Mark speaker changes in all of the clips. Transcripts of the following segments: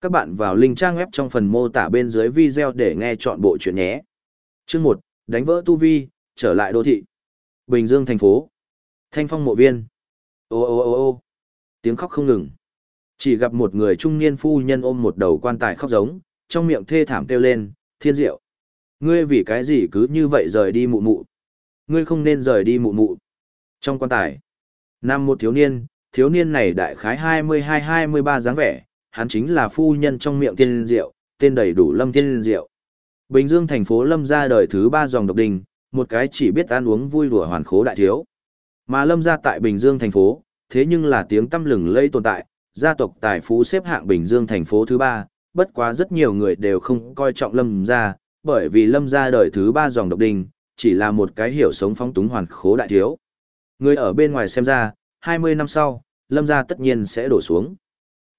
Speaker 1: Các bạn vào link trang web trong phần mô tả bên dưới video để nghe chọn bộ chuyện nhé. Chương 1, đánh vỡ tu vi, trở lại đô thị. Bình Dương thành phố. Thanh phong mộ viên. Ô ô ô ô tiếng khóc không ngừng. Chỉ gặp một người trung niên phu nhân ôm một đầu quan tài khóc giống, trong miệng thê thảm kêu lên, thiên diệu. Ngươi vì cái gì cứ như vậy rời đi mụ mụ. Ngươi không nên rời đi mụ mụ. Trong quan tài, nam một thiếu niên, thiếu niên này đại khái 22-23 dáng vẻ, hắn chính là phu nhân trong miệng tiên diệu, tên đầy đủ lâm tiên diệu. Bình Dương thành phố lâm ra đời thứ ba dòng độc đình, một cái chỉ biết ăn uống vui đùa hoàn khố đại thiếu. Mà lâm ra tại Bình Dương thành phố, thế nhưng là tiếng tâm lừng lây tồn tại, gia tộc tài phú xếp hạng Bình Dương thành phố thứ ba, bất quá rất nhiều người đều không coi trọng lâm ra, bởi vì lâm ra đời thứ ba dòng độc đình, chỉ là một cái hiểu sống phóng túng hoàn khố đại thiếu. Người ở bên ngoài xem ra, 20 năm sau, lâm ra tất nhiên sẽ đổ xuống.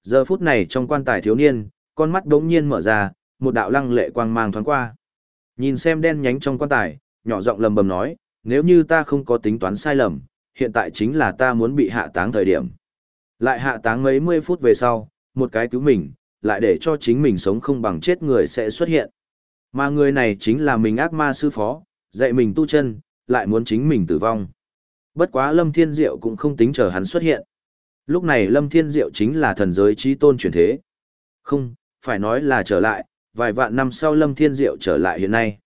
Speaker 1: Giờ phút này trong quan tài thiếu niên, con mắt đống nhiên mở ra, một đạo lăng lệ quang mang thoáng qua. Nhìn xem đen nhánh trong quan tài, nhỏ giọng lầm bầm nói, nếu như ta không có tính toán sai lầm, hiện tại chính là ta muốn bị hạ táng thời điểm. Lại hạ táng mấy mươi phút về sau, một cái cứu mình, lại để cho chính mình sống không bằng chết người sẽ xuất hiện. Mà người này chính là mình ác ma sư phó, dạy mình tu chân, lại muốn chính mình tử vong. Bất quá Lâm Thiên Diệu cũng không tính chờ hắn xuất hiện. Lúc này Lâm Thiên Diệu chính là thần giới trí tôn chuyển thế. Không, phải nói là trở lại, vài vạn năm sau Lâm Thiên Diệu trở lại hiện nay.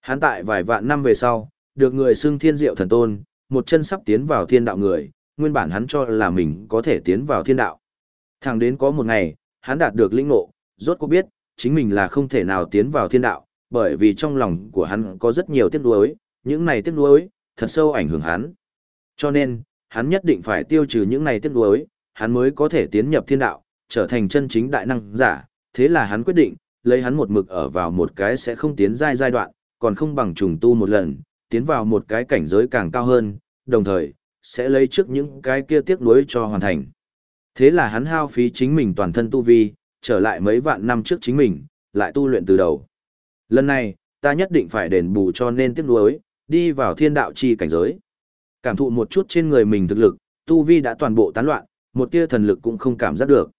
Speaker 1: Hắn tại vài vạn năm về sau, được người xưng Thiên Diệu thần tôn, một chân sắp tiến vào thiên đạo người, nguyên bản hắn cho là mình có thể tiến vào thiên đạo. Thẳng đến có một ngày, hắn đạt được linh ngộ, rốt cuộc biết, chính mình là không thể nào tiến vào thiên đạo, bởi vì trong lòng của hắn có rất nhiều tiếc nuối, những này tiếc nuối, thật sâu ảnh hưởng hắn. Cho nên, hắn nhất định phải tiêu trừ những này tiếc nuối, hắn mới có thể tiến nhập thiên đạo, trở thành chân chính đại năng giả, thế là hắn quyết định, lấy hắn một mực ở vào một cái sẽ không tiến giai giai đoạn, còn không bằng trùng tu một lần, tiến vào một cái cảnh giới càng cao hơn, đồng thời, sẽ lấy trước những cái kia tiếc nuối cho hoàn thành. Thế là hắn hao phí chính mình toàn thân tu vi, trở lại mấy vạn năm trước chính mình, lại tu luyện từ đầu. Lần này, ta nhất định phải đền bù cho nên tiếc nuối, đi vào thiên đạo chi cảnh giới. Cảm thụ một chút trên người mình thực lực, tu vi đã toàn bộ tán loạn, một tia thần lực cũng không cảm giác được.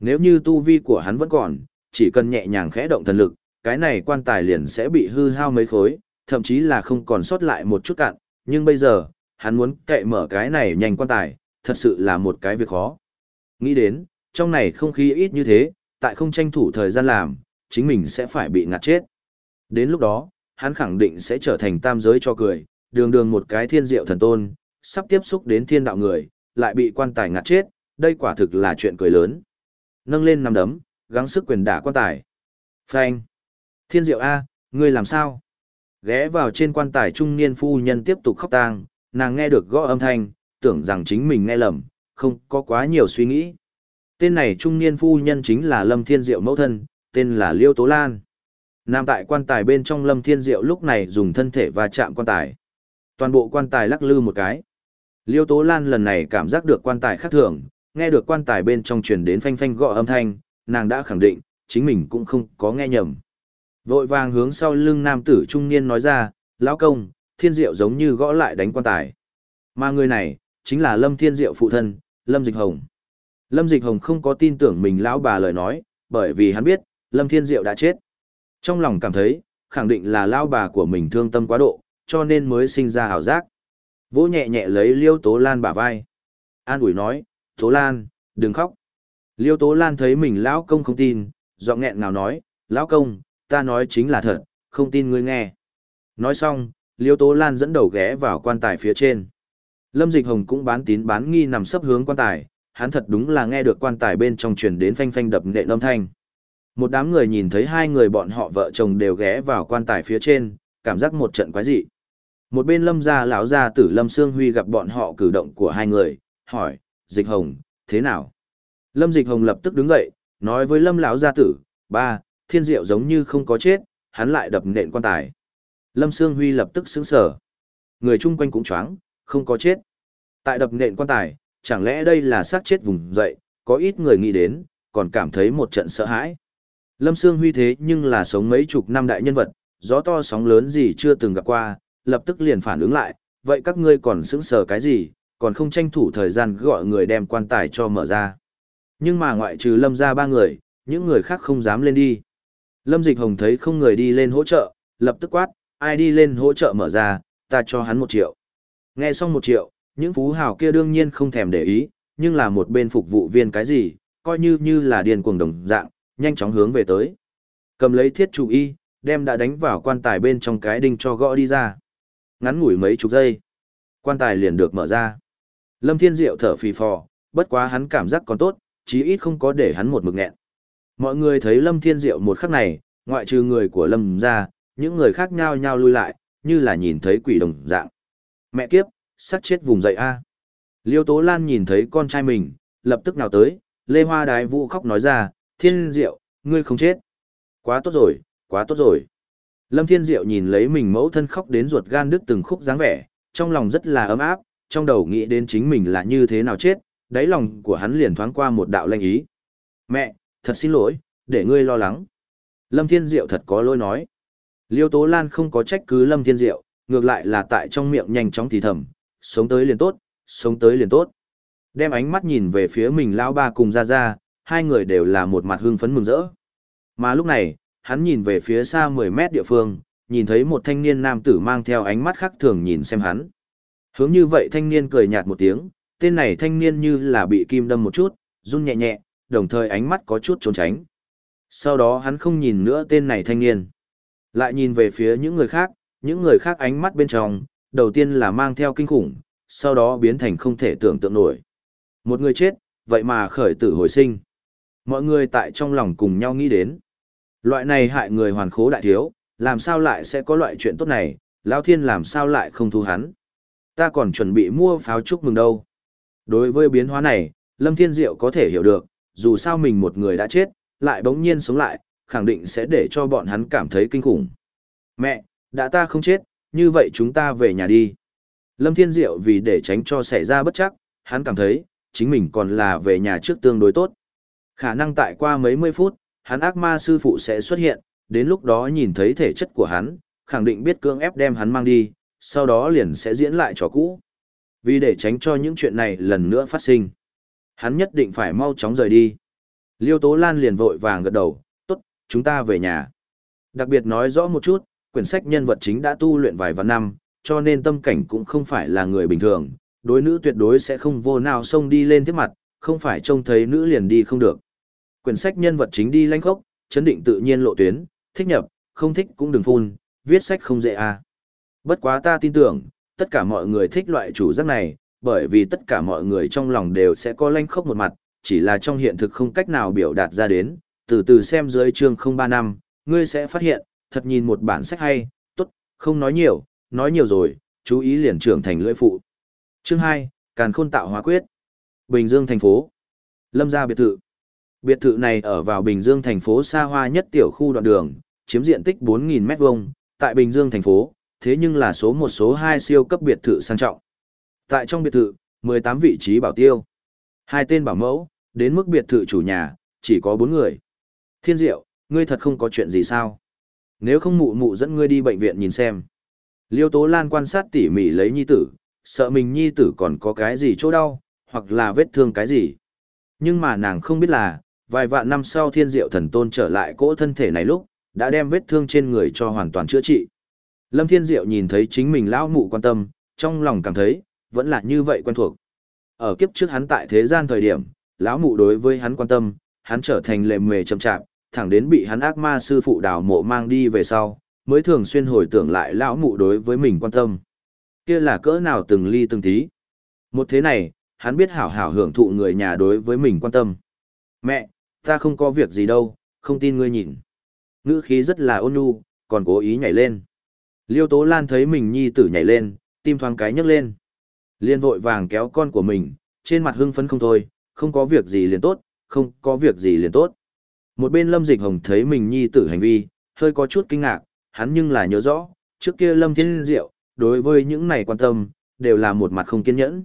Speaker 1: Nếu như tu vi của hắn vẫn còn, chỉ cần nhẹ nhàng khẽ động thần lực, cái này quan tài liền sẽ bị hư hao mấy khối, thậm chí là không còn sót lại một chút cạn, nhưng bây giờ, hắn muốn cậy mở cái này nhanh quan tài, thật sự là một cái việc khó. Nghĩ đến, trong này không khí ít như thế, tại không tranh thủ thời gian làm, chính mình sẽ phải bị ngạt chết. Đến lúc đó, hắn khẳng định sẽ trở thành tam giới cho cười, đường đường một cái thiên diệu thần tôn, sắp tiếp xúc đến thiên đạo người, lại bị quan tài ngạt chết, đây quả thực là chuyện cười lớn. Nâng lên nằm đấm, gắng sức quyền đả quan tài. Phanh. Thiên diệu A, ngươi làm sao? Ghé vào trên quan tài trung niên phu nhân tiếp tục khóc tang, nàng nghe được gõ âm thanh, tưởng rằng chính mình nghe lầm, không có quá nhiều suy nghĩ. Tên này trung niên phu nhân chính là Lâm Thiên Diệu mẫu thân, tên là Liêu Tố Lan. Nam tại quan tài bên trong Lâm Thiên Diệu lúc này dùng thân thể va chạm quan tài. Toàn bộ quan tài lắc lư một cái. Liêu Tố Lan lần này cảm giác được quan tài khác thường, nghe được quan tài bên trong truyền đến phanh phanh gõ âm thanh, nàng đã khẳng định, chính mình cũng không có nghe nhầm. Vội vàng hướng sau lưng nam tử trung niên nói ra, lão công, thiên diệu giống như gõ lại đánh quan tài. Mà người này, chính là Lâm Thiên Diệu phụ thân, Lâm Dịch Hồng. Lâm Dịch Hồng không có tin tưởng mình lão bà lời nói, bởi vì hắn biết, Lâm Thiên Diệu đã chết. Trong lòng cảm thấy, khẳng định là lão bà của mình thương tâm quá độ, cho nên mới sinh ra hảo giác. Vỗ nhẹ nhẹ lấy Liêu Tố Lan bả vai. An ủi nói, Tố Lan, đừng khóc. Liêu Tố Lan thấy mình lão công không tin, giọng nghẹn ngào nói, lão công, ta nói chính là thật, không tin ngươi nghe. Nói xong, Liêu Tố Lan dẫn đầu ghé vào quan tài phía trên. Lâm Dịch Hồng cũng bán tín bán nghi nằm sấp hướng quan tài, hắn thật đúng là nghe được quan tài bên trong truyền đến phanh phanh đập nện âm thanh. Một đám người nhìn thấy hai người bọn họ vợ chồng đều ghé vào quan tài phía trên, cảm giác một trận quái dị. Một bên lâm gia lão gia tử lâm sương huy gặp bọn họ cử động của hai người, hỏi, dịch hồng, thế nào? Lâm dịch hồng lập tức đứng dậy, nói với lâm lão gia tử, ba, thiên diệu giống như không có chết, hắn lại đập nện quan tài. Lâm Sương Huy lập tức sững sờ. Người chung quanh cũng choáng, không có chết. Tại đập nện quan tài, chẳng lẽ đây là xác chết vùng dậy, có ít người nghĩ đến, còn cảm thấy một trận sợ hãi. Lâm Sương Huy thế nhưng là sống mấy chục năm đại nhân vật, gió to sóng lớn gì chưa từng gặp qua, lập tức liền phản ứng lại, vậy các ngươi còn sững sờ cái gì, còn không tranh thủ thời gian gọi người đem quan tài cho mở ra. Nhưng mà ngoại trừ lâm ra ba người, những người khác không dám lên đi. Lâm Dịch Hồng thấy không người đi lên hỗ trợ, lập tức quát, ai đi lên hỗ trợ mở ra, ta cho hắn một triệu. Nghe xong một triệu, những phú hào kia đương nhiên không thèm để ý, nhưng là một bên phục vụ viên cái gì, coi như như là điên cuồng đồng dạng, nhanh chóng hướng về tới. Cầm lấy thiết chủ y, đem đã đánh vào quan tài bên trong cái đinh cho gõ đi ra. Ngắn ngủi mấy chục giây, quan tài liền được mở ra. Lâm Thiên Diệu thở phì phò, bất quá hắn cảm giác còn tốt, chí ít không có để hắn một mực nghẹn. Mọi người thấy Lâm Thiên Diệu một khắc này, ngoại trừ người của Lâm ra, những người khác nhao nhao lui lại, như là nhìn thấy quỷ đồng dạng. Mẹ kiếp, sắt chết vùng dậy a. Liêu Tố Lan nhìn thấy con trai mình, lập tức nào tới, Lê Hoa Đái Vũ khóc nói ra, Thiên Diệu, ngươi không chết. Quá tốt rồi, quá tốt rồi. Lâm Thiên Diệu nhìn lấy mình mẫu thân khóc đến ruột gan đứt từng khúc dáng vẻ, trong lòng rất là ấm áp, trong đầu nghĩ đến chính mình là như thế nào chết, đáy lòng của hắn liền thoáng qua một đạo lanh ý. Mẹ, thật xin lỗi, để ngươi lo lắng. Lâm Thiên Diệu thật có lỗi nói. Liêu Tố Lan không có trách cứ Lâm Thiên Diệu, ngược lại là tại trong miệng nhanh chóng thì thầm, sống tới liền tốt, sống tới liền tốt. Đem ánh mắt nhìn về phía mình lão ba cùng ra ra, hai người đều là một mặt hưng phấn mừng rỡ. Mà lúc này, hắn nhìn về phía xa 10 mét địa phương, nhìn thấy một thanh niên nam tử mang theo ánh mắt khác thường nhìn xem hắn. Hướng như vậy thanh niên cười nhạt một tiếng, tên này thanh niên như là bị kim đâm một chút, run nhẹ nhẹ, đồng thời ánh mắt có chút trốn tránh. Sau đó hắn không nhìn nữa tên này thanh niên. Lại nhìn về phía những người khác, những người khác ánh mắt bên trong, đầu tiên là mang theo kinh khủng, sau đó biến thành không thể tưởng tượng nổi. Một người chết, vậy mà khởi tử hồi sinh. Mọi người tại trong lòng cùng nhau nghĩ đến. Loại này hại người hoàn khố đại thiếu, làm sao lại sẽ có loại chuyện tốt này, Lão Thiên làm sao lại không thu hắn. Ta còn chuẩn bị mua pháo chúc mừng đâu. Đối với biến hóa này, Lâm Thiên Diệu có thể hiểu được, dù sao mình một người đã chết, lại bỗng nhiên sống lại, khẳng định sẽ để cho bọn hắn cảm thấy kinh khủng. Mẹ, đã ta không chết, như vậy chúng ta về nhà đi. Lâm Thiên Diệu vì để tránh cho xảy ra bất chắc, hắn cảm thấy, chính mình còn là về nhà trước tương đối tốt. Khả năng tại qua mấy mươi phút, hắn ác ma sư phụ sẽ xuất hiện, đến lúc đó nhìn thấy thể chất của hắn, khẳng định biết cưỡng ép đem hắn mang đi, sau đó liền sẽ diễn lại trò cũ. Vì để tránh cho những chuyện này lần nữa phát sinh, hắn nhất định phải mau chóng rời đi. Liêu Tố Lan liền vội vàng gật đầu, tốt, chúng ta về nhà. Đặc biệt nói rõ một chút, quyển sách nhân vật chính đã tu luyện vài vạn năm, cho nên tâm cảnh cũng không phải là người bình thường, đối nữ tuyệt đối sẽ không vô nào xông đi lên tiếp mặt, không phải trông thấy nữ liền đi không được. Quyển sách nhân vật chính đi lanh khốc, chấn định tự nhiên lộ tuyến, thích nhập, không thích cũng đừng phun, viết sách không dễ à. Bất quá ta tin tưởng, tất cả mọi người thích loại chủ giác này, bởi vì tất cả mọi người trong lòng đều sẽ có lanh khốc một mặt, chỉ là trong hiện thực không cách nào biểu đạt ra đến, từ từ xem dưới chương 03 năm, ngươi sẽ phát hiện, thật nhìn một bản sách hay, tốt, không nói nhiều, nói nhiều rồi, chú ý liền trưởng thành lưỡi phụ. Chương 2, Càn Khôn Tạo Hóa Quyết. Bình Dương thành phố. Lâm gia biệt thự. Biệt thự này ở vào Bình Dương thành phố xa hoa nhất tiểu khu đoạn đường, chiếm diện tích 4.000 mét vuông tại Bình Dương thành phố, thế nhưng là số một số 2 siêu cấp biệt thự sang trọng. Tại trong biệt thự, 18 vị trí bảo tiêu. Hai tên bảo mẫu, đến mức biệt thự chủ nhà, chỉ có 4 người. Thiên Diệu, ngươi thật không có chuyện gì sao? Nếu không mụ mụ dẫn ngươi đi bệnh viện nhìn xem. Liêu Tố Lan quan sát tỉ mỉ lấy nhi tử, sợ mình nhi tử còn có cái gì chỗ đau, hoặc là vết thương cái gì. Nhưng mà nàng không biết là, vài vạn năm sau thiên diệu thần tôn trở lại cỗ thân thể này lúc, đã đem vết thương trên người cho hoàn toàn chữa trị. Lâm Thiên Diệu nhìn thấy chính mình lão mụ quan tâm, trong lòng cảm thấy, vẫn là như vậy quen thuộc. Ở kiếp trước hắn tại thế gian thời điểm, lão mụ đối với hắn quan tâm, hắn trở thành lệ mề chậm chạp, thẳng đến bị hắn ác ma sư phụ đào mộ mang đi về sau, mới thường xuyên hồi tưởng lại lão mụ đối với mình quan tâm. Kia là cỡ nào từng ly từng tí. Một thế này, hắn biết hảo hảo hưởng thụ người nhà đối với mình quan tâm. Mẹ, ta không có việc gì đâu, không tin ngươi nhìn. Ngữ khí rất là ôn nhu, còn cố ý nhảy lên. Liêu Tố Lan thấy mình nhi tử nhảy lên, tim thoáng cái nhấc lên. Liên vội vàng kéo con của mình, trên mặt hưng phấn không thôi, không có việc gì liền tốt, không có việc gì liền tốt. Một bên Lâm Dịch Hồng thấy mình nhi tử hành vi, hơi có chút kinh ngạc, hắn nhưng là nhớ rõ, trước kia Lâm Thiên Diệu, đối với những này quan tâm, đều là một mặt không kiên nhẫn.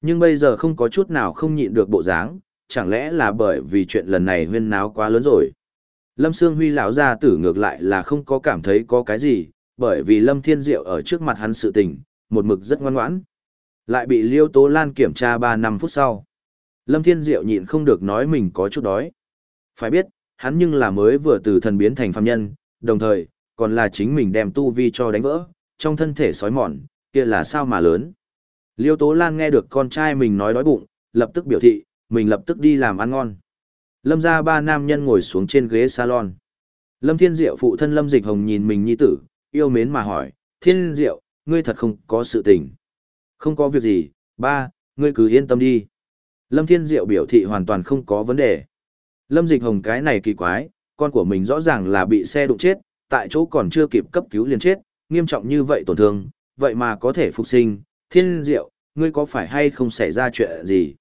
Speaker 1: Nhưng bây giờ không có chút nào không nhịn được bộ dáng, chẳng lẽ là bởi vì chuyện lần này huyên náo quá lớn rồi. Lâm Sương Huy lão gia tử ngược lại là không có cảm thấy có cái gì, bởi vì Lâm Thiên Diệu ở trước mặt hắn sự tình, một mực rất ngoan ngoãn. Lại bị Liêu Tố Lan kiểm tra 3 năm phút sau. Lâm Thiên Diệu nhịn không được nói mình có chút đói. Phải biết, hắn nhưng là mới vừa từ thần biến thành phàm nhân, đồng thời, còn là chính mình đem tu vi cho đánh vỡ, trong thân thể sói mòn, kia là sao mà lớn. Liêu Tố Lan nghe được con trai mình nói đói bụng, lập tức biểu thị, mình lập tức đi làm ăn ngon. Lâm ra ba nam nhân ngồi xuống trên ghế salon. Lâm Thiên Diệu phụ thân Lâm Dịch Hồng nhìn mình nhi tử, yêu mến mà hỏi, Thiên Diệu, ngươi thật không có sự tình. Không có việc gì, ba, ngươi cứ yên tâm đi. Lâm Thiên Diệu biểu thị hoàn toàn không có vấn đề. Lâm Dịch Hồng cái này kỳ quái, con của mình rõ ràng là bị xe đụng chết, tại chỗ còn chưa kịp cấp cứu liền chết, nghiêm trọng như vậy tổn thương, vậy mà có thể phục sinh. Thiên Diệu, ngươi có phải hay không xảy ra chuyện gì?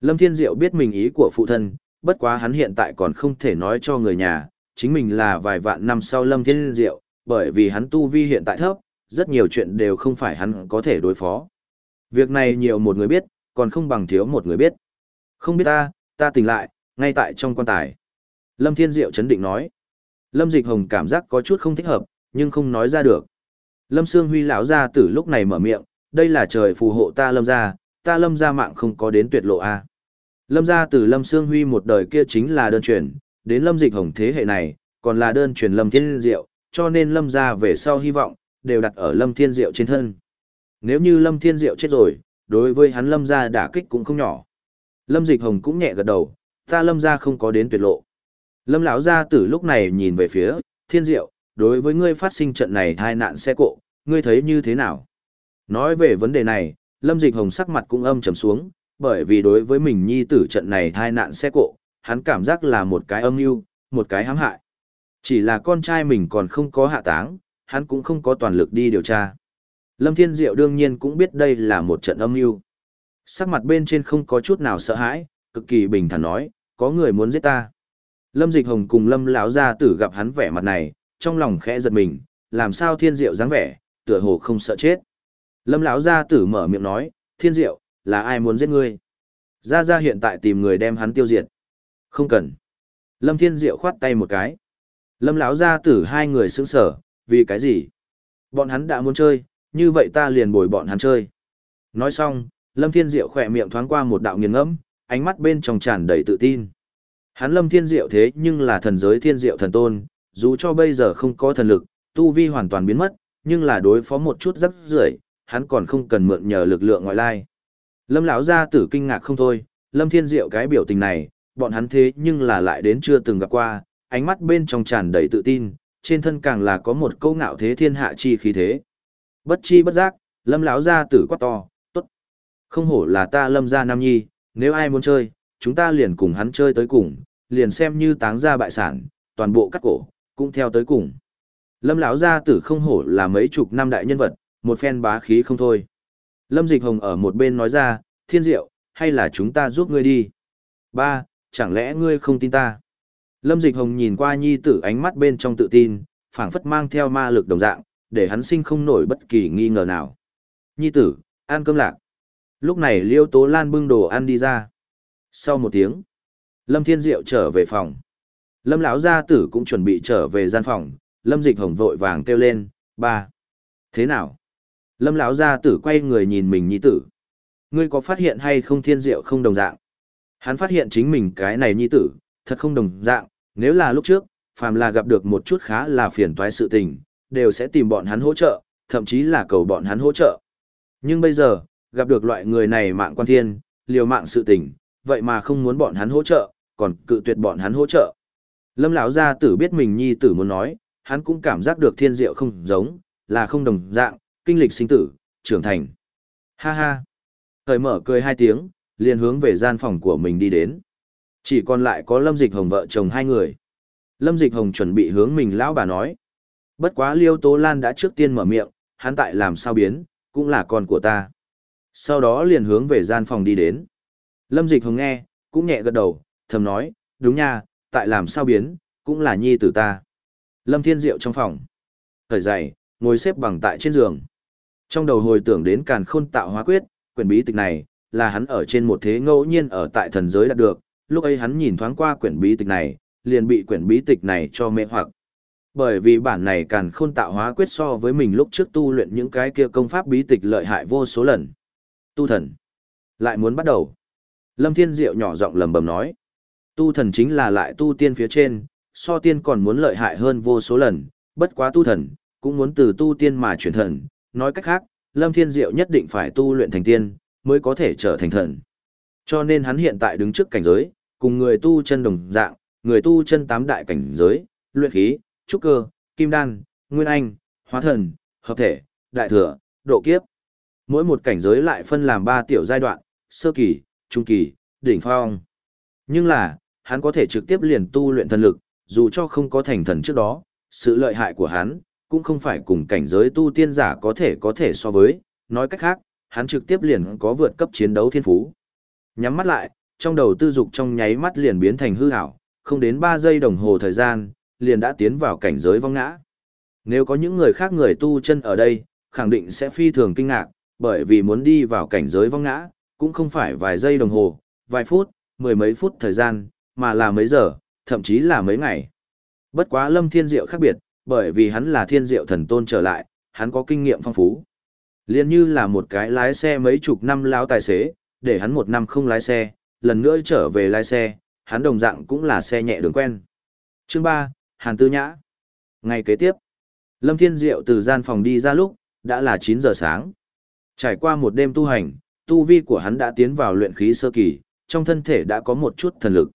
Speaker 1: Lâm Thiên Diệu biết mình ý của phụ thân, bất quá hắn hiện tại còn không thể nói cho người nhà, chính mình là vài vạn năm sau Lâm Thiên Diệu, bởi vì hắn tu vi hiện tại thấp, rất nhiều chuyện đều không phải hắn có thể đối phó. Việc này nhiều một người biết, còn không bằng thiếu một người biết. Không biết ta, ta tỉnh lại, ngay tại trong quan tài. Lâm Thiên Diệu chấn định nói. Lâm Dịch Hồng cảm giác có chút không thích hợp, nhưng không nói ra được. Lâm Sương Huy lão ra từ lúc này mở miệng, đây là trời phù hộ ta Lâm ra, ta Lâm ra mạng không có đến tuyệt lộ a. Lâm gia từ Lâm Sương Huy một đời kia chính là đơn truyền, đến Lâm Dịch Hồng thế hệ này, còn là đơn truyền Lâm Thiên Diệu, cho nên Lâm gia về sau hy vọng, đều đặt ở Lâm Thiên Diệu trên thân. Nếu như Lâm Thiên Diệu chết rồi, đối với hắn Lâm gia đả kích cũng không nhỏ. Lâm Dịch Hồng cũng nhẹ gật đầu, ta Lâm gia không có đến tuyệt lộ. Lâm lão gia tử lúc này nhìn về phía Thiên Diệu, đối với ngươi phát sinh trận này tai nạn xe cộ, ngươi thấy như thế nào? Nói về vấn đề này, Lâm Dịch Hồng sắc mặt cũng âm trầm xuống, bởi vì đối với mình nhi tử trận này tai nạn xe cộ, hắn cảm giác là một cái âm mưu, một cái hãm hại. Chỉ là con trai mình còn không có hạ táng, hắn cũng không có toàn lực đi điều tra. Lâm Thiên Diệu đương nhiên cũng biết đây là một trận âm mưu. Sắc mặt bên trên không có chút nào sợ hãi, cực kỳ bình thản nói, có người muốn giết ta. Lâm Dịch Hồng cùng Lâm lão gia tử gặp hắn vẻ mặt này, trong lòng khẽ giật mình, làm sao Thiên Diệu dáng vẻ, tựa hồ không sợ chết. Lâm lão gia tử mở miệng nói, "Thiên Diệu, là ai muốn giết ngươi?" Gia Gia hiện tại tìm người đem hắn tiêu diệt. Không cần. Lâm Thiên Diệu khoát tay một cái. Lâm lão gia tử hai người sững sờ, vì cái gì? Bọn hắn đã muốn chơi, như vậy ta liền bồi bọn hắn chơi. Nói xong, Lâm Thiên Diệu khỏe miệng thoáng qua một đạo nghiền ngẫm, ánh mắt bên trong tràn đầy tự tin. Hắn Lâm Thiên Diệu thế nhưng là thần giới Thiên Diệu thần tôn, dù cho bây giờ không có thần lực, tu vi hoàn toàn biến mất, nhưng là đối phó một chút rất rưởi, hắn còn không cần mượn nhờ lực lượng ngoại lai. Lâm lão gia tử kinh ngạc không thôi, Lâm Thiên Diệu cái biểu tình này, bọn hắn thế nhưng là lại đến chưa từng gặp qua, ánh mắt bên trong tràn đầy tự tin, trên thân càng là có một câu ngạo thế thiên hạ chi khí thế. Bất chi bất giác, Lâm lão gia tử quát to, "Tốt. Không hổ là ta Lâm gia nam nhi, nếu ai muốn chơi, chúng ta liền cùng hắn chơi tới cùng, liền xem như táng ra bại sản, toàn bộ cắt cổ, cũng theo tới cùng." Lâm lão gia tử không hổ là mấy chục năm đại nhân vật, một phen bá khí không thôi. Lâm Dịch Hồng ở một bên nói ra, "Thiên Diệu, hay là chúng ta giúp ngươi đi?" "Ba, chẳng lẽ ngươi không tin ta?" Lâm Dịch Hồng nhìn qua nhi tử ánh mắt bên trong tự tin, phảng phất mang theo ma lực đồng dạng, để hắn sinh không nổi bất kỳ nghi ngờ nào. Nhi tử, ăn cơm lạc. Lúc này Liêu Tố Lan bưng đồ ăn đi ra. Sau một tiếng, Lâm Thiên Diệu trở về phòng. Lâm lão gia tử cũng chuẩn bị trở về gian phòng, Lâm Dịch Hồng vội vàng kêu lên, ba. Thế nào? Lâm lão gia tử quay người nhìn mình nhi tử. Ngươi có phát hiện hay không Thiên Diệu không đồng dạng? Hắn phát hiện chính mình cái này nhi tử, thật không đồng dạng, nếu là lúc trước, phàm là gặp được một chút khá là phiền toái sự tình, đều sẽ tìm bọn hắn hỗ trợ, thậm chí là cầu bọn hắn hỗ trợ. Nhưng bây giờ, gặp được loại người này mạng quan thiên, liều mạng sự tình, vậy mà không muốn bọn hắn hỗ trợ, còn cự tuyệt bọn hắn hỗ trợ. Lâm lão gia tử biết mình nhi tử muốn nói, hắn cũng cảm giác được thiên diệu không giống, là không đồng dạng, kinh lịch sinh tử, trưởng thành. Ha ha. Thời mở cười hai tiếng, liền hướng về gian phòng của mình đi đến. Chỉ còn lại có Lâm Dịch Hồng vợ chồng hai người. Lâm Dịch Hồng chuẩn bị hướng mình lão bà nói. Bất quá Liêu Tố Lan đã trước tiên mở miệng, hắn tại làm sao biến, cũng là con của ta. Sau đó liền hướng về gian phòng đi đến. Lâm Dịch Hồng nghe, cũng nhẹ gật đầu, thầm nói, đúng nha, tại làm sao biến, cũng là nhi tử ta. Lâm Thiên Diệu trong phòng. Thời dậy, ngồi xếp bằng tại trên giường. Trong đầu hồi tưởng đến càn khôn tạo hóa quyết, quyển bí tịch này, là hắn ở trên một thế ngẫu nhiên ở tại thần giới đạt được, lúc ấy hắn nhìn thoáng qua quyển bí tịch này, liền bị quyển bí tịch này cho mê hoặc. Bởi vì bản này càn khôn tạo hóa quyết so với mình lúc trước tu luyện những cái kia công pháp bí tịch lợi hại vô số lần. Tu thần. Lại muốn bắt đầu. Lâm Thiên Diệu nhỏ giọng lầm bầm nói. Tu thần chính là lại tu tiên phía trên, so tiên còn muốn lợi hại hơn vô số lần, bất quá tu thần, cũng muốn từ tu tiên mà chuyển thần, nói cách khác, Lâm Thiên Diệu nhất định phải tu luyện thành tiên, mới có thể trở thành thần. Cho nên hắn hiện tại đứng trước cảnh giới, cùng người tu chân đồng dạng, người tu chân tám đại cảnh giới, luyện khí, trúc cơ, kim đan, nguyên anh, hóa thần, hợp thể, đại thừa, độ kiếp. Mỗi một cảnh giới lại phân làm ba tiểu giai đoạn, sơ kỳ, trung kỳ, đỉnh phong. Nhưng là, hắn có thể trực tiếp liền tu luyện thần lực, dù cho không có thành thần trước đó, sự lợi hại của hắn cũng không phải cùng cảnh giới tu tiên giả có thể có thể so với, nói cách khác, hắn trực tiếp liền có vượt cấp chiến đấu thiên phú. Nhắm mắt lại, trong đầu tư dục trong nháy mắt liền biến thành hư ảo, không đến 3 giây đồng hồ thời gian, liền đã tiến vào cảnh giới vong ngã. Nếu có những người khác người tu chân ở đây, khẳng định sẽ phi thường kinh ngạc, bởi vì muốn đi vào cảnh giới vong ngã, cũng không phải vài giây đồng hồ, vài phút, mười mấy phút thời gian, mà là mấy giờ, thậm chí là mấy ngày. Bất quá Lâm Thiên Diệu khác biệt, bởi vì hắn là Thiên Diệu thần tôn trở lại, hắn có kinh nghiệm phong phú. Liên như là một cái lái xe mấy chục năm láo tài xế, để hắn một năm không lái xe, lần nữa trở về lái xe, hắn đồng dạng cũng là xe nhẹ đường quen. Chương 3, Hàn Tư Nhã. Ngày kế tiếp, Lâm Thiên Diệu từ gian phòng đi ra lúc, đã là 9 giờ sáng. Trải qua một đêm tu hành, tu vi của hắn đã tiến vào luyện khí sơ kỳ, trong thân thể đã có một chút thần lực.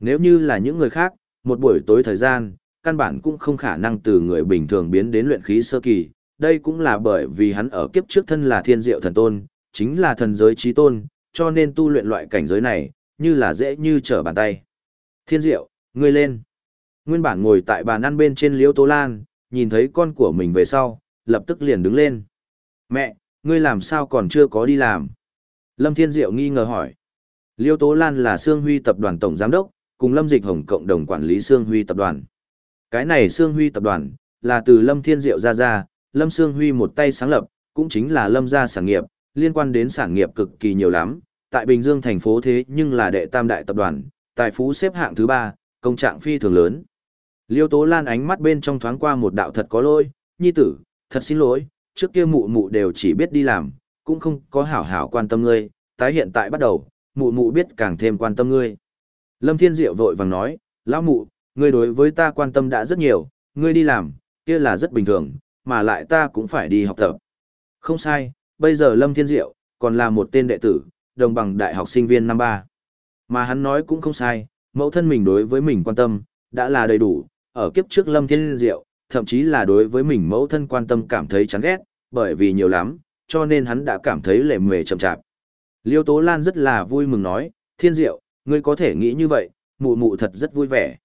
Speaker 1: Nếu như là những người khác, một buổi tối thời gian, căn bản cũng không khả năng từ người bình thường biến đến luyện khí sơ kỳ. Đây cũng là bởi vì hắn ở kiếp trước thân là thiên diệu thần tôn, chính là thần giới trí tôn, cho nên tu luyện loại cảnh giới này, như là dễ như trở bàn tay. Thiên diệu, ngươi lên. Nguyên bản ngồi tại bàn ăn bên trên liễu tố lan, nhìn thấy con của mình về sau, lập tức liền đứng lên. Mẹ, ngươi làm sao còn chưa có đi làm? Lâm Thiên Diệu nghi ngờ hỏi. Liêu Tố Lan là Sương Huy tập đoàn tổng giám đốc, cùng Lâm Dịch Hồng cộng đồng quản lý Sương Huy tập đoàn. Cái này Sương Huy tập đoàn là từ Lâm Thiên Diệu ra ra, Lâm Sương Huy một tay sáng lập, cũng chính là Lâm gia sản nghiệp, liên quan đến sản nghiệp cực kỳ nhiều lắm, tại Bình Dương thành phố thế nhưng là đệ tam đại tập đoàn, tài phú xếp hạng thứ ba, công trạng phi thường lớn. Liêu Tố Lan ánh mắt bên trong thoáng qua một đạo thật có lỗi, nhi tử, thật xin lỗi, trước kia mụ mụ đều chỉ biết đi làm, cũng không có hảo hảo quan tâm ngươi, tái hiện tại bắt đầu, mụ mụ biết càng thêm quan tâm ngươi. Lâm Thiên Diệu vội vàng nói, lão mụ, ngươi đối với ta quan tâm đã rất nhiều, ngươi đi làm, kia là rất bình thường, mà lại ta cũng phải đi học tập. Không sai, bây giờ Lâm Thiên Diệu, còn là một tên đệ tử, đồng bằng đại học sinh viên năm ba. Mà hắn nói cũng không sai, mẫu thân mình đối với mình quan tâm, đã là đầy đủ, ở kiếp trước Lâm Thiên Diệu, thậm chí là đối với mình mẫu thân quan tâm cảm thấy chán ghét, bởi vì nhiều lắm, cho nên hắn đã cảm thấy lệ mề chậm chạp. Liêu Tố Lan rất là vui mừng nói, Thiên Diệu, ngươi có thể nghĩ như vậy, mụ mụ thật rất vui vẻ.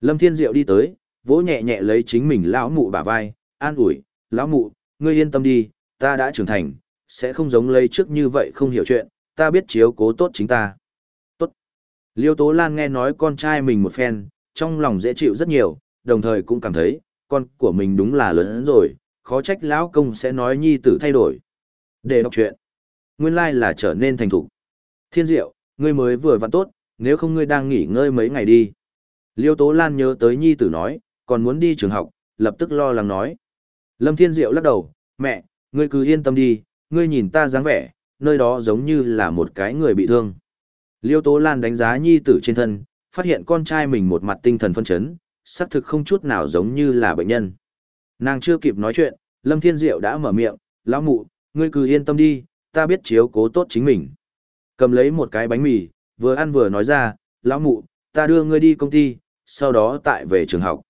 Speaker 1: Lâm Thiên Diệu đi tới, vỗ nhẹ nhẹ lấy chính mình lão mụ bả vai, an ủi, lão mụ, ngươi yên tâm đi, ta đã trưởng thành, sẽ không giống lấy trước như vậy không hiểu chuyện, ta biết chiếu cố tốt chính ta. Tốt. Liêu Tố Lan nghe nói con trai mình một phen, trong lòng dễ chịu rất nhiều, đồng thời cũng cảm thấy, con của mình đúng là lớn rồi, khó trách lão công sẽ nói nhi tử thay đổi. Để đọc chuyện. Nguyên lai like là trở nên thành thục. Thiên diệu, ngươi mới vừa vặn tốt, nếu không ngươi đang nghỉ ngơi mấy ngày đi. Liêu Tố Lan nhớ tới nhi tử nói, còn muốn đi trường học, lập tức lo lắng nói. Lâm Thiên Diệu lắc đầu, mẹ, ngươi cứ yên tâm đi, ngươi nhìn ta dáng vẻ, nơi đó giống như là một cái người bị thương. Liêu Tố Lan đánh giá nhi tử trên thân, phát hiện con trai mình một mặt tinh thần phân chấn, xác thực không chút nào giống như là bệnh nhân. Nàng chưa kịp nói chuyện, Lâm Thiên Diệu đã mở miệng, lão mụ, ngươi cứ yên tâm đi, ta biết chiếu cố tốt chính mình. Cầm lấy một cái bánh mì, vừa ăn vừa nói ra, lão mụ, ta đưa ngươi đi công ty, sau đó tại về trường học.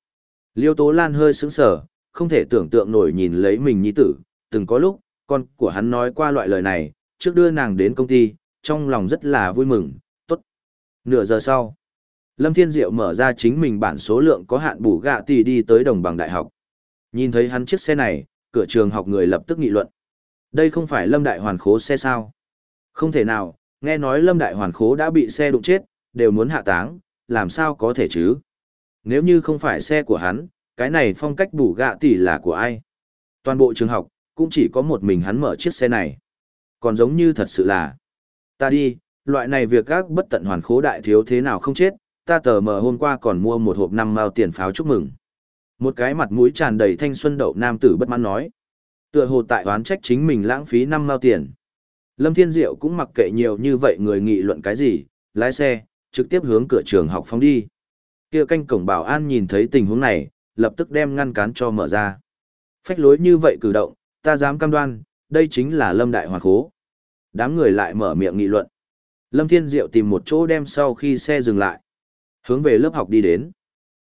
Speaker 1: Liêu Tố Lan hơi sững sờ, không thể tưởng tượng nổi nhìn lấy mình nhi tử, từng có lúc, con của hắn nói qua loại lời này, trước đưa nàng đến công ty, trong lòng rất là vui mừng, tốt. Nửa giờ sau, Lâm Thiên Diệu mở ra chính mình bản số lượng có hạn bù gạ tỷ đi tới đồng bằng đại học. Nhìn thấy hắn chiếc xe này, cửa trường học người lập tức nghị luận. Đây không phải Lâm Đại Hoàn khố xe sao? Không thể nào, nghe nói Lâm Đại Hoàn khố đã bị xe đụng chết, đều muốn hạ táng, làm sao có thể chứ? Nếu như không phải xe của hắn, cái này phong cách bù gạ tỷ là của ai? Toàn bộ trường học, cũng chỉ có một mình hắn mở chiếc xe này. Còn giống như thật sự là, ta đi, loại này việc các bất tận hoàn khố đại thiếu thế nào không chết, ta tờ mờ hôm qua còn mua một hộp năm mao tiền pháo chúc mừng. Một cái mặt mũi tràn đầy thanh xuân đậu nam tử bất mãn nói. Tựa hồ tại oán trách chính mình lãng phí năm mao tiền. Lâm Thiên Diệu cũng mặc kệ nhiều như vậy người nghị luận cái gì, lái xe, trực tiếp hướng cửa trường học phóng đi. Kia canh cổng bảo an nhìn thấy tình huống này, lập tức đem ngăn cán cho mở ra. Phách lối như vậy cử động, ta dám cam đoan, đây chính là Lâm Đại Hoàng Khố. Đám người lại mở miệng nghị luận. Lâm Thiên Diệu tìm một chỗ đem sau khi xe dừng lại. Hướng về lớp học đi đến.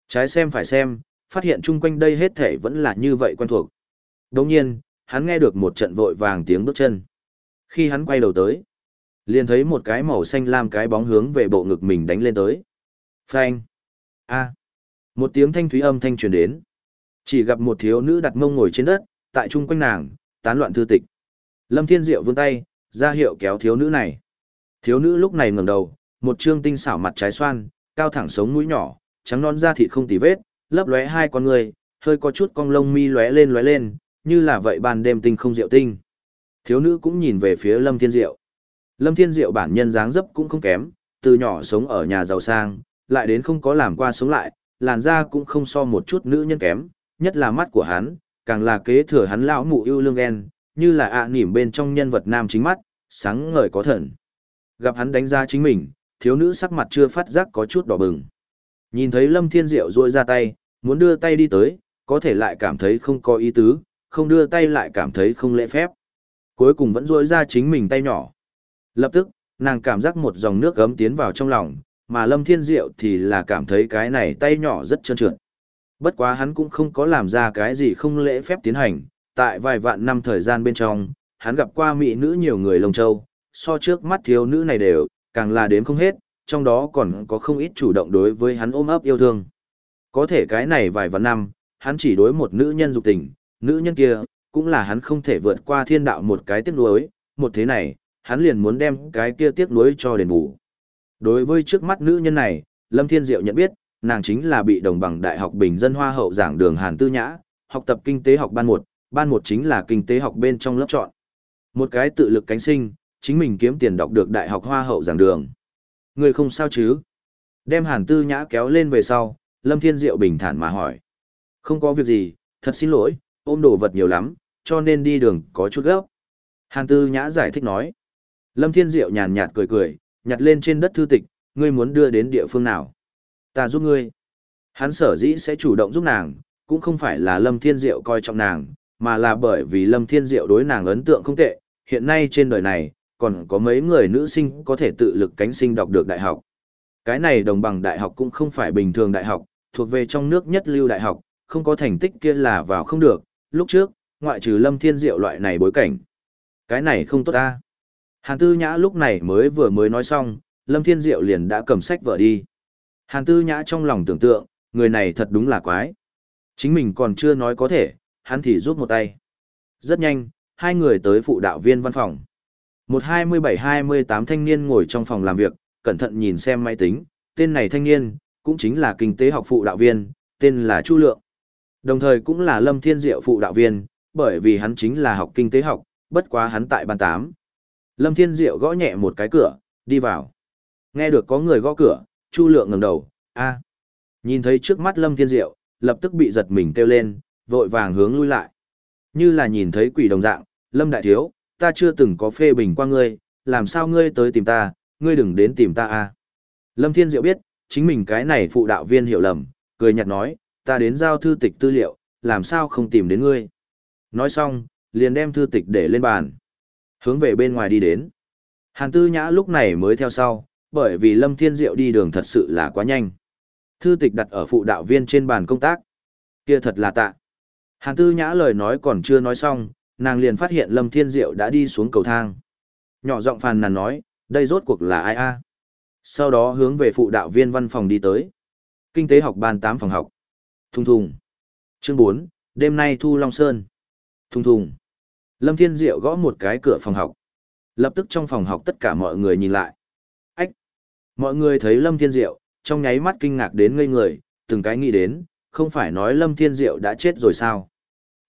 Speaker 1: Trái xem phải xem, phát hiện chung quanh đây hết thể vẫn là như vậy quen thuộc. Đồng nhiên, hắn nghe được một trận vội vàng tiếng bước chân. Khi hắn quay đầu tới, liền thấy một cái màu xanh lam cái bóng hướng về bộ ngực mình đánh lên tới. Phanh! A! Một tiếng thanh thúy âm thanh truyền đến. Chỉ gặp một thiếu nữ đặt mông ngồi trên đất, tại chung quanh nàng, tán loạn thư tịch. Lâm Thiên Diệu vươn tay, ra hiệu kéo thiếu nữ này. Thiếu nữ lúc này ngẩng đầu, một trương tinh xảo mặt trái xoan, cao thẳng sống mũi nhỏ, trắng non da thịt không tì vết, lấp lóe hai con người, hơi có chút cong lông mi lóe lên lóe lên, như là vậy ban đêm tinh không diệu tinh. Thiếu nữ cũng nhìn về phía Lâm Thiên Diệu. Lâm Thiên Diệu bản nhân dáng dấp cũng không kém, từ nhỏ sống ở nhà giàu sang, lại đến không có làm qua sống lại, làn da cũng không so một chút nữ nhân kém, nhất là mắt của hắn, càng là kế thừa hắn lão mụ yêu lương ghen, như là ạ à nỉm bên trong nhân vật nam chính mắt, sáng ngời có thần. Gặp hắn đánh ra chính mình, thiếu nữ sắc mặt chưa phát giác có chút đỏ bừng. Nhìn thấy Lâm Thiên Diệu duỗi ra tay, muốn đưa tay đi tới, có thể lại cảm thấy không có ý tứ, không đưa tay lại cảm thấy không lễ phép. Cuối cùng vẫn duỗi ra chính mình tay nhỏ. Lập tức, nàng cảm giác một dòng nước gấm tiến vào trong lòng, mà Lâm Thiên Diệu thì là cảm thấy cái này tay nhỏ rất trơn trượt. Bất quá hắn cũng không có làm ra cái gì không lễ phép tiến hành, tại vài vạn năm thời gian bên trong, hắn gặp qua mỹ nữ nhiều người lông châu, so trước mắt thiếu nữ này đều, càng là đếm không hết, trong đó còn có không ít chủ động đối với hắn ôm ấp yêu thương. Có thể cái này vài vạn năm, hắn chỉ đối một nữ nhân dục tình, nữ nhân kia, cũng là hắn không thể vượt qua thiên đạo một cái tiếc nuối, một thế này, hắn liền muốn đem cái kia tiếc nuối cho đền bù. Đối với trước mắt nữ nhân này, Lâm Thiên Diệu nhận biết, nàng chính là bị đồng bằng Đại học Bình dân Hoa hậu giảng đường Hàn Tư Nhã, học tập kinh tế học ban 1, ban 1 chính là kinh tế học bên trong lớp chọn. Một cái tự lực cánh sinh, chính mình kiếm tiền đọc được Đại học Hoa hậu giảng đường. Người không sao chứ? Đem Hàn Tư Nhã kéo lên về sau, Lâm Thiên Diệu bình thản mà hỏi. Không có việc gì, thật xin lỗi, ôm đồ vật nhiều lắm, cho nên đi đường có chút gấp. Hàn Tư Nhã giải thích nói. Lâm Thiên Diệu nhàn nhạt cười cười, nhặt lên trên đất thư tịch, ngươi muốn đưa đến địa phương nào? Ta giúp ngươi. Hắn sở dĩ sẽ chủ động giúp nàng, cũng không phải là Lâm Thiên Diệu coi trọng nàng, mà là bởi vì Lâm Thiên Diệu đối nàng ấn tượng không tệ, hiện nay trên đời này, còn có mấy người nữ sinh có thể tự lực cánh sinh đọc được đại học. Cái này đồng bằng đại học cũng không phải bình thường đại học, thuộc về trong nước nhất lưu đại học, không có thành tích kia là vào không được, lúc trước, ngoại trừ Lâm Thiên Diệu loại này bối cảnh. Cái này không tốt ta. Hàn Tư Nhã lúc này mới vừa mới nói xong, Lâm Thiên Diệu liền đã cầm sách vợ đi. Hàn Tư Nhã trong lòng tưởng tượng, người này thật đúng là quái. Chính mình còn chưa nói có thể, hắn thì rút một tay. Rất nhanh, hai người tới phụ đạo viên văn phòng. Một hai mươi bảy hai mươi tám thanh niên ngồi trong phòng làm việc, cẩn thận nhìn xem máy tính, tên này thanh niên, cũng chính là kinh tế học phụ đạo viên, tên là Chu Lượng. Đồng thời cũng là Lâm Thiên Diệu phụ đạo viên, bởi vì hắn chính là học kinh tế học, bất quá hắn tại ban 8. Lâm Thiên Diệu gõ nhẹ một cái cửa, đi vào. Nghe được có người gõ cửa, Chu Lượng ngẩng đầu, a. Nhìn thấy trước mắt Lâm Thiên Diệu, lập tức bị giật mình kêu lên, vội vàng hướng lui lại. Như là nhìn thấy quỷ đồng dạng, Lâm Đại Thiếu, ta chưa từng có phê bình qua ngươi, làm sao ngươi tới tìm ta, ngươi đừng đến tìm ta a. Lâm Thiên Diệu biết, chính mình cái này phụ đạo viên hiểu lầm, cười nhạt nói, ta đến giao thư tịch tư liệu, làm sao không tìm đến ngươi. Nói xong, liền đem thư tịch để lên bàn. Hướng về bên ngoài đi đến. Hàn Tư Nhã lúc này mới theo sau, bởi vì Lâm Thiên Diệu đi đường thật sự là quá nhanh. Thư tịch đặt ở phụ đạo viên trên bàn công tác. Kia thật là tạ. Hàn Tư Nhã lời nói còn chưa nói xong, nàng liền phát hiện Lâm Thiên Diệu đã đi xuống cầu thang. Nhỏ giọng phàn nàn nói, đây rốt cuộc là ai a? Sau đó hướng về phụ đạo viên văn phòng đi tới. Kinh tế học ban 8 phòng học. Thùng thùng. Chương 4, đêm nay thu Long Sơn. Thùng thùng. Lâm Thiên Diệu gõ một cái cửa phòng học. Lập tức trong phòng học tất cả mọi người nhìn lại. Ách! Mọi người thấy Lâm Thiên Diệu, trong nháy mắt kinh ngạc đến ngây người, từng cái nghĩ đến, không phải nói Lâm Thiên Diệu đã chết rồi sao?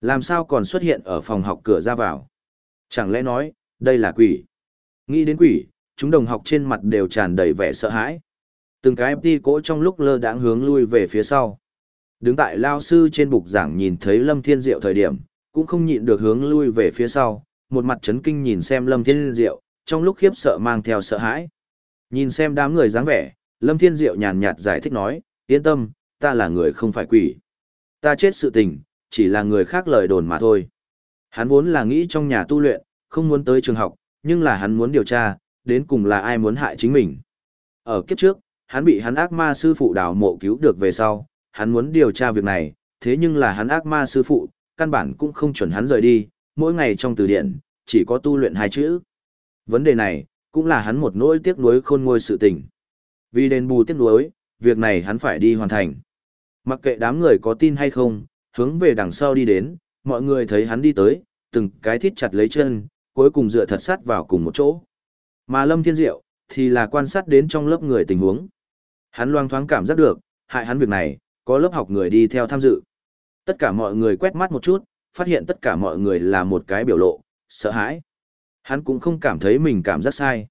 Speaker 1: Làm sao còn xuất hiện ở phòng học cửa ra vào? Chẳng lẽ nói, đây là quỷ? Nghĩ đến quỷ, chúng đồng học trên mặt đều tràn đầy vẻ sợ hãi. Từng cái đi cỗ trong lúc lơ đãng hướng lui về phía sau. Đứng tại lao sư trên bục giảng nhìn thấy Lâm Thiên Diệu thời điểm, cũng không nhịn được hướng lui về phía sau, một mặt chấn kinh nhìn xem Lâm Thiên Diệu, trong lúc khiếp sợ mang theo sợ hãi. Nhìn xem đám người dáng vẻ, Lâm Thiên Diệu nhàn nhạt giải thích nói, yên tâm, ta là người không phải quỷ. Ta chết sự tình, chỉ là người khác lời đồn mà thôi. Hắn vốn là nghĩ trong nhà tu luyện, không muốn tới trường học, nhưng là hắn muốn điều tra, đến cùng là ai muốn hại chính mình. Ở kiếp trước, hắn bị hắn ác ma sư phụ đào mộ cứu được về sau, hắn muốn điều tra việc này, thế nhưng là hắn ác ma sư phụ, căn bản cũng không chuẩn hắn rời đi, mỗi ngày trong từ điển, chỉ có tu luyện hai chữ. Vấn đề này, cũng là hắn một nỗi tiếc nuối khôn ngôi sự tình. Vì đền bù tiếc nuối, việc này hắn phải đi hoàn thành. Mặc kệ đám người có tin hay không, hướng về đằng sau đi đến, mọi người thấy hắn đi tới, từng cái thít chặt lấy chân, cuối cùng dựa thật sát vào cùng một chỗ. Mà Lâm Thiên Diệu, thì là quan sát đến trong lớp người tình huống. Hắn loang thoáng cảm giác được, hại hắn việc này, có lớp học người đi theo tham dự. Tất cả mọi người quét mắt một chút, phát hiện tất cả mọi người là một cái biểu lộ, sợ hãi. Hắn cũng không cảm thấy mình cảm giác sai.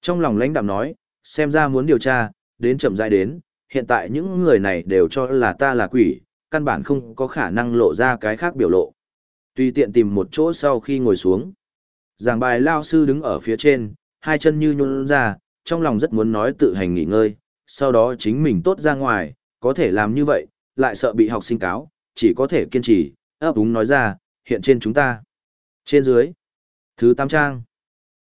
Speaker 1: Trong lòng lãnh đạm nói, xem ra muốn điều tra, đến chậm rãi đến, hiện tại những người này đều cho là ta là quỷ, căn bản không có khả năng lộ ra cái khác biểu lộ. Tùy tiện tìm một chỗ sau khi ngồi xuống. Giảng bài lao sư đứng ở phía trên, hai chân như nhún ra, trong lòng rất muốn nói tự hành nghỉ ngơi, sau đó chính mình tốt ra ngoài, có thể làm như vậy, lại sợ bị học sinh cáo, chỉ có thể kiên trì, ấp úng nói ra, hiện trên chúng ta. Trên dưới. Thứ tám trang.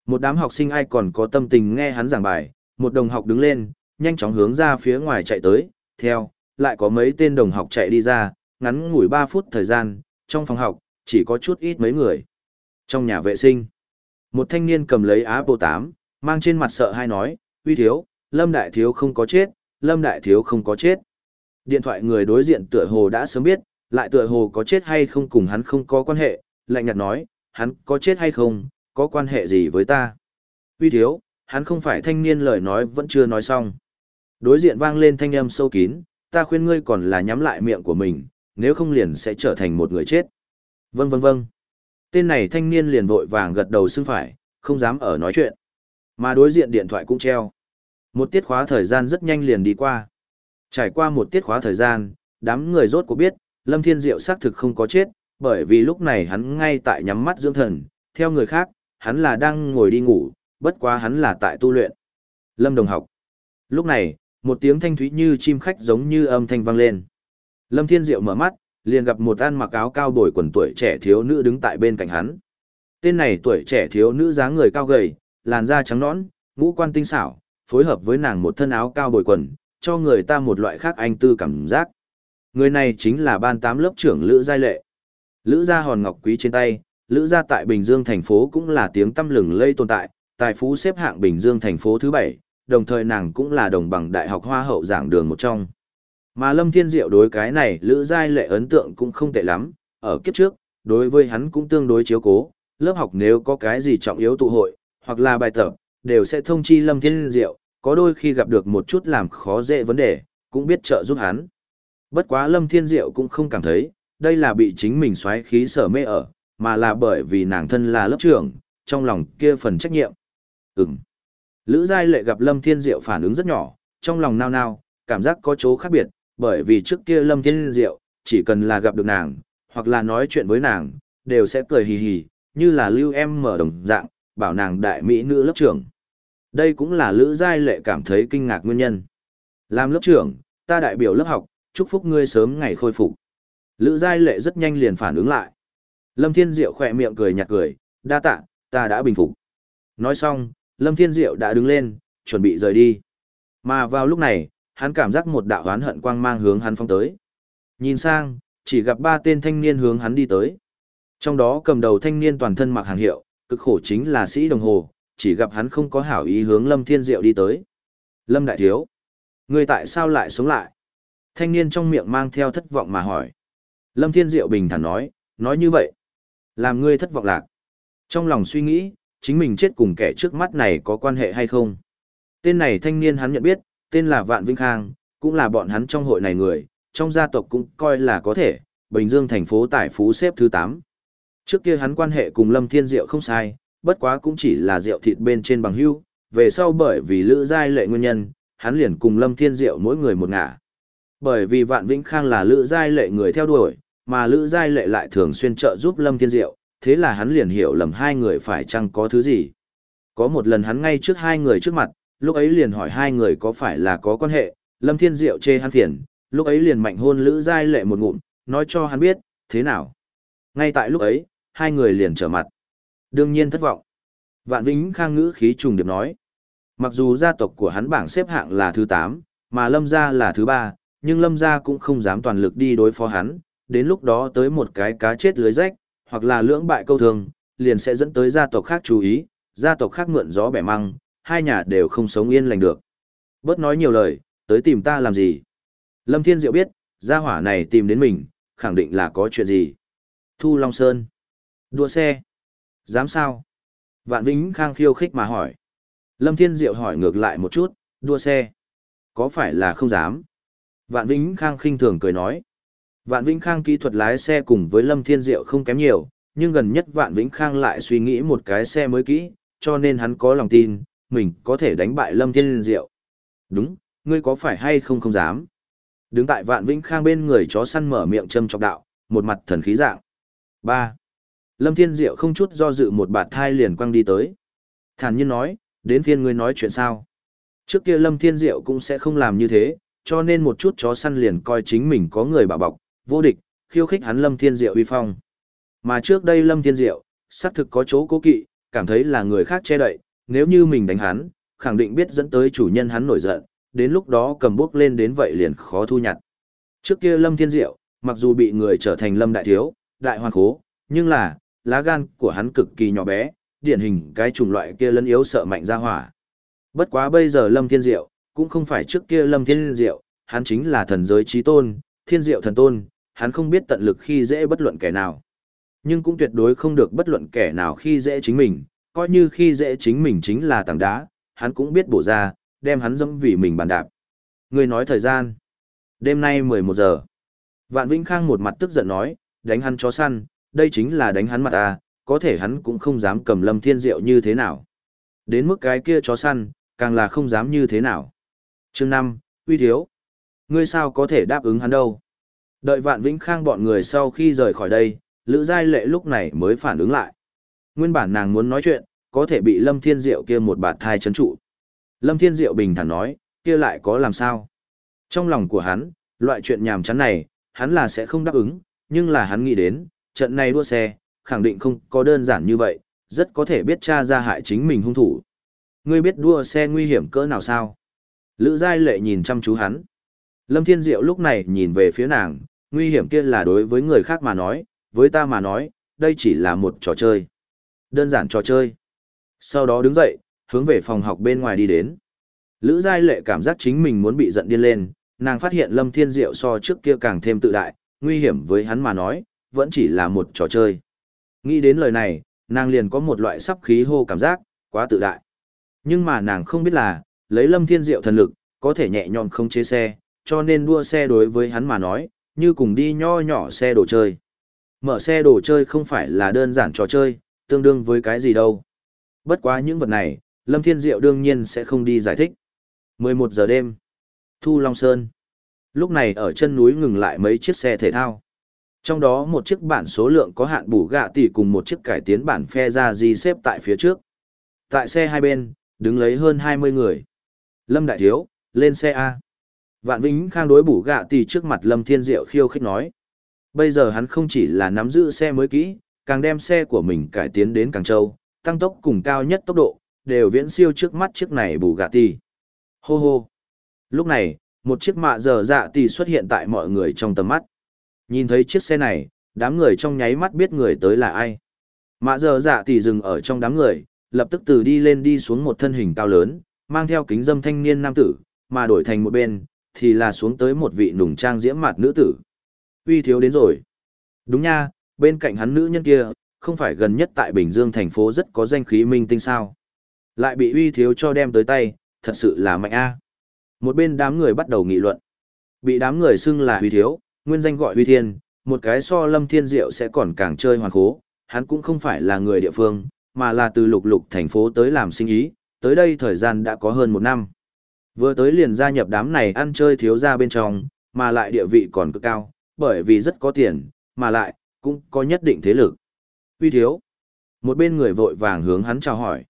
Speaker 1: Một đám học sinh ai còn có tâm tình nghe hắn giảng bài, một đồng học đứng lên, nhanh chóng hướng ra phía ngoài chạy tới, theo, lại có mấy tên đồng học chạy đi ra, ngắn ngủi 3 phút thời gian, trong phòng học, chỉ có chút ít mấy người. Trong nhà vệ sinh, một thanh niên cầm lấy Apple 8, mang trên mặt sợ hai nói, uy thiếu, Lâm Đại Thiếu không có chết, Lâm Đại Thiếu không có chết. Điện thoại người đối diện tựa hồ đã sớm biết, lại tựa hồ có chết hay không cùng hắn không có quan hệ, lạnh nhạt nói, hắn có chết hay không, có quan hệ gì với ta. Uy thiếu, hắn không phải thanh niên lời nói vẫn chưa nói xong. Đối diện vang lên thanh âm sâu kín, ta khuyên ngươi còn là nhắm lại miệng của mình, nếu không liền sẽ trở thành một người chết. Vâng vâng vâng. Tên này thanh niên liền vội vàng gật đầu xưng phải, không dám ở nói chuyện. Mà đối diện điện thoại cũng treo. Một tiết khóa thời gian rất nhanh liền đi qua. Trải qua một tiết khóa thời gian, đám người rốt cuộc biết, Lâm Thiên Diệu xác thực không có chết, bởi vì lúc này hắn ngay tại nhắm mắt dưỡng thần, theo người khác, hắn là đang ngồi đi ngủ, bất quá hắn là tại tu luyện. Lâm Đồng học. Lúc này, một tiếng thanh thúy như chim khách giống như âm thanh vang lên. Lâm Thiên Diệu mở mắt, liền gặp một an mặc áo cao bồi quần tuổi trẻ thiếu nữ đứng tại bên cạnh hắn. Tên này tuổi trẻ thiếu nữ dáng người cao gầy, làn da trắng nõn, ngũ quan tinh xảo, phối hợp với nàng một thân áo cao bồi quần, cho người ta một loại khác anh tư cảm giác. Người này chính là ban tám lớp trưởng Lữ Giai Lệ. Lữ gia hòn ngọc quý trên tay, Lữ gia tại Bình Dương thành phố cũng là tiếng tăm lừng lây tồn tại, tài phú xếp hạng Bình Dương thành phố thứ bảy, đồng thời nàng cũng là đồng bằng đại học hoa hậu giảng đường một trong. Mà Lâm Thiên Diệu đối cái này Lữ Giai Lệ ấn tượng cũng không tệ lắm, ở kiếp trước, đối với hắn cũng tương đối chiếu cố, lớp học nếu có cái gì trọng yếu tụ hội, hoặc là bài tập, đều sẽ thông chi Lâm Thiên Diệu, có đôi khi gặp được một chút làm khó dễ vấn đề, cũng biết trợ giúp hắn. Bất quá Lâm Thiên Diệu cũng không cảm thấy, đây là bị chính mình xoáy khí sở mê ở, mà là bởi vì nàng thân là lớp trưởng, trong lòng kia phần trách nhiệm. Ừm. Lữ Giai Lệ gặp Lâm Thiên Diệu phản ứng rất nhỏ, trong lòng nao nao, cảm giác có chỗ khác biệt, bởi vì trước kia Lâm Thiên Diệu, chỉ cần là gặp được nàng, hoặc là nói chuyện với nàng, đều sẽ cười hì hì, như là lưu em mở đồng dạng, bảo nàng đại mỹ nữ lớp trưởng. Đây cũng là Lữ Giai Lệ cảm thấy kinh ngạc nguyên nhân. Làm lớp trưởng, ta đại biểu lớp học, chúc phúc ngươi sớm ngày khôi phục. Lữ Giai Lệ rất nhanh liền phản ứng lại. Lâm Thiên Diệu khỏe miệng cười nhạt cười, đa tạ, ta đã bình phục. Nói xong, Lâm Thiên Diệu đã đứng lên, chuẩn bị rời đi. Mà vào lúc này, hắn cảm giác một đạo oán hận quang mang hướng hắn phong tới. Nhìn sang, chỉ gặp ba tên thanh niên hướng hắn đi tới. Trong đó cầm đầu thanh niên toàn thân mặc hàng hiệu, cực khổ chính là sĩ đồng hồ, chỉ gặp hắn không có hảo ý hướng Lâm Thiên Diệu đi tới. Lâm Đại Thiếu, người tại sao lại sống lại? Thanh niên trong miệng mang theo thất vọng mà hỏi. Lâm Thiên Diệu bình thản nói, nói như vậy. Làm ngươi thất vọng lạc. Trong lòng suy nghĩ, chính mình chết cùng kẻ trước mắt này có quan hệ hay không. Tên này thanh niên hắn nhận biết, tên là Vạn Vinh Khang, cũng là bọn hắn trong hội này người, trong gia tộc cũng coi là có thể, Bình Dương thành phố tài phú xếp thứ 8. Trước kia hắn quan hệ cùng Lâm Thiên Diệu không sai, bất quá cũng chỉ là rượu thịt bên trên bằng hưu, về sau bởi vì lữ giai lệ nguyên nhân, hắn liền cùng Lâm Thiên Diệu mỗi người một ngả. Bởi vì Vạn Vĩnh Khang là lữ giai lệ người theo đuổi, mà lữ giai lệ lại thường xuyên trợ giúp Lâm Thiên Diệu, thế là hắn liền hiểu lầm hai người phải chăng có thứ gì. Có một lần hắn ngay trước hai người trước mặt, lúc ấy liền hỏi hai người có phải là có quan hệ, Lâm Thiên Diệu chê hắn phiền, lúc ấy liền mạnh hôn Lữ Giai Lệ một ngụm, nói cho hắn biết, thế nào. Ngay tại lúc ấy, hai người liền trở mặt. Đương nhiên thất vọng. Vạn Vĩnh Khang ngữ khí trùng điệp nói. Mặc dù gia tộc của hắn bảng xếp hạng là thứ 8, mà Lâm gia là thứ 3, nhưng Lâm gia cũng không dám toàn lực đi đối phó hắn, đến lúc đó tới một cái cá chết lưới rách, hoặc là lưỡng bại câu thường, liền sẽ dẫn tới gia tộc khác chú ý, gia tộc khác mượn gió bẻ măng, hai nhà đều không sống yên lành được. Bớt nói nhiều lời, tới tìm ta làm gì? Lâm Thiên Diệu biết, gia hỏa này tìm đến mình, khẳng định là có chuyện gì. Thu Long Sơn. Đua xe. Dám sao? Vạn Vĩnh Khang khiêu khích mà hỏi. Lâm Thiên Diệu hỏi ngược lại một chút, đua xe. Có phải là không dám? Vạn Vĩnh Khang khinh thường cười nói. Vạn Vĩnh Khang kỹ thuật lái xe cùng với Lâm Thiên Diệu không kém nhiều, nhưng gần nhất Vạn Vĩnh Khang lại suy nghĩ một cái xe mới kỹ, cho nên hắn có lòng tin, mình có thể đánh bại Lâm Thiên Diệu. Đúng, ngươi có phải hay không không dám? Đứng tại Vạn Vĩnh Khang bên người chó săn mở miệng châm chọc đạo, một mặt thần khí dạng. 3. Lâm Thiên Diệu không chút do dự một bạt thai liền quăng đi tới. Thản nhiên nói, đến phiên ngươi nói chuyện sao? Trước kia Lâm Thiên Diệu cũng sẽ không làm như thế, cho nên một chút chó săn liền coi chính mình có người bảo bọc, vô địch, khiêu khích hắn Lâm Thiên Diệu uy phong. Mà trước đây Lâm Thiên Diệu, xác thực có chỗ cố kỵ, cảm thấy là người khác che đậy, nếu như mình đánh hắn, khẳng định biết dẫn tới chủ nhân hắn nổi giận, đến lúc đó cầm bước lên đến vậy liền khó thu nhặt. Trước kia Lâm Thiên Diệu, mặc dù bị người trở thành Lâm Đại Thiếu, Đại Hoàn Khố, nhưng là, lá gan của hắn cực kỳ nhỏ bé, điển hình cái chủng loại kia lấn yếu sợ mạnh ra hỏa. Bất quá bây giờ Lâm Thiên Diệu, cũng không phải trước kia Lâm Thiên Diệu, hắn chính là thần giới trí tôn, thiên diệu thần tôn, hắn không biết tận lực khi dễ bất luận kẻ nào. Nhưng cũng tuyệt đối không được bất luận kẻ nào khi dễ chính mình, coi như khi dễ chính mình chính là tảng đá, hắn cũng biết bổ ra, đem hắn dẫm vì mình bàn đạp. Người nói thời gian. Đêm nay 11 giờ. Vạn Vĩnh Khang một mặt tức giận nói, đánh hắn chó săn, đây chính là đánh hắn mặt à, có thể hắn cũng không dám cầm lâm thiên diệu như thế nào. Đến mức cái kia chó săn, càng là không dám như thế nào. Chương năm, uy thiếu. Ngươi sao có thể đáp ứng hắn đâu? Đợi Vạn Vĩnh Khang bọn người sau khi rời khỏi đây, Lữ Giai Lệ lúc này mới phản ứng lại. Nguyên bản nàng muốn nói chuyện, có thể bị Lâm Thiên Diệu kia một bạt thai chấn trụ. Lâm Thiên Diệu bình thản nói, kia lại có làm sao? Trong lòng của hắn, loại chuyện nhàm chán này, hắn là sẽ không đáp ứng, nhưng là hắn nghĩ đến, trận này đua xe, khẳng định không có đơn giản như vậy, rất có thể biết cha ra hại chính mình hung thủ. Ngươi biết đua xe nguy hiểm cỡ nào sao? Lữ Giai Lệ nhìn chăm chú hắn. Lâm Thiên Diệu lúc này nhìn về phía nàng, nguy hiểm kia là đối với người khác mà nói, với ta mà nói, đây chỉ là một trò chơi. Đơn giản trò chơi. Sau đó đứng dậy, hướng về phòng học bên ngoài đi đến. Lữ Giai Lệ cảm giác chính mình muốn bị giận điên lên, nàng phát hiện Lâm Thiên Diệu so trước kia càng thêm tự đại, nguy hiểm với hắn mà nói, vẫn chỉ là một trò chơi. Nghĩ đến lời này, nàng liền có một loại sắp khí hô cảm giác, quá tự đại. Nhưng mà nàng không biết là, lấy Lâm Thiên Diệu thần lực, có thể nhẹ nhõm không chế xe, cho nên đua xe đối với hắn mà nói, như cùng đi nho nhỏ xe đồ chơi. Mở xe đồ chơi không phải là đơn giản trò chơi, tương đương với cái gì đâu. Bất quá những vật này, Lâm Thiên Diệu đương nhiên sẽ không đi giải thích. 11 giờ đêm. Thu Long Sơn. Lúc này ở chân núi ngừng lại mấy chiếc xe thể thao. Trong đó một chiếc bản số lượng có hạn bù gạ tỷ cùng một chiếc cải tiến bản phe ra di xếp tại phía trước. Tại xe hai bên, đứng lấy hơn 20 người. Lâm Đại Thiếu, lên xe A. Vạn Vĩnh Khang đối bù gạ tỷ trước mặt Lâm Thiên Diệu khiêu khích nói. Bây giờ hắn không chỉ là nắm giữ xe mới kỹ, càng đem xe của mình cải tiến đến càng châu, tăng tốc cùng cao nhất tốc độ, đều viễn siêu trước mắt chiếc này bù gạ tỷ. Hô hô. Lúc này, một chiếc mạ giờ dạ tỷ xuất hiện tại mọi người trong tầm mắt. Nhìn thấy chiếc xe này, đám người trong nháy mắt biết người tới là ai. Mạ giờ dạ tỷ dừng ở trong đám người, lập tức từ đi lên đi xuống một thân hình cao lớn, mang theo kính dâm thanh niên nam tử, mà đổi thành một bên, thì là xuống tới một vị nùng trang diễm mặt nữ tử. Uy thiếu đến rồi. Đúng nha, bên cạnh hắn nữ nhân kia, không phải gần nhất tại Bình Dương thành phố rất có danh khí minh tinh sao. Lại bị uy thiếu cho đem tới tay, thật sự là mạnh a. Một bên đám người bắt đầu nghị luận. Bị đám người xưng là uy thiếu, nguyên danh gọi uy thiên, một cái so lâm thiên diệu sẽ còn càng chơi hoàn khố, hắn cũng không phải là người địa phương, mà là từ lục lục thành phố tới làm sinh ý, tới đây thời gian đã có hơn một năm. Vừa tới liền gia nhập đám này ăn chơi thiếu gia bên trong, mà lại địa vị còn cực cao, bởi vì rất có tiền, mà lại, cũng có nhất định thế lực. Uy thiếu. Một bên người vội vàng hướng hắn chào hỏi.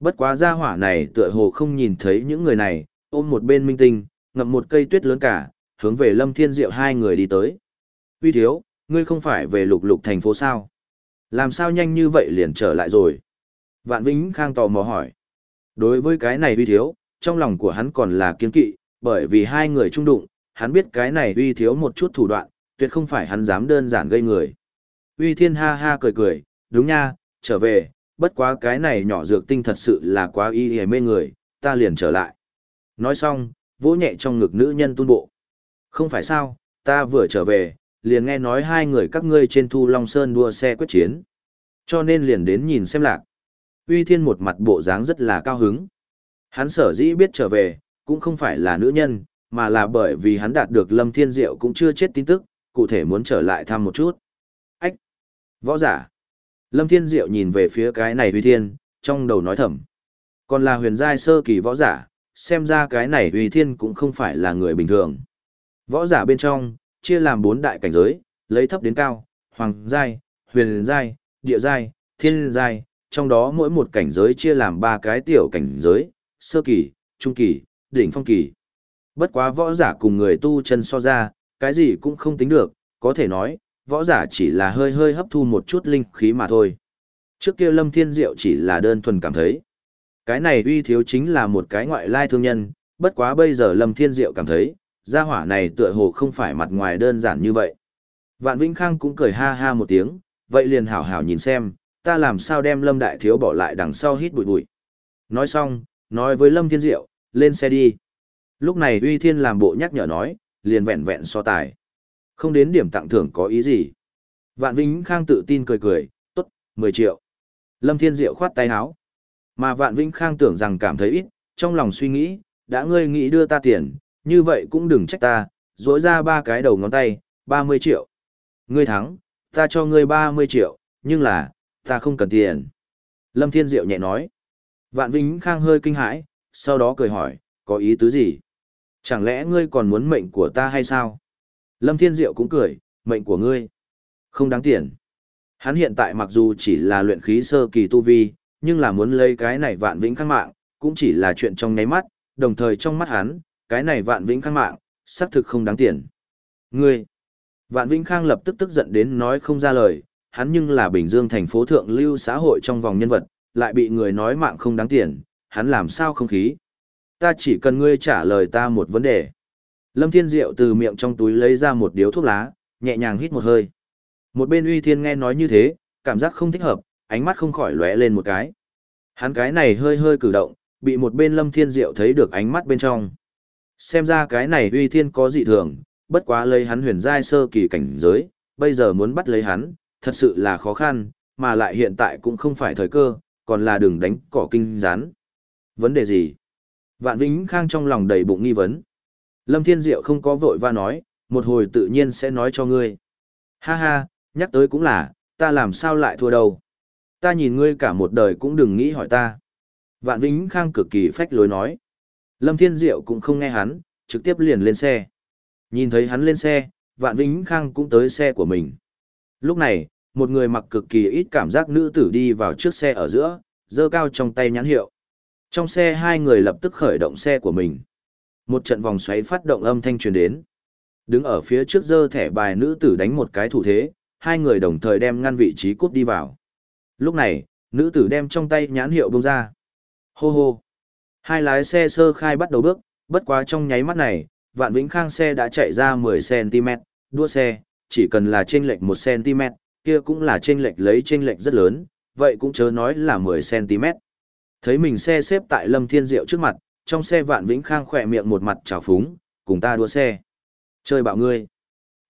Speaker 1: Bất quá gia hỏa này tựa hồ không nhìn thấy những người này, ôm một bên minh tinh, ngậm một cây tuyết lớn cả, hướng về Lâm Thiên Diệu hai người đi tới. Uy thiếu, ngươi không phải về lục lục thành phố sao? Làm sao nhanh như vậy liền trở lại rồi? Vạn Vĩnh Khang tò mò hỏi. Đối với cái này uy thiếu, trong lòng của hắn còn là kiên kỵ, bởi vì hai người trung đụng, hắn biết cái này uy thiếu một chút thủ đoạn, tuyệt không phải hắn dám đơn giản gây người. Uy thiên ha ha cười cười, đúng nha, trở về, bất quá cái này nhỏ dược tinh thật sự là quá y hề mê người, ta liền trở lại. Nói xong, vỗ nhẹ trong ngực nữ nhân tuôn bộ. Không phải sao, ta vừa trở về, liền nghe nói hai người các ngươi trên Thu Long Sơn đua xe quyết chiến. Cho nên liền đến nhìn xem lạc. Uy Thiên một mặt bộ dáng rất là cao hứng. Hắn sở dĩ biết trở về, cũng không phải là nữ nhân, mà là bởi vì hắn đạt được Lâm Thiên Diệu cũng chưa chết tin tức, cụ thể muốn trở lại thăm một chút. Ách! Võ giả! Lâm Thiên Diệu nhìn về phía cái này Uy Thiên, trong đầu nói thầm. Còn là huyền giai sơ kỳ võ giả, xem ra cái này Uy Thiên cũng không phải là người bình thường. Võ giả bên trong, chia làm bốn đại cảnh giới, lấy thấp đến cao, hoàng giai, huyền giai, địa giai, thiên giai, trong đó mỗi một cảnh giới chia làm ba cái tiểu cảnh giới, sơ kỳ, trung kỳ, đỉnh phong kỳ. Bất quá võ giả cùng người tu chân so ra, cái gì cũng không tính được, có thể nói, võ giả chỉ là hơi hơi hấp thu một chút linh khí mà thôi. Trước kia Lâm Thiên Diệu chỉ là đơn thuần cảm thấy. Cái này uy thiếu chính là một cái ngoại lai thương nhân, bất quá bây giờ Lâm Thiên Diệu cảm thấy, gia hỏa này tựa hồ không phải mặt ngoài đơn giản như vậy. Vạn Vĩnh Khang cũng cười ha ha một tiếng, vậy liền hảo hảo nhìn xem, ta làm sao đem Lâm Đại Thiếu bỏ lại đằng sau hít bụi bụi. Nói xong, nói với Lâm Thiên Diệu, lên xe đi. Lúc này Uy Thiên làm bộ nhắc nhở nói, liền vẹn vẹn so tài. Không đến điểm tặng thưởng có ý gì. Vạn Vĩnh Khang tự tin cười cười, tốt, 10 triệu. Lâm Thiên Diệu khoát tay háo. Mà Vạn Vĩnh Khang tưởng rằng cảm thấy ít, trong lòng suy nghĩ, đã ngươi nghĩ đưa ta tiền, như vậy cũng đừng trách ta, dỗi ra ba cái đầu ngón tay, 30 triệu. Ngươi thắng, ta cho ngươi 30 triệu, nhưng là, ta không cần tiền. Lâm Thiên Diệu nhẹ nói. Vạn Vĩnh Khang hơi kinh hãi, sau đó cười hỏi, có ý tứ gì? Chẳng lẽ ngươi còn muốn mệnh của ta hay sao? Lâm Thiên Diệu cũng cười, mệnh của ngươi. Không đáng tiền. Hắn hiện tại mặc dù chỉ là luyện khí sơ kỳ tu vi, nhưng là muốn lấy cái này vạn vĩnh khang mạng, cũng chỉ là chuyện trong nháy mắt, đồng thời trong mắt hắn, cái này vạn vĩnh khang mạng, xác thực không đáng tiền. Ngươi! Vạn Vĩnh Khang lập tức tức giận đến nói không ra lời, hắn nhưng là Bình Dương thành phố thượng lưu xã hội trong vòng nhân vật, lại bị người nói mạng không đáng tiền, hắn làm sao không khí. Ta chỉ cần ngươi trả lời ta một vấn đề. Lâm Thiên Diệu từ miệng trong túi lấy ra một điếu thuốc lá, nhẹ nhàng hít một hơi. Một bên uy thiên nghe nói như thế, cảm giác không thích hợp, ánh mắt không khỏi lóe lên một cái. Hắn cái này hơi hơi cử động, bị một bên Lâm Thiên Diệu thấy được ánh mắt bên trong. Xem ra cái này uy thiên có dị thường, bất quá lấy hắn huyền giai sơ kỳ cảnh giới, bây giờ muốn bắt lấy hắn, thật sự là khó khăn, mà lại hiện tại cũng không phải thời cơ, còn là đường đánh cỏ kinh rán. Vấn đề gì? Vạn Vĩnh Khang trong lòng đầy bụng nghi vấn. Lâm Thiên Diệu không có vội và nói, một hồi tự nhiên sẽ nói cho ngươi. Ha ha, nhắc tới cũng là, ta làm sao lại thua đâu. Ta nhìn ngươi cả một đời cũng đừng nghĩ hỏi ta. Vạn Vĩnh Khang cực kỳ phách lối nói. Lâm Thiên Diệu cũng không nghe hắn, trực tiếp liền lên xe. Nhìn thấy hắn lên xe, Vạn Vĩnh Khang cũng tới xe của mình. Lúc này, một người mặc cực kỳ ít cảm giác nữ tử đi vào trước xe ở giữa, giơ cao trong tay nhãn hiệu. Trong xe hai người lập tức khởi động xe của mình. Một trận vòng xoáy phát động âm thanh truyền đến. Đứng ở phía trước giơ thẻ bài nữ tử đánh một cái thủ thế, hai người đồng thời đem ngăn vị trí cút đi vào. Lúc này, nữ tử đem trong tay nhãn hiệu bông ra. Hô hô. Hai lái xe sơ khai bắt đầu bước, bất quá trong nháy mắt này, vạn vĩnh khang xe đã chạy ra 10cm, đua xe, chỉ cần là chênh lệch 1cm, kia cũng là chênh lệch lấy chênh lệch rất lớn, vậy cũng chớ nói là 10cm. Thấy mình xe xếp tại Lâm Thiên Diệu trước mặt, trong xe vạn vĩnh khang khỏe miệng một mặt trào phúng, cùng ta đua xe. Chơi bạo ngươi.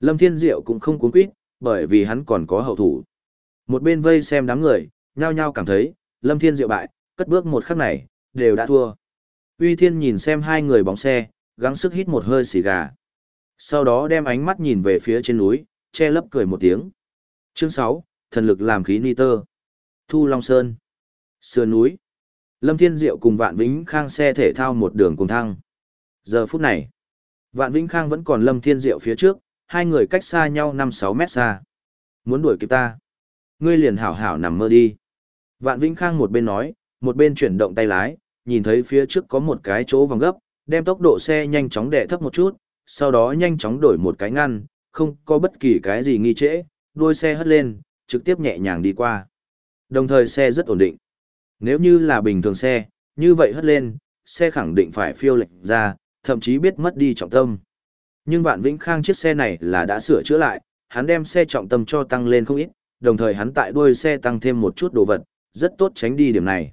Speaker 1: Lâm Thiên Diệu cũng không cuốn quýt, bởi vì hắn còn có hậu thủ. Một bên vây xem đám người, nhao nhao cảm thấy, Lâm Thiên Diệu bại, cất bước một khắc này, đều đã thua. Uy Thiên nhìn xem hai người bóng xe, gắng sức hít một hơi xì gà. Sau đó đem ánh mắt nhìn về phía trên núi, che lấp cười một tiếng. Chương 6, thần lực làm khí nitơ. Thu Long Sơn. Sườn núi. Lâm Thiên Diệu cùng Vạn Vĩnh Khang xe thể thao một đường cùng thăng. Giờ phút này, Vạn Vĩnh Khang vẫn còn Lâm Thiên Diệu phía trước, hai người cách xa nhau 5-6 mét xa. Muốn đuổi kịp ta. Ngươi liền hảo hảo nằm mơ đi. Vạn Vĩnh Khang một bên nói, một bên chuyển động tay lái, nhìn thấy phía trước có một cái chỗ vòng gấp, đem tốc độ xe nhanh chóng đè thấp một chút, sau đó nhanh chóng đổi một cái ngăn, không có bất kỳ cái gì nghi trễ, đuôi xe hất lên, trực tiếp nhẹ nhàng đi qua. Đồng thời xe rất ổn định. Nếu như là bình thường xe, như vậy hất lên, xe khẳng định phải phiêu lệch ra, thậm chí biết mất đi trọng tâm. Nhưng Vạn Vĩnh Khang chiếc xe này là đã sửa chữa lại, hắn đem xe trọng tâm cho tăng lên không ít, đồng thời hắn tại đuôi xe tăng thêm một chút đồ vật, rất tốt tránh đi điểm này.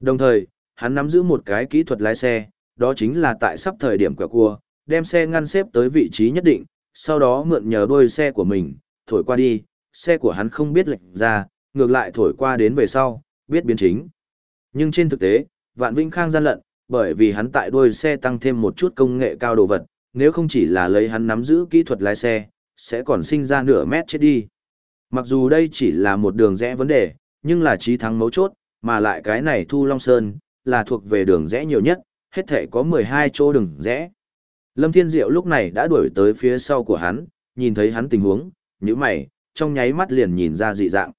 Speaker 1: Đồng thời, hắn nắm giữ một cái kỹ thuật lái xe, đó chính là tại sắp thời điểm quẹo cua, đem xe ngăn xếp tới vị trí nhất định, sau đó mượn nhờ đuôi xe của mình, thổi qua đi, xe của hắn không biết lệch ra, ngược lại thổi qua đến về sau, biết biến chính. Nhưng trên thực tế, Vạn Vĩnh Khang gian lận, bởi vì hắn tại đuôi xe tăng thêm một chút công nghệ cao đồ vật, nếu không chỉ là lấy hắn nắm giữ kỹ thuật lái xe, sẽ còn sinh ra nửa mét chết đi. Mặc dù đây chỉ là một đường rẽ vấn đề, nhưng là trí thắng mấu chốt, mà lại cái này Thu Long Sơn, là thuộc về đường rẽ nhiều nhất, hết thể có 12 chỗ đường rẽ. Lâm Thiên Diệu lúc này đã đuổi tới phía sau của hắn, nhìn thấy hắn tình huống, như mày, trong nháy mắt liền nhìn ra dị dạng.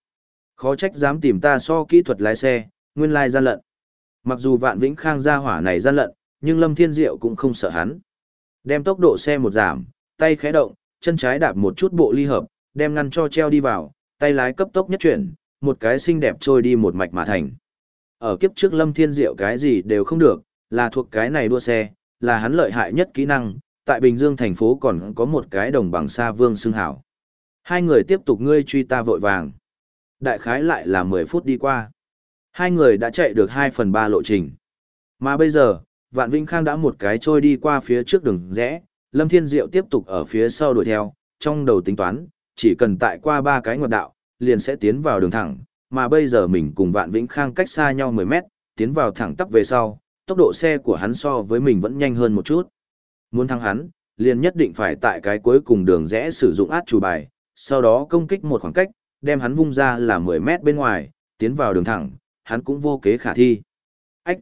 Speaker 1: Khó trách dám tìm ta so kỹ thuật lái xe, nguyên lai gian lận. Mặc dù vạn vĩnh khang gia hỏa này gian lận, nhưng Lâm Thiên Diệu cũng không sợ hắn. Đem tốc độ xe một giảm, tay khẽ động, chân trái đạp một chút bộ ly hợp, đem ngăn cho treo đi vào, tay lái cấp tốc nhất chuyển, một cái xinh đẹp trôi đi một mạch mà thành. Ở kiếp trước Lâm Thiên Diệu cái gì đều không được, là thuộc cái này đua xe, là hắn lợi hại nhất kỹ năng, tại Bình Dương thành phố còn có một cái đồng bằng xa vương xưng hảo. Hai người tiếp tục ngươi truy ta vội vàng. Đại khái lại là 10 phút đi qua. Hai người đã chạy được 2 phần 3 lộ trình. Mà bây giờ, Vạn Vinh Khang đã một cái trôi đi qua phía trước đường rẽ, Lâm Thiên Diệu tiếp tục ở phía sau đuổi theo, trong đầu tính toán, chỉ cần tại qua ba cái ngoặt đạo, liền sẽ tiến vào đường thẳng, mà bây giờ mình cùng Vạn Vĩnh Khang cách xa nhau 10 mét, tiến vào thẳng tắp về sau, tốc độ xe của hắn so với mình vẫn nhanh hơn một chút. Muốn thắng hắn, liền nhất định phải tại cái cuối cùng đường rẽ sử dụng át chủ bài, sau đó công kích một khoảng cách, đem hắn vung ra là 10 mét bên ngoài, tiến vào đường thẳng, hắn cũng vô kế khả thi. Ách!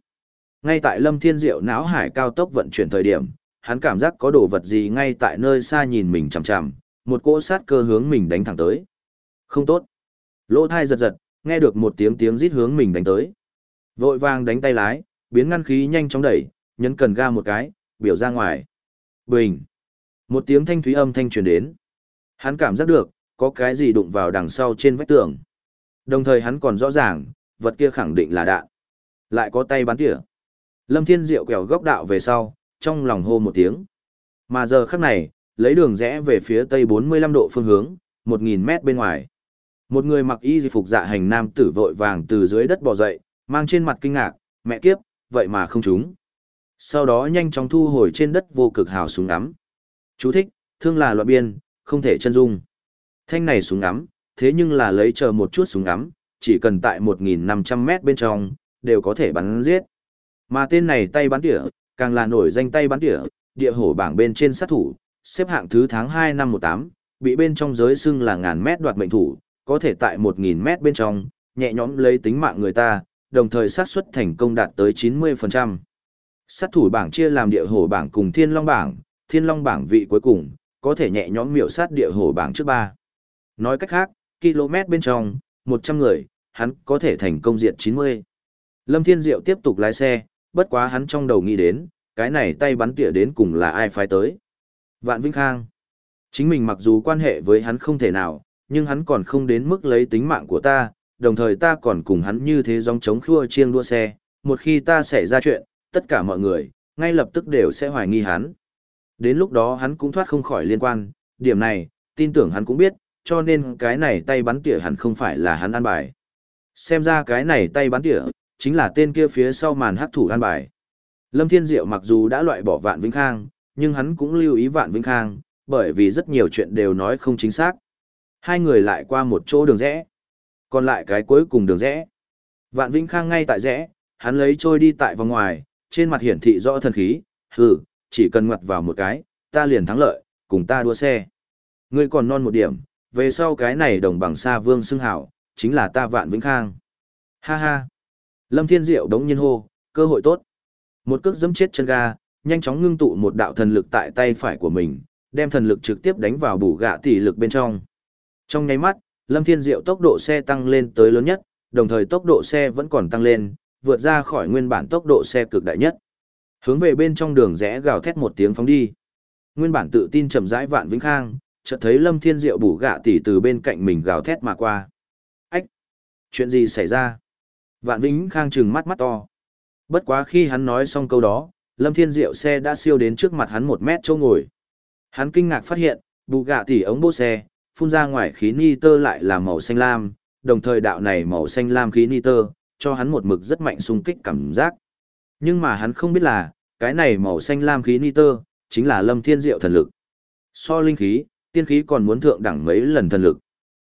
Speaker 1: Ngay tại Lâm Thiên Diệu não hải cao tốc vận chuyển thời điểm, hắn cảm giác có đồ vật gì ngay tại nơi xa nhìn mình chằm chằm, một cỗ sát cơ hướng mình đánh thẳng tới. Không tốt. Lỗ thai giật giật, nghe được một tiếng tiếng rít hướng mình đánh tới. Vội vàng đánh tay lái, biến ngăn khí nhanh chóng đẩy, nhấn cần ga một cái, biểu ra ngoài. Bình. Một tiếng thanh thúy âm thanh truyền đến. Hắn cảm giác được, có cái gì đụng vào đằng sau trên vách tường. Đồng thời hắn còn rõ ràng, vật kia khẳng định là đạn. Lại có tay bắn tỉa. Lâm Thiên Diệu quẹo góc đạo về sau, trong lòng hô một tiếng. Mà giờ khắc này, lấy đường rẽ về phía tây 45 độ phương hướng, 1.000 mét bên ngoài. Một người mặc y phục dạ hành nam tử vội vàng từ dưới đất bò dậy, mang trên mặt kinh ngạc, mẹ kiếp, vậy mà không trúng. Sau đó nhanh chóng thu hồi trên đất vô cực hào súng ngắm. Chú thích, thương là loại biên, không thể chân dung. Thanh này súng ngắm, thế nhưng là lấy chờ một chút súng ngắm, chỉ cần tại 1.500 mét bên trong, đều có thể bắn giết. Mà tên này tay bắn tỉa, càng là nổi danh tay bắn tỉa, địa hổ bảng bên trên sát thủ, xếp hạng thứ tháng 2 năm 18, bị bên trong giới xưng là ngàn mét đoạt mệnh thủ, có thể tại 1.000 mét bên trong, nhẹ nhõm lấy tính mạng người ta, đồng thời xác suất thành công đạt tới 90%. Sát thủ bảng chia làm địa hổ bảng cùng thiên long bảng, thiên long bảng vị cuối cùng, có thể nhẹ nhõm miểu sát địa hổ bảng trước ba. Nói cách khác, km bên trong, 100 người, hắn có thể thành công diệt 90. Lâm Thiên Diệu tiếp tục lái xe, bất quá hắn trong đầu nghĩ đến, cái này tay bắn tỉa đến cùng là ai phái tới. Vạn Vinh Khang. Chính mình mặc dù quan hệ với hắn không thể nào, nhưng hắn còn không đến mức lấy tính mạng của ta, đồng thời ta còn cùng hắn như thế dòng chống khua chiêng đua xe, một khi ta xảy ra chuyện, tất cả mọi người, ngay lập tức đều sẽ hoài nghi hắn. Đến lúc đó hắn cũng thoát không khỏi liên quan, điểm này, tin tưởng hắn cũng biết, cho nên cái này tay bắn tỉa hẳn không phải là hắn an bài. Xem ra cái này tay bắn tỉa, chính là tên kia phía sau màn hắc thủ an bài. Lâm Thiên Diệu mặc dù đã loại bỏ Vạn Vĩnh Khang, nhưng hắn cũng lưu ý Vạn Vĩnh Khang, bởi vì rất nhiều chuyện đều nói không chính xác. Hai người lại qua một chỗ đường rẽ. Còn lại cái cuối cùng đường rẽ. Vạn Vĩnh Khang ngay tại rẽ, hắn lấy trôi đi tại vòng ngoài, trên mặt hiển thị rõ thần khí, hừ, chỉ cần ngoặt vào một cái, ta liền thắng lợi, cùng ta đua xe. Ngươi còn non một điểm, về sau cái này đồng bằng xa vương xưng hảo, chính là ta Vạn Vĩnh Khang. Ha ha. Lâm Thiên Diệu đống nhiên hô, cơ hội tốt. Một cước giẫm chết chân ga, nhanh chóng ngưng tụ một đạo thần lực tại tay phải của mình, đem thần lực trực tiếp đánh vào bù gạ tỷ lực bên trong. Trong nháy mắt, Lâm Thiên Diệu tốc độ xe tăng lên tới lớn nhất, đồng thời tốc độ xe vẫn còn tăng lên, vượt ra khỏi nguyên bản tốc độ xe cực đại nhất. Hướng về bên trong đường rẽ gào thét một tiếng phóng đi. Nguyên bản tự tin chậm rãi Vạn Vĩnh Khang, chợt thấy Lâm Thiên Diệu bù gạ tỷ từ bên cạnh mình gào thét mà qua. Ách! Chuyện gì xảy ra? Vạn Vĩnh Khang trừng mắt mắt to. Bất quá khi hắn nói xong câu đó, Lâm Thiên Diệu xe đã siêu đến trước mặt hắn một mét chỗ ngồi. Hắn kinh ngạc phát hiện, bù gạ tỷ ống bô xe, phun ra ngoài khí nitơ lại là màu xanh lam, đồng thời đạo này màu xanh lam khí nitơ, cho hắn một mực rất mạnh xung kích cảm giác. Nhưng mà hắn không biết là, cái này màu xanh lam khí nitơ, chính là Lâm Thiên Diệu thần lực. So linh khí, tiên khí còn muốn thượng đẳng mấy lần thần lực.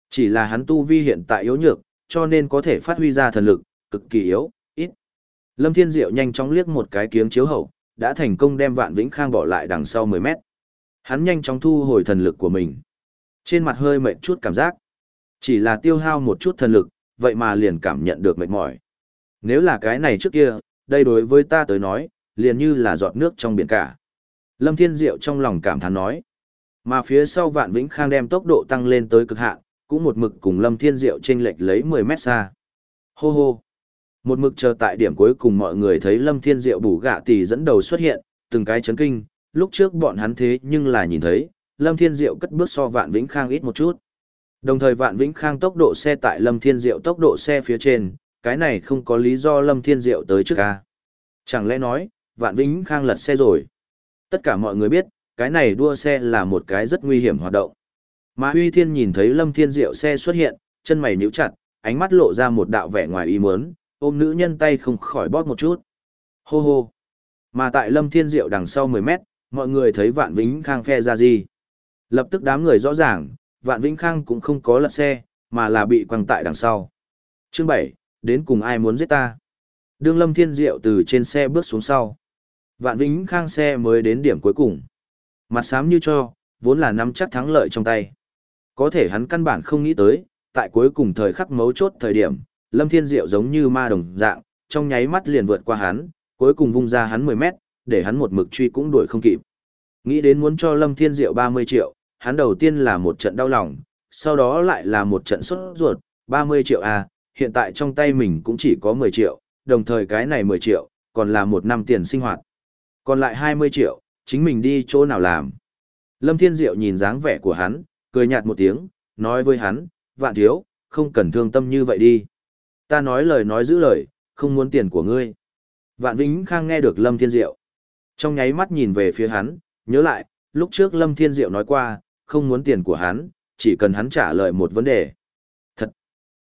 Speaker 1: Chỉ là hắn tu vi hiện tại yếu nhược, cho nên có thể phát huy ra thần lực, cực kỳ yếu, ít. Lâm Thiên Diệu nhanh chóng liếc một cái kiếng chiếu hậu, đã thành công đem Vạn Vĩnh Khang bỏ lại đằng sau 10 mét. Hắn nhanh chóng thu hồi thần lực của mình. Trên mặt hơi mệt chút cảm giác. Chỉ là tiêu hao một chút thần lực, vậy mà liền cảm nhận được mệt mỏi. Nếu là cái này trước kia, đây đối với ta tới nói, liền như là giọt nước trong biển cả. Lâm Thiên Diệu trong lòng cảm thán nói. Mà phía sau Vạn Vĩnh Khang đem tốc độ tăng lên tới cực hạn, cũng một mực cùng Lâm Thiên Diệu chênh lệch lấy 10 mét xa. Hô hô. Một mực chờ tại điểm cuối cùng mọi người thấy Lâm Thiên Diệu bù gạ tỷ dẫn đầu xuất hiện, từng cái chấn kinh, lúc trước bọn hắn thế nhưng là nhìn thấy, Lâm Thiên Diệu cất bước so Vạn Vĩnh Khang ít một chút. Đồng thời Vạn Vĩnh Khang tốc độ xe tại Lâm Thiên Diệu tốc độ xe phía trên, cái này không có lý do Lâm Thiên Diệu tới trước ca. Chẳng lẽ nói, Vạn Vĩnh Khang lật xe rồi. Tất cả mọi người biết, cái này đua xe là một cái rất nguy hiểm hoạt động. Mà Huy Thiên nhìn thấy Lâm Thiên Diệu xe xuất hiện, chân mày nhíu chặt, ánh mắt lộ ra một đạo vẻ ngoài ý muốn, ôm nữ nhân tay không khỏi bóp một chút. Hô hô. Mà tại Lâm Thiên Diệu đằng sau 10 mét, mọi người thấy Vạn Vĩnh Khang phe ra gì. Lập tức đám người rõ ràng, Vạn Vĩnh Khang cũng không có lật xe, mà là bị quăng tại đằng sau. Chương 7, đến cùng ai muốn giết ta? Đương Lâm Thiên Diệu từ trên xe bước xuống sau. Vạn Vĩnh Khang xe mới đến điểm cuối cùng. Mặt xám như cho, vốn là nắm chắc thắng lợi trong tay. Có thể hắn căn bản không nghĩ tới, tại cuối cùng thời khắc mấu chốt thời điểm, Lâm Thiên Diệu giống như ma đồng dạng, trong nháy mắt liền vượt qua hắn, cuối cùng vung ra hắn 10 mét, để hắn một mực truy cũng đuổi không kịp. Nghĩ đến muốn cho Lâm Thiên Diệu 30 triệu, hắn đầu tiên là một trận đau lòng, sau đó lại là một trận sốt ruột, 30 triệu à, hiện tại trong tay mình cũng chỉ có 10 triệu, đồng thời cái này 10 triệu, còn là một năm tiền sinh hoạt. Còn lại 20 triệu, chính mình đi chỗ nào làm. Lâm Thiên Diệu nhìn dáng vẻ của hắn, cười nhạt một tiếng, nói với hắn, vạn thiếu, không cần thương tâm như vậy đi. Ta nói lời nói giữ lời, không muốn tiền của ngươi. Vạn Vĩnh Khang nghe được Lâm Thiên Diệu. Trong nháy mắt nhìn về phía hắn, nhớ lại, lúc trước Lâm Thiên Diệu nói qua, không muốn tiền của hắn, chỉ cần hắn trả lời một vấn đề.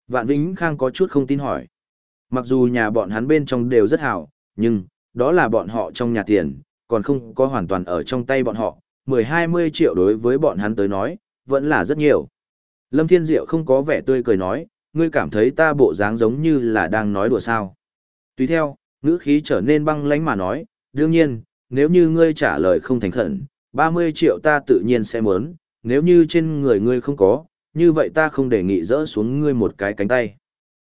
Speaker 1: Vạn Vĩnh Khang có chút không tin hỏi. Mặc dù nhà bọn hắn bên trong đều rất hảo, nhưng, đó là bọn họ trong nhà tiền, còn không có hoàn toàn ở trong tay bọn họ, 10-20 triệu đối với bọn hắn tới nói, vẫn là rất nhiều. Lâm Thiên Diệu không có vẻ tươi cười nói, ngươi cảm thấy ta bộ dáng giống như là đang nói đùa sao. Tuy theo, ngữ khí trở nên băng lãnh mà nói, đương nhiên, nếu như ngươi trả lời không thành khẩn, 30 triệu ta tự nhiên sẽ muốn, nếu như trên người ngươi không có, như vậy ta không đề nghị dỡ xuống ngươi một cái cánh tay.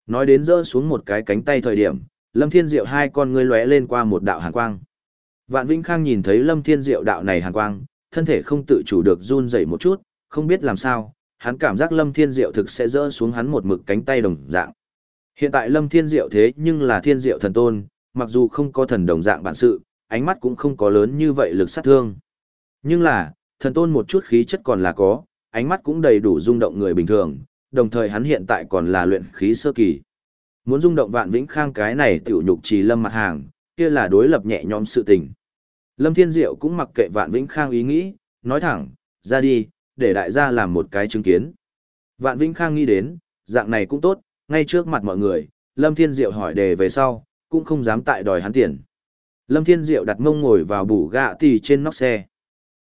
Speaker 1: Nói đến dỡ xuống một cái cánh tay thời điểm, Lâm Thiên Diệu hai con ngươi lóe lên qua một đạo hàn quang. Vạn Vĩnh Khang nhìn thấy Lâm Thiên Diệu đạo này hàn quang, thân thể không tự chủ được run rẩy một chút, không biết làm sao, hắn cảm giác Lâm Thiên Diệu thực sẽ dỡ xuống hắn một mực cánh tay đồng dạng. Hiện tại Lâm Thiên Diệu thế nhưng là Thiên Diệu thần tôn, mặc dù không có thần đồng dạng bản sự, ánh mắt cũng không có lớn như vậy lực sát thương. Nhưng là, thần tôn một chút khí chất còn là có, ánh mắt cũng đầy đủ rung động người bình thường, đồng thời hắn hiện tại còn là luyện khí sơ kỳ. Muốn rung động vạn vĩnh khang cái này tiểu nhục trì lâm mặt hàng, kia là đối lập nhẹ nhõm sự tình. Lâm Thiên Diệu cũng mặc kệ vạn vĩnh khang ý nghĩ, nói thẳng, ra đi, để đại gia làm một cái chứng kiến. Vạn vĩnh khang nghĩ đến, dạng này cũng tốt, ngay trước mặt mọi người, Lâm Thiên Diệu hỏi đề về sau, cũng không dám tại đòi hắn tiền. Lâm Thiên Diệu đặt mông ngồi vào bù gạ tì trên nóc xe.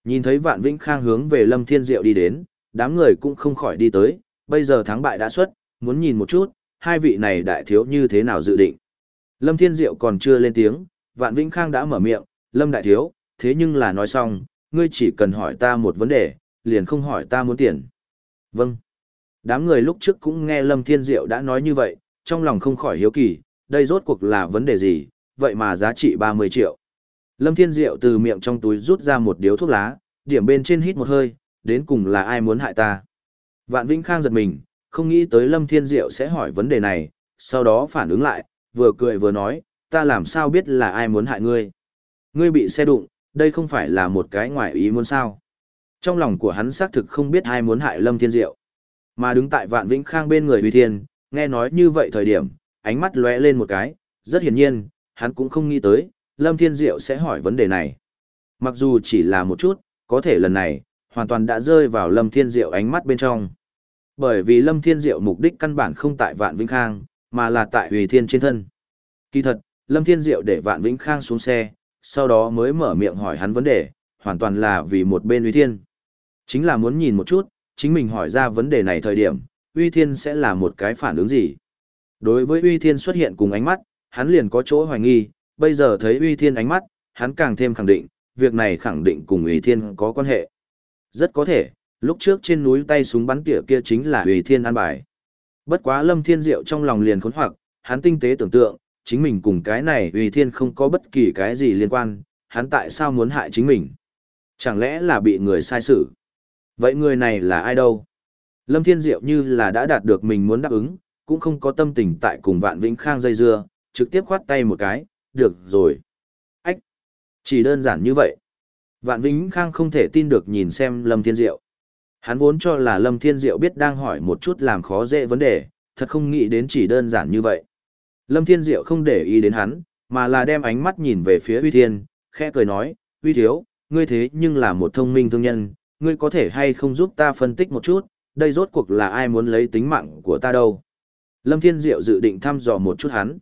Speaker 1: Nhìn thấy Vạn Vĩnh Khang hướng về Lâm Thiên Diệu đi đến, đám người cũng không khỏi đi tới, bây giờ thắng bại đã xuất, muốn nhìn một chút, hai vị này đại thiếu như thế nào dự định. Lâm Thiên Diệu còn chưa lên tiếng, Vạn Vĩnh Khang đã mở miệng, Lâm đại thiếu, thế nhưng là nói xong, ngươi chỉ cần hỏi ta một vấn đề, liền không hỏi ta muốn tiền. Vâng. Đám người lúc trước cũng nghe Lâm Thiên Diệu đã nói như vậy, trong lòng không khỏi hiếu kỳ, đây rốt cuộc là vấn đề gì, vậy mà giá trị 30 triệu. Lâm Thiên Diệu từ miệng trong túi rút ra một điếu thuốc lá, điểm bên trên hít một hơi, đến cùng là ai muốn hại ta. Vạn Vĩnh Khang giật mình, không nghĩ tới Lâm Thiên Diệu sẽ hỏi vấn đề này, sau đó phản ứng lại, vừa cười vừa nói, ta làm sao biết là ai muốn hại ngươi. Ngươi bị xe đụng, Đây không phải là một cái ngoại ý muốn sao. Trong lòng của hắn xác thực không biết ai muốn hại Lâm Thiên Diệu. Mà đứng tại Vạn Vĩnh Khang bên người Huy Thiên, nghe nói như vậy thời điểm, ánh mắt lóe lên một cái, rất hiển nhiên, hắn cũng không nghĩ tới, Lâm Thiên Diệu sẽ hỏi vấn đề này. Mặc dù chỉ là một chút, có thể lần này, hoàn toàn đã rơi vào Lâm Thiên Diệu ánh mắt bên trong. Bởi vì Lâm Thiên Diệu mục đích căn bản không tại Vạn Vĩnh Khang, mà là tại Huy Thiên trên thân. Kỳ thật, Lâm Thiên Diệu để Vạn Vĩnh Khang xuống xe, sau đó mới mở miệng hỏi hắn vấn đề, hoàn toàn là vì một bên Huy Thiên. Chính là muốn nhìn một chút, chính mình hỏi ra vấn đề này thời điểm, Uy Thiên sẽ là một cái phản ứng gì. Đối với Uy Thiên xuất hiện cùng ánh mắt, hắn liền có chỗ hoài nghi, bây giờ thấy Uy Thiên ánh mắt, hắn càng thêm khẳng định, việc này khẳng định cùng Uy Thiên có quan hệ. Rất có thể, lúc trước trên núi tay súng bắn tỉa kia chính là huy Thiên an bài. Bất quá Lâm Thiên Diệu trong lòng liền khốn hoặc, hắn tinh tế tưởng tượng, chính mình cùng cái này huy Thiên không có bất kỳ cái gì liên quan, hắn tại sao muốn hại chính mình? Chẳng lẽ là bị người sai xử? Vậy người này là ai đâu? Lâm Thiên Diệu như là đã đạt được mình muốn đáp ứng, cũng không có tâm tình tại cùng Vạn Vĩnh Khang dây dưa, trực tiếp khoát tay một cái, được rồi. Ách! Chỉ đơn giản như vậy. Vạn Vĩnh Khang không thể tin được nhìn xem Lâm Thiên Diệu. Hắn vốn cho là Lâm Thiên Diệu biết đang hỏi một chút làm khó dễ vấn đề, thật không nghĩ đến chỉ đơn giản như vậy. Lâm Thiên Diệu không để ý đến hắn, mà là đem ánh mắt nhìn về phía Uy Thiên, khẽ cười nói, Uy Thiếu, ngươi thế nhưng là một thông minh thương nhân, ngươi có thể hay không giúp ta phân tích một chút, đây rốt cuộc là ai muốn lấy tính mạng của ta đâu. Lâm Thiên Diệu dự định thăm dò một chút hắn.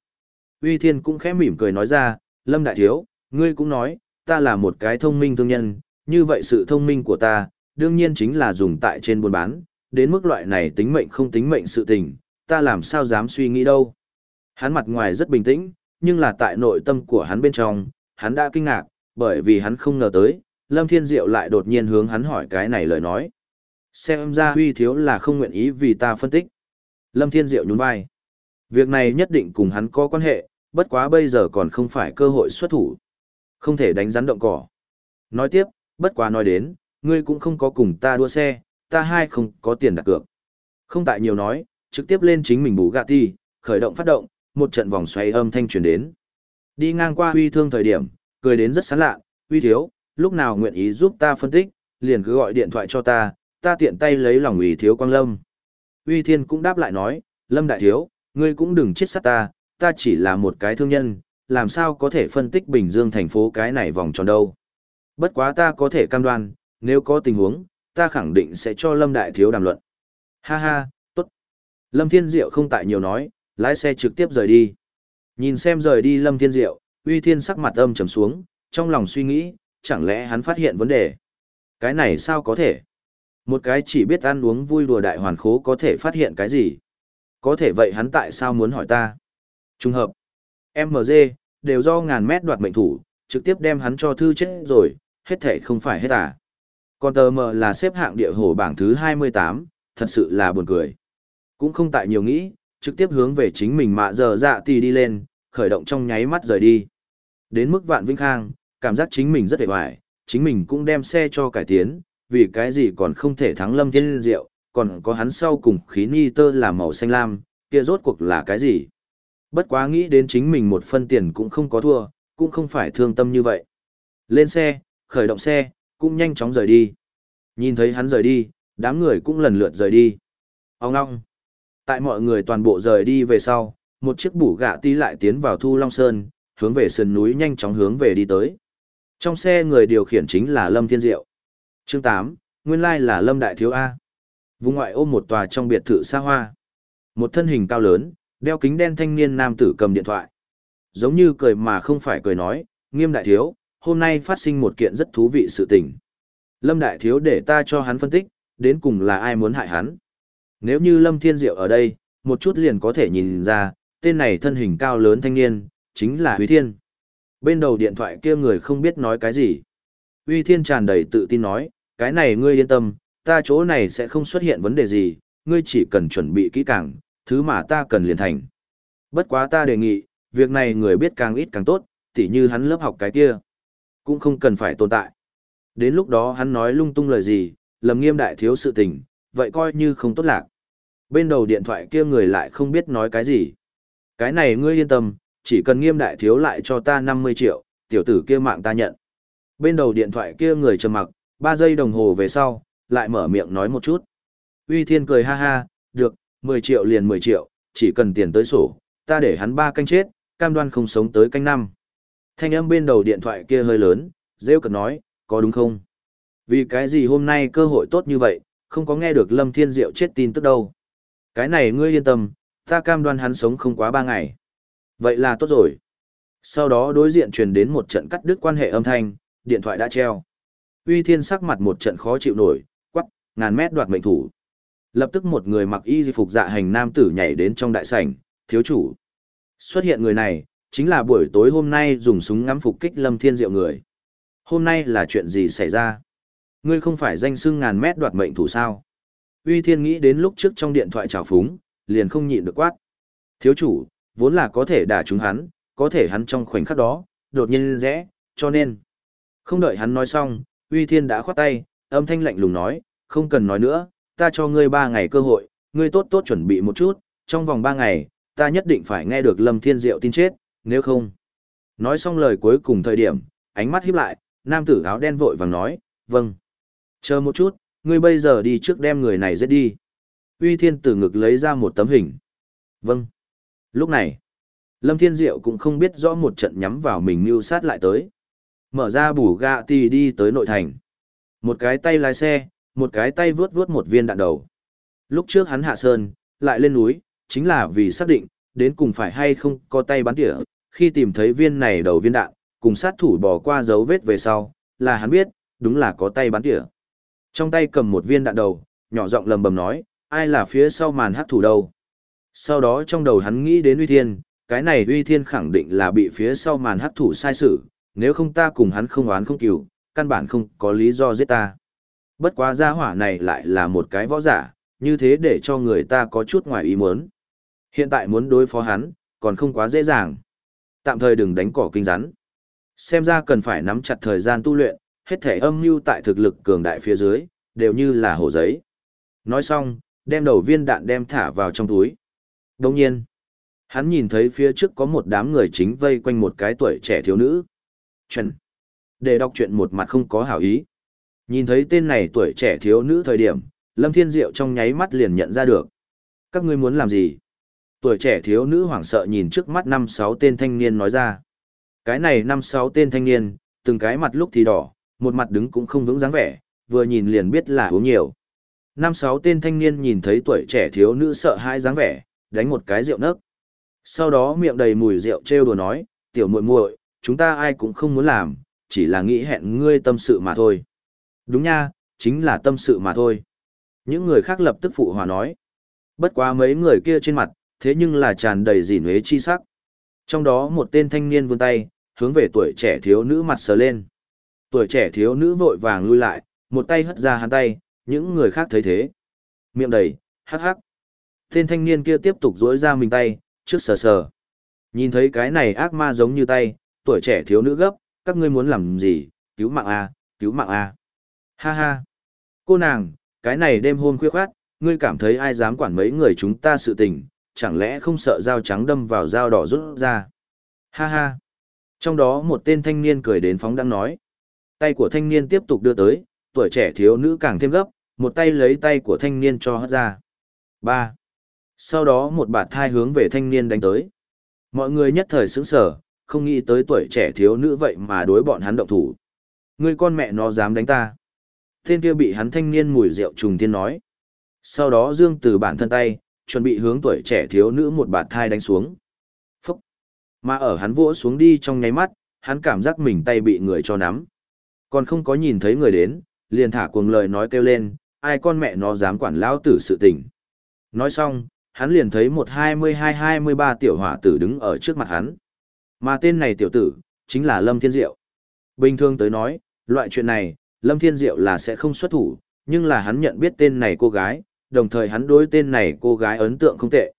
Speaker 1: Uy Thiên cũng khẽ mỉm cười nói ra, Lâm Đại Thiếu, ngươi cũng nói, ta là một cái thông minh thương nhân, như vậy sự thông minh của ta, đương nhiên chính là dùng tại trên buôn bán, đến mức loại này tính mệnh không tính mệnh sự tình, ta làm sao dám suy nghĩ đâu. Hắn mặt ngoài rất bình tĩnh, nhưng là tại nội tâm của hắn bên trong, hắn đã kinh ngạc, bởi vì hắn không ngờ tới, Lâm Thiên Diệu lại đột nhiên hướng hắn hỏi cái này lời nói. Xem ra huy thiếu là không nguyện ý vì ta phân tích. Lâm Thiên Diệu nhún vai. Việc này nhất định cùng hắn có quan hệ, bất quá bây giờ còn không phải cơ hội xuất thủ. Không thể đánh rắn động cỏ. Nói tiếp, bất quá nói đến, ngươi cũng không có cùng ta đua xe, ta hai không có tiền đặt cược. Không tại nhiều nói, trực tiếp lên chính mình bù gạ ti, khởi động phát động, một trận vòng xoay âm thanh truyền đến. Đi ngang qua huy thương thời điểm, cười đến rất sán lạ, huy thiếu, lúc nào nguyện ý giúp ta phân tích, liền cứ gọi điện thoại cho ta, ta tiện tay lấy lòng ủy thiếu quang lâm. Uy Thiên cũng đáp lại nói, Lâm Đại Thiếu, ngươi cũng đừng chết sát ta, ta chỉ là một cái thương nhân, làm sao có thể phân tích Bình Dương thành phố cái này vòng tròn đâu. Bất quá ta có thể cam đoan, nếu có tình huống, ta khẳng định sẽ cho Lâm Đại Thiếu đàm luận. Ha ha, tốt. Lâm Thiên Diệu không tại nhiều nói, lái xe trực tiếp rời đi. Nhìn xem rời đi Lâm Thiên Diệu, Uy Thiên sắc mặt âm trầm xuống, trong lòng suy nghĩ, chẳng lẽ hắn phát hiện vấn đề? Cái này sao có thể? Một cái chỉ biết ăn uống vui đùa đại hoàn khố có thể phát hiện cái gì? Có thể vậy hắn tại sao muốn hỏi ta? Trung hợp. MG, đều do ngàn mét đoạt mệnh thủ, trực tiếp đem hắn cho thư chết rồi, hết thể không phải hết à. Còn tờ mờ là xếp hạng địa hồ bảng thứ 28, thật sự là buồn cười. Cũng không tại nhiều nghĩ, trực tiếp hướng về chính mình mạ giờ dạ tì đi lên, khởi động trong nháy mắt rời đi. Đến mức vạn vinh khang, cảm giác chính mình rất hề hoài, chính mình cũng đem xe cho cải tiến, vì cái gì còn không thể thắng lâm thiên diệu, còn có hắn sau cùng khí ni tơ là màu xanh lam, kia rốt cuộc là cái gì. Bất quá nghĩ đến chính mình một phân tiền cũng không có thua, cũng không phải thương tâm như vậy. Lên xe, khởi động xe, cũng nhanh chóng rời đi. Nhìn thấy hắn rời đi, đám người cũng lần lượt rời đi. Ông ngong. Tại mọi người toàn bộ rời đi về sau, một chiếc bủ gạ tí lại tiến vào Thu Long Sơn, hướng về sườn núi nhanh chóng hướng về đi tới. Trong xe người điều khiển chính là Lâm Thiên Diệu. Chương 8, nguyên lai là Lâm Đại Thiếu A. Vùng ngoại ôm một tòa trong biệt thự xa hoa. Một thân hình cao lớn, đeo kính đen thanh niên nam tử cầm điện thoại. Giống như cười mà không phải cười nói, nghiêm đại thiếu, hôm nay phát sinh một kiện rất thú vị sự tình. Lâm đại thiếu để ta cho hắn phân tích, đến cùng là ai muốn hại hắn. Nếu như Lâm Thiên Diệu ở đây, một chút liền có thể nhìn ra, tên này thân hình cao lớn thanh niên, chính là Huy Thiên. Bên đầu điện thoại kia người không biết nói cái gì. Huy Thiên tràn đầy tự tin nói, cái này ngươi yên tâm, ta chỗ này sẽ không xuất hiện vấn đề gì, ngươi chỉ cần chuẩn bị kỹ càng, thứ mà ta cần liền thành. Bất quá ta đề nghị, việc này người biết càng ít càng tốt, tỉ như hắn lớp học cái kia. Cũng không cần phải tồn tại. Đến lúc đó hắn nói lung tung lời gì, lầm nghiêm đại thiếu sự tình, vậy coi như không tốt lạc. Bên đầu điện thoại kia người lại không biết nói cái gì. Cái này ngươi yên tâm, chỉ cần nghiêm đại thiếu lại cho ta 50 triệu, tiểu tử kia mạng ta nhận. Bên đầu điện thoại kia người trầm mặc, 3 giây đồng hồ về sau, lại mở miệng nói một chút. Uy Thiên cười ha ha, được, 10 triệu liền 10 triệu, chỉ cần tiền tới sổ, ta để hắn ba canh chết, cam đoan không sống tới canh năm. Thanh âm bên đầu điện thoại kia hơi lớn, rêu cực nói, có đúng không? Vì cái gì hôm nay cơ hội tốt như vậy, không có nghe được Lâm Thiên Diệu chết tin tức đâu. Cái này ngươi yên tâm, ta cam đoan hắn sống không quá ba ngày. Vậy là tốt rồi. Sau đó đối diện truyền đến một trận cắt đứt quan hệ âm thanh, điện thoại đã treo. Uy Thiên sắc mặt một trận khó chịu nổi, quắc, ngàn mét đoạt mệnh thủ. Lập tức một người mặc y phục dạ hành nam tử nhảy đến trong đại sảnh, thiếu chủ. Xuất hiện người này, chính là buổi tối hôm nay dùng súng ngắm phục kích Lâm Thiên Diệu người. Hôm nay là chuyện gì xảy ra? Ngươi không phải danh xưng ngàn mét đoạt mệnh thủ sao? Uy Thiên nghĩ đến lúc trước trong điện thoại trào phúng, liền không nhịn được quát. Thiếu chủ, vốn là có thể đả trúng hắn, có thể hắn trong khoảnh khắc đó, đột nhiên rẽ, cho nên. Không đợi hắn nói xong, Uy Thiên đã khoát tay, âm thanh lạnh lùng nói, không cần nói nữa, ta cho ngươi ba ngày cơ hội, ngươi tốt tốt chuẩn bị một chút, trong vòng ba ngày, ta nhất định phải nghe được Lâm Thiên Diệu tin chết, nếu không. Nói xong lời cuối cùng thời điểm, ánh mắt híp lại, nam tử áo đen vội vàng nói, vâng. Chờ một chút, ngươi bây giờ đi trước đem người này giết đi. Uy Thiên từ ngực lấy ra một tấm hình. Vâng. Lúc này, Lâm Thiên Diệu cũng không biết rõ một trận nhắm vào mình mưu sát lại tới. Mở ra bù gạ tì đi tới nội thành. Một cái tay lái xe, một cái tay vướt vướt một viên đạn đầu. Lúc trước hắn hạ sơn, lại lên núi, chính là vì xác định, đến cùng phải hay không có tay bắn tỉa, khi tìm thấy viên này đầu viên đạn, cùng sát thủ bỏ qua dấu vết về sau, là hắn biết, đúng là có tay bắn tỉa. Trong tay cầm một viên đạn đầu, nhỏ giọng lầm bầm nói, ai là phía sau màn hát thủ đâu. Sau đó trong đầu hắn nghĩ đến uy thiên, cái này uy thiên khẳng định là bị phía sau màn hát thủ sai sự, nếu không ta cùng hắn không oán không cừu, căn bản không có lý do giết ta. Bất quá gia hỏa này lại là một cái võ giả, như thế để cho người ta có chút ngoài ý muốn. Hiện tại muốn đối phó hắn, còn không quá dễ dàng. Tạm thời đừng đánh cỏ kinh rắn. Xem ra cần phải nắm chặt thời gian tu luyện, hết thể âm mưu tại thực lực cường đại phía dưới, đều như là hồ giấy. Nói xong, đem đầu viên đạn đem thả vào trong túi. Đồng nhiên, hắn nhìn thấy phía trước có một đám người chính vây quanh một cái tuổi trẻ thiếu nữ. Chuẩn. Để đọc chuyện một mặt không có hảo ý. Nhìn thấy tên này tuổi trẻ thiếu nữ thời điểm, Lâm Thiên Diệu trong nháy mắt liền nhận ra được. Các ngươi muốn làm gì? Tuổi trẻ thiếu nữ hoảng sợ nhìn trước mắt năm sáu tên thanh niên nói ra. Cái này năm sáu tên thanh niên, từng cái mặt lúc thì đỏ, một mặt đứng cũng không vững dáng vẻ, vừa nhìn liền biết là uống nhiều. Năm sáu tên thanh niên nhìn thấy tuổi trẻ thiếu nữ sợ hãi dáng vẻ, đánh một cái rượu nấc. Sau đó miệng đầy mùi rượu trêu đùa nói, tiểu muội muội, chúng ta ai cũng không muốn làm, chỉ là nghĩ hẹn ngươi tâm sự mà thôi. Đúng nha, chính là tâm sự mà thôi. Những người khác lập tức phụ hòa nói. Bất quá mấy người kia trên mặt, thế nhưng là tràn đầy dỉ nhuế chi sắc. Trong đó một tên thanh niên vươn tay, hướng về tuổi trẻ thiếu nữ mặt sờ lên. Tuổi trẻ thiếu nữ vội vàng lui lại, một tay hất ra hắn tay, những người khác thấy thế. Miệng đầy, hắc hắc. Tên thanh niên kia tiếp tục dối ra mình tay, trước sờ sờ. Nhìn thấy cái này ác ma giống như tay, tuổi trẻ thiếu nữ gấp, các ngươi muốn làm gì, cứu mạng A, cứu mạng A. Ha ha. Cô nàng, cái này đêm hôm khuya khoát, ngươi cảm thấy ai dám quản mấy người chúng ta sự tình, chẳng lẽ không sợ dao trắng đâm vào dao đỏ rút ra. Ha ha. Trong đó một tên thanh niên cười đến phóng đang nói. Tay của thanh niên tiếp tục đưa tới, tuổi trẻ thiếu nữ càng thêm gấp, một tay lấy tay của thanh niên cho hất ra. ba Sau đó một bạt thai hướng về thanh niên đánh tới. Mọi người nhất thời sững sở, không nghĩ tới tuổi trẻ thiếu nữ vậy mà đối bọn hắn động thủ. Ngươi con mẹ nó dám đánh ta. Tên kia bị hắn thanh niên mùi rượu trùng thiên nói. Sau đó dương từ bản thân tay, chuẩn bị hướng tuổi trẻ thiếu nữ một bạt thai đánh xuống. Phúc! Mà ở hắn vỗ xuống đi trong nháy mắt, hắn cảm giác mình tay bị người cho nắm. Còn không có nhìn thấy người đến, liền thả cuồng lời nói kêu lên, ai con mẹ nó dám quản lão tử sự tình. Nói xong, hắn liền thấy một hai mươi hai hai mươi ba tiểu hỏa tử đứng ở trước mặt hắn. Mà tên này tiểu tử, chính là Lâm Thiên Diệu. Bình thường tới nói, loại chuyện này, Lâm Thiên Diệu là sẽ không xuất thủ, nhưng là hắn nhận biết tên này cô gái, đồng thời hắn đối tên này cô gái ấn tượng không tệ.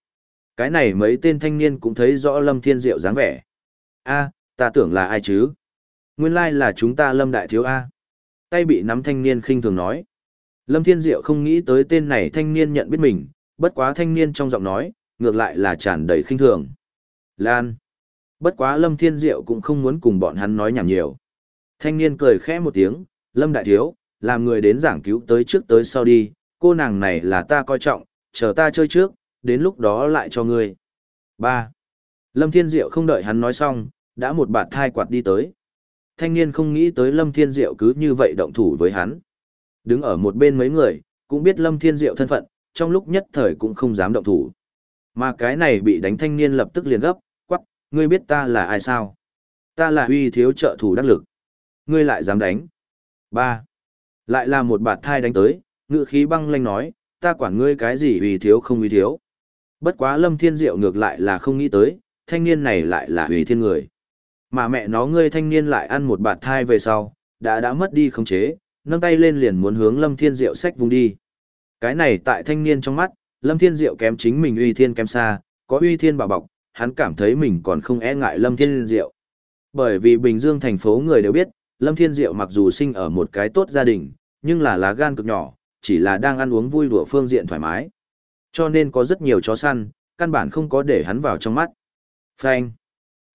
Speaker 1: Cái này mấy tên thanh niên cũng thấy rõ Lâm Thiên Diệu dáng vẻ. a ta tưởng là ai chứ? Nguyên lai là chúng ta Lâm Đại Thiếu A. Tay bị nắm thanh niên khinh thường nói. Lâm Thiên Diệu không nghĩ tới tên này thanh niên nhận biết mình, bất quá thanh niên trong giọng nói, ngược lại là tràn đầy khinh thường. Lan. Bất quá Lâm Thiên Diệu cũng không muốn cùng bọn hắn nói nhảm nhiều. Thanh niên cười khẽ một tiếng, Lâm Đại Thiếu, làm người đến giảng cứu tới trước tới sau đi, cô nàng này là ta coi trọng, chờ ta chơi trước, đến lúc đó lại cho ngươi. 3. Lâm Thiên Diệu không đợi hắn nói xong, đã một bạt thai quạt đi tới. Thanh niên không nghĩ tới Lâm Thiên Diệu cứ như vậy động thủ với hắn. Đứng ở một bên mấy người, cũng biết Lâm Thiên Diệu thân phận, trong lúc nhất thời cũng không dám động thủ. Mà cái này bị đánh thanh niên lập tức liền gấp, quắc, ngươi biết ta là ai sao? Ta là uy thiếu trợ thủ đắc lực. Ngươi lại dám đánh ba Lại là một bạt thai đánh tới, ngự khí băng lanh nói, ta quản ngươi cái gì uy thiếu không uy thiếu. Bất quá Lâm Thiên Diệu ngược lại là không nghĩ tới, thanh niên này lại là uy thiên người. Mà mẹ nó ngươi thanh niên lại ăn một bạt thai về sau, đã đã mất đi khống chế, nâng tay lên liền muốn hướng Lâm Thiên Diệu sách vùng đi. Cái này tại thanh niên trong mắt, Lâm Thiên Diệu kém chính mình uy thiên kém xa, có uy thiên bảo bọc, hắn cảm thấy mình còn không e ngại Lâm Thiên Diệu. Bởi vì Bình Dương thành phố người đều biết, Lâm Thiên Diệu mặc dù sinh ở một cái tốt gia đình, nhưng là lá gan cực nhỏ, chỉ là đang ăn uống vui đùa phương diện thoải mái. Cho nên có rất nhiều chó săn, căn bản không có để hắn vào trong mắt. Phanh.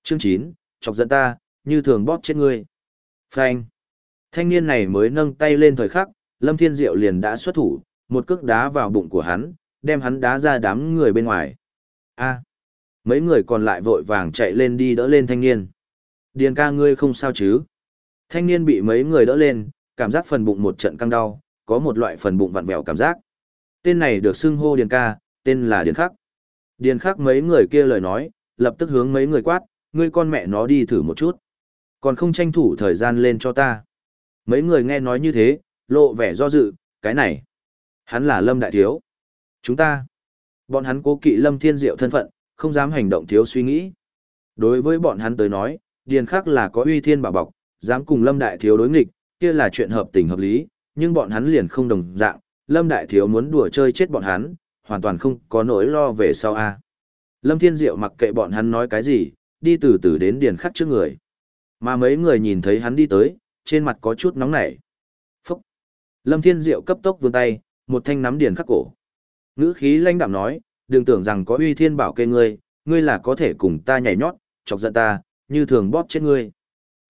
Speaker 1: Chương 9, chọc giận ta, như thường bóp chết ngươi. Phanh. Thanh niên này mới nâng tay lên thời khắc, Lâm Thiên Diệu liền đã xuất thủ, một cước đá vào bụng của hắn, đem hắn đá ra đám người bên ngoài. A. Mấy người còn lại vội vàng chạy lên đi đỡ lên thanh niên. Điền ca ngươi không sao chứ? Thanh niên bị mấy người đỡ lên, cảm giác phần bụng một trận căng đau, có một loại phần bụng vặn vẹo cảm giác. Tên này được xưng hô Điền ca, tên là Điền Khắc. Điền Khắc mấy người kia lời nói, lập tức hướng mấy người quát, ngươi con mẹ nó đi thử một chút. Còn không tranh thủ thời gian lên cho ta. Mấy người nghe nói như thế, lộ vẻ do dự, cái này. Hắn là Lâm Đại Thiếu. Chúng ta. Bọn hắn cố kỵ Lâm Thiên Diệu thân phận, không dám hành động thiếu suy nghĩ. Đối với bọn hắn tới nói, Điền Khắc là có uy thiên bảo bọc, dám cùng Lâm Đại Thiếu đối nghịch, kia là chuyện hợp tình hợp lý, nhưng bọn hắn liền không đồng dạng, Lâm Đại Thiếu muốn đùa chơi chết bọn hắn, hoàn toàn không có nỗi lo về sau a. Lâm Thiên Diệu mặc kệ bọn hắn nói cái gì, đi từ từ đến Điền Khắc trước người. Mà mấy người nhìn thấy hắn đi tới, trên mặt có chút nóng nảy. Phúc! Lâm Thiên Diệu cấp tốc vươn tay, một thanh nắm Điền Khắc cổ. Ngữ khí lãnh đạm nói, đừng tưởng rằng có uy thiên bảo kê ngươi, ngươi là có thể cùng ta nhảy nhót, chọc giận ta, như thường bóp chết ngươi.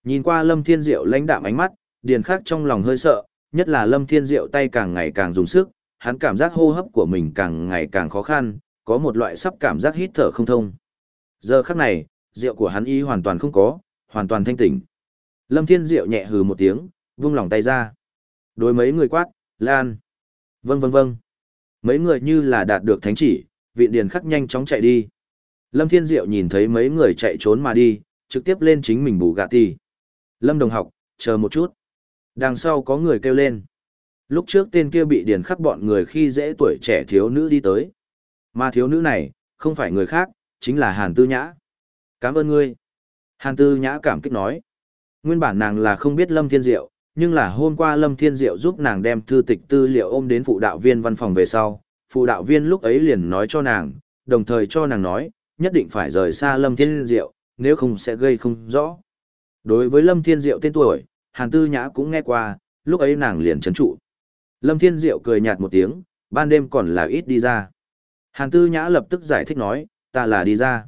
Speaker 1: Nhìn qua Lâm Thiên Diệu lãnh đạm ánh mắt, Điền Khắc trong lòng hơi sợ, nhất là Lâm Thiên Diệu tay càng ngày càng dùng sức, hắn cảm giác hô hấp của mình càng ngày càng khó khăn, có một loại sắp cảm giác hít thở không thông. Giờ khắc này, rượu của hắn y hoàn toàn không có, hoàn toàn thanh tỉnh. Lâm Thiên Diệu nhẹ hừ một tiếng, vung lòng tay ra. Đối mấy người quát, Lan. Vâng vâng vâng. Mấy người như là đạt được thánh chỉ, viện điền khắc nhanh chóng chạy đi. Lâm Thiên Diệu nhìn thấy mấy người chạy trốn mà đi, trực tiếp lên chính mình bù gạ tỷ. Lâm đồng học, chờ một chút. Đằng sau có người kêu lên. Lúc trước tên kia bị điền khắc bọn người khi dễ tuổi trẻ thiếu nữ đi tới. Mà thiếu nữ này, không phải người khác, chính là Hàn Tư Nhã. Cảm ơn ngươi. Hàn Tư Nhã cảm kích nói. Nguyên bản nàng là không biết Lâm Thiên Diệu, nhưng là hôm qua Lâm Thiên Diệu giúp nàng đem thư tịch tư liệu ôm đến phụ đạo viên văn phòng về sau. Phụ đạo viên lúc ấy liền nói cho nàng, đồng thời cho nàng nói, nhất định phải rời xa Lâm Thiên Diệu, nếu không sẽ gây không rõ. Đối với Lâm Thiên Diệu tên tuổi, Hàn Tư Nhã cũng nghe qua, lúc ấy nàng liền chấn trụ. Lâm Thiên Diệu cười nhạt một tiếng, ban đêm còn là ít đi ra. Hàn Tư Nhã lập tức giải thích nói, ta là đi ra.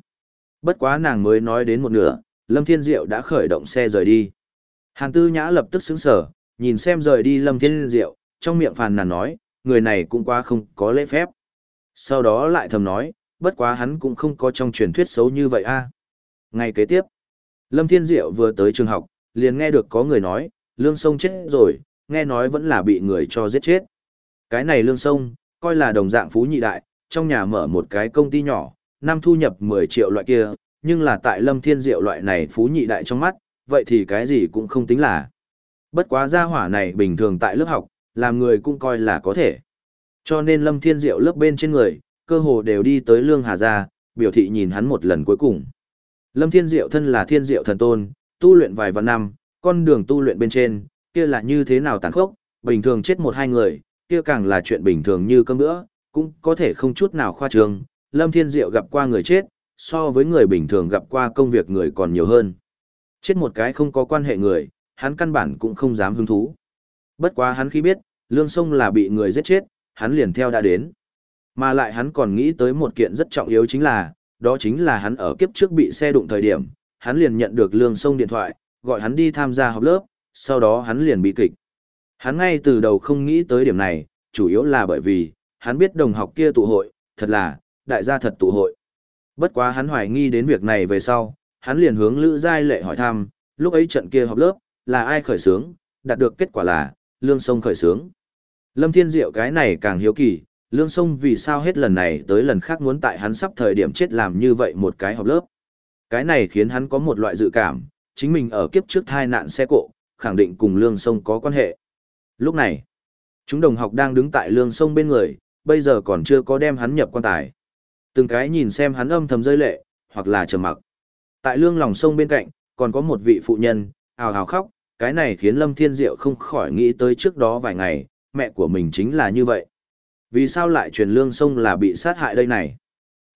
Speaker 1: Bất quá nàng mới nói đến một nửa, Lâm Thiên Diệu đã khởi động xe rời đi. Hàn Tư Nhã lập tức sững sờ, nhìn xem rời đi Lâm Thiên Diệu, trong miệng phàn nàn nói, người này cũng quá không có lễ phép. Sau đó lại thầm nói, bất quá hắn cũng không có trong truyền thuyết xấu như vậy a. Ngày kế tiếp, Lâm Thiên Diệu vừa tới trường học, liền nghe được có người nói, Lương Sông chết rồi, nghe nói vẫn là bị người cho giết chết. Cái này Lương Sông, coi là đồng dạng phú nhị đại, trong nhà mở một cái công ty nhỏ, năm thu nhập 10 triệu loại kia, nhưng là tại Lâm Thiên Diệu loại này phú nhị đại trong mắt, vậy thì cái gì cũng không tính là. Bất quá gia hỏa này bình thường tại lớp học, làm người cũng coi là có thể. Cho nên Lâm Thiên Diệu lớp bên trên người, cơ hồ đều đi tới Lương Hà Gia, biểu thị nhìn hắn một lần cuối cùng. Lâm Thiên Diệu thân là Thiên Diệu thần tôn, tu luyện vài vạn năm, con đường tu luyện bên trên, kia là như thế nào tàn khốc, bình thường chết một hai người, kia càng là chuyện bình thường như cơm nữa, cũng có thể không chút nào khoa trương. Lâm Thiên Diệu gặp qua người chết, so với người bình thường gặp qua công việc người còn nhiều hơn. Chết một cái không có quan hệ người, hắn căn bản cũng không dám hứng thú. Bất quá hắn khi biết, Lương Sông là bị người giết chết, hắn liền theo đã đến. Mà lại hắn còn nghĩ tới một kiện rất trọng yếu chính là, đó chính là hắn ở kiếp trước bị xe đụng thời điểm, hắn liền nhận được Lương Sông điện thoại, gọi hắn đi tham gia học lớp, sau đó hắn liền bị kịch. Hắn ngay từ đầu không nghĩ tới điểm này, chủ yếu là bởi vì, hắn biết đồng học kia tụ hội, thật là, đại gia thật tụ hội. Bất quá hắn hoài nghi đến việc này về sau, hắn liền hướng Lữ Giai Lệ hỏi thăm, lúc ấy trận kia họp lớp, là ai khởi sướng, đạt được kết quả là, Lương Sông khởi sướng. Lâm Thiên Diệu cái này càng hiếu kỳ, Lương Sông vì sao hết lần này tới lần khác muốn tại hắn sắp thời điểm chết làm như vậy một cái họp lớp. Cái này khiến hắn có một loại dự cảm, chính mình ở kiếp trước thai nạn xe cộ, khẳng định cùng Lương Sông có quan hệ. Lúc này, chúng đồng học đang đứng tại Lương Sông bên người, bây giờ còn chưa có đem hắn nhập quan tài. Từng cái nhìn xem hắn âm thầm rơi lệ, hoặc là trầm mặc. Tại lương lòng sông bên cạnh, còn có một vị phụ nhân, ào ào khóc, cái này khiến Lâm Thiên Diệu không khỏi nghĩ tới trước đó vài ngày, mẹ của mình chính là như vậy. Vì sao lại truyền lương sông là bị sát hại đây này?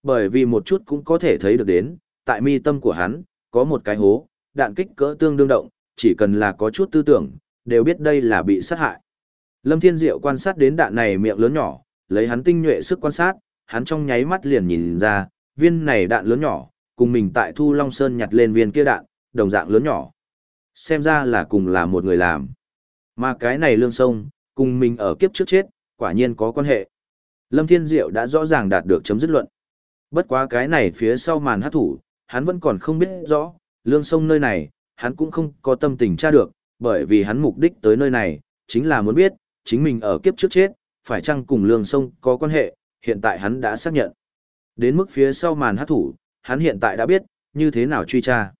Speaker 1: Bởi vì một chút cũng có thể thấy được đến, tại mi tâm của hắn, có một cái hố, đạn kích cỡ tương đương động, chỉ cần là có chút tư tưởng, đều biết đây là bị sát hại. Lâm Thiên Diệu quan sát đến đạn này miệng lớn nhỏ, lấy hắn tinh nhuệ sức quan sát, hắn trong nháy mắt liền nhìn ra, viên này đạn lớn nhỏ, cùng mình tại Thu Long Sơn nhặt lên viên kia đạn, đồng dạng lớn nhỏ. Xem ra là cùng là một người làm. Mà cái này lương sông, cùng mình ở kiếp trước chết, quả nhiên có quan hệ. Lâm Thiên Diệu đã rõ ràng đạt được chấm dứt luận. Bất quá cái này phía sau màn hát thủ, hắn vẫn còn không biết rõ, lương sông nơi này, hắn cũng không có tâm tình tra được, bởi vì hắn mục đích tới nơi này, chính là muốn biết, chính mình ở kiếp trước chết, phải chăng cùng lương sông có quan hệ, hiện tại hắn đã xác nhận. Đến mức phía sau màn hát thủ, hắn hiện tại đã biết, như thế nào truy tra.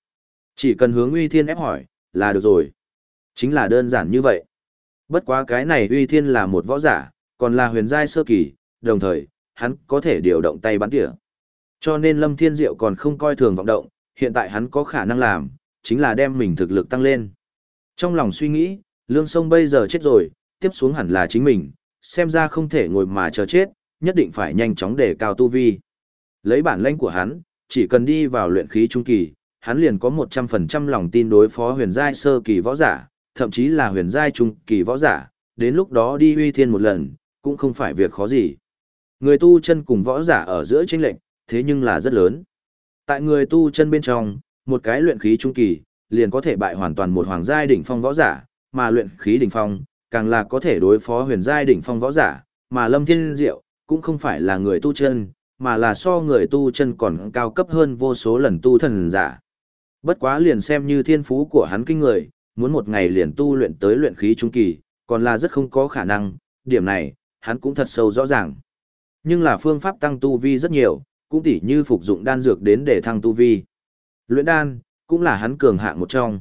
Speaker 1: Chỉ cần hướng uy thiên ép hỏi, là được rồi. Chính là đơn giản như vậy. Bất quá cái này uy thiên là một võ giả, còn là huyền giai sơ kỳ, đồng thời, hắn có thể điều động tay bắn tỉa. Cho nên Lâm Thiên Diệu còn không coi thường vọng động, hiện tại hắn có khả năng làm, chính là đem mình thực lực tăng lên. Trong lòng suy nghĩ, Lương Sông bây giờ chết rồi, tiếp xuống hẳn là chính mình, xem ra không thể ngồi mà chờ chết, nhất định phải nhanh chóng để cao tu vi. Lấy bản lãnh của hắn, chỉ cần đi vào luyện khí trung kỳ, hắn liền có 100% lòng tin đối phó huyền giai sơ kỳ võ giả, thậm chí là huyền giai trung kỳ võ giả, đến lúc đó đi uy thiên một lần, cũng không phải việc khó gì. Người tu chân cùng võ giả ở giữa chênh lệnh, thế nhưng là rất lớn. Tại người tu chân bên trong, một cái luyện khí trung kỳ, liền có thể bại hoàn toàn một hoàng giai đỉnh phong võ giả, mà luyện khí đỉnh phong, càng là có thể đối phó huyền giai đỉnh phong võ giả, mà Lâm Thiên Diệu cũng không phải là người tu chân, mà là so người tu chân còn cao cấp hơn vô số lần tu thần giả. Bất quá liền xem như thiên phú của hắn kinh người, muốn một ngày liền tu luyện tới luyện khí trung kỳ, còn là rất không có khả năng, điểm này, hắn cũng thật sâu rõ ràng. Nhưng là phương pháp tăng tu vi rất nhiều, cũng tỉ như phục dụng đan dược đến để thăng tu vi. Luyện đan, cũng là hắn cường hạng một trong.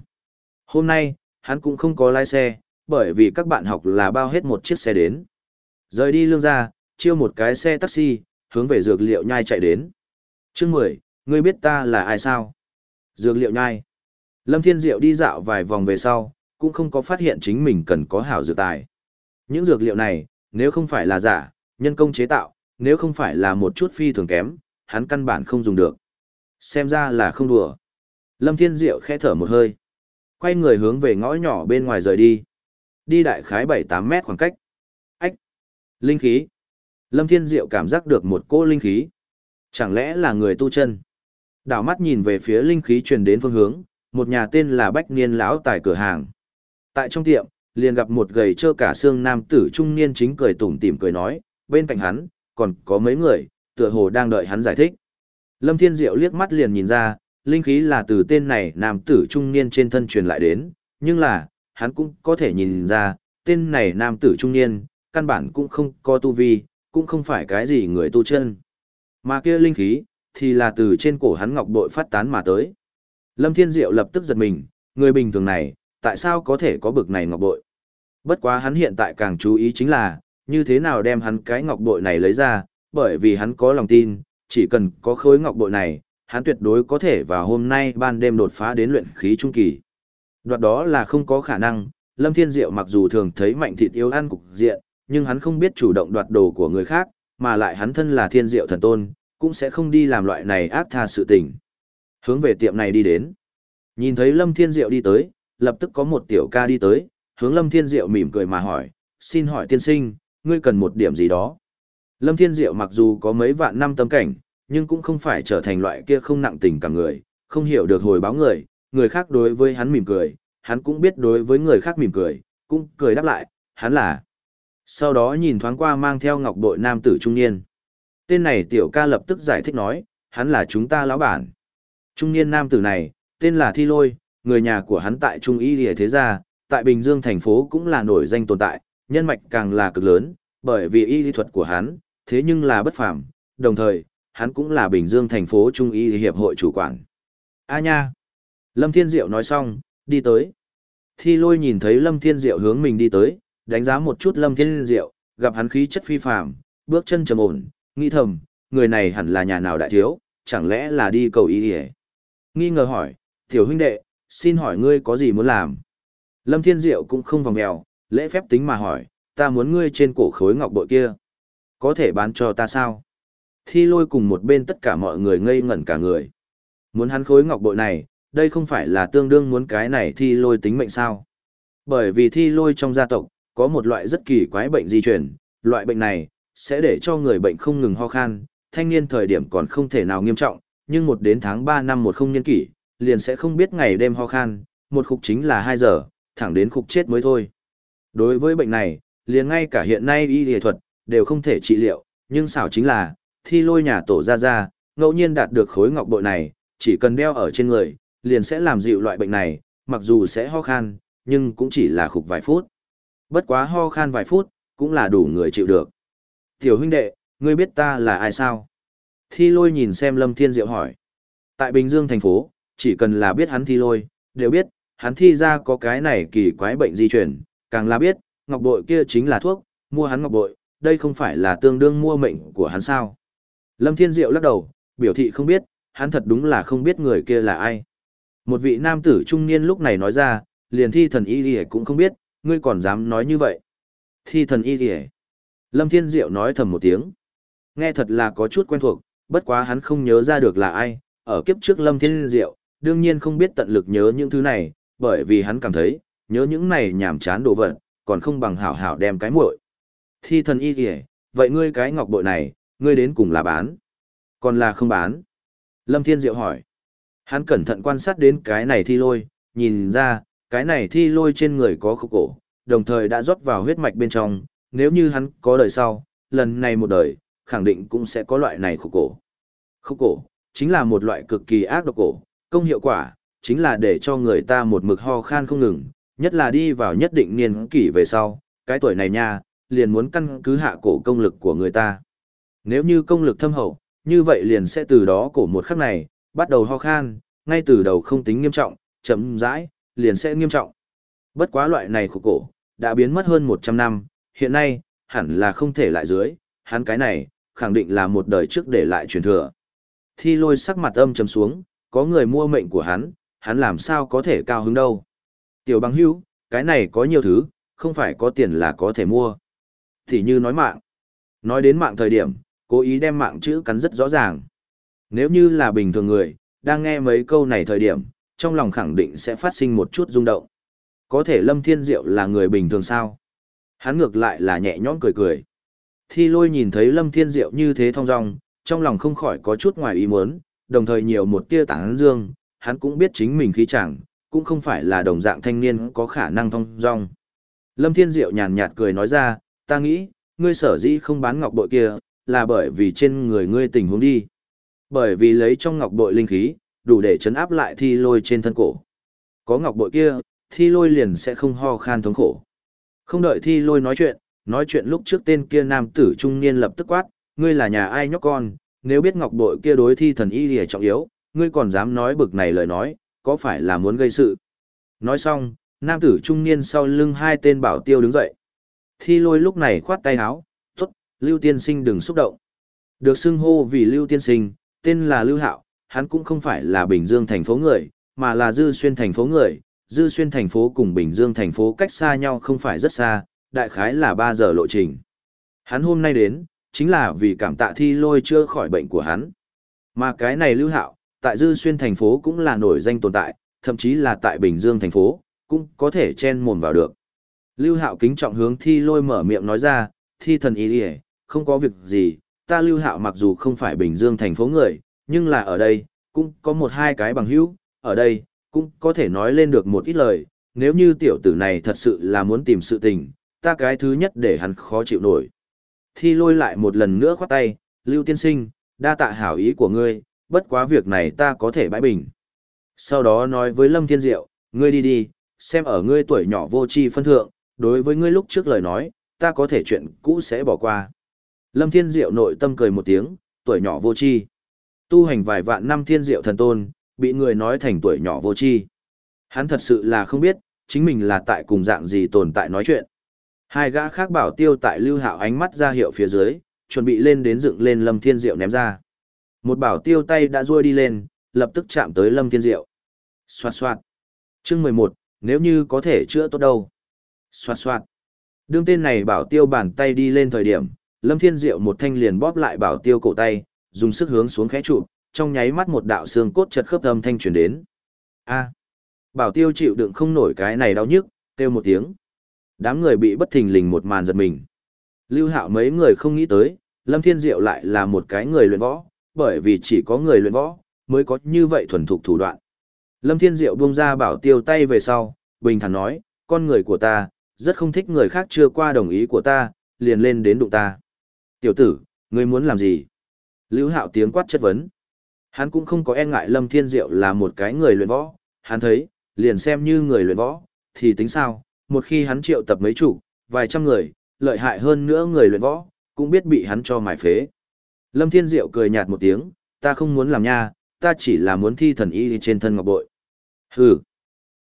Speaker 1: Hôm nay, hắn cũng không có lái xe, bởi vì các bạn học là bao hết một chiếc xe đến. Rời đi lương ra, chiêu một cái xe taxi, hướng về dược liệu nhai chạy đến. Chương 10, ngươi biết ta là ai sao? Dược liệu nhai. Lâm Thiên Diệu đi dạo vài vòng về sau, cũng không có phát hiện chính mình cần có hảo dược tài. Những dược liệu này, nếu không phải là giả, nhân công chế tạo, nếu không phải là một chút phi thường kém, hắn căn bản không dùng được. Xem ra là không đùa. Lâm Thiên Diệu khẽ thở một hơi. Quay người hướng về ngõ nhỏ bên ngoài rời đi. Đi đại khái 7-8 mét khoảng cách. Ách! Linh khí! Lâm Thiên Diệu cảm giác được một cô linh khí. Chẳng lẽ là người tu chân? Đảo mắt nhìn về phía linh khí truyền đến phương hướng, một nhà tên là Bách Niên lão tài cửa hàng. Tại trong tiệm, liền gặp một gầy trơ cả xương nam tử trung niên chính cười tủm tỉm cười nói, bên cạnh hắn, còn có mấy người, tựa hồ đang đợi hắn giải thích. Lâm Thiên Diệu liếc mắt liền nhìn ra, linh khí là từ tên này nam tử trung niên trên thân truyền lại đến, nhưng là, hắn cũng có thể nhìn ra, tên này nam tử trung niên, căn bản cũng không có tu vi, cũng không phải cái gì người tu chân. Mà kia linh khí, thì là từ trên cổ hắn ngọc bội phát tán mà tới. Lâm Thiên Diệu lập tức giật mình, người bình thường này, tại sao có thể có bực này ngọc bội? Bất quá hắn hiện tại càng chú ý chính là, như thế nào đem hắn cái ngọc bội này lấy ra, bởi vì hắn có lòng tin, chỉ cần có khối ngọc bội này, hắn tuyệt đối có thể vào hôm nay ban đêm đột phá đến luyện khí trung kỳ. Đoạt đó là không có khả năng, Lâm Thiên Diệu mặc dù thường thấy mạnh thịt yếu ăn cục diện, nhưng hắn không biết chủ động đoạt đồ của người khác, mà lại hắn thân là thiên diệu thần tôn, cũng sẽ không đi làm loại này ác tha sự tình. Hướng về tiệm này đi đến. Nhìn thấy Lâm Thiên Diệu đi tới, lập tức có một tiểu ca đi tới, hướng Lâm Thiên Diệu mỉm cười mà hỏi, xin hỏi tiên sinh, ngươi cần một điểm gì đó. Lâm Thiên Diệu mặc dù có mấy vạn năm tâm cảnh, nhưng cũng không phải trở thành loại kia không nặng tình cả người, không hiểu được hồi báo người, người khác đối với hắn mỉm cười, hắn cũng biết đối với người khác mỉm cười, cũng cười đáp lại, hắn là. Sau đó nhìn thoáng qua mang theo ngọc bội nam tử trung niên. Tên này tiểu ca lập tức giải thích nói, hắn là chúng ta lão bản. Trung niên nam tử này, tên là Thi Lôi, người nhà của hắn tại Trung Y Lìa Thế Gia, tại Bình Dương thành phố cũng là nổi danh tồn tại, nhân mạch càng là cực lớn, bởi vì y lý thuật của hắn, thế nhưng là bất phàm, đồng thời, hắn cũng là Bình Dương thành phố Trung Y Hiệp hội chủ quản. A nha! Lâm Thiên Diệu nói xong, đi tới. Thi lôi nhìn thấy Lâm Thiên Diệu hướng mình đi tới, đánh giá một chút Lâm Thiên Diệu, gặp hắn khí chất phi phàm, bước chân trầm ổn, nghĩ thầm, người này hẳn là nhà nào đại thiếu, chẳng lẽ là đi cầu y y Nghi ngờ hỏi, tiểu huynh đệ, xin hỏi ngươi có gì muốn làm? Lâm Thiên Diệu cũng không vòng mèo, lễ phép tính mà hỏi, ta muốn ngươi trên cổ khối ngọc bội kia. Có thể bán cho ta sao? Thi lôi cùng một bên tất cả mọi người ngây ngẩn cả người. Muốn hắn khối ngọc bội này, đây không phải là tương đương muốn cái này thi lôi tính mệnh sao? Bởi vì thi lôi trong gia tộc, có một loại rất kỳ quái bệnh di truyền, loại bệnh này, sẽ để cho người bệnh không ngừng ho khan, thanh niên thời điểm còn không thể nào nghiêm trọng, nhưng một đến tháng 3 năm một không niên kỷ, liền sẽ không biết ngày đêm ho khan, một khúc chính là 2 giờ, thẳng đến khục chết mới thôi. Đối với bệnh này, liền ngay cả hiện nay y y thuật, đều không thể trị liệu, nhưng xảo chính là, thi lôi nhà tổ ra ra, ngẫu nhiên đạt được khối ngọc bội này, chỉ cần đeo ở trên người, liền sẽ làm dịu loại bệnh này, mặc dù sẽ ho khan, nhưng cũng chỉ là khục vài phút. Bất quá ho khan vài phút, cũng là đủ người chịu được. Tiểu huynh đệ, ngươi biết ta là ai sao? Thi lôi nhìn xem Lâm Thiên Diệu hỏi. Tại Bình Dương thành phố, chỉ cần là biết hắn thi lôi, đều biết, hắn thi ra có cái này kỳ quái bệnh di chuyển, càng là biết, ngọc bội kia chính là thuốc, mua hắn ngọc bội, đây không phải là tương đương mua mệnh của hắn sao. Lâm Thiên Diệu lắc đầu, biểu thị không biết, hắn thật đúng là không biết người kia là ai. Một vị nam tử trung niên lúc này nói ra, liền thi thần y gì cũng không biết, ngươi còn dám nói như vậy. Thi thần y gì Lâm Thiên Diệu nói thầm một tiếng. Nghe thật là có chút quen thuộc, bất quá hắn không nhớ ra được là ai, ở kiếp trước Lâm Thiên Diệu, đương nhiên không biết tận lực nhớ những thứ này, bởi vì hắn cảm thấy, nhớ những này nhảm chán đồ vật, còn không bằng hảo hảo đem cái muội. Thi thần y kìa, vậy ngươi cái ngọc bội này, ngươi đến cùng là bán, còn là không bán? Lâm Thiên Diệu hỏi. Hắn cẩn thận quan sát đến cái này thi lôi, nhìn ra, cái này thi lôi trên người có khúc cổ, đồng thời đã rót vào huyết mạch bên trong, nếu như hắn có đời sau, lần này một đời, khẳng định cũng sẽ có loại này khúc cổ. Khúc cổ, chính là một loại cực kỳ ác độc cổ, công hiệu quả, chính là để cho người ta một mực ho khan không ngừng, nhất là đi vào nhất định niên kỷ về sau, cái tuổi này nha, liền muốn căn cứ hạ cổ công lực của người ta. Nếu như công lực thâm hậu, như vậy liền sẽ từ đó cổ một khắc này, bắt đầu ho khan, ngay từ đầu không tính nghiêm trọng, chậm rãi, liền sẽ nghiêm trọng. Bất quá loại này của cổ, đã biến mất hơn 100 năm, hiện nay, hẳn là không thể lại dưới, hắn cái này, khẳng định là một đời trước để lại truyền thừa. Thi lôi sắc mặt âm trầm xuống, có người mua mệnh của hắn, hắn làm sao có thể cao hứng đâu. Tiểu băng hữu, cái này có nhiều thứ, không phải có tiền là có thể mua. Thì như nói mạng. Nói đến mạng thời điểm, cố ý đem mạng chữ cắn rất rõ ràng. Nếu như là bình thường người, đang nghe mấy câu này thời điểm, trong lòng khẳng định sẽ phát sinh một chút rung động. Có thể Lâm Thiên Diệu là người bình thường sao? Hắn ngược lại là nhẹ nhõm cười cười. Thi lôi nhìn thấy Lâm Thiên Diệu như thế thong dong, trong lòng không khỏi có chút ngoài ý muốn, đồng thời nhiều một tia tảng dương, hắn cũng biết chính mình khí chẳng, cũng không phải là đồng dạng thanh niên có khả năng thông dong. Lâm Thiên Diệu nhàn nhạt cười nói ra, ta nghĩ, ngươi sở dĩ không bán ngọc bội kia, là bởi vì trên người ngươi tình huống đi. Bởi vì lấy trong ngọc bội linh khí, đủ để chấn áp lại thi lôi trên thân cổ. Có ngọc bội kia, thi lôi liền sẽ không ho khan thống khổ. Không đợi thi lôi nói chuyện, nói chuyện lúc trước tên kia nam tử trung niên lập tức quát, ngươi là nhà ai nhóc con, nếu biết ngọc bội kia đối thi thần y lìa trọng yếu, ngươi còn dám nói bực này lời nói, có phải là muốn gây sự. Nói xong, nam tử trung niên sau lưng hai tên bảo tiêu đứng dậy. Thi lôi lúc này khoát tay áo, tốt, lưu tiên sinh đừng xúc động. Được xưng hô vì lưu tiên sinh, tên là lưu hạo, hắn cũng không phải là Bình Dương thành phố người, mà là Dư Xuyên thành phố người. Dư Xuyên thành phố cùng Bình Dương thành phố cách xa nhau không phải rất xa, đại khái là 3 giờ lộ trình. Hắn hôm nay đến, chính là vì cảm tạ thi lôi chưa khỏi bệnh của hắn. Mà cái này lưu hạo, tại Dư Xuyên thành phố cũng là nổi danh tồn tại, thậm chí là tại Bình Dương thành phố, cũng có thể chen mồm vào được. Lưu hạo kính trọng hướng thi lôi mở miệng nói ra, thi thần ý đi không có việc gì, ta lưu hạo mặc dù không phải Bình Dương thành phố người, nhưng là ở đây, cũng có một hai cái bằng hữu, ở đây, cũng có thể nói lên được một ít lời, nếu như tiểu tử này thật sự là muốn tìm sự tình, ta cái thứ nhất để hắn khó chịu nổi. Thi lôi lại một lần nữa khoát tay, Lưu Tiên Sinh, đa tạ hảo ý của ngươi, bất quá việc này ta có thể bãi bình. Sau đó nói với Lâm Thiên Diệu, ngươi đi đi, xem ở ngươi tuổi nhỏ vô tri phân thượng, đối với ngươi lúc trước lời nói, ta có thể chuyện cũ sẽ bỏ qua. Lâm Thiên Diệu nội tâm cười một tiếng, tuổi nhỏ vô tri. Tu hành vài vạn năm Thiên Diệu thần tôn, bị người nói thành tuổi nhỏ vô tri. Hắn thật sự là không biết, chính mình là tại cùng dạng gì tồn tại nói chuyện. Hai gã khác bảo tiêu tại lưu hạo ánh mắt ra hiệu phía dưới, chuẩn bị lên đến dựng lên Lâm Thiên Diệu ném ra. Một bảo tiêu tay đã ruôi đi lên, lập tức chạm tới Lâm Thiên Diệu. Xoạt xoạt. Chương mười một, nếu như có thể chữa tốt đâu. Xoạt xoạt. Đương tên này bảo tiêu bàn tay đi lên thời điểm, Lâm Thiên Diệu một thanh liền bóp lại bảo tiêu cổ tay, dùng sức hướng xuống khẽ trụ, trong nháy mắt một đạo xương cốt chật khớp âm thanh truyền đến. A. À. Bảo tiêu chịu đựng không nổi cái này đau nhức, kêu một tiếng. Đám người bị bất thình lình một màn giật mình. Lưu Hạo mấy người không nghĩ tới, Lâm Thiên Diệu lại là một cái người luyện võ, bởi vì chỉ có người luyện võ mới có như vậy thuần thục thủ đoạn. Lâm Thiên Diệu buông ra bảo tiêu tay về sau, bình thản nói, con người của ta, rất không thích người khác chưa qua đồng ý của ta, liền lên đến đụng ta. Tiểu tử, ngươi muốn làm gì? Lưu Hạo tiếng quát chất vấn. Hắn cũng không có e ngại Lâm Thiên Diệu là một cái người luyện võ, hắn thấy, liền xem như người luyện võ, thì tính sao, một khi hắn triệu tập mấy chủ, vài trăm người, lợi hại hơn nữa người luyện võ, cũng biết bị hắn cho mài phế. Lâm Thiên Diệu cười nhạt một tiếng, ta không muốn làm nha, ta chỉ là muốn thi thần y trên thân ngọc bội. Hừ,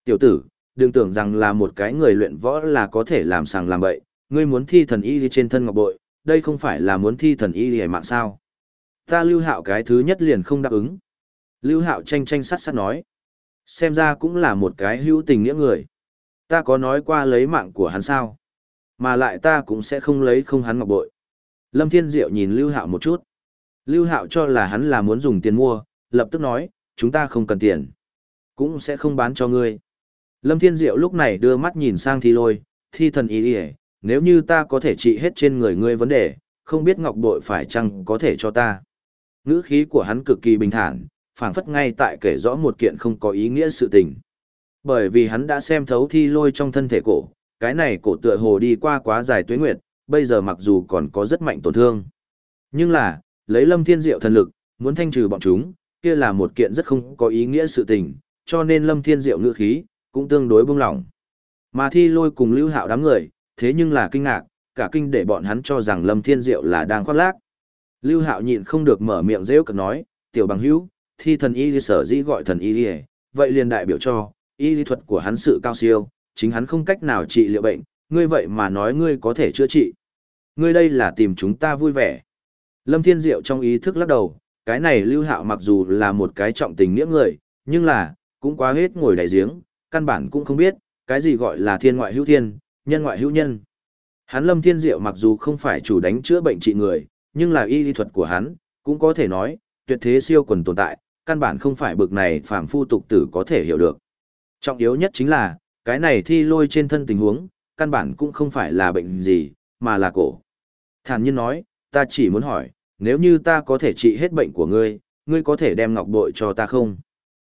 Speaker 1: tiểu tử, đừng tưởng rằng là một cái người luyện võ là có thể làm sàng làm bậy, ngươi muốn thi thần y trên thân ngọc bội, đây không phải là muốn thi thần y hề mạng sao. Ta lưu hạo cái thứ nhất liền không đáp ứng. Lưu hạo tranh tranh sát sát nói. Xem ra cũng là một cái hữu tình nghĩa người. Ta có nói qua lấy mạng của hắn sao? Mà lại ta cũng sẽ không lấy không hắn ngọc bội. Lâm Thiên Diệu nhìn Lưu Hạo một chút. Lưu Hạo cho là hắn là muốn dùng tiền mua, lập tức nói, chúng ta không cần tiền. Cũng sẽ không bán cho ngươi. Lâm Thiên Diệu lúc này đưa mắt nhìn sang thi lôi, thi thần ý ý, nếu như ta có thể trị hết trên người ngươi vấn đề, không biết ngọc bội phải chăng có thể cho ta. Ngữ khí của hắn cực kỳ bình thản, phảng phất ngay tại kể rõ một kiện không có ý nghĩa sự tình. Bởi vì hắn đã xem thấu thi lôi trong thân thể cổ, cái này cổ tựa hồ đi qua quá dài tuế nguyệt, bây giờ mặc dù còn có rất mạnh tổn thương. Nhưng là, lấy lâm thiên diệu thần lực, muốn thanh trừ bọn chúng, kia là một kiện rất không có ý nghĩa sự tình, cho nên lâm thiên diệu ngữ khí, cũng tương đối buông lỏng. Mà thi lôi cùng lưu hạo đám người, thế nhưng là kinh ngạc, cả kinh để bọn hắn cho rằng lâm thiên diệu là đang khoác lác. Lưu hạo nhịn không được mở miệng rêu cực nói, tiểu bằng hữu, thi thần y sở dĩ gọi thần y vậy liền đại biểu cho, y lý thuật của hắn sự cao siêu, chính hắn không cách nào trị liệu bệnh, ngươi vậy mà nói ngươi có thể chữa trị. Ngươi đây là tìm chúng ta vui vẻ. Lâm Thiên Diệu trong ý thức lắc đầu, cái này lưu hạo mặc dù là một cái trọng tình nghĩa người, nhưng là, cũng quá hết ngồi đại giếng, căn bản cũng không biết, cái gì gọi là thiên ngoại hữu thiên, nhân ngoại hữu nhân. Hắn Lâm Thiên Diệu mặc dù không phải chủ đánh chữa bệnh trị người, nhưng là y lý thuật của hắn, cũng có thể nói, tuyệt thế siêu quần tồn tại, căn bản không phải bực này phàm phu tục tử có thể hiểu được. Trọng yếu nhất chính là, cái này thi lôi trên thân tình huống, căn bản cũng không phải là bệnh gì, mà là cổ. Thản nhiên nói, ta chỉ muốn hỏi, nếu như ta có thể trị hết bệnh của ngươi, ngươi có thể đem ngọc bội cho ta không?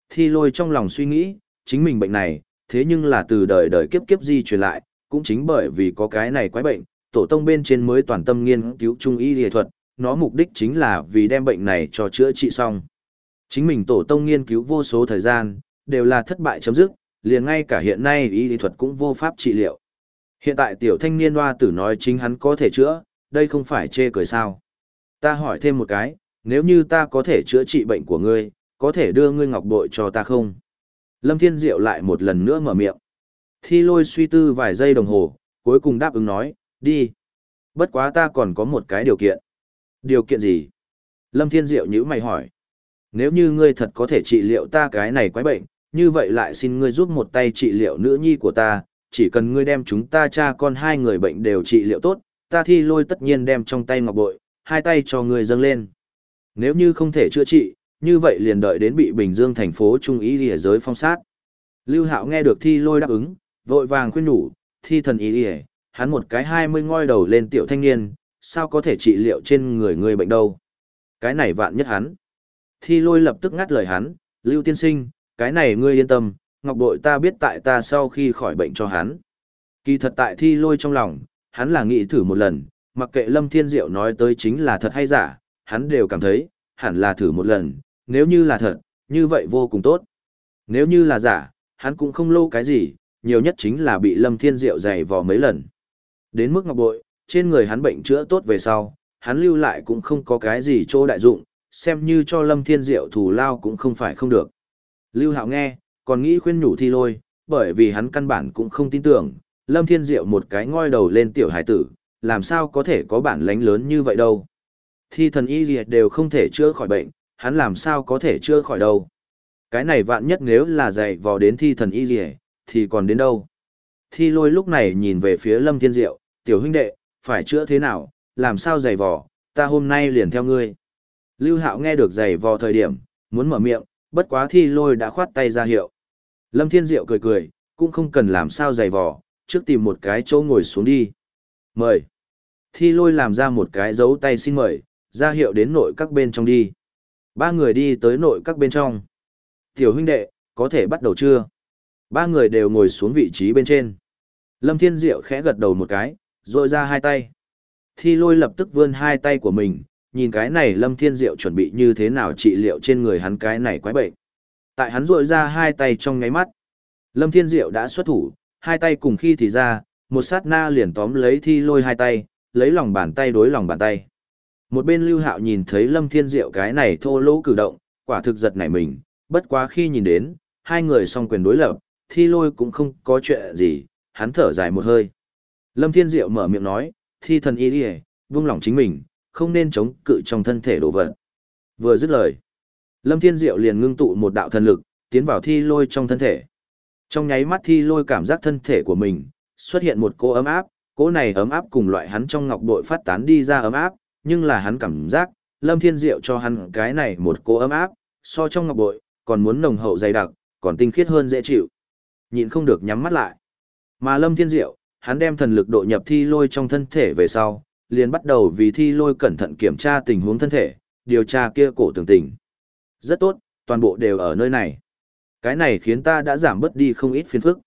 Speaker 1: Thi lôi trong lòng suy nghĩ, chính mình bệnh này, thế nhưng là từ đời đời kiếp kiếp di truyền lại, cũng chính bởi vì có cái này quái bệnh, tổ tông bên trên mới toàn tâm nghiên cứu trung y y thuật, nó mục đích chính là vì đem bệnh này cho chữa trị xong. Chính mình tổ tông nghiên cứu vô số thời gian, đều là thất bại chấm dứt, liền ngay cả hiện nay y lý thuật cũng vô pháp trị liệu. Hiện tại tiểu thanh niên hoa tử nói chính hắn có thể chữa, đây không phải chê cười sao. Ta hỏi thêm một cái, nếu như ta có thể chữa trị bệnh của ngươi, có thể đưa ngươi ngọc bội cho ta không? Lâm Thiên Diệu lại một lần nữa mở miệng. Thi lôi suy tư vài giây đồng hồ, cuối cùng đáp ứng nói, đi. Bất quá ta còn có một cái điều kiện. Điều kiện gì? Lâm Thiên Diệu nhữ mày hỏi. Nếu như ngươi thật có thể trị liệu ta cái này quái bệnh, như vậy lại xin ngươi giúp một tay trị liệu nữ nhi của ta, chỉ cần ngươi đem chúng ta cha con hai người bệnh đều trị liệu tốt, ta thi lôi tất nhiên đem trong tay ngọc bội, hai tay cho ngươi dâng lên. Nếu như không thể chữa trị, như vậy liền đợi đến bị Bình Dương thành phố trung ý lìa giới phong sát. Lưu Hạo nghe được thi lôi đáp ứng, vội vàng khuyên nhủ, thi thần ý lìa, hắn một cái hai mươi ngoi đầu lên tiểu thanh niên, sao có thể trị liệu trên người người bệnh đâu. Cái này vạn nhất hắn. Thi lôi lập tức ngắt lời hắn, Lưu tiên sinh, cái này ngươi yên tâm, ngọc bội ta biết tại ta sau khi khỏi bệnh cho hắn. Kỳ thật tại thi lôi trong lòng, hắn là nghĩ thử một lần, mặc kệ Lâm Thiên Diệu nói tới chính là thật hay giả, hắn đều cảm thấy, hẳn là thử một lần, nếu như là thật, như vậy vô cùng tốt. Nếu như là giả, hắn cũng không lâu cái gì, nhiều nhất chính là bị Lâm Thiên Diệu dày vò mấy lần. Đến mức ngọc bội, trên người hắn bệnh chữa tốt về sau, hắn lưu lại cũng không có cái gì chỗ đại dụng, xem như cho Lâm Thiên Diệu thù lao cũng không phải không được. Lưu Hạo nghe, còn nghĩ khuyên nhủ thi lôi, bởi vì hắn căn bản cũng không tin tưởng, Lâm Thiên Diệu một cái ngoi đầu lên tiểu hải tử, làm sao có thể có bản lánh lớn như vậy đâu. Thi thần y gì đều không thể chữa khỏi bệnh, hắn làm sao có thể chữa khỏi đâu. Cái này vạn nhất nếu là dạy vò đến thi thần y gì, thì còn đến đâu. Thi lôi lúc này nhìn về phía Lâm Thiên Diệu, tiểu huynh đệ, phải chữa thế nào, làm sao dạy vò, ta hôm nay liền theo ngươi. Lưu Hạo nghe được dạy vò thời điểm, muốn mở miệng, bất quá thi lôi đã khoát tay ra hiệu. Lâm Thiên Diệu cười cười, cũng không cần làm sao dạy vò, trước tìm một cái chỗ ngồi xuống đi. Mời. Thi lôi làm ra một cái dấu tay xin mời, ra hiệu đến nội các bên trong đi. Ba người đi tới nội các bên trong. Tiểu huynh đệ, có thể bắt đầu chưa? Ba người đều ngồi xuống vị trí bên trên. Lâm Thiên Diệu khẽ gật đầu một cái, rồi ra hai tay. Thi lôi lập tức vươn hai tay của mình, nhìn cái này Lâm Thiên Diệu chuẩn bị như thế nào trị liệu trên người hắn cái này quái bệnh. Tại hắn rội ra hai tay trong ngáy mắt. Lâm Thiên Diệu đã xuất thủ, hai tay cùng khi thì ra, một sát na liền tóm lấy thi lôi hai tay, lấy lòng bàn tay đối lòng bàn tay. Một bên Lưu Hạo nhìn thấy Lâm Thiên Diệu cái này thô lỗ cử động, quả thực giật nảy mình, bất quá khi nhìn đến, hai người song quyền đối lập, thi lôi cũng không có chuyện gì, hắn thở dài một hơi. Lâm Thiên Diệu mở miệng nói, thi thần y đi vung lòng chính mình, không nên chống cự trong thân thể đổ vật. Vừa dứt lời, Lâm Thiên Diệu liền ngưng tụ một đạo thần lực, tiến vào thi lôi trong thân thể. Trong nháy mắt thi lôi cảm giác thân thể của mình, xuất hiện một cô ấm áp, cô này ấm áp cùng loại hắn trong ngọc bội phát tán đi ra ấm áp, nhưng là hắn cảm giác, Lâm Thiên Diệu cho hắn cái này một cô ấm áp, so trong ngọc bội, còn muốn nồng hậu dày đặc, còn tinh khiết hơn dễ chịu. Nhịn không được nhắm mắt lại. Mà Lâm Thiên Diệu, hắn đem thần lực độ nhập thi lôi trong thân thể về sau, liền bắt đầu vì thi lôi cẩn thận kiểm tra tình huống thân thể, điều tra kia cổ tường tình. Rất tốt, toàn bộ đều ở nơi này. Cái này khiến ta đã giảm bớt đi không ít phiền phức.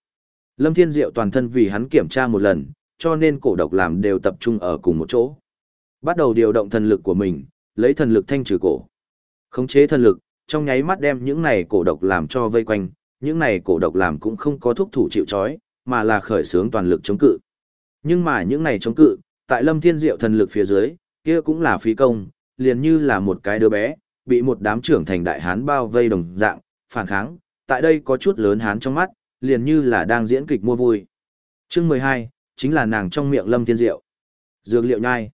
Speaker 1: Lâm Thiên Diệu toàn thân vì hắn kiểm tra một lần, cho nên cổ độc làm đều tập trung ở cùng một chỗ. Bắt đầu điều động thần lực của mình, lấy thần lực thanh trừ cổ. Khống chế thần lực, trong nháy mắt đem những này cổ độc làm cho vây quanh, những này cổ độc làm cũng không có thúc thủ chịu chói, mà là khởi xướng toàn lực chống cự. Nhưng mà những này chống cự, tại Lâm Thiên Diệu thần lực phía dưới, kia cũng là phí công, liền như là một cái đứa bé, bị một đám trưởng thành đại hán bao vây đồng dạng, phản kháng, tại đây có chút lớn hán trong mắt, liền như là đang diễn kịch mua vui. Chương 12, chính là nàng trong miệng Lâm Thiên Diệu. Dược liệu nhai.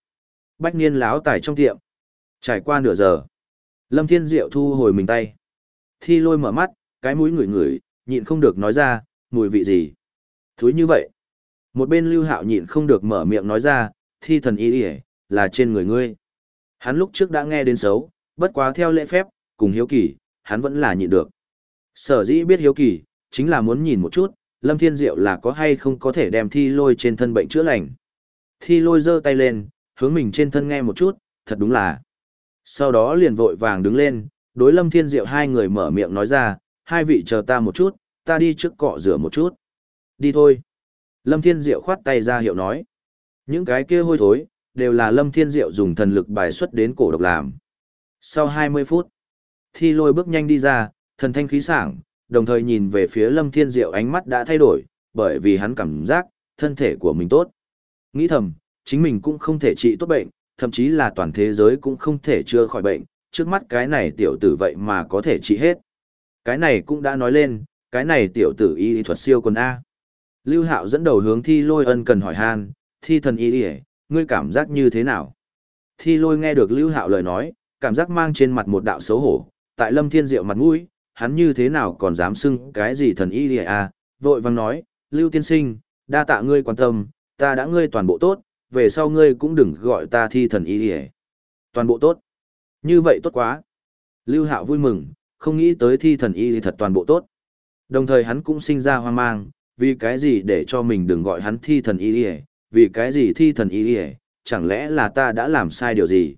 Speaker 1: Bách niên láo tải trong tiệm. Trải qua nửa giờ. Lâm Thiên Diệu thu hồi mình tay. Thi lôi mở mắt, cái mũi ngửi ngửi, nhịn không được nói ra, mùi vị gì. Thúi như vậy. Một bên lưu hạo nhịn không được mở miệng nói ra, thi thần y y là trên người ngươi. Hắn lúc trước đã nghe đến xấu, bất quá theo lễ phép, cùng hiếu kỳ, hắn vẫn là nhịn được. Sở dĩ biết hiếu kỳ, chính là muốn nhìn một chút, Lâm Thiên Diệu là có hay không có thể đem thi lôi trên thân bệnh chữa lành. Thi lôi giơ tay lên, hướng mình trên thân nghe một chút, thật đúng là. Sau đó liền vội vàng đứng lên, đối Lâm Thiên Diệu hai người mở miệng nói ra, hai vị chờ ta một chút, ta đi trước cọ rửa một chút. Đi thôi. Lâm Thiên Diệu khoát tay ra hiệu nói. Những cái kia hôi thối, đều là Lâm Thiên Diệu dùng thần lực bài xuất đến cổ độc làm. Sau 20 phút, thi lôi bước nhanh đi ra, thần thanh khí sảng, đồng thời nhìn về phía Lâm Thiên Diệu ánh mắt đã thay đổi, bởi vì hắn cảm giác, thân thể của mình tốt. Nghĩ thầm, chính mình cũng không thể trị tốt bệnh, thậm chí là toàn thế giới cũng không thể chữa khỏi bệnh, trước mắt cái này tiểu tử vậy mà có thể trị hết. Cái này cũng đã nói lên, cái này tiểu tử y thuật siêu quần A. Lưu Hạo dẫn đầu hướng thi lôi ân cần hỏi han, thi thần y y ngươi cảm giác như thế nào? Thi lôi nghe được Lưu Hạo lời nói, cảm giác mang trên mặt một đạo xấu hổ, tại lâm thiên diệu mặt mũi, hắn như thế nào còn dám xưng cái gì thần y lìa à, vội vàng nói, Lưu tiên sinh, đa tạ ngươi quan tâm, ta đã ngươi toàn bộ tốt, về sau ngươi cũng đừng gọi ta thi thần y lìa. Toàn bộ tốt. Như vậy tốt quá. Lưu Hạo vui mừng, không nghĩ tới thi thần y thật toàn bộ tốt. Đồng thời hắn cũng sinh ra hoang mang, vì cái gì để cho mình đừng gọi hắn thi thần y lìa, vì cái gì thi thần y lìa, chẳng lẽ là ta đã làm sai điều gì?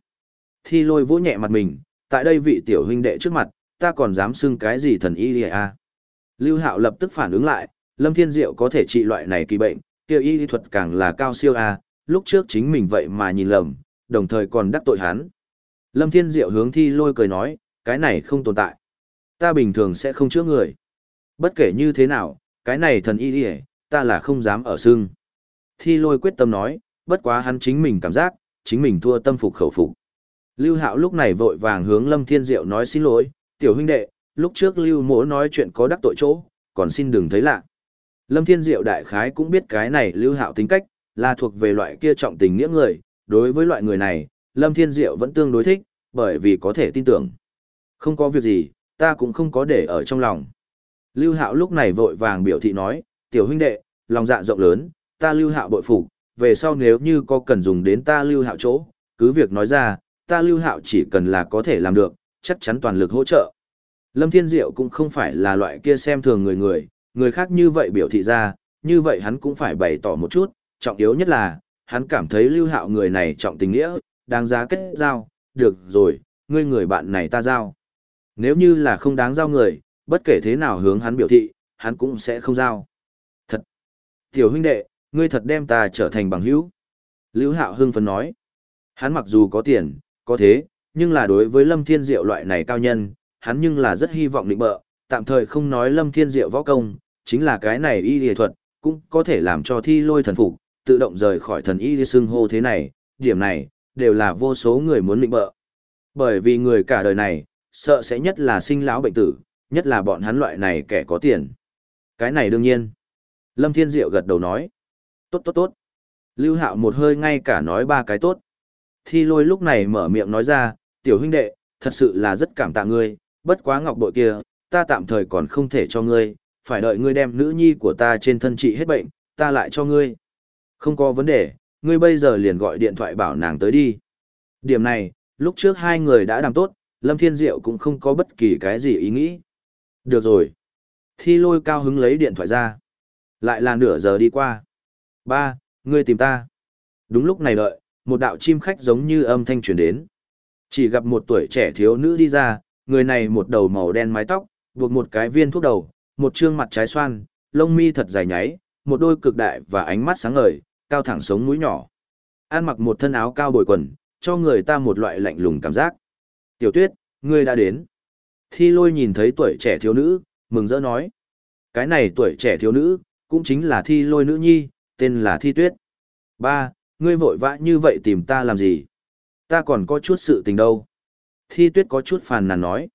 Speaker 1: Thi lôi vỗ nhẹ mặt mình, tại đây vị tiểu huynh đệ trước mặt, ta còn dám xưng cái gì thần y lìa à? Lưu Hạo lập tức phản ứng lại, Lâm Thiên Diệu có thể trị loại này kỳ bệnh, kia y thuật càng là cao siêu a, lúc trước chính mình vậy mà nhìn lầm, đồng thời còn đắc tội hắn. Lâm Thiên Diệu hướng Thi Lôi cười nói, cái này không tồn tại. Ta bình thường sẽ không chữa người. Bất kể như thế nào, cái này thần y lìa ta là không dám ở xưng. Thi Lôi quyết tâm nói, bất quá hắn chính mình cảm giác, chính mình thua tâm phục khẩu phục. Lưu Hạo lúc này vội vàng hướng Lâm Thiên Diệu nói xin lỗi, tiểu huynh đệ, lúc trước Lưu Mỗ nói chuyện có đắc tội chỗ, còn xin đừng thấy lạ. Lâm Thiên Diệu đại khái cũng biết cái này Lưu Hạo tính cách, là thuộc về loại kia trọng tình nghĩa người, đối với loại người này, Lâm Thiên Diệu vẫn tương đối thích, bởi vì có thể tin tưởng. Không có việc gì, ta cũng không có để ở trong lòng. Lưu Hạo lúc này vội vàng biểu thị nói, tiểu huynh đệ, lòng dạ rộng lớn, ta Lưu Hạo bội phục, về sau nếu như có cần dùng đến ta Lưu Hạo chỗ, cứ việc nói ra, ta Lưu Hạo chỉ cần là có thể làm được, chắc chắn toàn lực hỗ trợ. Lâm Thiên Diệu cũng không phải là loại kia xem thường người người, người khác như vậy biểu thị ra, như vậy hắn cũng phải bày tỏ một chút, trọng yếu nhất là, hắn cảm thấy Lưu Hạo người này trọng tình nghĩa, đáng giá kết giao, được rồi, ngươi người bạn này ta giao. Nếu như là không đáng giao người, bất kể thế nào hướng hắn biểu thị, hắn cũng sẽ không giao. Thật! Tiểu huynh đệ, ngươi thật đem ta trở thành bằng hữu. Lưu Hạo hưng phấn nói. Hắn mặc dù có tiền, có thế, nhưng là đối với Lâm Thiên Diệu loại này cao nhân, hắn nhưng là rất hy vọng định bợ, tạm thời không nói Lâm Thiên Diệu võ công, chính là cái này y y thuật, cũng có thể làm cho thi lôi thần phục, tự động rời khỏi thần y xưng hô thế này, điểm này, đều là vô số người muốn định bợ. Bởi vì người cả đời này, sợ sẽ nhất là sinh lão bệnh tử, nhất là bọn hắn loại này kẻ có tiền. Cái này đương nhiên. Lâm Thiên Diệu gật đầu nói. Tốt tốt tốt. Lưu Hạo một hơi ngay cả nói ba cái tốt. Thi lôi lúc này mở miệng nói ra, tiểu huynh đệ, thật sự là rất cảm tạ ngươi, bất quá ngọc bội kia, ta tạm thời còn không thể cho ngươi, phải đợi ngươi đem nữ nhi của ta trên thân trị hết bệnh, ta lại cho ngươi. Không có vấn đề, ngươi bây giờ liền gọi điện thoại bảo nàng tới đi. Điểm này, lúc trước hai người đã đàm tốt, Lâm Thiên Diệu cũng không có bất kỳ cái gì ý nghĩ. Được rồi. Thi lôi cao hứng lấy điện thoại ra. Lại là nửa giờ đi qua. Ba, ngươi tìm ta. Đúng lúc này đợi, một đạo chim khách giống như âm thanh truyền đến. Chỉ gặp một tuổi trẻ thiếu nữ đi ra, người này một đầu màu đen mái tóc, buộc một cái viên thuốc đầu, một trương mặt trái xoan, lông mi thật dài nháy, một đôi cực đại và ánh mắt sáng ngời, cao thẳng sống mũi nhỏ. An mặc một thân áo cao bồi quần, cho người ta một loại lạnh lùng cảm giác. Tiểu tuyết, ngươi đã đến. Thi lôi nhìn thấy tuổi trẻ thiếu nữ, mừng rỡ nói. Cái này tuổi trẻ thiếu nữ, cũng chính là thi lôi nữ nhi, tên là thi tuyết. Ba, ngươi vội vã như vậy tìm ta làm gì? Ta còn có chút sự tình đâu. Thi tuyết có chút phàn nàn nói.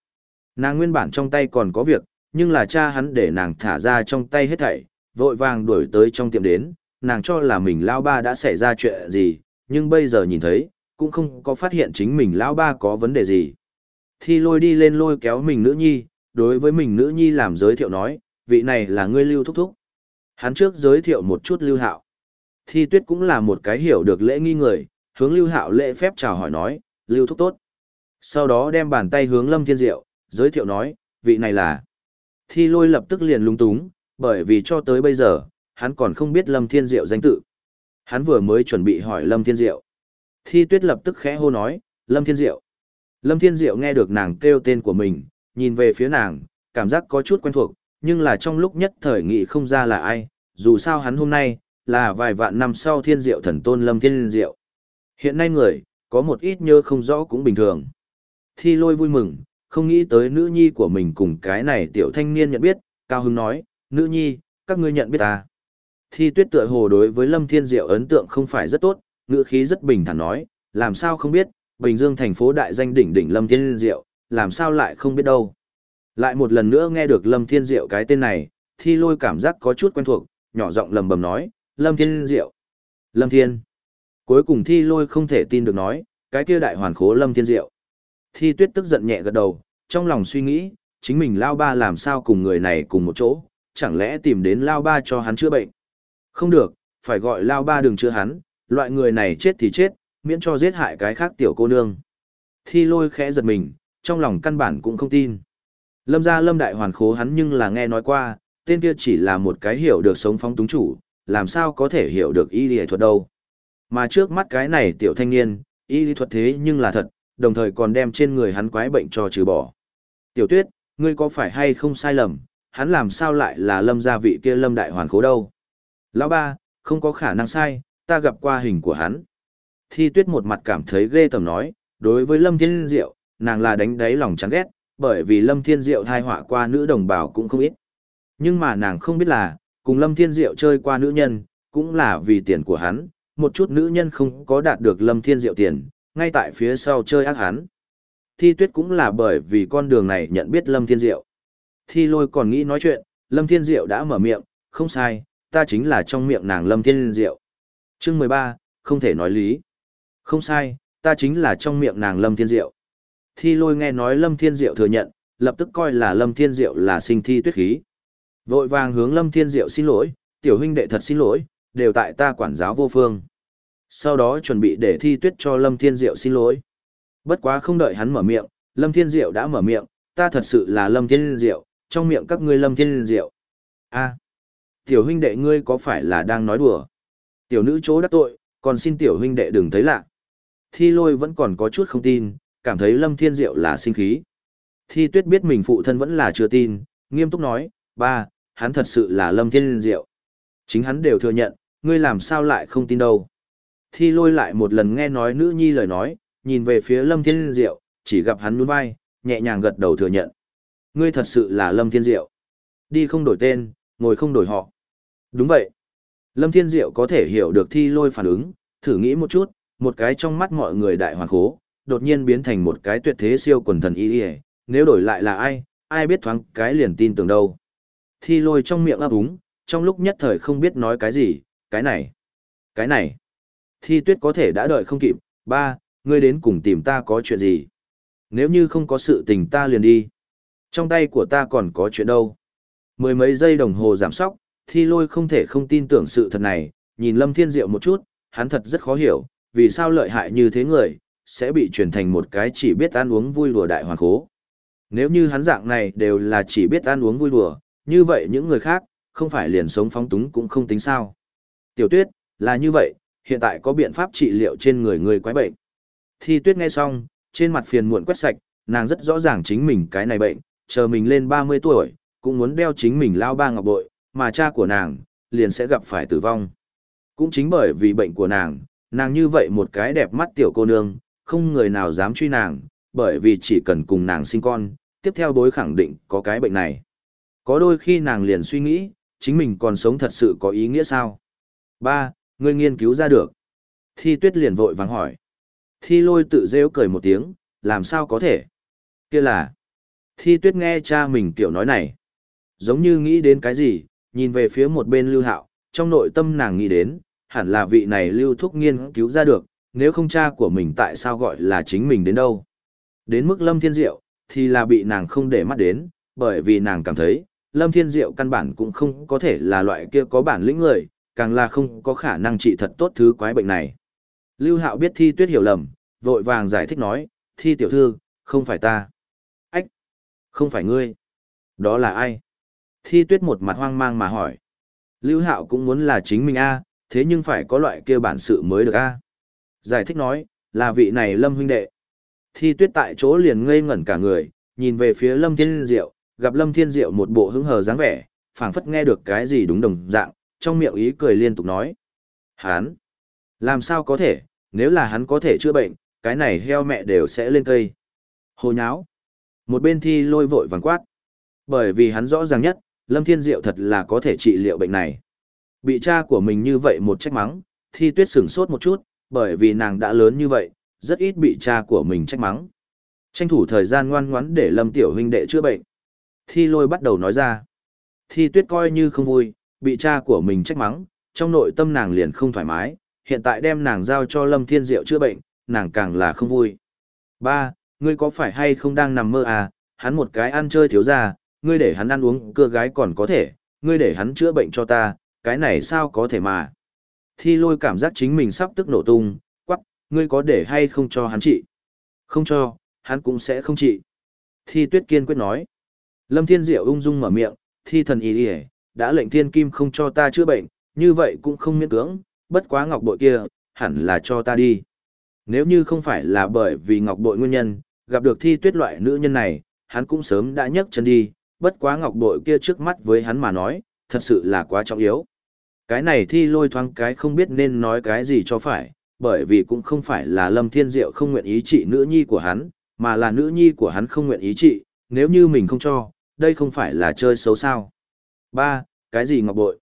Speaker 1: Nàng nguyên bản trong tay còn có việc, nhưng là cha hắn để nàng thả ra trong tay hết thảy, vội vàng đuổi tới trong tiệm đến, nàng cho là mình lao ba đã xảy ra chuyện gì, nhưng bây giờ nhìn thấy, cũng không có phát hiện chính mình lao ba có vấn đề gì. Thi lôi đi lên lôi kéo mình nữ nhi, đối với mình nữ nhi làm giới thiệu nói, vị này là ngươi lưu thúc thúc. Hắn trước giới thiệu một chút lưu hạo. Thi tuyết cũng là một cái hiểu được lễ nghi người, hướng lưu hạo lễ phép chào hỏi nói, lưu thúc tốt. Sau đó đem bàn tay hướng lâm thiên diệu, giới thiệu nói, vị này là. Thi lôi lập tức liền lung túng, bởi vì cho tới bây giờ, hắn còn không biết lâm thiên diệu danh tự. Hắn vừa mới chuẩn bị hỏi lâm thiên diệu. Thi tuyết lập tức khẽ hô nói, lâm thiên diệu. Lâm thiên diệu nghe được nàng kêu tên của mình, nhìn về phía nàng, cảm giác có chút quen thuộc, nhưng là trong lúc nhất thời nghị không ra là ai, dù sao hắn hôm nay, là vài vạn năm sau thiên diệu thần tôn lâm thiên diệu. Hiện nay người, có một ít nhớ không rõ cũng bình thường. Thi lôi vui mừng, không nghĩ tới nữ nhi của mình cùng cái này tiểu thanh niên nhận biết, cao hứng nói, nữ nhi, các ngươi nhận biết ta. Thi tuyết tựa hồ đối với lâm thiên diệu ấn tượng không phải rất tốt, ngữ khí rất bình thản nói, làm sao không biết, Bình Dương thành phố đại danh đỉnh đỉnh lâm thiên diệu, làm sao lại không biết đâu. Lại một lần nữa nghe được lâm thiên diệu cái tên này, thi lôi cảm giác có chút quen thuộc, nhỏ giọng lầm bầm nói, Lâm Thiên Diệu. Lâm Thiên. Cuối cùng thi lôi không thể tin được nói, cái kia đại hoàn khố Lâm Thiên Diệu. Thi tuyết tức giận nhẹ gật đầu, trong lòng suy nghĩ, chính mình lao ba làm sao cùng người này cùng một chỗ, chẳng lẽ tìm đến lao ba cho hắn chữa bệnh. Không được, phải gọi lao ba đừng chữa hắn, loại người này chết thì chết, miễn cho giết hại cái khác tiểu cô nương. Thi lôi khẽ giật mình, trong lòng căn bản cũng không tin. Lâm gia lâm đại hoàn khố hắn nhưng là nghe nói qua, tên kia chỉ là một cái hiểu được sống phóng túng chủ, làm sao có thể hiểu được y lý thuật đâu. Mà trước mắt cái này tiểu thanh niên, y lý thuật thế nhưng là thật, đồng thời còn đem trên người hắn quái bệnh cho trừ bỏ. Tiểu tuyết, ngươi có phải hay không sai lầm, hắn làm sao lại là lâm gia vị kia lâm đại hoàn khố đâu. Lão ba, không có khả năng sai, ta gặp qua hình của hắn. Thi tuyết một mặt cảm thấy ghê tởm nói, đối với lâm thiên diệu, nàng là đánh đáy lòng chán ghét, bởi vì lâm thiên diệu thai họa qua nữ đồng bào cũng không ít. Nhưng mà nàng không biết là, cùng lâm thiên diệu chơi qua nữ nhân, cũng là vì tiền của hắn, một chút nữ nhân không có đạt được lâm thiên diệu tiền, ngay tại phía sau chơi ác hắn. Thi tuyết cũng là bởi vì con đường này nhận biết lâm thiên diệu. Thi lôi còn nghĩ nói chuyện, lâm thiên diệu đã mở miệng, không sai, ta chính là trong miệng nàng lâm thiên diệu. Chương mười ba không thể nói lý. Không sai, ta chính là trong miệng nàng lâm thiên diệu. Thi lôi nghe nói lâm thiên diệu thừa nhận, lập tức coi là lâm thiên diệu là sinh thi tuyết khí. Vội vàng hướng lâm thiên diệu xin lỗi, tiểu huynh đệ thật xin lỗi, đều tại ta quản giáo vô phương. Sau đó chuẩn bị để thi tuyết cho Lâm Thiên Diệu xin lỗi. Bất quá không đợi hắn mở miệng, Lâm Thiên Diệu đã mở miệng, ta thật sự là Lâm Thiên Diệu, trong miệng các ngươi Lâm Thiên Diệu. a tiểu huynh đệ ngươi có phải là đang nói đùa? Tiểu nữ chỗ đắc tội, còn xin tiểu huynh đệ đừng thấy lạ. Thi lôi vẫn còn có chút không tin, cảm thấy Lâm Thiên Diệu là sinh khí. Thi tuyết biết mình phụ thân vẫn là chưa tin, nghiêm túc nói, ba, hắn thật sự là Lâm Thiên Diệu. Chính hắn đều thừa nhận, ngươi làm sao lại không tin đâu. Thi lôi lại một lần nghe nói nữ nhi lời nói, nhìn về phía Lâm Thiên Diệu, chỉ gặp hắn nuôn vai, nhẹ nhàng gật đầu thừa nhận. Ngươi thật sự là Lâm Thiên Diệu. Đi không đổi tên, ngồi không đổi họ. Đúng vậy. Lâm Thiên Diệu có thể hiểu được thi lôi phản ứng, thử nghĩ một chút, một cái trong mắt mọi người đại hoàn khố, đột nhiên biến thành một cái tuyệt thế siêu quần thần y y nếu đổi lại là ai, ai biết thoáng cái liền tin tưởng đâu. Thi lôi trong miệng ấp úng, trong lúc nhất thời không biết nói cái gì, cái này, cái này. Thi tuyết có thể đã đợi không kịp, ba, ngươi đến cùng tìm ta có chuyện gì? Nếu như không có sự tình ta liền đi. Trong tay của ta còn có chuyện đâu. Mười mấy giây đồng hồ giảm sóc, thi lôi không thể không tin tưởng sự thật này, nhìn Lâm Thiên Diệu một chút, hắn thật rất khó hiểu, vì sao lợi hại như thế người, sẽ bị truyền thành một cái chỉ biết ăn uống vui đùa đại hoàn khố. Nếu như hắn dạng này đều là chỉ biết ăn uống vui đùa, như vậy những người khác, không phải liền sống phóng túng cũng không tính sao. Tiểu tuyết, là như vậy, hiện tại có biện pháp trị liệu trên người người quái bệnh. Thi tuyết nghe xong, trên mặt phiền muộn quét sạch, nàng rất rõ ràng chính mình cái này bệnh, chờ mình lên 30 tuổi, cũng muốn đeo chính mình lao ba ngọc bội, mà cha của nàng, liền sẽ gặp phải tử vong. Cũng chính bởi vì bệnh của nàng, nàng như vậy một cái đẹp mắt tiểu cô nương, không người nào dám truy nàng, bởi vì chỉ cần cùng nàng sinh con, tiếp theo đối khẳng định có cái bệnh này. Có đôi khi nàng liền suy nghĩ, chính mình còn sống thật sự có ý nghĩa sao? Ba, Ngươi nghiên cứu ra được. Thi tuyết liền vội vàng hỏi. Thi lôi tự rêu cười một tiếng, làm sao có thể? kia là. Thi tuyết nghe cha mình kiểu nói này. Giống như nghĩ đến cái gì, nhìn về phía một bên lưu hạo, trong nội tâm nàng nghĩ đến, hẳn là vị này lưu thúc nghiên cứu ra được, nếu không cha của mình tại sao gọi là chính mình đến đâu. Đến mức lâm thiên diệu, thì là bị nàng không để mắt đến, bởi vì nàng cảm thấy, lâm thiên diệu căn bản cũng không có thể là loại kia có bản lĩnh người, càng là không có khả năng trị thật tốt thứ quái bệnh này. Lưu Hạo biết Thi Tuyết hiểu lầm, vội vàng giải thích nói, Thi tiểu thư, không phải ta. Ách, không phải ngươi. Đó là ai? Thi Tuyết một mặt hoang mang mà hỏi. Lưu Hạo cũng muốn là chính mình a, thế nhưng phải có loại kia bản sự mới được a. Giải thích nói, là vị này Lâm huynh đệ. Thi Tuyết tại chỗ liền ngây ngẩn cả người, nhìn về phía Lâm Thiên Diệu, gặp Lâm Thiên Diệu một bộ hứng hờ dáng vẻ, phảng phất nghe được cái gì đúng đồng dạng, trong miệng ý cười liên tục nói. Hắn! Làm sao có thể, nếu là hắn có thể chữa bệnh, cái này heo mẹ đều sẽ lên cây. Hồ nháo! Một bên thi lôi vội vàng quát. Bởi vì hắn rõ ràng nhất, Lâm Thiên Diệu thật là có thể trị liệu bệnh này. Bị cha của mình như vậy một trách mắng, thi tuyết sửng sốt một chút, bởi vì nàng đã lớn như vậy, rất ít bị cha của mình trách mắng. Tranh thủ thời gian ngoan ngoãn để Lâm Tiểu huynh đệ chữa bệnh. Thi lôi bắt đầu nói ra. Thi tuyết coi như không vui, bị cha của mình trách mắng, trong nội tâm nàng liền không thoải mái, hiện tại đem nàng giao cho Lâm Thiên Diệu chữa bệnh, nàng càng là không vui. Ba, ngươi có phải hay không đang nằm mơ à, hắn một cái ăn chơi thiếu ra, ngươi để hắn ăn uống cưa gái còn có thể, ngươi để hắn chữa bệnh cho ta, cái này sao có thể mà. Thi lôi cảm giác chính mình sắp tức nổ tung, quắc, ngươi có để hay không cho hắn trị? Không cho, hắn cũng sẽ không trị. Thi tuyết kiên quyết nói. Lâm Thiên Diệu ung dung mở miệng, thi thần ý đi đã lệnh thiên kim không cho ta chữa bệnh, như vậy cũng không miễn cưỡng, bất quá ngọc bội kia, hẳn là cho ta đi. Nếu như không phải là bởi vì ngọc bội nguyên nhân, gặp được thi tuyết loại nữ nhân này, hắn cũng sớm đã nhấc chân đi, bất quá ngọc bội kia trước mắt với hắn mà nói, thật sự là quá trọng yếu. Cái này thi lôi thoáng cái không biết nên nói cái gì cho phải, bởi vì cũng không phải là Lâm Thiên Diệu không nguyện ý trị nữ nhi của hắn, mà là nữ nhi của hắn không nguyện ý trị, nếu như mình không cho, đây không phải là chơi xấu sao. Ba, cái gì ngọc bội?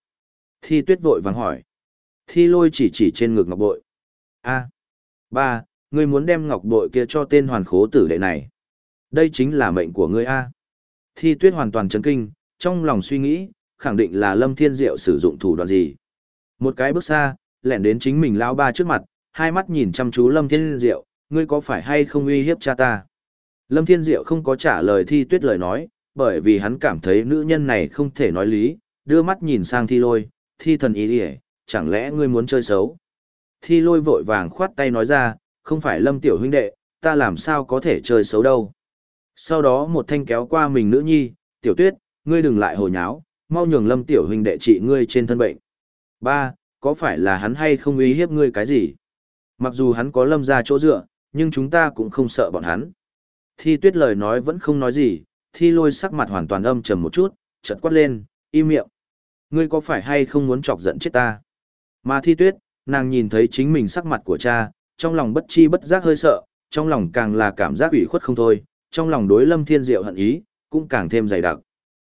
Speaker 1: Thi tuyết vội vàng hỏi. Thi lôi chỉ chỉ trên ngực ngọc bội. a ba, ngươi muốn đem ngọc bội kia cho tên hoàn khố tử đệ này. Đây chính là mệnh của ngươi a. Thi tuyết hoàn toàn chấn kinh, trong lòng suy nghĩ, khẳng định là Lâm Thiên Diệu sử dụng thủ đoạn gì. Một cái bước xa, lẻn đến chính mình lao ba trước mặt, hai mắt nhìn chăm chú Lâm Thiên Diệu, ngươi có phải hay không uy hiếp cha ta? Lâm Thiên Diệu không có trả lời thi tuyết lời nói, bởi vì hắn cảm thấy nữ nhân này không thể nói lý, đưa mắt nhìn sang thi lôi, thi thần ý đi chẳng lẽ ngươi muốn chơi xấu? Thi lôi vội vàng khoát tay nói ra, không phải Lâm Tiểu huynh đệ, ta làm sao có thể chơi xấu đâu. Sau đó một thanh kéo qua mình nữ nhi, tiểu tuyết, ngươi đừng lại hồ nháo, mau nhường Lâm Tiểu huynh đệ trị ngươi trên thân bệnh. Ba, có phải là hắn hay không ý hiếp ngươi cái gì? Mặc dù hắn có lâm ra chỗ dựa, nhưng chúng ta cũng không sợ bọn hắn. Thi tuyết lời nói vẫn không nói gì, thi lôi sắc mặt hoàn toàn âm trầm một chút, chợt quát lên, im miệng. Ngươi có phải hay không muốn chọc giận chết ta? Mà thi tuyết, nàng nhìn thấy chính mình sắc mặt của cha, trong lòng bất chi bất giác hơi sợ, trong lòng càng là cảm giác ủy khuất không thôi, trong lòng đối lâm thiên diệu hận ý, cũng càng thêm dày đặc.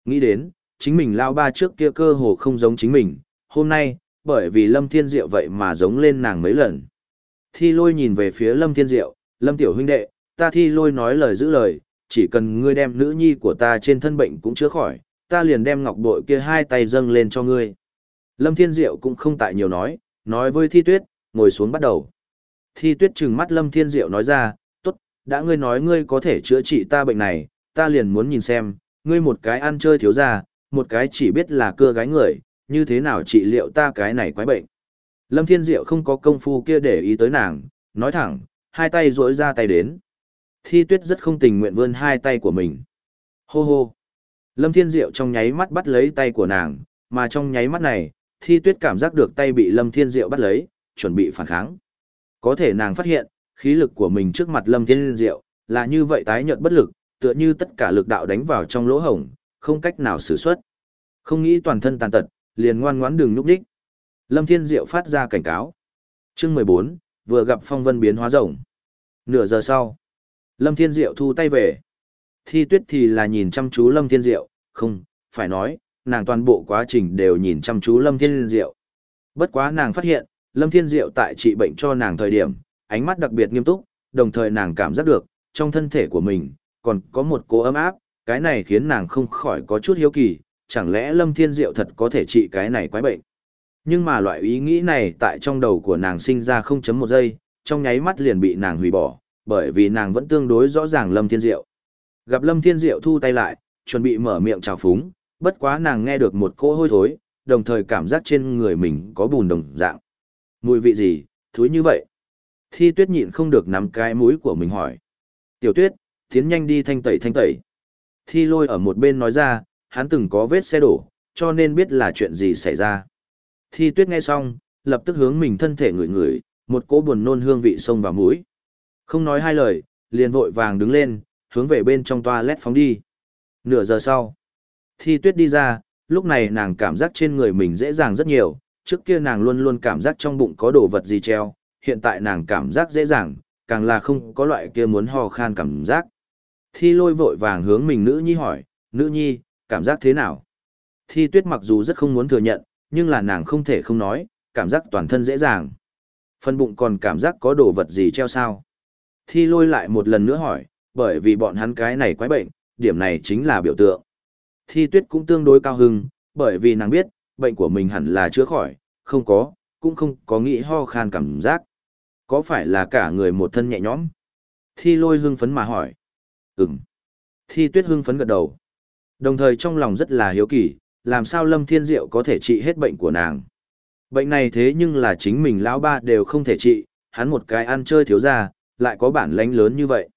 Speaker 1: Nghĩ đến, chính mình lao ba trước kia cơ hồ không giống chính mình, hôm nay, bởi vì lâm thiên diệu vậy mà giống lên nàng mấy lần. Thi lôi nhìn về phía lâm thiên diệu, lâm tiểu huynh đệ, ta thi lôi nói lời giữ lời, chỉ cần ngươi đem nữ nhi của ta trên thân bệnh cũng chữa khỏi, ta liền đem ngọc bội kia hai tay dâng lên cho ngươi. Lâm Thiên Diệu cũng không tại nhiều nói, nói với Thi Tuyết, ngồi xuống bắt đầu. Thi Tuyết trừng mắt Lâm Thiên Diệu nói ra, tốt, đã ngươi nói ngươi có thể chữa trị ta bệnh này, ta liền muốn nhìn xem, ngươi một cái ăn chơi thiếu ra, một cái chỉ biết là cưa gái người, như thế nào trị liệu ta cái này quái bệnh. Lâm Thiên Diệu không có công phu kia để ý tới nàng, nói thẳng, hai tay duỗi ra tay đến. Thi Tuyết rất không tình nguyện vươn hai tay của mình. Hô hô. Lâm Thiên Diệu trong nháy mắt bắt lấy tay của nàng, mà trong nháy mắt này, Thi Tuyết cảm giác được tay bị Lâm Thiên Diệu bắt lấy, chuẩn bị phản kháng. Có thể nàng phát hiện, khí lực của mình trước mặt Lâm Thiên Diệu, là như vậy tái nhợt bất lực, tựa như tất cả lực đạo đánh vào trong lỗ hổng, không cách nào sử xuất. Không nghĩ toàn thân tàn tật, liền ngoan ngoãn đường nhúc đích. Lâm Thiên Diệu phát ra cảnh cáo. Chương 14, vừa gặp phong vân biến hóa rồng. Nửa giờ sau, Lâm Thiên Diệu thu tay về. Thi tuyết thì là nhìn chăm chú Lâm Thiên Diệu, không, phải nói, nàng toàn bộ quá trình đều nhìn chăm chú Lâm Thiên Diệu. Bất quá nàng phát hiện, Lâm Thiên Diệu tại trị bệnh cho nàng thời điểm, ánh mắt đặc biệt nghiêm túc, đồng thời nàng cảm giác được, trong thân thể của mình, còn có một cố ấm áp, cái này khiến nàng không khỏi có chút hiếu kỳ, chẳng lẽ Lâm Thiên Diệu thật có thể trị cái này quái bệnh. Nhưng mà loại ý nghĩ này tại trong đầu của nàng sinh ra 0.1 giây, trong nháy mắt liền bị nàng hủy bỏ, bởi vì nàng vẫn tương đối rõ ràng Lâm Thiên Diệu. Gặp Lâm Thiên Diệu thu tay lại, chuẩn bị mở miệng chào phúng, bất quá nàng nghe được một cỗ hôi thối, đồng thời cảm giác trên người mình có bùn đồng dạng. Mùi vị gì, thối như vậy? Thi tuyết nhịn không được nắm cái mũi của mình hỏi. Tiểu tuyết, tiến nhanh đi thanh tẩy thanh tẩy. Thi lôi ở một bên nói ra, hắn từng có vết xe đổ, cho nên biết là chuyện gì xảy ra. Thi tuyết nghe xong, lập tức hướng mình thân thể ngửi ngửi, một cỗ buồn nôn hương vị xông vào mũi. Không nói hai lời, liền vội vàng đứng lên, hướng về bên trong toilet phóng đi. Nửa giờ sau, thi tuyết đi ra, lúc này nàng cảm giác trên người mình dễ dàng rất nhiều, trước kia nàng luôn luôn cảm giác trong bụng có đồ vật gì treo, hiện tại nàng cảm giác dễ dàng, càng là không có loại kia muốn ho khan cảm giác. Thi lôi vội vàng hướng mình nữ nhi hỏi, nữ nhi, cảm giác thế nào? Thi tuyết mặc dù rất không muốn thừa nhận, nhưng là nàng không thể không nói, cảm giác toàn thân dễ dàng. Phân bụng còn cảm giác có đồ vật gì treo sao? Thi lôi lại một lần nữa hỏi, bởi vì bọn hắn cái này quái bệnh, điểm này chính là biểu tượng. Thi tuyết cũng tương đối cao hưng, bởi vì nàng biết, bệnh của mình hẳn là chữa khỏi, không có, cũng không có nghĩ ho khan cảm giác. Có phải là cả người một thân nhẹ nhõm? Thi lôi hưng phấn mà hỏi. Ừm. Thi tuyết hưng phấn gật đầu. Đồng thời trong lòng rất là hiếu kỳ, làm sao Lâm Thiên Diệu có thể trị hết bệnh của nàng. Bệnh này thế nhưng là chính mình lão ba đều không thể trị, hắn một cái ăn chơi thiếu ra, lại có bản lãnh lớn như vậy.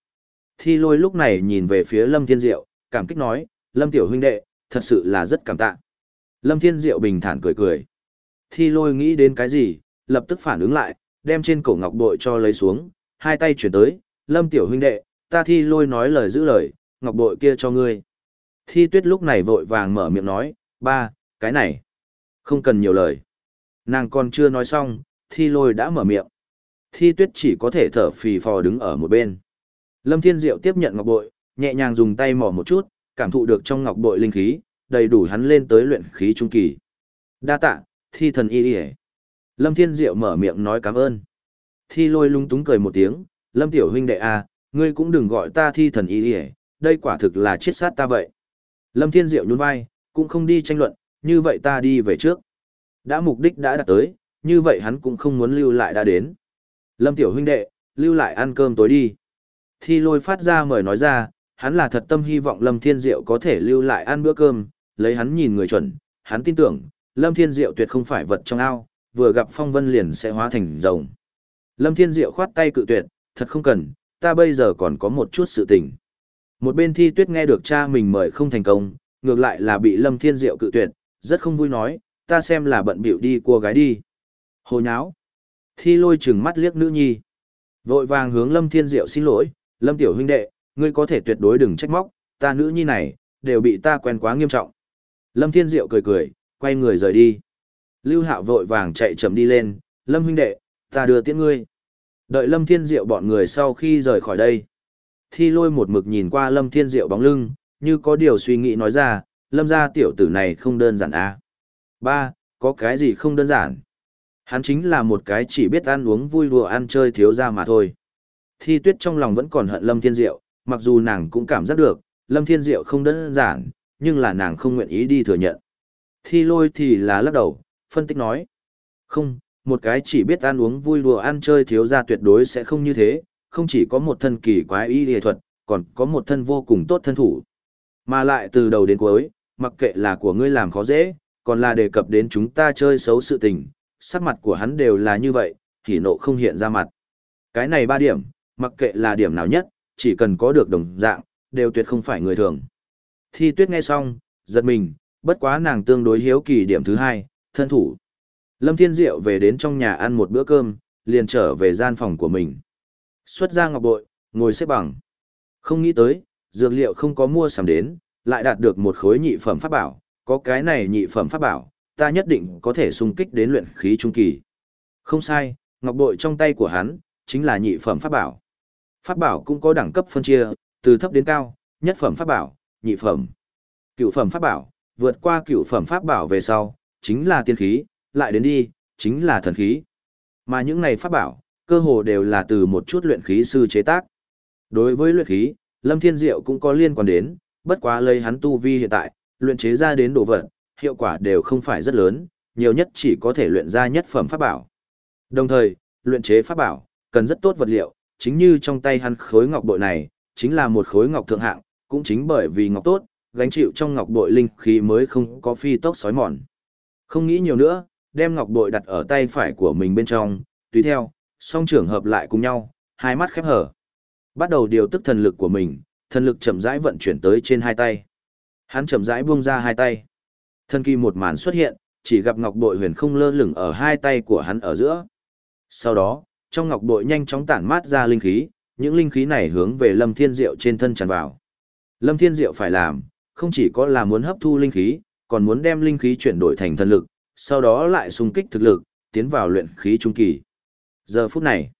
Speaker 1: Thi lôi lúc này nhìn về phía Lâm Thiên Diệu, cảm kích nói, Lâm Tiểu huynh đệ, thật sự là rất cảm tạ. Lâm Thiên Diệu bình thản cười cười. Thi lôi nghĩ đến cái gì, lập tức phản ứng lại, đem trên cổ ngọc bội cho lấy xuống, hai tay chuyển tới, Lâm Tiểu huynh đệ, ta thi lôi nói lời giữ lời, ngọc bội kia cho ngươi. Thi tuyết lúc này vội vàng mở miệng nói, ba, cái này. Không cần nhiều lời. Nàng còn chưa nói xong, thi lôi đã mở miệng. Thi tuyết chỉ có thể thở phì phò đứng ở một bên. Lâm Thiên Diệu tiếp nhận ngọc bội, nhẹ nhàng dùng tay mò một chút, cảm thụ được trong ngọc bội linh khí, đầy đủ hắn lên tới luyện khí trung kỳ. Đa tạ, thi thần y đi Lâm Thiên Diệu mở miệng nói cảm ơn. Thi lôi lung túng cười một tiếng, Lâm Tiểu huynh đệ à, ngươi cũng đừng gọi ta thi thần y đi đây quả thực là chết sát ta vậy. Lâm Thiên Diệu nhún vai, cũng không đi tranh luận, như vậy ta đi về trước. Đã mục đích đã đạt tới, như vậy hắn cũng không muốn lưu lại đã đến. Lâm Tiểu huynh đệ, lưu lại ăn cơm tối đi. Thi lôi phát ra mời nói ra, hắn là thật tâm hy vọng Lâm Thiên Diệu có thể lưu lại ăn bữa cơm, lấy hắn nhìn người chuẩn, hắn tin tưởng, Lâm Thiên Diệu tuyệt không phải vật trong ao, vừa gặp phong vân liền sẽ hóa thành rồng. Lâm Thiên Diệu khoát tay cự tuyệt, thật không cần, ta bây giờ còn có một chút sự tình. Một bên thi tuyết nghe được cha mình mời không thành công, ngược lại là bị Lâm Thiên Diệu cự tuyệt, rất không vui nói, ta xem là bận biểu đi cua gái đi. Hồ nháo. Thi lôi chừng mắt liếc nữ nhi. Vội vàng hướng Lâm Thiên Diệu xin lỗi, Lâm Tiểu huynh đệ, ngươi có thể tuyệt đối đừng trách móc, ta nữ nhi này, đều bị ta quen quá nghiêm trọng. Lâm Thiên Diệu cười cười, quay người rời đi. Lưu Hạo vội vàng chạy chậm đi lên, Lâm huynh đệ, ta đưa tiễn ngươi. Đợi Lâm Thiên Diệu bọn người sau khi rời khỏi đây. Thi lôi một mực nhìn qua Lâm Thiên Diệu bóng lưng, như có điều suy nghĩ nói ra, Lâm gia tiểu tử này không đơn giản à. Ba, có cái gì không đơn giản. Hắn chính là một cái chỉ biết ăn uống vui đùa ăn chơi thiếu ra mà thôi. Thi tuyết trong lòng vẫn còn hận Lâm Thiên Diệu, mặc dù nàng cũng cảm giác được, Lâm Thiên Diệu không đơn giản, nhưng là nàng không nguyện ý đi thừa nhận. Thi lôi thì là lắc đầu, phân tích nói. Không, một cái chỉ biết ăn uống vui đùa ăn chơi thiếu ra tuyệt đối sẽ không như thế, không chỉ có một thân kỳ quái y nghệ thuật, còn có một thân vô cùng tốt thân thủ. Mà lại từ đầu đến cuối, mặc kệ là của ngươi làm khó dễ, còn là đề cập đến chúng ta chơi xấu sự tình, sắc mặt của hắn đều là như vậy, hỉ nộ không hiện ra mặt. Cái này ba điểm, mặc kệ là điểm nào nhất, chỉ cần có được đồng dạng, đều tuyệt không phải người thường. Thi tuyết nghe xong, giật mình, bất quá nàng tương đối hiếu kỳ điểm thứ hai, thân thủ. Lâm Thiên Diệu về đến trong nhà ăn một bữa cơm, liền trở về gian phòng của mình. Xuất ra ngọc bội, ngồi xếp bằng. Không nghĩ tới, dược liệu không có mua sắm đến, lại đạt được một khối nhị phẩm pháp bảo, có cái này nhị phẩm pháp bảo, ta nhất định có thể xung kích đến luyện khí trung kỳ. Không sai, ngọc bội trong tay của hắn, chính là nhị phẩm pháp bảo. Pháp bảo cũng có đẳng cấp phân chia, từ thấp đến cao, nhất phẩm pháp bảo, nhị phẩm, cựu phẩm pháp bảo, vượt qua cựu phẩm pháp bảo về sau, chính là tiên khí, lại đến đi, chính là thần khí. Mà những này pháp bảo, cơ hồ đều là từ một chút luyện khí sư chế tác. Đối với luyện khí, Lâm Thiên Diệu cũng có liên quan đến, bất quá lấy hắn tu vi hiện tại, luyện chế ra đến đồ vật, hiệu quả đều không phải rất lớn, nhiều nhất chỉ có thể luyện ra nhất phẩm pháp bảo. Đồng thời, luyện chế pháp bảo, cần rất tốt vật liệu, chính như trong tay hắn khối ngọc bội này, chính là một khối ngọc thượng hạng, cũng chính bởi vì ngọc tốt, gánh chịu trong ngọc bội linh khí mới không có phi tốc sói mòn. Không nghĩ nhiều nữa, đem ngọc bội đặt ở tay phải của mình bên trong, tùy theo, song trưởng hợp lại cùng nhau, hai mắt khép hở. Bắt đầu điều tức thần lực của mình, thần lực chậm rãi vận chuyển tới trên hai tay. Hắn chậm rãi buông ra hai tay. Thần kỳ một màn xuất hiện, chỉ gặp ngọc bội huyền không lơ lửng ở hai tay của hắn ở giữa. Sau đó, trong ngọc bội nhanh chóng tản mát ra linh khí, những linh khí này hướng về Lâm Thiên Diệu trên thân tràn vào. Lâm Thiên Diệu phải làm, không chỉ có là muốn hấp thu linh khí, còn muốn đem linh khí chuyển đổi thành thần lực, sau đó lại xung kích thực lực, tiến vào luyện khí trung kỳ. Giờ phút này,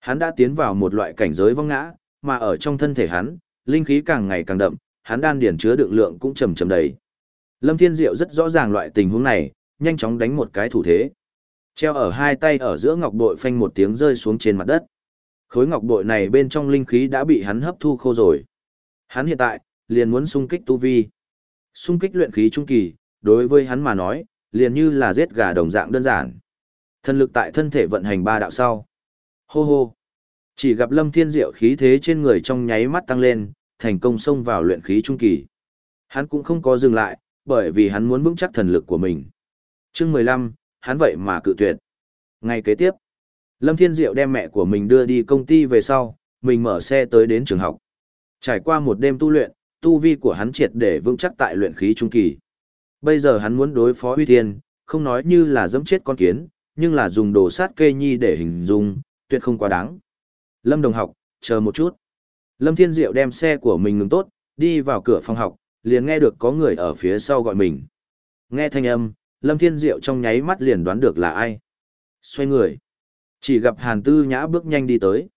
Speaker 1: hắn đã tiến vào một loại cảnh giới vong ngã, mà ở trong thân thể hắn, linh khí càng ngày càng đậm, hắn đan điển chứa đựng lượng cũng chầm chầm đầy. Lâm Thiên Diệu rất rõ ràng loại tình huống này, nhanh chóng đánh một cái thủ thế. Treo ở hai tay ở giữa ngọc bội phanh một tiếng rơi xuống trên mặt đất. Khối ngọc bội này bên trong linh khí đã bị hắn hấp thu khô rồi. Hắn hiện tại, liền muốn xung kích tu vi. Xung kích luyện khí trung kỳ, đối với hắn mà nói, liền như là giết gà đồng dạng đơn giản. Thân lực tại thân thể vận hành ba đạo sau. Hô hô. Chỉ gặp Lâm Thiên Diệu khí thế trên người trong nháy mắt tăng lên, thành công xông vào luyện khí trung kỳ. Hắn cũng không có dừng lại, bởi vì hắn muốn vững chắc thần lực của mình. Chương 15, hắn vậy mà cự tuyệt. Ngày kế tiếp, Lâm Thiên Diệu đem mẹ của mình đưa đi công ty về sau, mình mở xe tới đến trường học. Trải qua một đêm tu luyện, tu vi của hắn triệt để vững chắc tại luyện khí trung kỳ. Bây giờ hắn muốn đối phó Huy Thiên, không nói như là dẫm chết con kiến, nhưng là dùng đồ sát kê nhi để hình dung, tuyệt không quá đáng. Lâm đồng học, chờ một chút. Lâm Thiên Diệu đem xe của mình ngừng tốt, đi vào cửa phòng học, liền nghe được có người ở phía sau gọi mình. Nghe thanh âm, Lâm Thiên Diệu trong nháy mắt liền đoán được là ai. Xoay người. Chỉ gặp Hàn Tư Nhã bước nhanh đi tới.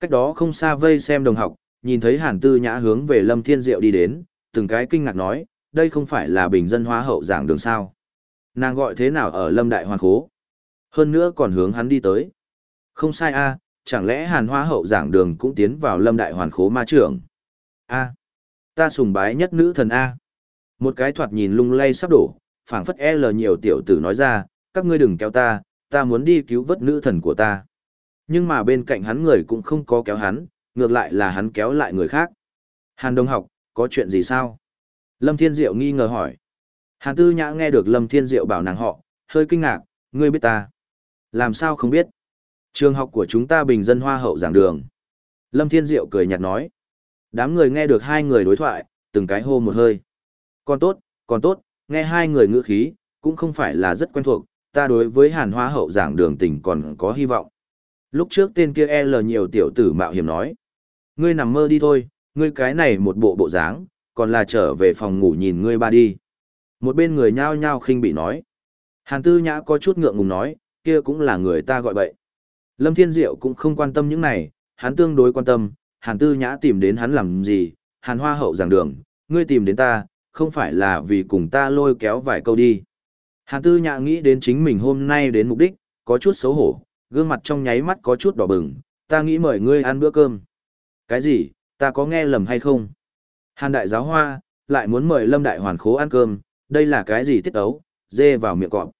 Speaker 1: Cách đó không xa vây xem đồng học, nhìn thấy Hàn Tư Nhã hướng về Lâm Thiên Diệu đi đến, từng cái kinh ngạc nói, đây không phải là bình dân hóa hậu giảng đường sao. Nàng gọi thế nào ở Lâm Đại Hoàn Khố? Hơn nữa còn hướng hắn đi tới. Không sai a, chẳng lẽ Hàn Hoa hậu giảng đường cũng tiến vào Lâm Đại Hoàn Khố ma trưởng? A, ta sùng bái nhất nữ thần A. Một cái thoạt nhìn lung lay sắp đổ, phảng phất L nhiều tiểu tử nói ra, các ngươi đừng kéo ta, ta muốn đi cứu vớt nữ thần của ta. Nhưng mà bên cạnh hắn người cũng không có kéo hắn, ngược lại là hắn kéo lại người khác. Hàn Đông học, có chuyện gì sao? Lâm Thiên Diệu nghi ngờ hỏi. Hàn Tư Nhã nghe được Lâm Thiên Diệu bảo nàng họ, hơi kinh ngạc, ngươi biết ta. Làm sao không biết? Trường học của chúng ta bình dân hoa hậu giảng đường. Lâm Thiên Diệu cười nhạt nói. Đám người nghe được hai người đối thoại, từng cái hô một hơi. Còn tốt, còn tốt, nghe hai người ngữ khí, cũng không phải là rất quen thuộc, ta đối với hàn hoa hậu giảng đường tình còn có hy vọng. Lúc trước tên kia L nhiều tiểu tử mạo hiểm nói. Ngươi nằm mơ đi thôi, ngươi cái này một bộ bộ dáng, còn là trở về phòng ngủ nhìn ngươi ba đi. Một bên người nhao nhao khinh bị nói. Hàn tư nhã có chút ngượng ngùng nói, kia cũng là người ta gọi bậy. Lâm Thiên Diệu cũng không quan tâm những này, hắn tương đối quan tâm, Hàn tư nhã tìm đến hắn làm gì, Hàn hoa hậu giảng đường, ngươi tìm đến ta, không phải là vì cùng ta lôi kéo vài câu đi. Hàn tư nhã nghĩ đến chính mình hôm nay đến mục đích, có chút xấu hổ, gương mặt trong nháy mắt có chút đỏ bừng, ta nghĩ mời ngươi ăn bữa cơm. Cái gì, ta có nghe lầm hay không? Hàn đại giáo hoa, lại muốn mời Lâm đại hoàn khố ăn cơm, đây là cái gì tiết ấu, dê vào miệng cọp.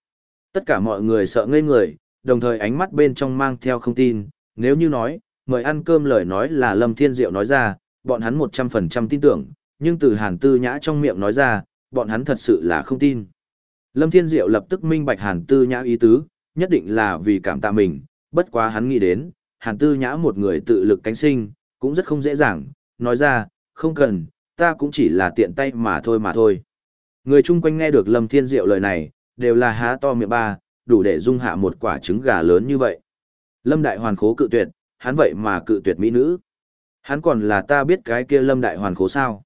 Speaker 1: Tất cả mọi người sợ ngây người, đồng thời ánh mắt bên trong mang theo không tin, nếu như nói, mời ăn cơm lời nói là Lâm Thiên Diệu nói ra, bọn hắn 100% tin tưởng, nhưng từ Hàn Tư Nhã trong miệng nói ra, bọn hắn thật sự là không tin. Lâm Thiên Diệu lập tức minh bạch Hàn Tư Nhã ý tứ, nhất định là vì cảm tạ mình, bất quá hắn nghĩ đến, Hàn Tư Nhã một người tự lực cánh sinh, cũng rất không dễ dàng, nói ra, không cần, ta cũng chỉ là tiện tay mà thôi mà thôi. Người chung quanh nghe được Lâm Thiên Diệu lời này, đều là há to miệng ba, đủ để dung hạ một quả trứng gà lớn như vậy. Lâm Đại Hoàn khố cự tuyệt, hắn vậy mà cự tuyệt mỹ nữ. Hắn còn là ta biết cái kia Lâm Đại Hoàn khố sao.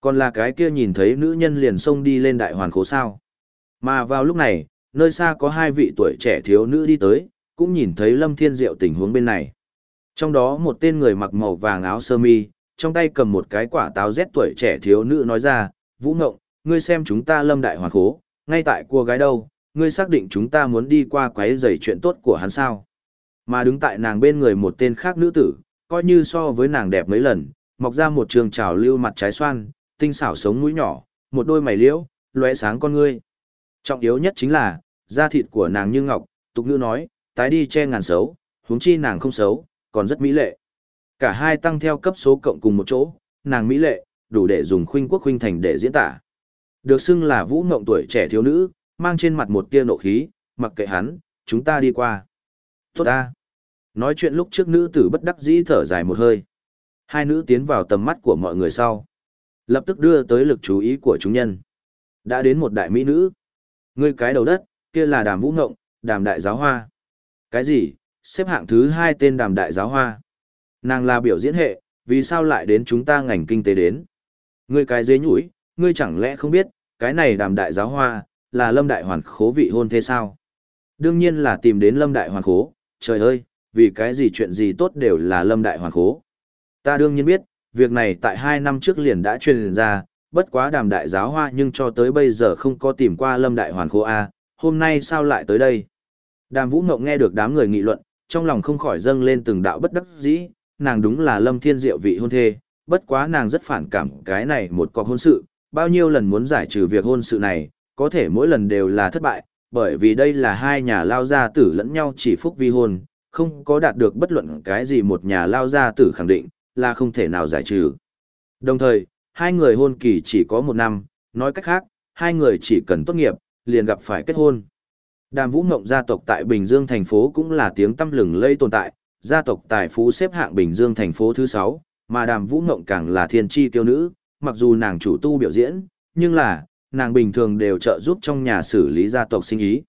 Speaker 1: Còn là cái kia nhìn thấy nữ nhân liền xông đi lên Đại Hoàn khố sao. Mà vào lúc này, nơi xa có hai vị tuổi trẻ thiếu nữ đi tới, cũng nhìn thấy Lâm Thiên Diệu tình huống bên này. Trong đó một tên người mặc màu vàng áo sơ mi, trong tay cầm một cái quả táo rét tuổi trẻ thiếu nữ nói ra, Vũ Ngộng, ngươi xem chúng ta lâm đại hoàn khố, ngay tại cua gái đâu, ngươi xác định chúng ta muốn đi qua quấy rầy chuyện tốt của hắn sao. Mà đứng tại nàng bên người một tên khác nữ tử, coi như so với nàng đẹp mấy lần, mọc ra một trường trào lưu mặt trái xoan, tinh xảo sống mũi nhỏ, một đôi mày liễu, lóe sáng con ngươi. Trọng yếu nhất chính là, da thịt của nàng như ngọc, tục ngữ nói, tái đi che ngàn xấu, huống chi nàng không xấu, còn rất mỹ lệ. Cả hai tăng theo cấp số cộng cùng một chỗ, nàng mỹ lệ, đủ để dùng khuynh quốc khuynh thành để diễn tả. Được xưng là vũ ngộng tuổi trẻ thiếu nữ, mang trên mặt một tia nộ khí, mặc kệ hắn, chúng ta đi qua. Tốt ta. Nói chuyện lúc trước nữ tử bất đắc dĩ thở dài một hơi. Hai nữ tiến vào tầm mắt của mọi người sau. Lập tức đưa tới lực chú ý của chúng nhân. Đã đến một đại mỹ nữ. Ngươi cái đầu đất, kia là đàm vũ ngộng, đàm đại giáo hoa. Cái gì, xếp hạng thứ hai tên đàm đại giáo hoa. Nàng là biểu diễn hệ, vì sao lại đến chúng ta ngành kinh tế đến? Ngươi cái dế nhũi, ngươi chẳng lẽ không biết, cái này đàm đại giáo hoa, là lâm đại hoàn khố vị hôn thế sao? Đương nhiên là tìm đến lâm đại hoàn khố, trời ơi, vì cái gì chuyện gì tốt đều là lâm đại hoàn khố. Ta đương nhiên biết, việc này tại hai năm trước liền đã truyền ra, bất quá đàm đại giáo hoa nhưng cho tới bây giờ không có tìm qua lâm đại hoàn khố A, hôm nay sao lại tới đây? Đàm Vũ Ngộng nghe được đám người nghị luận, trong lòng không khỏi dâng lên từng đạo bất đắc dĩ, nàng đúng là lâm thiên diệu vị hôn thê, bất quá nàng rất phản cảm cái này một cọc hôn sự, bao nhiêu lần muốn giải trừ việc hôn sự này, có thể mỗi lần đều là thất bại, bởi vì đây là hai nhà lao gia tử lẫn nhau chỉ phúc vi hôn, không có đạt được bất luận cái gì một nhà lao gia tử khẳng định, là không thể nào giải trừ. Đồng thời, hai người hôn kỳ chỉ có một năm, nói cách khác, hai người chỉ cần tốt nghiệp, liền gặp phải kết hôn. Đàm Vũ Ngộng gia tộc tại Bình Dương thành phố cũng là tiếng tăm lừng lây tồn tại, gia tộc tài phú xếp hạng Bình Dương thành phố thứ 6, mà Đàm Vũ Ngộng càng là thiên chi tiêu nữ, mặc dù nàng chủ tu biểu diễn, nhưng là, nàng bình thường đều trợ giúp trong nhà xử lý gia tộc sinh ý.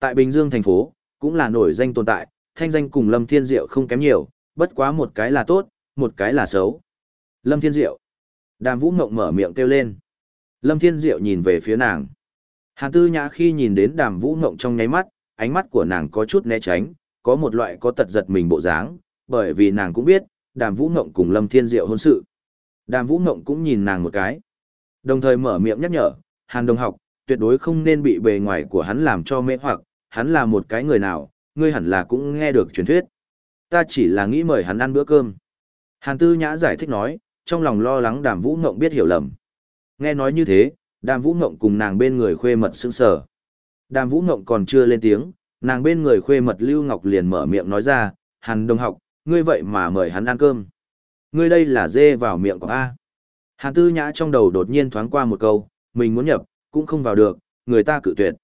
Speaker 1: Tại Bình Dương thành phố, cũng là nổi danh tồn tại, thanh danh cùng Lâm Thiên Diệu không kém nhiều, bất quá một cái là tốt, một cái là xấu. Lâm Thiên Diệu. Đàm Vũ Ngộng mở miệng kêu lên. Lâm Thiên Diệu nhìn về phía nàng. Hàn Tư Nhã khi nhìn đến đàm vũ ngộng trong nháy mắt, ánh mắt của nàng có chút né tránh, có một loại có tật giật mình bộ dáng, bởi vì nàng cũng biết, đàm vũ ngộng cùng Lâm Thiên Diệu hôn sự. Đàm vũ ngộng cũng nhìn nàng một cái. Đồng thời mở miệng nhắc nhở, Hàn Đồng học, tuyệt đối không nên bị bề ngoài của hắn làm cho mê hoặc, hắn là một cái người nào, ngươi hẳn là cũng nghe được truyền thuyết. Ta chỉ là nghĩ mời hắn ăn bữa cơm. Hàn Tư Nhã giải thích nói, trong lòng lo lắng đàm vũ ngộng biết hiểu lầm. Nghe nói như thế, đàm vũ ngộng cùng nàng bên người khuê mật sững sờ. Đàm vũ ngộng còn chưa lên tiếng, nàng bên người khuê mật Lưu Ngọc liền mở miệng nói ra, Hàn Đồng học, ngươi vậy mà mời hắn ăn cơm. Ngươi đây là dê vào miệng của A. Hàn Tư Nhã trong đầu đột nhiên thoáng qua một câu, mình muốn nhập, cũng không vào được, người ta cự tuyệt.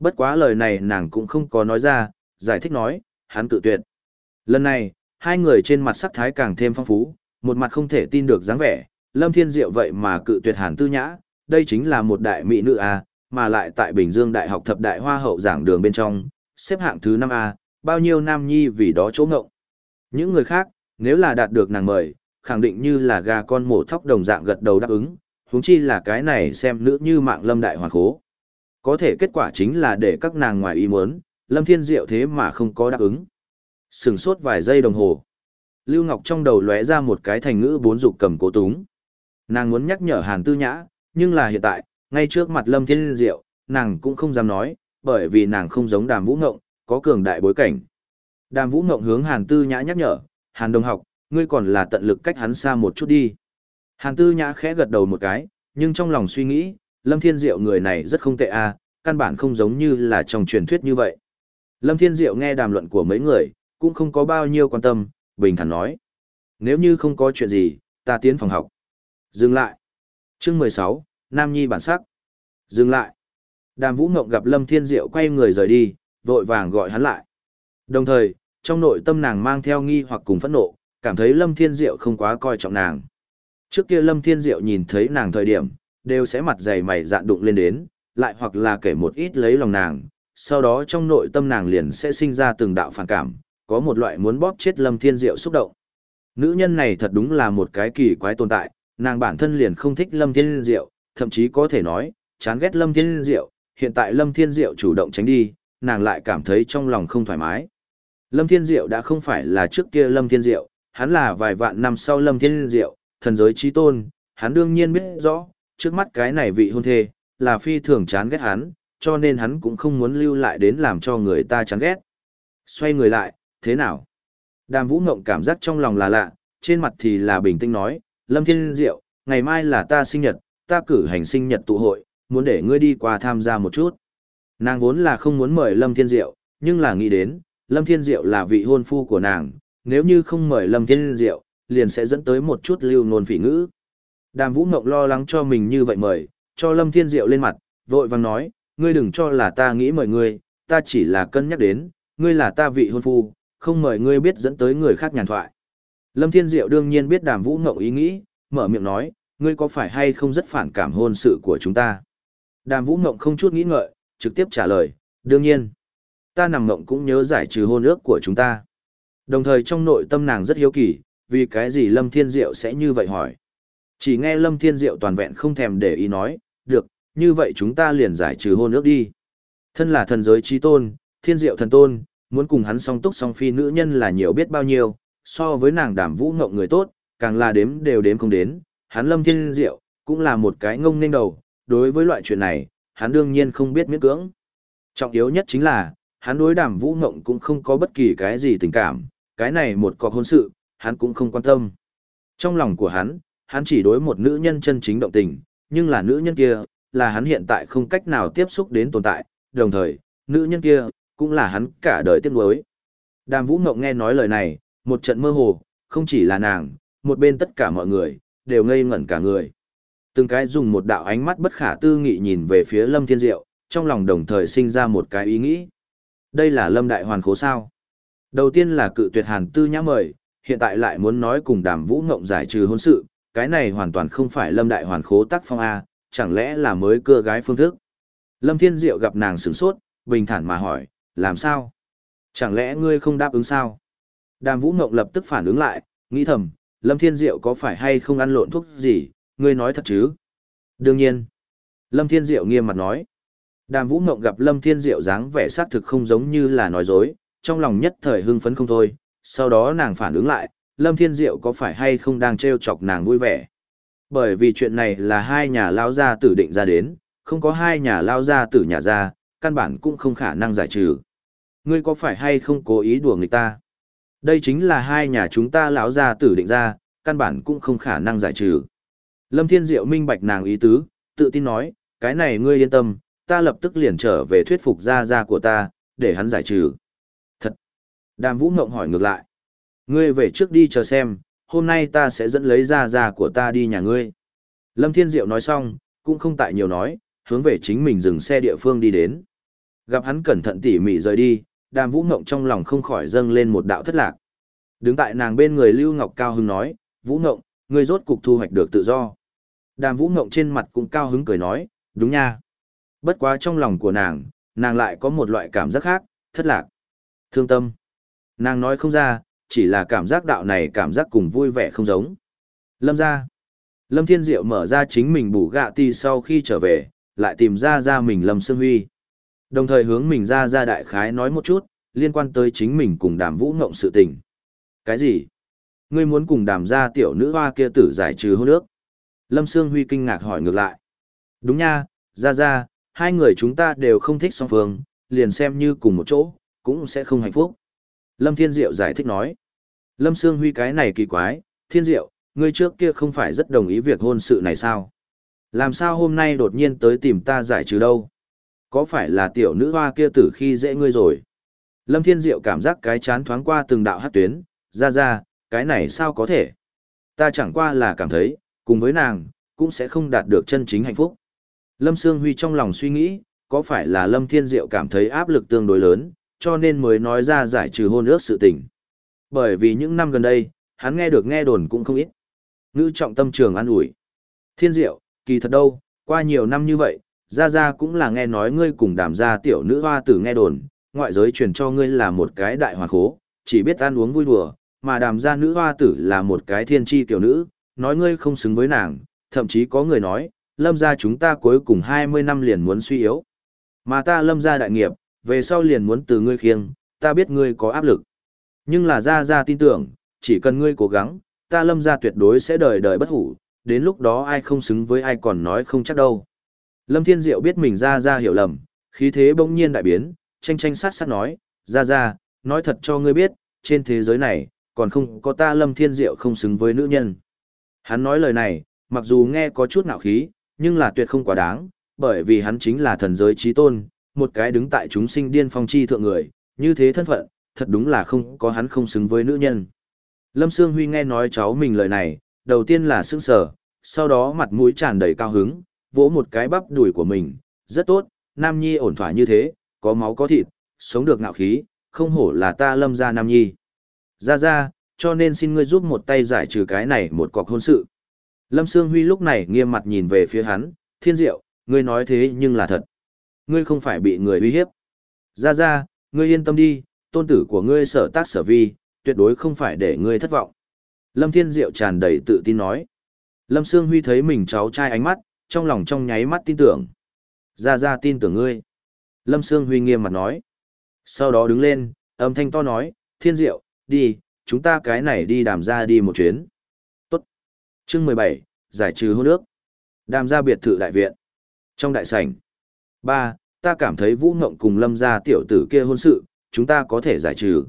Speaker 1: Bất quá lời này nàng cũng không có nói ra, giải thích nói, hắn cự tuyệt. Lần này, hai người trên mặt sắc thái càng thêm phong phú, một mặt không thể tin được dáng vẻ, Lâm Thiên Diệu vậy mà cự tuyệt Hàn Tư Nhã, đây chính là một đại mỹ nữ A, mà lại tại Bình Dương Đại học thập đại hoa hậu giảng đường bên trong, xếp hạng thứ 5A, bao nhiêu nam nhi vì đó chỗ ngộng. Những người khác, nếu là đạt được nàng mời, khẳng định như là gà con mổ thóc đồng dạng gật đầu đáp ứng, huống chi là cái này xem nữ như mạng lâm đại hoàn khố. Có thể kết quả chính là để các nàng ngoài ý muốn, lâm thiên diệu thế mà không có đáp ứng. Sừng sốt vài giây đồng hồ. Lưu Ngọc trong đầu lóe ra một cái thành ngữ bốn dục cầm cố túng. Nàng muốn nhắc nhở Hàn Tư Nhã, nhưng là hiện tại, ngay trước mặt Lâm Thiên Diệu, nàng cũng không dám nói, bởi vì nàng không giống Đàm Vũ Ngộng, có cường đại bối cảnh. Đàm Vũ Ngộng hướng Hàn Tư Nhã nhắc nhở, Hàn Đồng học, ngươi còn là tận lực cách hắn xa một chút đi. Hàn Tư Nhã khẽ gật đầu một cái, nhưng trong lòng suy nghĩ, Lâm Thiên Diệu người này rất không tệ a, à, căn bản không giống như là trong truyền thuyết như vậy. Lâm Thiên Diệu nghe đàm luận của mấy người, cũng không có bao nhiêu quan tâm, bình thản nói. Nếu như không có chuyện gì, ta tiến phòng học. Dừng lại. Chương 16, Nam Nhi bản sắc. Dừng lại. Đàm Vũ Ngộng gặp Lâm Thiên Diệu quay người rời đi, vội vàng gọi hắn lại. Đồng thời, trong nội tâm nàng mang theo nghi hoặc cùng phẫn nộ, cảm thấy Lâm Thiên Diệu không quá coi trọng nàng. Trước kia Lâm Thiên Diệu nhìn thấy nàng thời điểm, đều sẽ mặt dày mày dạn đụng lên đến, lại hoặc là kể một ít lấy lòng nàng, sau đó trong nội tâm nàng liền sẽ sinh ra từng đạo phản cảm, có một loại muốn bóp chết Lâm Thiên Diệu xúc động. Nữ nhân này thật đúng là một cái kỳ quái tồn tại, nàng bản thân liền không thích Lâm Thiên Diệu, thậm chí có thể nói, chán ghét Lâm Thiên Diệu, hiện tại Lâm Thiên Diệu chủ động tránh đi, nàng lại cảm thấy trong lòng không thoải mái. Lâm Thiên Diệu đã không phải là trước kia Lâm Thiên Diệu, hắn là vài vạn năm sau Lâm Thiên Diệu, thần giới trí tôn, hắn đương nhiên biết rõ, trước mắt cái này vị hôn thê, là phi thường chán ghét hắn, cho nên hắn cũng không muốn lưu lại đến làm cho người ta chán ghét. Xoay người lại, thế nào? Đàm Vũ Ngộng cảm giác trong lòng là lạ, trên mặt thì là bình tĩnh nói, Lâm Thiên Diệu, ngày mai là ta sinh nhật, ta cử hành sinh nhật tụ hội, muốn để ngươi đi qua tham gia một chút. Nàng vốn là không muốn mời Lâm Thiên Diệu, nhưng là nghĩ đến, Lâm Thiên Diệu là vị hôn phu của nàng, nếu như không mời Lâm Thiên Diệu, liền sẽ dẫn tới một chút lưu nôn phỉ ngữ. Đàm Vũ Ngộng lo lắng cho mình như vậy mời, cho Lâm Thiên Diệu lên mặt, vội vàng nói, ngươi đừng cho là ta nghĩ mời ngươi, ta chỉ là cân nhắc đến, ngươi là ta vị hôn phu, không mời ngươi biết dẫn tới người khác nhàn thoại. Lâm Thiên Diệu đương nhiên biết Đàm Vũ Ngộng ý nghĩ, mở miệng nói, ngươi có phải hay không rất phản cảm hôn sự của chúng ta? Đàm Vũ Ngộng không chút nghĩ ngợi, trực tiếp trả lời, đương nhiên. Ta nằm ngộng cũng nhớ giải trừ hôn ước của chúng ta. Đồng thời trong nội tâm nàng rất hiếu kỳ, vì cái gì Lâm Thiên Diệu sẽ như vậy hỏi. Chỉ nghe Lâm Thiên Diệu toàn vẹn không thèm để ý nói, được, như vậy chúng ta liền giải trừ hôn ước đi. Thân là thần giới trí tôn, Thiên Diệu thần tôn, muốn cùng hắn song túc song phi nữ nhân là nhiều biết bao nhiêu, so với nàng đảm vũ ngộng người tốt, càng là đếm đều đếm không đến, hắn Lâm Thiên Diệu, cũng là một cái ngông nên đầu, đối với loại chuyện này, hắn đương nhiên không biết miễn cưỡng. Trọng yếu nhất chính là, hắn đối đảm vũ ngộng cũng không có bất kỳ cái gì tình cảm, cái này một cọc hôn sự, hắn cũng không quan tâm. Trong lòng của hắn, hắn chỉ đối một nữ nhân chân chính động tình, nhưng là nữ nhân kia, là hắn hiện tại không cách nào tiếp xúc đến tồn tại, đồng thời, nữ nhân kia, cũng là hắn cả đời tiếc nuối. Đàm Vũ Ngộng nghe nói lời này, một trận mơ hồ, không chỉ là nàng, một bên tất cả mọi người, đều ngây ngẩn cả người. Từng cái dùng một đạo ánh mắt bất khả tư nghị nhìn về phía Lâm Thiên Diệu, trong lòng đồng thời sinh ra một cái ý nghĩ. Đây là Lâm Đại Hoàn Khố sao? Đầu tiên là cự tuyệt hàn tư nhã mời, hiện tại lại muốn nói cùng đàm vũ ngộng giải trừ hôn sự, cái này hoàn toàn không phải Lâm Đại Hoàn Khố tác phong A, chẳng lẽ là mới cưa gái phương thức. Lâm Thiên Diệu gặp nàng sửng sốt, bình thản mà hỏi, làm sao? Chẳng lẽ ngươi không đáp ứng sao? Đàm Vũ Ngộng lập tức phản ứng lại, nghĩ thầm, Lâm Thiên Diệu có phải hay không ăn lộn thuốc gì, ngươi nói thật chứ? Đương nhiên. Lâm Thiên Diệu nghiêm mặt nói. Đàm Vũ Ngộng gặp Lâm Thiên Diệu dáng vẻ xác thực không giống như là nói dối, trong lòng nhất thời hưng phấn không thôi, sau đó nàng phản ứng lại, Lâm Thiên Diệu có phải hay không đang trêu chọc nàng vui vẻ. Bởi vì chuyện này là hai nhà lao gia tử định ra đến, không có hai nhà lao gia tử nhà ra, căn bản cũng không khả năng giải trừ. Ngươi có phải hay không cố ý đùa người ta? Đây chính là hai nhà chúng ta lão gia tử định ra, căn bản cũng không khả năng giải trừ. Lâm Thiên Diệu minh bạch nàng ý tứ, tự tin nói, cái này ngươi yên tâm, ta lập tức liền trở về thuyết phục gia gia của ta, để hắn giải trừ. Thật. Đàm Vũ Ngộng hỏi ngược lại. Ngươi về trước đi chờ xem, hôm nay ta sẽ dẫn lấy Ra Ra của ta đi nhà ngươi. Lâm Thiên Diệu nói xong, cũng không tại nhiều nói, hướng về chính mình dừng xe địa phương đi đến. Gặp hắn cẩn thận tỉ mỉ rời đi, đàm vũ ngộng trong lòng không khỏi dâng lên một đạo thất lạc. Đứng tại nàng bên người Lưu Ngọc cao hứng nói, Vũ Ngộng, ngươi rốt cục thu hoạch được tự do. Đàm Vũ Ngộng trên mặt cũng cao hứng cười nói, đúng nha. Bất quá trong lòng của nàng, nàng lại có một loại cảm giác khác, thất lạc, thương tâm. Nàng nói không ra, chỉ là cảm giác đạo này cảm giác cùng vui vẻ không giống. Lâm ra. Lâm Thiên Diệu mở ra chính mình bù gạ ti sau khi trở về, lại tìm ra ra mình Lâm Sương Huy. Đồng thời hướng mình ra ra đại khái nói một chút, liên quan tới chính mình cùng đàm vũ ngộng sự tình. Cái gì? Ngươi muốn cùng đàm gia tiểu nữ hoa kia tử giải trừ hôn nước? Lâm Sương Huy kinh ngạc hỏi ngược lại. Đúng nha, ra ra, hai người chúng ta đều không thích song phương, liền xem như cùng một chỗ, cũng sẽ không hạnh phúc. Lâm Thiên Diệu giải thích nói. Lâm Sương Huy cái này kỳ quái, Thiên Diệu, ngươi trước kia không phải rất đồng ý việc hôn sự này sao? Làm sao hôm nay đột nhiên tới tìm ta giải trừ đâu? Có phải là tiểu nữ hoa kia tử khi dễ ngươi rồi? Lâm Thiên Diệu cảm giác cái chán thoáng qua từng đạo hát tuyến, ra ra, cái này sao có thể? Ta chẳng qua là cảm thấy, cùng với nàng, cũng sẽ không đạt được chân chính hạnh phúc. Lâm Sương Huy trong lòng suy nghĩ, có phải là Lâm Thiên Diệu cảm thấy áp lực tương đối lớn, cho nên mới nói ra giải trừ hôn ước sự tình. Bởi vì những năm gần đây, hắn nghe được nghe đồn cũng không ít. Ngữ trọng tâm trường an ủi. Thiên Diệu, kỳ thật đâu, qua nhiều năm như vậy, Gia Gia cũng là nghe nói ngươi cùng đàm gia tiểu nữ hoa tử nghe đồn, ngoại giới truyền cho ngươi là một cái đại hoàng khố, chỉ biết ăn uống vui đùa, mà đàm gia nữ hoa tử là một cái thiên tri tiểu nữ, nói ngươi không xứng với nàng, thậm chí có người nói, lâm gia chúng ta cuối cùng 20 năm liền muốn suy yếu. Mà ta lâm gia đại nghiệp, về sau liền muốn từ ngươi khiêng, ta biết ngươi có áp lực. Nhưng là Gia Gia tin tưởng, chỉ cần ngươi cố gắng, ta lâm gia tuyệt đối sẽ đời đời bất hủ, đến lúc đó ai không xứng với ai còn nói không chắc đâu. Lâm Thiên Diệu biết mình Gia Gia hiểu lầm, khí thế bỗng nhiên đại biến, tranh tranh sát sát nói, Gia Gia, nói thật cho ngươi biết, trên thế giới này, còn không có ta Lâm Thiên Diệu không xứng với nữ nhân. Hắn nói lời này, mặc dù nghe có chút nạo khí, nhưng là tuyệt không quá đáng, bởi vì hắn chính là thần giới trí tôn, một cái đứng tại chúng sinh điên phong chi thượng người, như thế thân phận, thật đúng là không có hắn không xứng với nữ nhân. Lâm Sương Huy nghe nói cháu mình lời này, đầu tiên là sững sờ, sau đó mặt mũi tràn đầy cao hứng, vỗ một cái bắp đùi của mình, rất tốt, Nam Nhi ổn thỏa như thế, có máu có thịt, sống được ngạo khí, không hổ là ta lâm gia Nam Nhi. Ra ra, cho nên xin ngươi giúp một tay giải trừ cái này một cọc hôn sự. Lâm Sương Huy lúc này nghiêm mặt nhìn về phía hắn, thiên diệu, ngươi nói thế nhưng là thật. Ngươi không phải bị người uy hiếp. Ra ra, ngươi yên tâm đi, tôn tử của ngươi sở tác sở vi, tuyệt đối không phải để ngươi thất vọng. Lâm Thiên Diệu tràn đầy tự tin nói. Lâm Sương Huy thấy mình cháu trai ánh mắt, trong lòng trong nháy mắt tin tưởng. Ra ra tin tưởng ngươi. Lâm Sương Huy nghiêm mặt nói. Sau đó đứng lên, âm thanh to nói, Thiên Diệu, đi, chúng ta cái này đi đàm ra đi một chuyến. Tốt. Chương mười bảy giải trừ hôn nước. Đàm ra biệt thự đại viện. Trong đại sảnh. ba Ta cảm thấy Vũ Ngộng cùng Lâm gia tiểu tử kia hôn sự, chúng ta có thể giải trừ.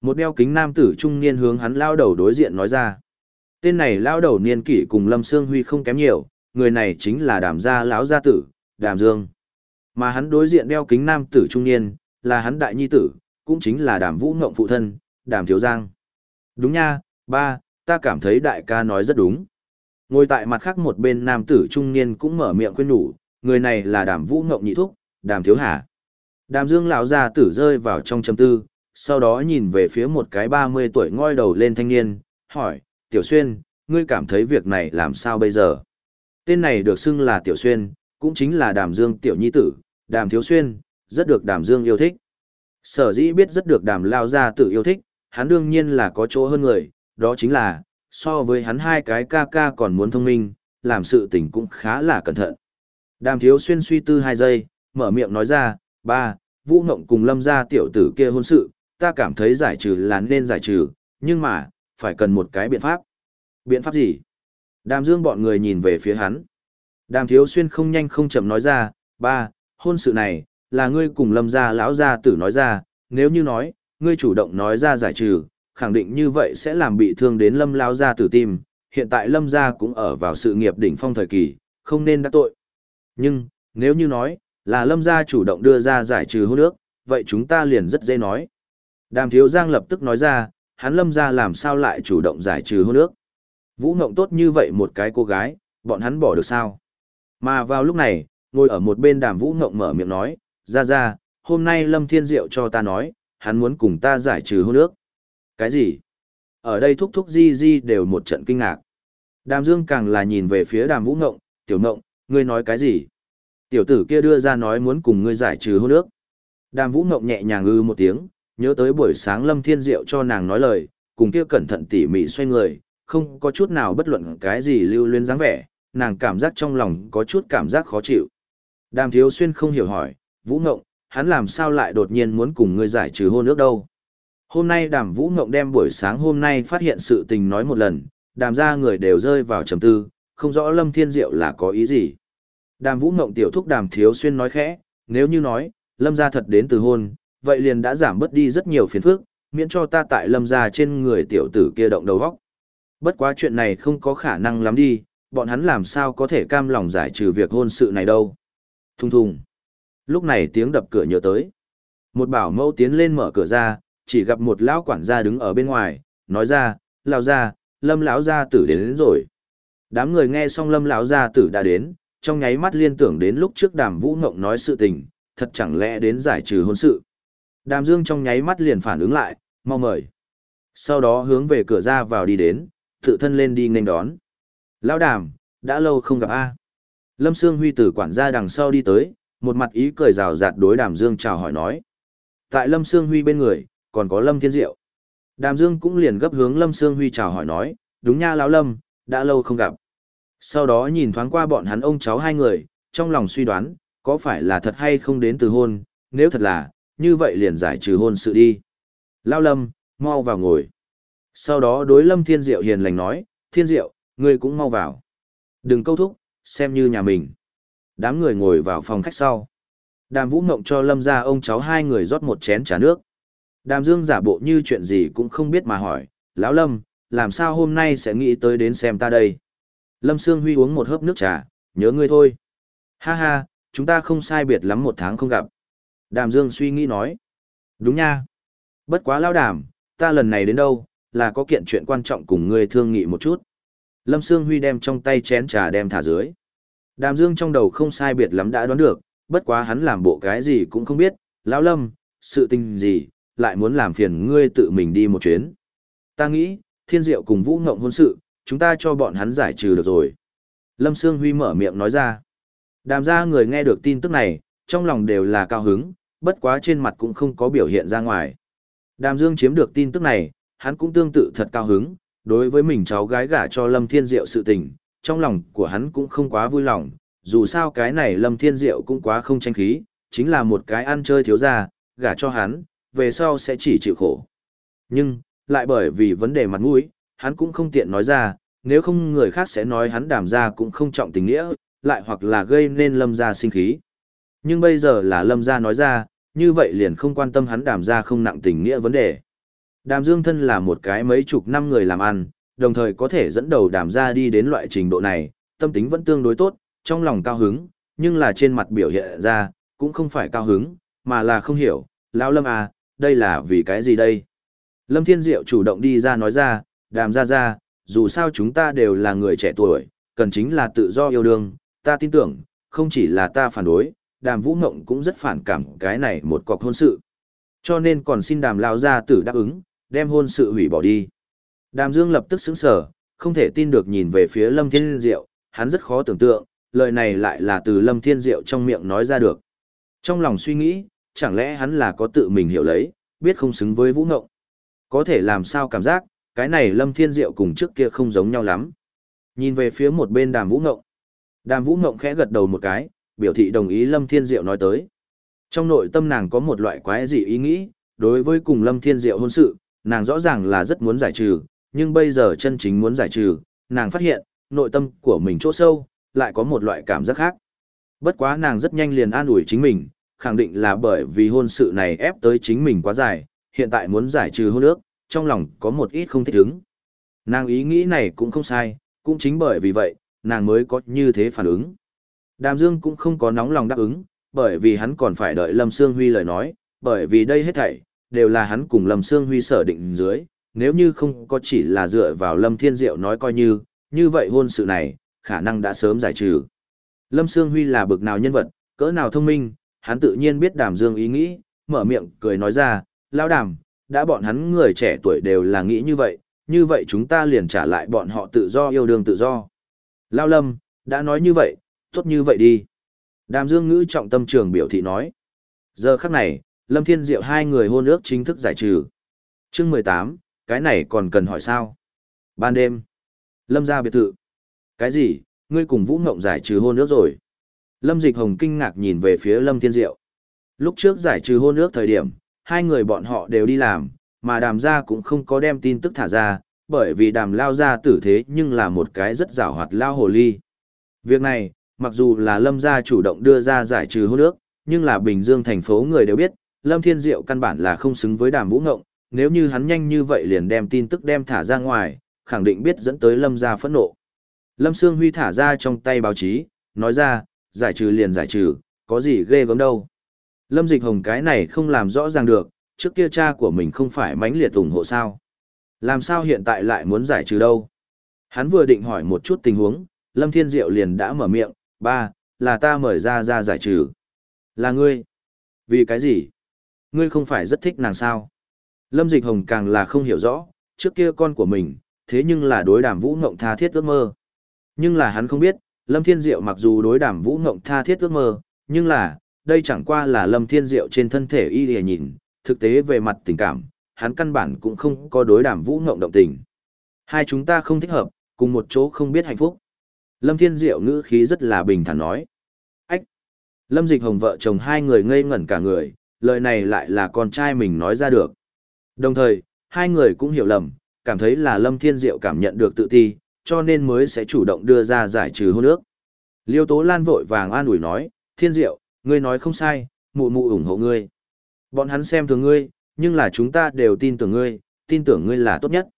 Speaker 1: Một đeo kính nam tử trung niên hướng hắn lao đầu đối diện nói ra. Tên này lao đầu niên kỷ cùng Lâm Sương Huy không kém nhiều, người này chính là đàm gia lão gia tử, đàm dương. Mà hắn đối diện đeo kính nam tử trung niên, là hắn đại nhi tử, cũng chính là đàm vũ ngộng phụ thân, đàm thiếu giang. Đúng nha, ba, ta cảm thấy đại ca nói rất đúng. Ngồi tại mặt khác một bên nam tử trung niên cũng mở miệng khuyên nhủ, người này là đàm vũ ngộng nhị thúc, đàm thiếu hà. Đàm dương lão già tử rơi vào trong trầm tư, sau đó nhìn về phía một cái 30 tuổi ngoi đầu lên thanh niên, hỏi, Tiểu Xuyên, ngươi cảm thấy việc này làm sao bây giờ? Tên này được xưng là Tiểu Xuyên, cũng chính là Đàm Dương Tiểu Nhi Tử, Đàm Thiếu Xuyên, rất được Đàm Dương yêu thích. Sở dĩ biết rất được Đàm Lao Gia Tử yêu thích, hắn đương nhiên là có chỗ hơn người, đó chính là, so với hắn hai cái ca ca còn muốn thông minh, làm sự tình cũng khá là cẩn thận. Đàm thiếu xuyên suy tư hai giây, mở miệng nói ra, ba, Vũ Ngộng cùng lâm gia tiểu tử kia hôn sự, ta cảm thấy giải trừ là nên giải trừ, nhưng mà, phải cần một cái biện pháp. Biện pháp gì? Đàm dương bọn người nhìn về phía hắn. Đàm thiếu xuyên không nhanh không chậm nói ra, ba, hôn sự này, là ngươi cùng lâm gia lão gia tử nói ra, nếu như nói, ngươi chủ động nói ra giải trừ, khẳng định như vậy sẽ làm bị thương đến lâm lão gia tử tim, hiện tại lâm gia cũng ở vào sự nghiệp đỉnh phong thời kỳ, không nên đắc tội. Nhưng, nếu như nói, là lâm gia chủ động đưa ra giải trừ hôn ước, vậy chúng ta liền rất dễ nói. Đàm thiếu giang lập tức nói ra, hắn lâm gia làm sao lại chủ động giải trừ hôn ước. Vũ Ngộng tốt như vậy một cái cô gái, bọn hắn bỏ được sao? Mà vào lúc này, ngồi ở một bên đàm Vũ Ngộng mở miệng nói, ra ra, hôm nay Lâm Thiên Diệu cho ta nói, hắn muốn cùng ta giải trừ hôn ước. Cái gì? Ở đây thúc thúc di di đều một trận kinh ngạc. Đàm Dương càng là nhìn về phía đàm Vũ Ngộng, tiểu Ngộng, ngươi nói cái gì? Tiểu tử kia đưa ra nói muốn cùng ngươi giải trừ hôn ước. Đàm Vũ Ngộng nhẹ nhàng ư một tiếng, nhớ tới buổi sáng Lâm Thiên Diệu cho nàng nói lời, cùng kia cẩn thận tỉ mỉ xoay người, không có chút nào bất luận cái gì lưu luyến dáng vẻ, nàng cảm giác trong lòng có chút cảm giác khó chịu. Đàm Thiếu Xuyên không hiểu hỏi, Vũ Ngộng, hắn làm sao lại đột nhiên muốn cùng ngươi giải trừ hôn ước đâu? Hôm nay Đàm Vũ Ngộng đem buổi sáng hôm nay phát hiện sự tình nói một lần, đàm ra người đều rơi vào trầm tư, không rõ Lâm Thiên Diệu là có ý gì. Đàm Vũ Ngộng tiểu thúc Đàm Thiếu Xuyên nói khẽ, nếu như nói, Lâm gia thật đến từ hôn, vậy liền đã giảm bớt đi rất nhiều phiền phức, miễn cho ta tại Lâm gia trên người tiểu tử kia động đầu óc. Bất quá chuyện này không có khả năng lắm đi, bọn hắn làm sao có thể cam lòng giải trừ việc hôn sự này đâu. Thùng thùng. Lúc này tiếng đập cửa nhớ tới. Một bảo mẫu tiến lên mở cửa ra, chỉ gặp một lão quản gia đứng ở bên ngoài, nói ra, lão gia, lâm lão gia tử đến, đến rồi. Đám người nghe xong lâm lão gia tử đã đến, trong nháy mắt liên tưởng đến lúc trước đàm vũ ngộng nói sự tình, thật chẳng lẽ đến giải trừ hôn sự. Đàm dương trong nháy mắt liền phản ứng lại, mau mời. Sau đó hướng về cửa ra vào đi đến, tự thân lên đi nghênh đón. Lão đàm, đã lâu không gặp a. Lâm Sương Huy tử quản gia đằng sau đi tới, một mặt ý cười rào rạt đối Đàm Dương chào hỏi nói. Tại Lâm Sương Huy bên người, còn có Lâm Thiên Diệu. Đàm Dương cũng liền gấp hướng Lâm Sương Huy chào hỏi nói, đúng nha lão Lâm, đã lâu không gặp. Sau đó nhìn thoáng qua bọn hắn ông cháu hai người, trong lòng suy đoán, có phải là thật hay không đến từ hôn, nếu thật là, như vậy liền giải trừ hôn sự đi. Lão Lâm, mau vào ngồi. Sau đó đối Lâm Thiên Diệu hiền lành nói, Thiên Diệu, ngươi cũng mau vào. Đừng câu thúc, xem như nhà mình. Đám người ngồi vào phòng khách sau. Đàm Vũ Mộng cho Lâm ra ông cháu hai người rót một chén trà nước. Đàm Dương giả bộ như chuyện gì cũng không biết mà hỏi, Lão Lâm, làm sao hôm nay sẽ nghĩ tới đến xem ta đây? Lâm Sương Huy uống một hớp nước trà, nhớ ngươi thôi. Ha ha, chúng ta không sai biệt lắm một tháng không gặp. Đàm Dương suy nghĩ nói. Đúng nha. Bất quá lao đàm, ta lần này đến đâu, là có kiện chuyện quan trọng cùng ngươi thương nghị một chút. Lâm Sương Huy đem trong tay chén trà đem thả dưới. Đàm Dương trong đầu không sai biệt lắm đã đoán được, bất quá hắn làm bộ cái gì cũng không biết, lão Lâm, sự tình gì, lại muốn làm phiền ngươi tự mình đi một chuyến. Ta nghĩ, thiên diệu cùng vũ ngộng hôn sự, chúng ta cho bọn hắn giải trừ được rồi. Lâm Sương Huy mở miệng nói ra. Đàm ra người nghe được tin tức này, trong lòng đều là cao hứng, bất quá trên mặt cũng không có biểu hiện ra ngoài. Đàm Dương chiếm được tin tức này, hắn cũng tương tự thật cao hứng, đối với mình cháu gái gả cho Lâm Thiên Diệu sự tình, trong lòng của hắn cũng không quá vui lòng, dù sao cái này Lâm Thiên Diệu cũng quá không tranh khí, chính là một cái ăn chơi thiếu gia, gả cho hắn, về sau sẽ chỉ chịu khổ. Nhưng, lại bởi vì vấn đề mặt mũi, hắn cũng không tiện nói ra, nếu không người khác sẽ nói hắn đàm ra cũng không trọng tình nghĩa, lại hoặc là gây nên lâm gia sinh khí. Nhưng bây giờ là lâm gia nói ra, như vậy liền không quan tâm hắn đàm ra không nặng tình nghĩa vấn đề. Đàm Dương thân là một cái mấy chục năm người làm ăn, đồng thời có thể dẫn đầu đàm ra đi đến loại trình độ này, tâm tính vẫn tương đối tốt, trong lòng cao hứng, nhưng là trên mặt biểu hiện ra, cũng không phải cao hứng, mà là không hiểu, lão lâm à, đây là vì cái gì đây? Lâm Thiên Diệu chủ động đi ra nói ra, đàm ra ra, dù sao chúng ta đều là người trẻ tuổi, cần chính là tự do yêu đương, ta tin tưởng, không chỉ là ta phản đối, đàm vũ ngộng cũng rất phản cảm cái này một cọc hôn sự. Cho nên còn xin đàm lao ra tử đáp ứng, đem hôn sự hủy bỏ đi. Đàm Dương lập tức sững sờ, không thể tin được nhìn về phía Lâm Thiên Diệu, hắn rất khó tưởng tượng, lời này lại là từ Lâm Thiên Diệu trong miệng nói ra được. Trong lòng suy nghĩ, chẳng lẽ hắn là có tự mình hiểu lấy, biết không xứng với Vũ Ngộng. Có thể làm sao cảm giác, cái này Lâm Thiên Diệu cùng trước kia không giống nhau lắm. Nhìn về phía một bên Đàm Vũ Ngộng. Đàm Vũ Ngộng khẽ gật đầu một cái, biểu thị đồng ý Lâm Thiên Diệu nói tới. Trong nội tâm nàng có một loại quái dị ý nghĩ, đối với cùng Lâm Thiên Diệu hôn sự, nàng rõ ràng là rất muốn giải trừ, nhưng bây giờ chân chính muốn giải trừ, nàng phát hiện, nội tâm của mình chỗ sâu, lại có một loại cảm giác khác. Bất quá nàng rất nhanh liền an ủi chính mình, khẳng định là bởi vì hôn sự này ép tới chính mình quá dài, hiện tại muốn giải trừ hôn ước, trong lòng có một ít không thích ứng. Nàng ý nghĩ này cũng không sai, cũng chính bởi vì vậy, nàng mới có như thế phản ứng. Đàm Dương cũng không có nóng lòng đáp ứng, bởi vì hắn còn phải đợi Lâm Sương Huy lời nói, bởi vì đây hết thảy, đều là hắn cùng Lâm Sương Huy sở định dưới, nếu như không có chỉ là dựa vào Lâm Thiên Diệu nói coi như, như vậy hôn sự này, khả năng đã sớm giải trừ. Lâm Sương Huy là bực nào nhân vật, cỡ nào thông minh, hắn tự nhiên biết Đàm Dương ý nghĩ, mở miệng cười nói ra, lão đàm, đã bọn hắn người trẻ tuổi đều là nghĩ như vậy, như vậy chúng ta liền trả lại bọn họ tự do yêu đương tự do. Lao Lâm, đã nói như vậy, tốt như vậy đi. Đàm Dương ngữ trọng tâm trường biểu thị nói. Giờ khắc này, Lâm Thiên Diệu hai người hôn ước chính thức giải trừ. chương 18, cái này còn cần hỏi sao? Ban đêm, Lâm ra biệt thự. Cái gì, ngươi cùng Vũ Ngộng giải trừ hôn ước rồi? Lâm Dịch Hồng kinh ngạc nhìn về phía Lâm Thiên Diệu. Lúc trước giải trừ hôn ước thời điểm, hai người bọn họ đều đi làm, mà đàm gia cũng không có đem tin tức thả ra, bởi vì đàm lao gia tử thế nhưng là một cái rất rảo hoạt lao hồ ly. Việc này, mặc dù là Lâm gia chủ động đưa ra giải trừ hôn ước, nhưng là Bình Dương thành phố người đều biết, Lâm Thiên Diệu căn bản là không xứng với đàm vũ ngộng, nếu như hắn nhanh như vậy liền đem tin tức đem thả ra ngoài, khẳng định biết dẫn tới Lâm gia phẫn nộ. Lâm Sương Huy thả ra trong tay báo chí, nói ra, giải trừ liền giải trừ, có gì ghê gớm đâu. Lâm Dịch Hồng cái này không làm rõ ràng được, trước kia cha của mình không phải mãnh liệt ủng hộ sao. Làm sao hiện tại lại muốn giải trừ đâu? Hắn vừa định hỏi một chút tình huống, Lâm Thiên Diệu liền đã mở miệng, ba, là ta mời ra ra giải trừ. Là ngươi. Vì cái gì? Ngươi không phải rất thích nàng sao? Lâm Dịch Hồng càng là không hiểu rõ, trước kia con của mình, thế nhưng là đối đàm vũ ngộng tha thiết ước mơ. Nhưng là hắn không biết, Lâm Thiên Diệu mặc dù đối đàm vũ ngộng tha thiết ước mơ, nhưng là, đây chẳng qua là Lâm Thiên Diệu trên thân thể y lìa nhìn, thực tế về mặt tình cảm, hắn căn bản cũng không có đối đàm vũ ngộng động tình. Hai chúng ta không thích hợp, cùng một chỗ không biết hạnh phúc. Lâm Thiên Diệu ngữ khí rất là bình thản nói. Ách! Lâm Dịch Hồng vợ chồng hai người ngây ngẩn cả người, lời này lại là con trai mình nói ra được. Đồng thời, hai người cũng hiểu lầm, cảm thấy là Lâm Thiên Diệu cảm nhận được tự ti, cho nên mới sẽ chủ động đưa ra giải trừ hôn ước. Liêu Tố Lan vội vàng an ủi nói, Thiên Diệu, ngươi nói không sai, mụ mụ ủng hộ ngươi. Bọn hắn xem thường ngươi, nhưng là chúng ta đều tin tưởng ngươi, tin tưởng ngươi là tốt nhất.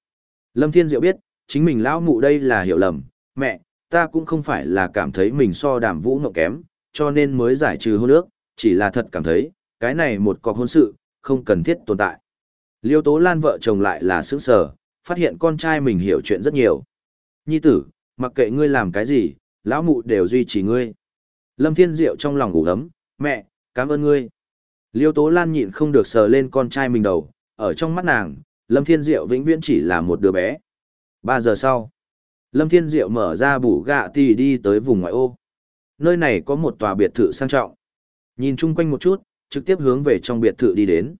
Speaker 1: Lâm Thiên Diệu biết, chính mình lão mụ đây là hiểu lầm, mẹ, ta cũng không phải là cảm thấy mình so đàm vũ ngọc kém, cho nên mới giải trừ hôn ước, chỉ là thật cảm thấy, cái này một cọc hôn sự, không cần thiết tồn tại. Liêu Tố Lan vợ chồng lại là sướng sở, phát hiện con trai mình hiểu chuyện rất nhiều. Nhi tử, mặc kệ ngươi làm cái gì, lão mụ đều duy trì ngươi. Lâm Thiên Diệu trong lòng ngủ ấm, mẹ, cảm ơn ngươi. Liêu Tố Lan nhịn không được sờ lên con trai mình đầu, ở trong mắt nàng, Lâm Thiên Diệu vĩnh viễn chỉ là một đứa bé. Ba giờ sau, Lâm Thiên Diệu mở ra bủ gạ tì đi tới vùng ngoại ô. Nơi này có một tòa biệt thự sang trọng. Nhìn chung quanh một chút, trực tiếp hướng về trong biệt thự đi đến.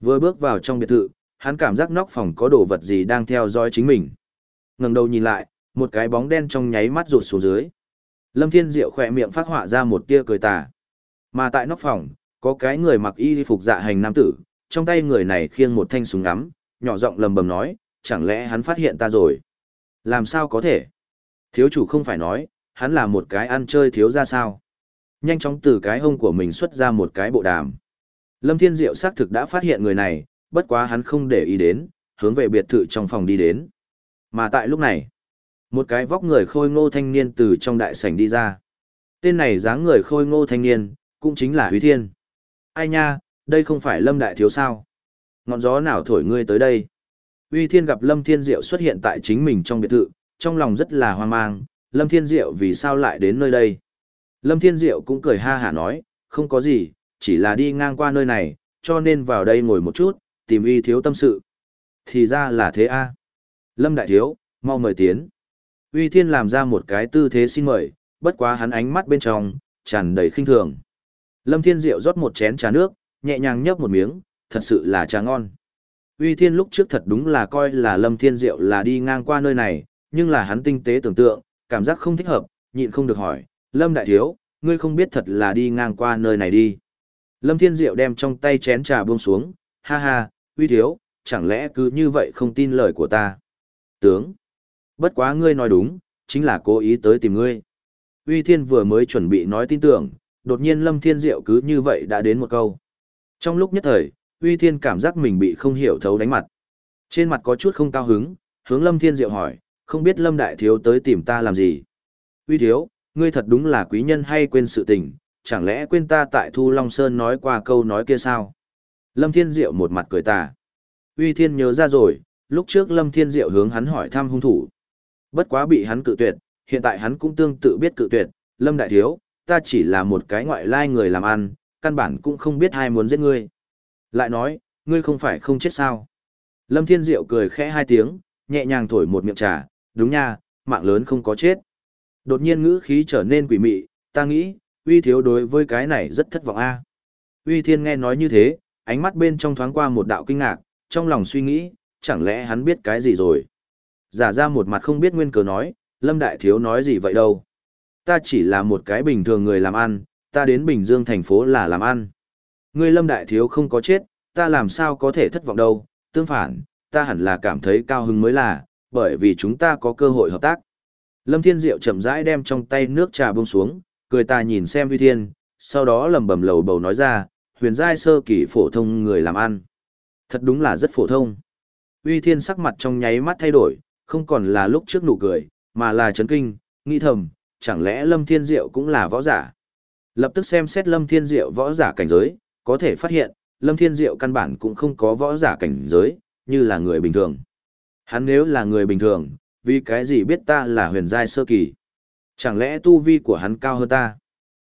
Speaker 1: Vừa bước vào trong biệt thự, hắn cảm giác nóc phòng có đồ vật gì đang theo dõi chính mình. Ngẩng đầu nhìn lại, một cái bóng đen trong nháy mắt rụt xuống dưới. Lâm Thiên Diệu khỏe miệng phát họa ra một tia cười tà. Mà tại nóc phòng, có cái người mặc y phục dạ hành nam tử, trong tay người này khiêng một thanh súng ngắm, nhỏ giọng lầm bầm nói, chẳng lẽ hắn phát hiện ta rồi? Làm sao có thể? Thiếu chủ không phải nói, hắn là một cái ăn chơi thiếu ra sao? Nhanh chóng từ cái hông của mình xuất ra một cái bộ đàm. Lâm Thiên Diệu xác thực đã phát hiện người này, bất quá hắn không để ý đến, hướng về biệt thự trong phòng đi đến. Mà tại lúc này, một cái vóc người khôi ngô thanh niên từ trong đại sảnh đi ra. Tên này dáng người khôi ngô thanh niên, cũng chính là Huy Thiên. Ai nha, đây không phải Lâm Đại Thiếu sao? Ngọn gió nào thổi ngươi tới đây? Uy Thiên gặp Lâm Thiên Diệu xuất hiện tại chính mình trong biệt thự, trong lòng rất là hoang mang, Lâm Thiên Diệu vì sao lại đến nơi đây? Lâm Thiên Diệu cũng cười ha hả nói, không có gì, chỉ là đi ngang qua nơi này, cho nên vào đây ngồi một chút, tìm Uy Thiếu tâm sự. Thì ra là thế a. Lâm Đại Thiếu, mau mời tiến. Uy Thiên làm ra một cái tư thế xin mời, bất quá hắn ánh mắt bên trong, tràn đầy khinh thường. Lâm Thiên Diệu rót một chén trà nước, nhẹ nhàng nhấp một miếng, thật sự là trà ngon. Uy Thiên lúc trước thật đúng là coi là Lâm Thiên Diệu là đi ngang qua nơi này, nhưng là hắn tinh tế tưởng tượng, cảm giác không thích hợp, nhịn không được hỏi, Lâm Đại Thiếu, ngươi không biết thật là đi ngang qua nơi này đi. Lâm Thiên Diệu đem trong tay chén trà buông xuống, ha ha, uy thiếu, chẳng lẽ cứ như vậy không tin lời của ta. Tướng, bất quá ngươi nói đúng, chính là cố ý tới tìm ngươi. Uy Thiên vừa mới chuẩn bị nói tin tưởng, đột nhiên Lâm Thiên Diệu cứ như vậy đã đến một câu. Trong lúc nhất thời, Uy Thiên cảm giác mình bị không hiểu thấu đánh mặt. Trên mặt có chút không cao hứng, hướng Lâm Thiên Diệu hỏi, không biết Lâm Đại Thiếu tới tìm ta làm gì. Uy Thiếu, ngươi thật đúng là quý nhân hay quên sự tình, chẳng lẽ quên ta tại Thu Long Sơn nói qua câu nói kia sao? Lâm Thiên Diệu một mặt cười tà. Uy Thiên nhớ ra rồi, lúc trước Lâm Thiên Diệu hướng hắn hỏi thăm hung thủ. Bất quá bị hắn cự tuyệt, hiện tại hắn cũng tương tự biết cự tuyệt, Lâm Đại Thiếu, ta chỉ là một cái ngoại lai người làm ăn, căn bản cũng không biết ai muốn giết ngươi. Lại nói, ngươi không phải không chết sao? Lâm Thiên Diệu cười khẽ hai tiếng, nhẹ nhàng thổi một miệng trà, đúng nha, mạng lớn không có chết. Đột nhiên ngữ khí trở nên quỷ mị, ta nghĩ, uy thiếu đối với cái này rất thất vọng a. Uy thiên nghe nói như thế, ánh mắt bên trong thoáng qua một đạo kinh ngạc, trong lòng suy nghĩ, chẳng lẽ hắn biết cái gì rồi. Giả ra một mặt không biết nguyên cớ nói, Lâm Đại Thiếu nói gì vậy đâu. Ta chỉ là một cái bình thường người làm ăn, ta đến Bình Dương thành phố là làm ăn. Ngươi Lâm Đại Thiếu không có chết, ta làm sao có thể thất vọng đâu, tương phản, ta hẳn là cảm thấy cao hứng mới là, bởi vì chúng ta có cơ hội hợp tác. Lâm Thiên Diệu chậm rãi đem trong tay nước trà buông xuống, cười ta nhìn xem Huy Thiên, sau đó lầm bầm lầu bầu nói ra, huyền giai sơ kỳ phổ thông người làm ăn. Thật đúng là rất phổ thông. uy Thiên sắc mặt trong nháy mắt thay đổi, không còn là lúc trước nụ cười, mà là chấn kinh, nghĩ thầm, chẳng lẽ Lâm Thiên Diệu cũng là võ giả. Lập tức xem xét Lâm Thiên Diệu võ giả cảnh giới, có thể phát hiện, Lâm Thiên Diệu căn bản cũng không có võ giả cảnh giới, như là người bình thường. Hắn nếu là người bình thường, vì cái gì biết ta là huyền giai sơ kỳ? Chẳng lẽ tu vi của hắn cao hơn ta?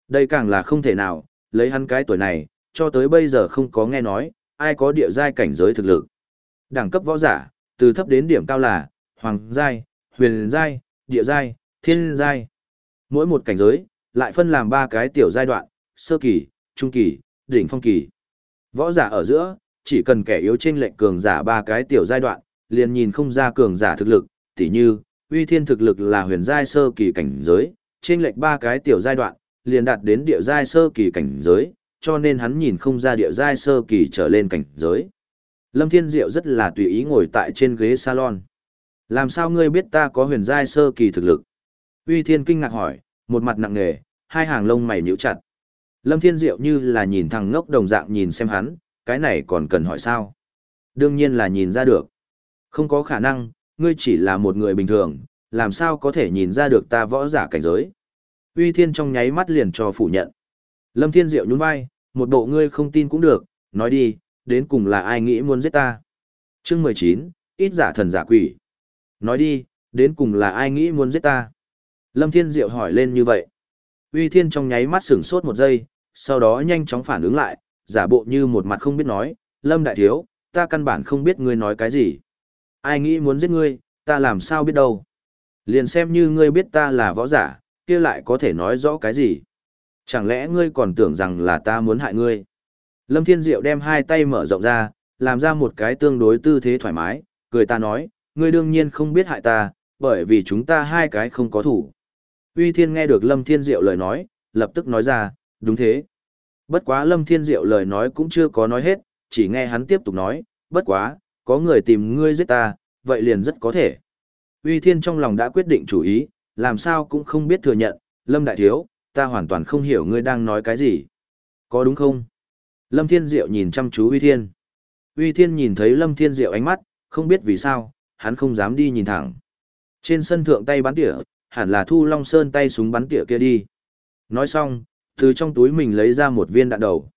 Speaker 1: Đây càng là không thể nào, lấy hắn cái tuổi này, cho tới bây giờ không có nghe nói, ai có địa giai cảnh giới thực lực. Đẳng cấp võ giả, từ thấp đến điểm cao là, hoàng giai, huyền giai, địa giai, thiên giai. Mỗi một cảnh giới, lại phân làm ba cái tiểu giai đoạn, sơ kỳ, trung kỳ, đỉnh phong kỳ. Võ giả ở giữa, chỉ cần kẻ yếu trên lệnh cường giả ba cái tiểu giai đoạn, liền nhìn không ra cường giả thực lực, tỉ như, uy thiên thực lực là huyền giai sơ kỳ cảnh giới, trên lệnh ba cái tiểu giai đoạn, liền đạt đến địa giai sơ kỳ cảnh giới, cho nên hắn nhìn không ra địa giai sơ kỳ trở lên cảnh giới. Lâm Thiên Diệu rất là tùy ý ngồi tại trên ghế salon. Làm sao ngươi biết ta có huyền giai sơ kỳ thực lực? Uy Thiên kinh ngạc hỏi, một mặt nặng nề, hai hàng lông mày nhíu chặt. Lâm Thiên Diệu như là nhìn thằng ngốc đồng dạng nhìn xem hắn, cái này còn cần hỏi sao? Đương nhiên là nhìn ra được. Không có khả năng, ngươi chỉ là một người bình thường, làm sao có thể nhìn ra được ta võ giả cảnh giới? Uy Thiên trong nháy mắt liền cho phủ nhận. Lâm Thiên Diệu nhún vai, một bộ ngươi không tin cũng được, nói đi, đến cùng là ai nghĩ muốn giết ta? Chương 19, ít giả thần giả quỷ. Nói đi, đến cùng là ai nghĩ muốn giết ta? Lâm Thiên Diệu hỏi lên như vậy. Uy Thiên trong nháy mắt sửng sốt một giây, sau đó nhanh chóng phản ứng lại, giả bộ như một mặt không biết nói, Lâm Đại Thiếu, ta căn bản không biết ngươi nói cái gì. Ai nghĩ muốn giết ngươi, ta làm sao biết đâu. Liền xem như ngươi biết ta là võ giả, kia lại có thể nói rõ cái gì. Chẳng lẽ ngươi còn tưởng rằng là ta muốn hại ngươi? Lâm Thiên Diệu đem hai tay mở rộng ra, làm ra một cái tương đối tư thế thoải mái, cười ta nói, ngươi đương nhiên không biết hại ta, bởi vì chúng ta hai cái không có thủ. Uy Thiên nghe được Lâm Thiên Diệu lời nói, lập tức nói ra, đúng thế. Bất quá Lâm Thiên Diệu lời nói cũng chưa có nói hết, chỉ nghe hắn tiếp tục nói, bất quá, có người tìm ngươi giết ta, vậy liền rất có thể. Uy Thiên trong lòng đã quyết định chủ ý, làm sao cũng không biết thừa nhận, Lâm Đại Thiếu, ta hoàn toàn không hiểu ngươi đang nói cái gì. Có đúng không? Lâm Thiên Diệu nhìn chăm chú Uy Thiên. Uy Thiên nhìn thấy Lâm Thiên Diệu ánh mắt, không biết vì sao, hắn không dám đi nhìn thẳng. Trên sân thượng tay bắn tỉa, hẳn là Thu Long Sơn tay súng bắn tỉa kia đi. Nói xong, từ trong túi mình lấy ra một viên đạn đầu.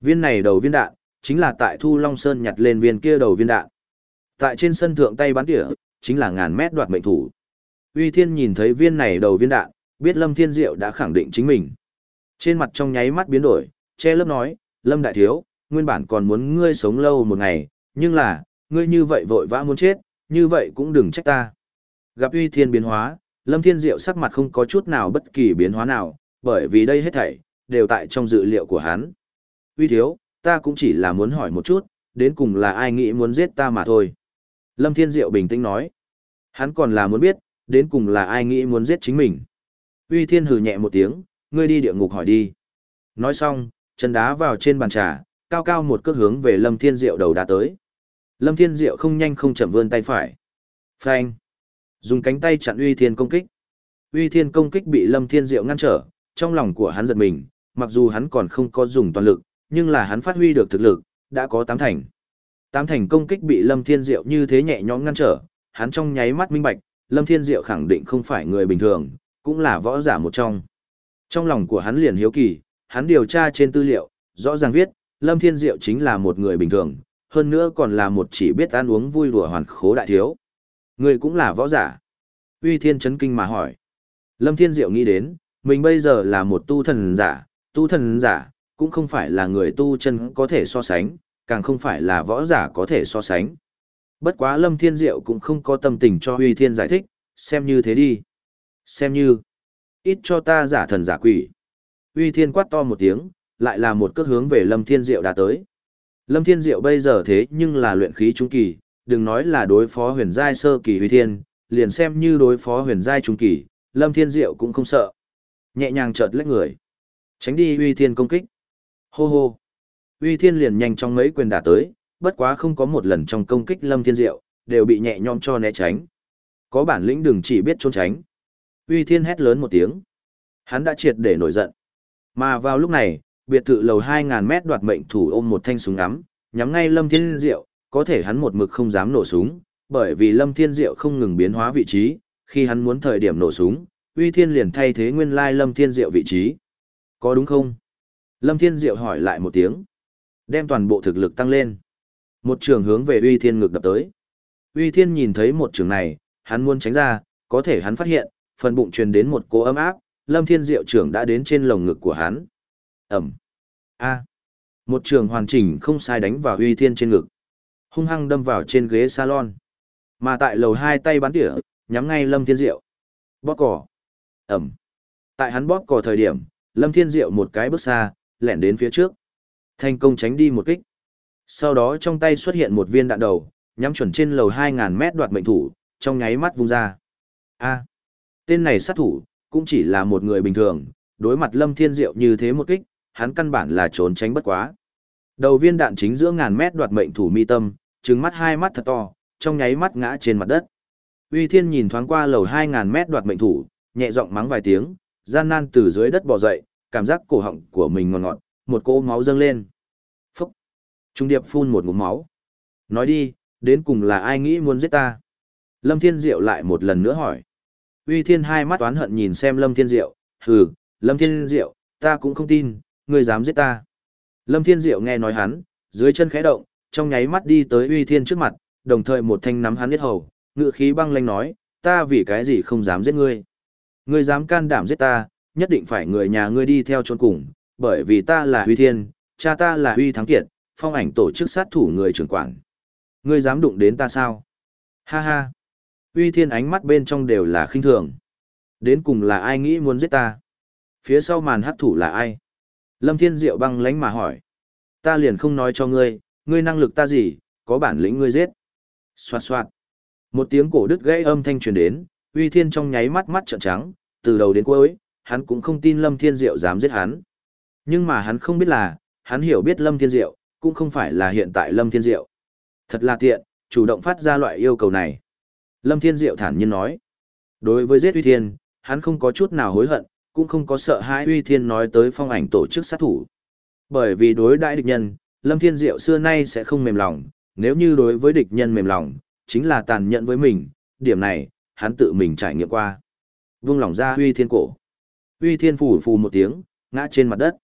Speaker 1: Viên này đầu viên đạn, chính là tại Thu Long Sơn nhặt lên viên kia đầu viên đạn. Tại trên sân thượng tay bắn tỉa, chính là ngàn mét đoạt mệnh thủ. Uy Thiên nhìn thấy viên này đầu viên đạn, biết Lâm Thiên Diệu đã khẳng định chính mình. Trên mặt trong nháy mắt biến đổi, che lớp nói, Lâm Đại Thiếu, nguyên bản còn muốn ngươi sống lâu một ngày, nhưng là, ngươi như vậy vội vã muốn chết, như vậy cũng đừng trách ta. Gặp Uy Thiên biến hóa, Lâm Thiên Diệu sắc mặt không có chút nào bất kỳ biến hóa nào, bởi vì đây hết thảy, đều tại trong dự liệu của hắn. Uy thiếu, ta cũng chỉ là muốn hỏi một chút, đến cùng là ai nghĩ muốn giết ta mà thôi. Lâm Thiên Diệu bình tĩnh nói. Hắn còn là muốn biết, đến cùng là ai nghĩ muốn giết chính mình. Uy Thiên hừ nhẹ một tiếng, ngươi đi địa ngục hỏi đi. Nói xong, chân đá vào trên bàn trà, cao cao một cước hướng về Lâm Thiên Diệu đầu đá tới. Lâm Thiên Diệu không nhanh không chậm vươn tay phải. Phanh! Dùng cánh tay chặn uy thiên công kích. Uy thiên công kích bị Lâm Thiên Diệu ngăn trở, trong lòng của hắn giật mình, mặc dù hắn còn không có dùng toàn lực, nhưng là hắn phát huy được thực lực, đã có tám thành. Tám thành công kích bị Lâm Thiên Diệu như thế nhẹ nhõm ngăn trở, hắn trong nháy mắt minh bạch, Lâm Thiên Diệu khẳng định không phải người bình thường, cũng là võ giả một trong. Trong lòng của hắn liền hiếu kỳ, hắn điều tra trên tư liệu, rõ ràng viết, Lâm Thiên Diệu chính là một người bình thường, hơn nữa còn là một chỉ biết ăn uống vui đùa hoàn khố đại thiếu. Người cũng là võ giả. Uy Thiên chấn kinh mà hỏi. Lâm Thiên Diệu nghĩ đến, mình bây giờ là một tu thần giả, tu thần giả, cũng không phải là người tu chân có thể so sánh, càng không phải là võ giả có thể so sánh. Bất quá Lâm Thiên Diệu cũng không có tâm tình cho Huy Thiên giải thích, xem như thế đi. Xem như, ít cho ta giả thần giả quỷ. Huy Thiên quát to một tiếng, lại là một cước hướng về Lâm Thiên Diệu đã tới. Lâm Thiên Diệu bây giờ thế nhưng là luyện khí trung kỳ, đừng nói là đối phó huyền giai sơ kỳ Huy Thiên, liền xem như đối phó huyền giai trung kỳ, Lâm Thiên Diệu cũng không sợ. Nhẹ nhàng chợt lách người, tránh đi Huy Thiên công kích. Hô hô. Huy Thiên liền nhanh trong mấy quyền đả tới, bất quá không có một lần trong công kích Lâm Thiên Diệu, đều bị nhẹ nhõm cho né tránh. Có bản lĩnh đừng chỉ biết trốn tránh. Huy Thiên hét lớn một tiếng. Hắn đã triệt để nổi giận. Mà vào lúc này, biệt thự lầu 2000 mét đoạt mệnh thủ ôm một thanh súng ngắm, nhắm ngay Lâm Thiên Diệu, có thể hắn một mực không dám nổ súng, bởi vì Lâm Thiên Diệu không ngừng biến hóa vị trí, khi hắn muốn thời điểm nổ súng, Uy Thiên liền thay thế nguyên lai Lâm Thiên Diệu vị trí. Có đúng không? Lâm Thiên Diệu hỏi lại một tiếng. Đem toàn bộ thực lực tăng lên. Một trường hướng về Uy Thiên ngực đập tới. Uy Thiên nhìn thấy một trường này, hắn muốn tránh ra, có thể hắn phát hiện, phần bụng truyền đến một cỗ ấm áp, Lâm Thiên Diệu trưởng đã đến trên lồng ngực của hắn. Ẩm. A. Một trường hoàn chỉnh không sai đánh vào Uy Thiên trên ngực. Hung hăng đâm vào trên ghế salon. Mà tại lầu hai tay bắn tỉa, nhắm ngay Lâm Thiên Diệu. Bóp cỏ. Ẩm. Tại hắn bóp cỏ thời điểm, Lâm Thiên Diệu một cái bước xa, lẻn đến phía trước. Thành công tránh đi một kích. Sau đó trong tay xuất hiện một viên đạn đầu, nhắm chuẩn trên lầu 2.000 mét đoạt mệnh thủ, trong nháy mắt vung ra. A, tên này sát thủ, cũng chỉ là một người bình thường, đối mặt Lâm Thiên Diệu như thế một kích, hắn căn bản là trốn tránh bất quá. Đầu viên đạn chính giữa ngàn mét đoạt mệnh thủ mi tâm, trừng mắt hai mắt thật to, trong nháy mắt ngã trên mặt đất. Uy Thiên nhìn thoáng qua lầu 2.000 mét đoạt mệnh thủ, nhẹ giọng mắng vài tiếng, gian nan từ dưới đất bò dậy, cảm giác cổ họng của mình ngọt ngọt, một cỗ máu dâng lên. Phốc. Trung điệp phun một ngụm máu. Nói đi, đến cùng là ai nghĩ muốn giết ta? Lâm Thiên Diệu lại một lần nữa hỏi. Uy Thiên hai mắt toán hận nhìn xem Lâm Thiên Diệu, hừ, Lâm Thiên Diệu, ta cũng không tin, ngươi dám giết ta. Lâm Thiên Diệu nghe nói hắn, dưới chân khẽ động, trong nháy mắt đi tới Uy Thiên trước mặt, đồng thời một thanh nắm hắn biết hầu, ngự khí băng lanh nói, ta vì cái gì không dám giết ngươi. Ngươi dám can đảm giết ta, nhất định phải người nhà ngươi đi theo chôn cùng, bởi vì ta là Huy Thiên, cha ta là Huy Thắng Kiệt, phong ảnh tổ chức sát thủ người trưởng quản. Ngươi dám đụng đến ta sao? Ha ha. Huy Thiên ánh mắt bên trong đều là khinh thường. Đến cùng là ai nghĩ muốn giết ta? Phía sau màn hắc thủ là ai? Lâm Thiên Diệu băng lánh mà hỏi. Ta liền không nói cho ngươi, ngươi năng lực ta gì, có bản lĩnh ngươi giết. Xoạt xoạt. Một tiếng cổ đứt gãy âm thanh truyền đến, Uy Thiên trong nháy mắt mắt trợn trắng, từ đầu đến cuối, hắn cũng không tin Lâm Thiên Diệu dám giết hắn. Nhưng mà hắn không biết là, hắn hiểu biết Lâm Thiên Diệu, cũng không phải là hiện tại Lâm Thiên Diệu. Thật là tiện, chủ động phát ra loại yêu cầu này. Lâm Thiên Diệu thản nhiên nói. Đối với giết Uy Thiên, hắn không có chút nào hối hận, cũng không có sợ hãi Uy Thiên nói tới phong ảnh tổ chức sát thủ. Bởi vì đối đại địch nhân, Lâm Thiên Diệu xưa nay sẽ không mềm lòng, nếu như đối với địch nhân mềm lòng, chính là tàn nhẫn với mình, điểm này, hắn tự mình trải nghiệm qua. Vung lòng ra Uy Thiên cổ. Uy Thiên phủ phù một tiếng, ngã trên mặt đất.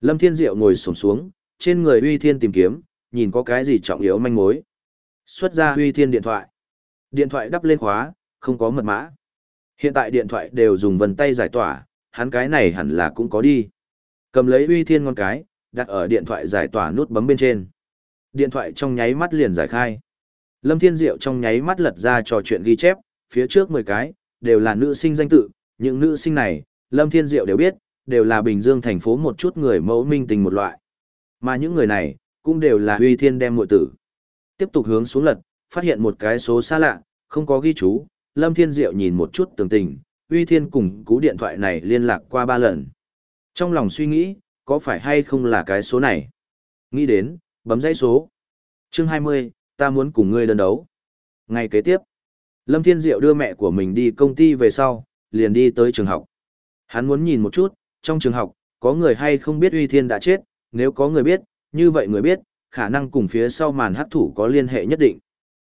Speaker 1: Lâm Thiên Diệu ngồi sổm xuống, trên người Uy Thiên tìm kiếm, nhìn có cái gì trọng yếu manh mối. Xuất ra Uy Thiên điện thoại. Điện thoại đắp lên khóa, không có mật mã. Hiện tại điện thoại đều dùng vân tay giải tỏa, hắn cái này hẳn là cũng có đi. Cầm lấy Uy Thiên ngon cái, đặt ở điện thoại giải tỏa nút bấm bên trên. Điện thoại trong nháy mắt liền giải khai. Lâm Thiên Diệu trong nháy mắt lật ra trò chuyện ghi chép, phía trước 10 cái, đều là nữ sinh danh tự, những nữ sinh này, Lâm Thiên Diệu đều biết, đều là Bình Dương thành phố một chút người mẫu minh tình một loại. Mà những người này, cũng đều là Huy Thiên đem muội tử. Tiếp tục hướng xuống lật, phát hiện một cái số xa lạ, không có ghi chú, Lâm Thiên Diệu nhìn một chút tường tình, Huy Thiên cùng cú điện thoại này liên lạc qua ba lần. Trong lòng suy nghĩ, có phải hay không là cái số này? Nghĩ đến, bấm dãy số. Chương 20, ta muốn cùng ngươi đơn đấu. Ngày kế tiếp, Lâm Thiên Diệu đưa mẹ của mình đi công ty về sau, liền đi tới trường học. Hắn muốn nhìn một chút, trong trường học, có người hay không biết Uy Thiên đã chết, nếu có người biết, như vậy người biết, khả năng cùng phía sau màn hắc thủ có liên hệ nhất định.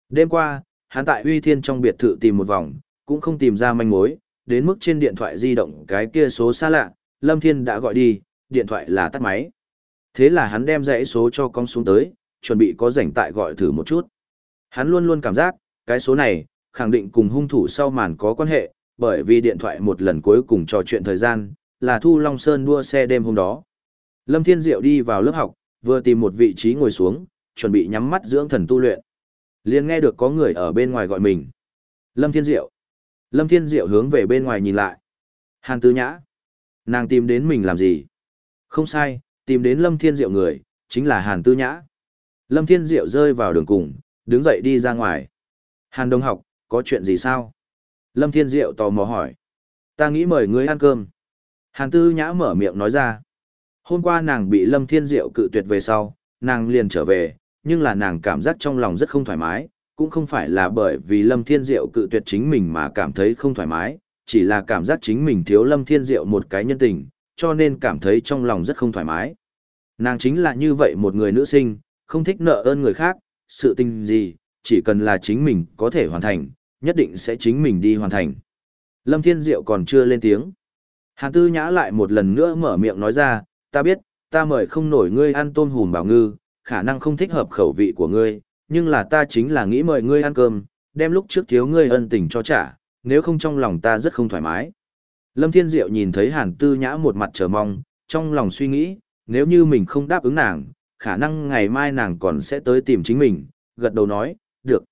Speaker 1: Đêm qua, hắn tại Uy Thiên trong biệt thự tìm một vòng, cũng không tìm ra manh mối, đến mức trên điện thoại di động cái kia số xa lạ, Lâm Thiên đã gọi đi, điện thoại là tắt máy. Thế là hắn đem dãy số cho con xuống tới, chuẩn bị có rảnh tại gọi thử một chút. Hắn luôn luôn cảm giác, cái số này, khẳng định cùng hung thủ sau màn có quan hệ, bởi vì điện thoại một lần cuối cùng trò chuyện thời gian, là Thu Long Sơn đua xe đêm hôm đó. Lâm Thiên Diệu đi vào lớp học, vừa tìm một vị trí ngồi xuống, chuẩn bị nhắm mắt dưỡng thần tu luyện. liền nghe được có người ở bên ngoài gọi mình. Lâm Thiên Diệu. Lâm Thiên Diệu hướng về bên ngoài nhìn lại. Hàn Tư Nhã. Nàng tìm đến mình làm gì? Không sai, tìm đến Lâm Thiên Diệu người, chính là Hàn Tư Nhã. Lâm Thiên Diệu rơi vào đường cùng, đứng dậy đi ra ngoài. Hàn Đông học, có chuyện gì sao? Lâm Thiên Diệu tò mò hỏi. Ta nghĩ mời ngươi ăn cơm. Hàn Tư Nhã mở miệng nói ra. Hôm qua nàng bị Lâm Thiên Diệu cự tuyệt về sau, nàng liền trở về, nhưng là nàng cảm giác trong lòng rất không thoải mái, cũng không phải là bởi vì Lâm Thiên Diệu cự tuyệt chính mình mà cảm thấy không thoải mái, chỉ là cảm giác chính mình thiếu Lâm Thiên Diệu một cái nhân tình, cho nên cảm thấy trong lòng rất không thoải mái. Nàng chính là như vậy một người nữ sinh, không thích nợ ơn người khác, sự tình gì, chỉ cần là chính mình có thể hoàn thành, nhất định sẽ chính mình đi hoàn thành. Lâm Thiên Diệu còn chưa lên tiếng. Hàn Tư Nhã lại một lần nữa mở miệng nói ra, ta biết, ta mời không nổi ngươi ăn tôm hùm bảo ngư, khả năng không thích hợp khẩu vị của ngươi, nhưng là ta chính là nghĩ mời ngươi ăn cơm, đem lúc trước thiếu ngươi ân tình cho trả, nếu không trong lòng ta rất không thoải mái. Lâm Thiên Diệu nhìn thấy Hàn Tư Nhã một mặt chờ mong, trong lòng suy nghĩ, nếu như mình không đáp ứng nàng, khả năng ngày mai nàng còn sẽ tới tìm chính mình, gật đầu nói, được.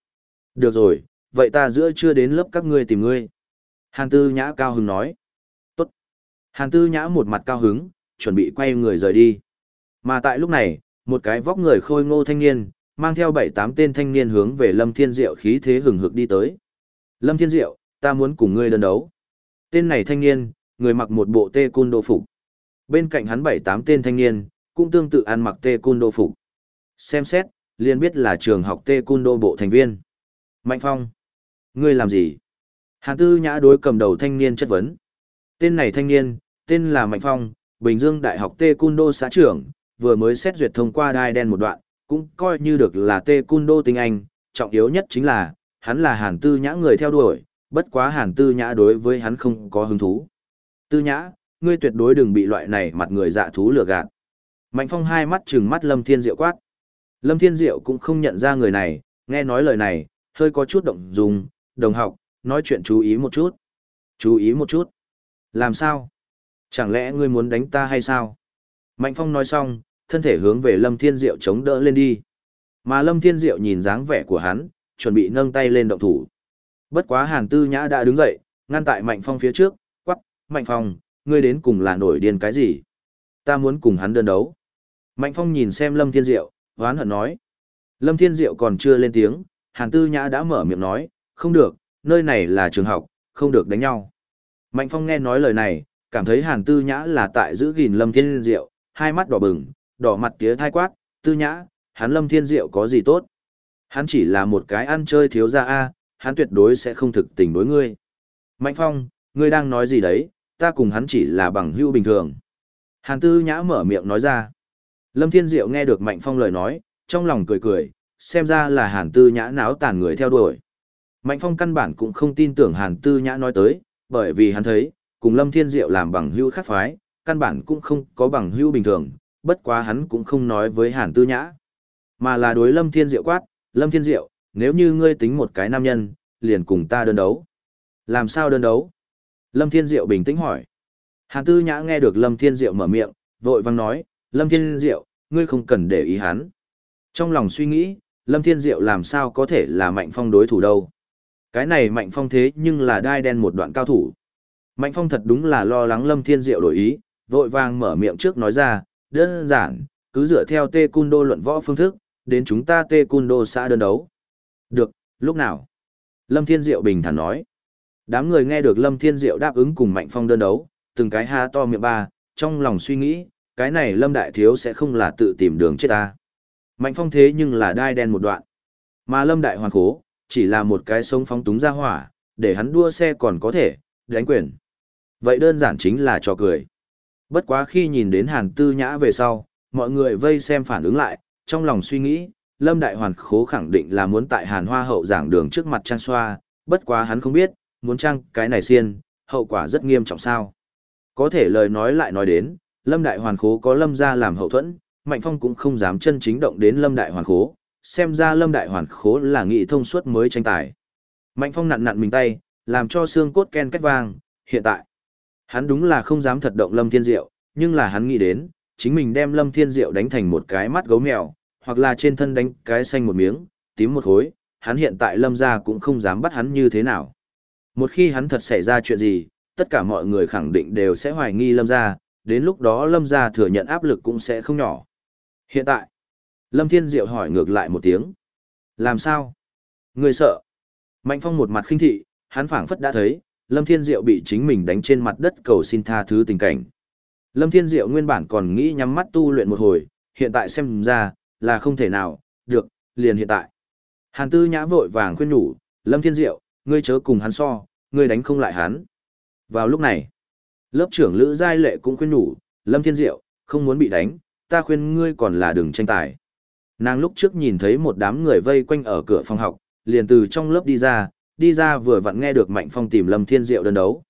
Speaker 1: Được rồi, vậy ta giữa chưa đến lớp các ngươi tìm ngươi. Hàn Tư Nhã cao hứng nói. Tốt. Hàn Tư Nhã một mặt cao hứng, chuẩn bị quay người rời đi. Mà tại lúc này, một cái vóc người khôi ngô thanh niên, mang theo bảy tám tên thanh niên hướng về Lâm Thiên Diệu khí thế hừng hực đi tới. Lâm Thiên Diệu, ta muốn cùng ngươi đơn đấu. Tên này thanh niên, người mặc một bộ tê cun đô phục. Bên cạnh hắn bảy tám tên thanh niên, cũng tương tự ăn mặc tê cun đô phục. Xem xét, liền biết là trường học tê cun đô bộ thành viên. Mạnh Phong, ngươi làm gì? Hàn Tư Nhã đối cầm đầu thanh niên chất vấn. Tên này thanh niên, tên là Mạnh Phong, Bình Dương Đại học tê cun đô xã trưởng, vừa mới xét duyệt thông qua đai đen một đoạn, cũng coi như được là tê cun đô tinh anh, trọng yếu nhất chính là, hắn là Hàn Tư Nhã người theo đuổi, bất quá Hàn Tư Nhã đối với hắn không có hứng thú. Tư Nhã, ngươi tuyệt đối đừng bị loại này mặt người dạ thú lừa gạt. Mạnh Phong hai mắt trừng mắt Lâm Thiên Diệu quát. Lâm Thiên Diệu cũng không nhận ra người này, nghe nói lời này, hơi có chút động dung, đồng học, nói chuyện chú ý một chút. Chú ý một chút. Làm sao? Chẳng lẽ ngươi muốn đánh ta hay sao? Mạnh Phong nói xong, thân thể hướng về Lâm Thiên Diệu chống đỡ lên đi. Mà Lâm Thiên Diệu nhìn dáng vẻ của hắn, chuẩn bị nâng tay lên động thủ. Bất quá Hàn Tư Nhã đã đứng dậy, ngăn tại Mạnh Phong phía trước, quắc, Mạnh Phong, ngươi đến cùng là nổi điên cái gì? Ta muốn cùng hắn đơn đấu. Mạnh Phong nhìn xem Lâm Thiên Diệu, hoán hận nói. Lâm Thiên Diệu còn chưa lên tiếng, Hàn Tư Nhã đã mở miệng nói, không được, nơi này là trường học, không được đánh nhau. Mạnh Phong nghe nói lời này, cảm thấy Hàn Tư Nhã là tại giữ gìn Lâm Thiên Diệu, hai mắt đỏ bừng, đỏ mặt tía thai quát, Tư Nhã, hắn Lâm Thiên Diệu có gì tốt? Hắn chỉ là một cái ăn chơi thiếu gia A, hắn tuyệt đối sẽ không thực tình đối ngươi. Mạnh Phong, ngươi đang nói gì đấy, ta cùng hắn chỉ là bằng hữu bình thường. Hàn Tư Nhã mở miệng nói ra. Lâm Thiên Diệu nghe được Mạnh Phong lời nói, trong lòng cười cười, xem ra là Hàn Tư Nhã náo tàn người theo đuổi. Mạnh Phong căn bản cũng không tin tưởng Hàn Tư Nhã nói tới, bởi vì hắn thấy, cùng Lâm Thiên Diệu làm bằng hữu khác phái, căn bản cũng không có bằng hữu bình thường, bất quá hắn cũng không nói với Hàn Tư Nhã, mà là đối Lâm Thiên Diệu quát, Lâm Thiên Diệu, nếu như ngươi tính một cái nam nhân, liền cùng ta đơn đấu. Làm sao đơn đấu? Lâm Thiên Diệu bình tĩnh hỏi. Hàn Tư Nhã nghe được Lâm Thiên Diệu mở miệng, vội vang nói, Lâm Thiên Diệu, ngươi không cần để ý hắn. Trong lòng suy nghĩ, Lâm Thiên Diệu làm sao có thể là Mạnh Phong đối thủ đâu. Cái này Mạnh Phong thế nhưng là đai đen một đoạn cao thủ. Mạnh Phong thật đúng là lo lắng Lâm Thiên Diệu đổi ý, vội vàng mở miệng trước nói ra, đơn giản, cứ dựa theo Tê Cun Đô luận võ phương thức, đến chúng ta Tê Cun Đô xã đơn đấu. Được, lúc nào? Lâm Thiên Diệu bình thản nói. Đám người nghe được Lâm Thiên Diệu đáp ứng cùng Mạnh Phong đơn đấu, từng cái ha to miệng ba, trong lòng suy nghĩ, cái này Lâm Đại Thiếu sẽ không là tự tìm đường chết ta. Mạnh phong thế nhưng là đai đen một đoạn. Mà Lâm Đại Hoàn Khố, chỉ là một cái sống phóng túng ra hỏa, để hắn đua xe còn có thể, đánh quyền. Vậy đơn giản chính là trò cười. Bất quá khi nhìn đến Hàn Tư Nhã về sau, mọi người vây xem phản ứng lại, trong lòng suy nghĩ, Lâm Đại Hoàn Khố khẳng định là muốn tại Hàn Hoa hậu giảng đường trước mặt trang xoa, bất quá hắn không biết, muốn trang cái này xiên, hậu quả rất nghiêm trọng sao. Có thể lời nói lại nói đến, Lâm Đại Hoàn Khố có Lâm ra làm hậu thuẫn, Mạnh Phong cũng không dám chân chính động đến Lâm Đại Hoàn Khố, xem ra Lâm Đại Hoàn Khố là nghị thông suốt mới tranh tài. Mạnh Phong nặn nặn mình tay, làm cho xương cốt ken kết vang, hiện tại. Hắn đúng là không dám thật động Lâm Thiên Diệu, nhưng là hắn nghĩ đến, chính mình đem Lâm Thiên Diệu đánh thành một cái mắt gấu mèo, hoặc là trên thân đánh cái xanh một miếng, tím một khối, hắn hiện tại Lâm ra cũng không dám bắt hắn như thế nào. Một khi hắn thật xảy ra chuyện gì, tất cả mọi người khẳng định đều sẽ hoài nghi Lâm ra, đến lúc đó Lâm ra thừa nhận áp lực cũng sẽ không nhỏ. Hiện tại, Lâm Thiên Diệu hỏi ngược lại một tiếng. Làm sao? Người sợ. Mạnh Phong một mặt khinh thị, hắn phảng phất đã thấy, Lâm Thiên Diệu bị chính mình đánh trên mặt đất cầu xin tha thứ tình cảnh. Lâm Thiên Diệu nguyên bản còn nghĩ nhắm mắt tu luyện một hồi, hiện tại xem ra, là không thể nào, được, liền hiện tại. Hàn Tư Nhã vội vàng khuyên nhủ, Lâm Thiên Diệu, ngươi chớ cùng hắn so, ngươi đánh không lại hắn. Vào lúc này, lớp trưởng Lữ Giai Lệ cũng khuyên nhủ, Lâm Thiên Diệu, không muốn bị đánh, ta khuyên ngươi còn là đừng tranh tài. Nàng lúc trước nhìn thấy một đám người vây quanh ở cửa phòng học, liền từ trong lớp đi ra, đi ra vừa vặn nghe được Mạnh Phong tìm Lâm Thiên Diệu đơn đấu.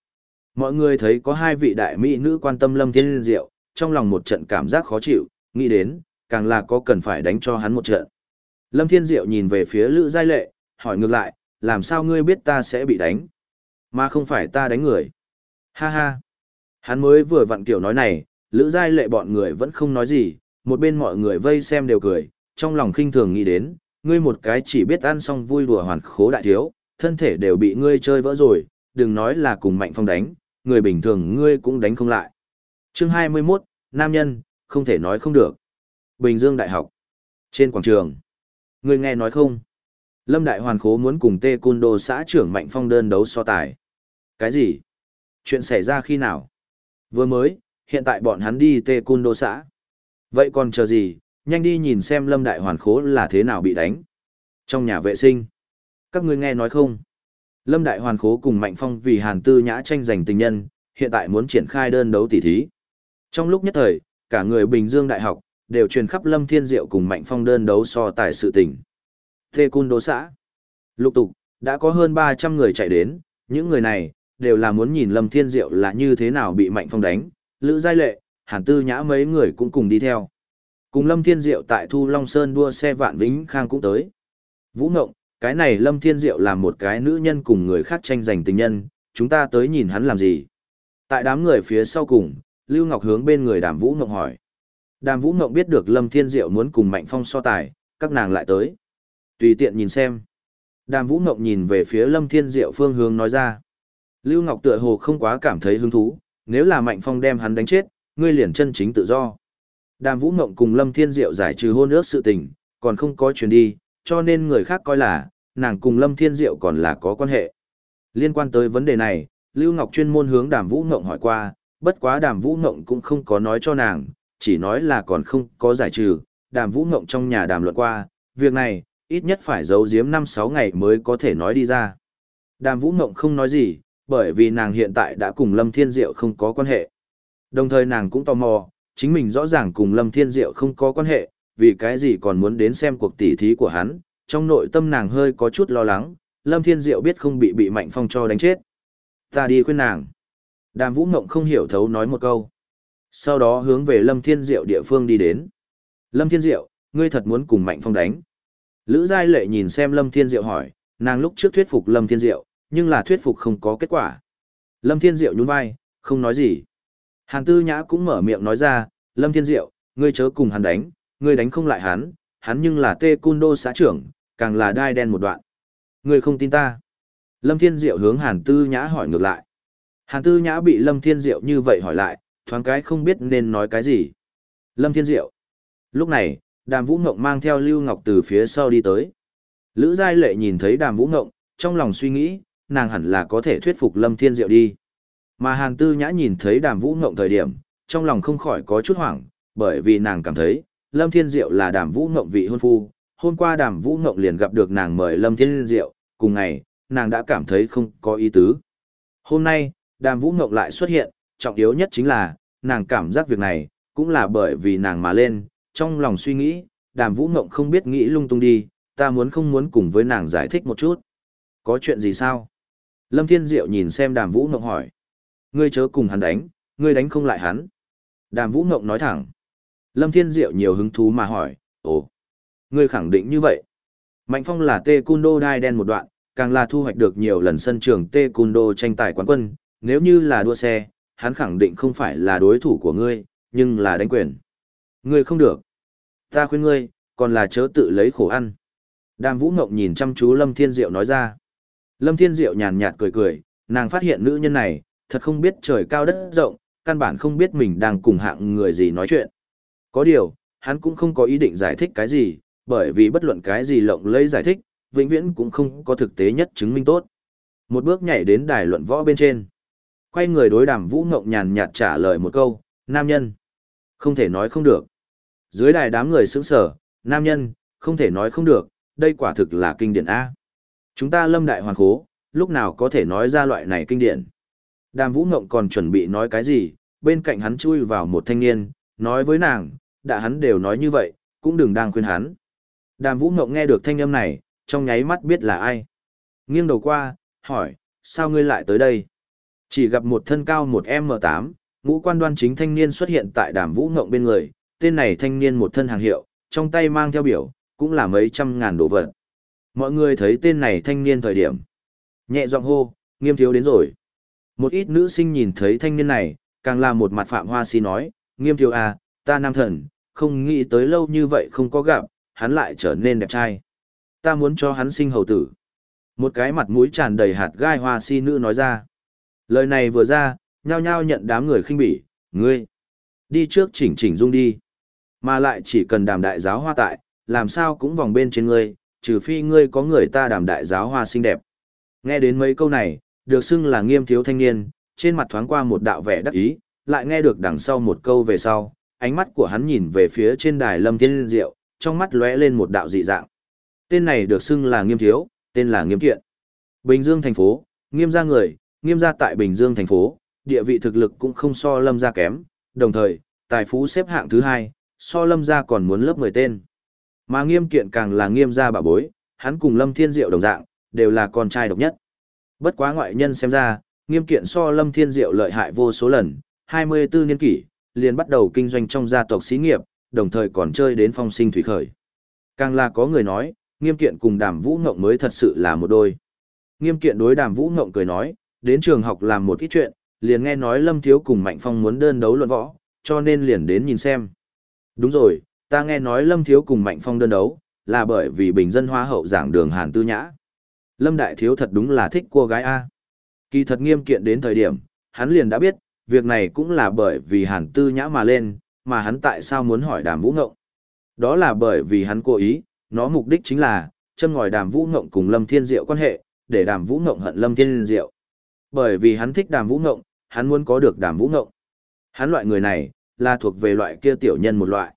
Speaker 1: Mọi người thấy có hai vị đại mỹ nữ quan tâm Lâm Thiên Diệu, trong lòng một trận cảm giác khó chịu, nghĩ đến, càng là có cần phải đánh cho hắn một trận. Lâm Thiên Diệu nhìn về phía Lữ Giai Lệ, hỏi ngược lại, làm sao ngươi biết ta sẽ bị đánh? Mà không phải ta đánh người. Ha ha. Hắn mới vừa vặn kiểu nói này, Lữ Giai Lệ bọn người vẫn không nói gì, một bên mọi người vây xem đều cười, trong lòng khinh thường nghĩ đến, ngươi một cái chỉ biết ăn xong vui đùa hoàn khố đại thiếu, thân thể đều bị ngươi chơi vỡ rồi, đừng nói là cùng Mạnh Phong đánh, người bình thường ngươi cũng đánh không lại. Chương 21, Nam nhân, không thể nói không được. Bình Dương Đại học. Trên quảng trường. người nghe nói không? Lâm Đại Hoàn Khố muốn cùng Tê Cun Đô xã trưởng Mạnh Phong đơn đấu so tài. Cái gì? Chuyện xảy ra khi nào? Vừa mới, hiện tại bọn hắn đi Tê Cun Đô xã. Vậy còn chờ gì? Nhanh đi nhìn xem Lâm Đại Hoàn Khố là thế nào bị đánh. Trong nhà vệ sinh. Các ngươi nghe nói không? Lâm Đại Hoàn Khố cùng Mạnh Phong vì Hàn Tư Nhã tranh giành tình nhân, hiện tại muốn triển khai đơn đấu tỷ thí. Trong lúc nhất thời, cả người Bình Dương Đại học, đều truyền khắp Lâm Thiên Diệu cùng Mạnh Phong đơn đấu so tài sự tình. Thê Cun Đô xã. Lục tục, đã có hơn 300 người chạy đến, những người này, đều là muốn nhìn Lâm Thiên Diệu là như thế nào bị Mạnh Phong đánh. Lữ Giai Lệ, Hàn Tư Nhã mấy người cũng cùng đi theo. Cùng Lâm Thiên Diệu tại Thu Long Sơn đua xe vạn vĩnh khang cũng tới. Vũ Ngộng, cái này Lâm Thiên Diệu là một cái nữ nhân cùng người khác tranh giành tình nhân, chúng ta tới nhìn hắn làm gì. Tại đám người phía sau cùng, Lưu Ngọc hướng bên người Đàm Vũ Ngộng hỏi. Đàm Vũ Ngộng biết được Lâm Thiên Diệu muốn cùng Mạnh Phong so tài, các nàng lại tới. Tùy tiện nhìn xem. Đàm Vũ Ngộng nhìn về phía Lâm Thiên Diệu phương hướng nói ra. Lưu Ngọc tựa hồ không quá cảm thấy hứng thú, nếu là Mạnh Phong đem hắn đánh chết, ngươi liền chân chính tự do. Đàm Vũ Ngộng cùng Lâm Thiên Diệu giải trừ hôn ước sự tình, còn không có chuyển đi, cho nên người khác coi là, nàng cùng Lâm Thiên Diệu còn là có quan hệ. Liên quan tới vấn đề này, Lưu Ngọc chuyên môn hướng Đàm Vũ Ngộng hỏi qua, bất quá Đàm Vũ Ngộng cũng không có nói cho nàng, chỉ nói là còn không có giải trừ, Đàm Vũ Ngộng trong nhà đàm luận qua, việc này, ít nhất phải giấu giếm 5-6 ngày mới có thể nói đi ra. Đàm Vũ Ngộng không nói gì, bởi vì nàng hiện tại đã cùng Lâm Thiên Diệu không có quan hệ. Đồng thời nàng cũng tò mò, chính mình rõ ràng cùng Lâm Thiên Diệu không có quan hệ, vì cái gì còn muốn đến xem cuộc tỉ thí của hắn, trong nội tâm nàng hơi có chút lo lắng, Lâm Thiên Diệu biết không bị bị Mạnh Phong cho đánh chết. Ta đi khuyên nàng. Đàm Vũ Ngộng không hiểu thấu nói một câu. Sau đó hướng về Lâm Thiên Diệu địa phương đi đến. Lâm Thiên Diệu, ngươi thật muốn cùng Mạnh Phong đánh. Lữ Giai Lệ nhìn xem Lâm Thiên Diệu hỏi, nàng lúc trước thuyết phục Lâm Thiên Diệu, nhưng là thuyết phục không có kết quả. Lâm Thiên Diệu nhún vai, không nói gì. Hàn Tư Nhã cũng mở miệng nói ra, Lâm Thiên Diệu, ngươi chớ cùng hắn đánh, ngươi đánh không lại hắn, hắn nhưng là tê cun đô xã trưởng, càng là đai đen một đoạn. Ngươi không tin ta. Lâm Thiên Diệu hướng Hàn Tư Nhã hỏi ngược lại. Hàn Tư Nhã bị Lâm Thiên Diệu như vậy hỏi lại, thoáng cái không biết nên nói cái gì. Lâm Thiên Diệu. Lúc này, Đàm Vũ Ngộng mang theo Lưu Ngọc từ phía sau đi tới. Lữ Giai Lệ nhìn thấy Đàm Vũ Ngộng, trong lòng suy nghĩ, nàng hẳn là có thể thuyết phục Lâm Thiên Diệu đi. Mà Hàn Tư Nhã nhìn thấy Đàm Vũ Ngộng thời điểm, trong lòng không khỏi có chút hoảng, bởi vì nàng cảm thấy, Lâm Thiên Diệu là đàm vũ ngộng vị hôn phu, hôm qua đàm vũ ngộng liền gặp được nàng mời Lâm Thiên Diệu, cùng ngày, nàng đã cảm thấy không có ý tứ. Hôm nay, đàm vũ ngộng lại xuất hiện, trọng yếu nhất chính là, nàng cảm giác việc này, cũng là bởi vì nàng mà lên, trong lòng suy nghĩ, đàm vũ ngộng không biết nghĩ lung tung đi, ta muốn không muốn cùng với nàng giải thích một chút. Có chuyện gì sao? Lâm Thiên Diệu nhìn xem đàm vũ ngộng hỏi. Ngươi chớ cùng hắn đánh, ngươi đánh không lại hắn. Đàm vũ ngộng nói thẳng. Lâm Thiên Diệu nhiều hứng thú mà hỏi, ồ, ngươi khẳng định như vậy. Mạnh Phong là tê cung đô đai đen một đoạn, càng là thu hoạch được nhiều lần sân trường tê cung đô tranh tài quán quân, nếu như là đua xe, hắn khẳng định không phải là đối thủ của ngươi, nhưng là đánh quyền. Ngươi không được. Ta khuyên ngươi, còn là chớ tự lấy khổ ăn. Đàm Vũ Ngộng nhìn chăm chú Lâm Thiên Diệu nói ra. Lâm Thiên Diệu nhàn nhạt cười cười, nàng phát hiện nữ nhân này, thật không biết trời cao đất rộng, căn bản không biết mình đang cùng hạng người gì nói chuyện. Có điều, hắn cũng không có ý định giải thích cái gì, bởi vì bất luận cái gì lộng lẫy giải thích, vĩnh viễn cũng không có thực tế nhất chứng minh tốt. Một bước nhảy đến đài luận võ bên trên. Quay người đối đàm Vũ Ngộng nhàn nhạt trả lời một câu, nam nhân. Không thể nói không được. Dưới đài đám người sững sở, nam nhân, không thể nói không được, đây quả thực là kinh điển A. Chúng ta lâm đại hoàn khố, lúc nào có thể nói ra loại này kinh điển. Đàm Vũ Ngộng còn chuẩn bị nói cái gì, bên cạnh hắn chui vào một thanh niên, nói với nàng, đã hắn đều nói như vậy, cũng đừng đang khuyên hắn. Đàm Vũ Ngộng nghe được thanh âm này, trong nháy mắt biết là ai. Nghiêng đầu qua, hỏi, sao ngươi lại tới đây? Chỉ gặp một thân cao một M8, ngũ quan đoan chính thanh niên xuất hiện tại đàm Vũ Ngộng bên người, tên này thanh niên một thân hàng hiệu, trong tay mang theo biểu, cũng là mấy trăm ngàn đồ vật. Mọi người thấy tên này thanh niên thời điểm. Nhẹ giọng hô, nghiêm thiếu đến rồi. Một ít nữ sinh nhìn thấy thanh niên này, càng là một mặt phạm hoa si nói, nghiêm thiếu à, ta nam thần, không nghĩ tới lâu như vậy không có gặp, hắn lại trở nên đẹp trai. Ta muốn cho hắn sinh hầu tử. Một cái mặt mũi tràn đầy hạt gai hoa si nữ nói ra. Lời này vừa ra, nhao nhao nhận đám người khinh bỉ, ngươi. Đi trước chỉnh chỉnh dung đi. Mà lại chỉ cần đàm đại giáo hoa tại, làm sao cũng vòng bên trên ngươi, trừ phi ngươi có người ta đàm đại giáo hoa xinh đẹp. Nghe đến mấy câu này, được xưng là nghiêm thiếu thanh niên, trên mặt thoáng qua một đạo vẻ đắc ý, lại nghe được đằng sau một câu về sau, ánh mắt của hắn nhìn về phía trên đài lâm thiên diệu, trong mắt lóe lên một đạo dị dạng. Tên này được xưng là nghiêm thiếu, tên là nghiêm kiện. Bình Dương thành phố, nghiêm gia người, nghiêm gia tại Bình Dương thành phố, địa vị thực lực cũng không so lâm gia kém, đồng thời, tài phú xếp hạng thứ hai, so lâm gia còn muốn lớp 10 tên. Mà nghiêm kiện càng là nghiêm gia bà bối, hắn cùng lâm thiên diệu đồng dạng, đều là con trai độc nhất. Bất quá ngoại nhân xem ra, nghiêm kiện so lâm thiên diệu lợi hại vô số lần, 24 niên kỷ, liền bắt đầu kinh doanh trong gia tộc xí nghiệp, đồng thời còn chơi đến phong sinh thủy khởi. Càng là có người nói, nghiêm kiện cùng đàm vũ ngộng mới thật sự là một đôi. Nghiêm kiện đối đàm vũ ngộng cười nói, đến trường học làm một ít chuyện, liền nghe nói lâm thiếu cùng mạnh phong muốn đơn đấu luận võ, cho nên liền đến nhìn xem. Đúng rồi, ta nghe nói lâm thiếu cùng mạnh phong đơn đấu, là bởi vì bình dân hoa hậu giảng đường hàn tư nhã. Lâm đại thiếu thật đúng là thích cô gái A. Kỳ thật nghiêm kiện đến thời điểm, hắn liền đã biết, việc này cũng là bởi vì hàn tư nhã mà lên, mà hắn tại sao muốn hỏi đàm vũ ngộng. Đó là bởi vì hắn cố ý, nó mục đích chính là, châm ngòi đàm vũ ngộng cùng lâm thiên diệu quan hệ, để đàm vũ ngộng hận lâm thiên diệu. Bởi vì hắn thích đàm vũ ngộng, hắn muốn có được đàm vũ ngộng. Hắn loại người này, là thuộc về loại kia tiểu nhân một loại.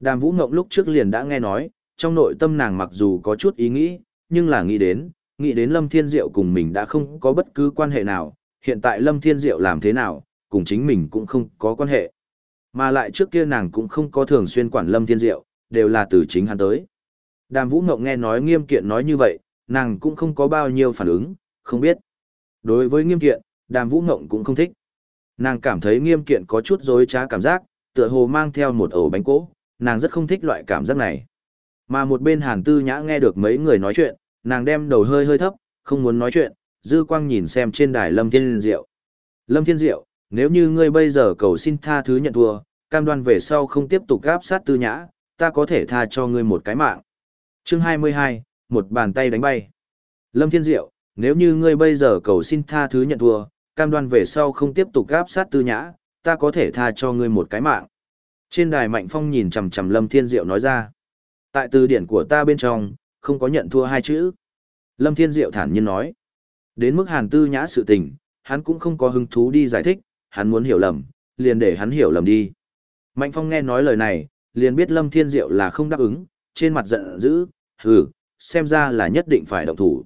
Speaker 1: Đàm vũ ngộng lúc trước liền đã nghe nói, trong nội tâm nàng mặc dù có chút ý nghĩ, nhưng là nghĩ đến, nghĩ đến Lâm Thiên Diệu cùng mình đã không có bất cứ quan hệ nào, hiện tại Lâm Thiên Diệu làm thế nào, cùng chính mình cũng không có quan hệ. Mà lại trước kia nàng cũng không có thường xuyên quản Lâm Thiên Diệu, đều là từ chính hắn tới. Đàm Vũ Ngộng nghe nói nghiêm kiện nói như vậy, nàng cũng không có bao nhiêu phản ứng, không biết. Đối với nghiêm kiện, Đàm Vũ Ngộng cũng không thích. Nàng cảm thấy nghiêm kiện có chút dối trá cảm giác, tựa hồ mang theo một ổ bánh cỗ, nàng rất không thích loại cảm giác này. Mà một bên Hàn Tư Nhã nghe được mấy người nói chuyện, nàng đem đầu hơi hơi thấp, không muốn nói chuyện, dư quang nhìn xem trên đài Lâm Thiên Diệu. Lâm Thiên Diệu, nếu như ngươi bây giờ cầu xin tha thứ nhận thua, cam đoan về sau không tiếp tục gáp sát Tư Nhã, ta có thể tha cho ngươi một cái mạng. Chương 22, một bàn tay đánh bay. Lâm Thiên Diệu, nếu như ngươi bây giờ cầu xin tha thứ nhận thua, cam đoan về sau không tiếp tục gáp sát Tư Nhã, ta có thể tha cho ngươi một cái mạng. Trên đài Mạnh Phong nhìn chầm chầm Lâm Thiên Diệu nói ra. Tại từ điển của ta bên trong, không có nhận thua hai chữ. Lâm Thiên Diệu thản nhiên nói. Đến mức hàn tư nhã sự tình, hắn cũng không có hứng thú đi giải thích, hắn muốn hiểu lầm, liền để hắn hiểu lầm đi. Mạnh Phong nghe nói lời này, liền biết Lâm Thiên Diệu là không đáp ứng, trên mặt giận dữ, hừ, xem ra là nhất định phải động thủ.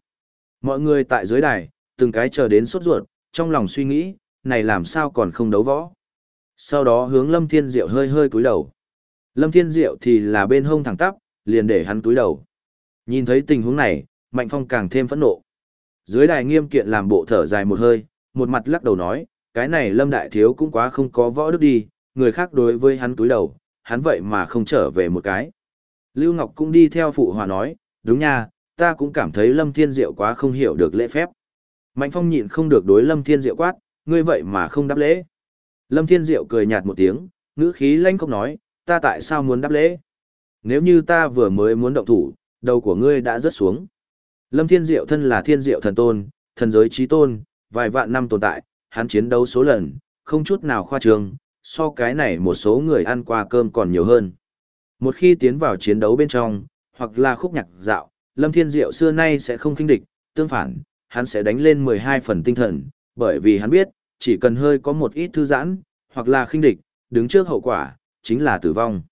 Speaker 1: Mọi người tại dưới đài, từng cái chờ đến sốt ruột, trong lòng suy nghĩ, này làm sao còn không đấu võ. Sau đó hướng Lâm Thiên Diệu hơi hơi cúi đầu. Lâm Thiên Diệu thì là bên hông thẳng tắp, liền để hắn cúi đầu. Nhìn thấy tình huống này, Mạnh Phong càng thêm phẫn nộ. Dưới đài nghiêm kiện làm bộ thở dài một hơi, một mặt lắc đầu nói, cái này Lâm Đại Thiếu cũng quá không có võ đức đi, người khác đối với hắn cúi đầu, hắn vậy mà không trở về một cái. Lưu Ngọc cũng đi theo phụ hòa nói, đúng nha, ta cũng cảm thấy Lâm Thiên Diệu quá không hiểu được lễ phép. Mạnh Phong nhịn không được đối Lâm Thiên Diệu quát, ngươi vậy mà không đáp lễ. Lâm Thiên Diệu cười nhạt một tiếng, ngữ khí lanh không nói, ta tại sao muốn đáp lễ? Nếu như ta vừa mới muốn động thủ, đầu của ngươi đã rớt xuống. Lâm Thiên Diệu thân là Thiên Diệu thần tôn, thần giới trí tôn, vài vạn năm tồn tại, hắn chiến đấu số lần, không chút nào khoa trương, so cái này một số người ăn qua cơm còn nhiều hơn. Một khi tiến vào chiến đấu bên trong, hoặc là khúc nhạc dạo, Lâm Thiên Diệu xưa nay sẽ không kinh địch, tương phản, hắn sẽ đánh lên 12 phần tinh thần, bởi vì hắn biết, chỉ cần hơi có một ít thư giãn, hoặc là khinh địch, đứng trước hậu quả, chính là tử vong.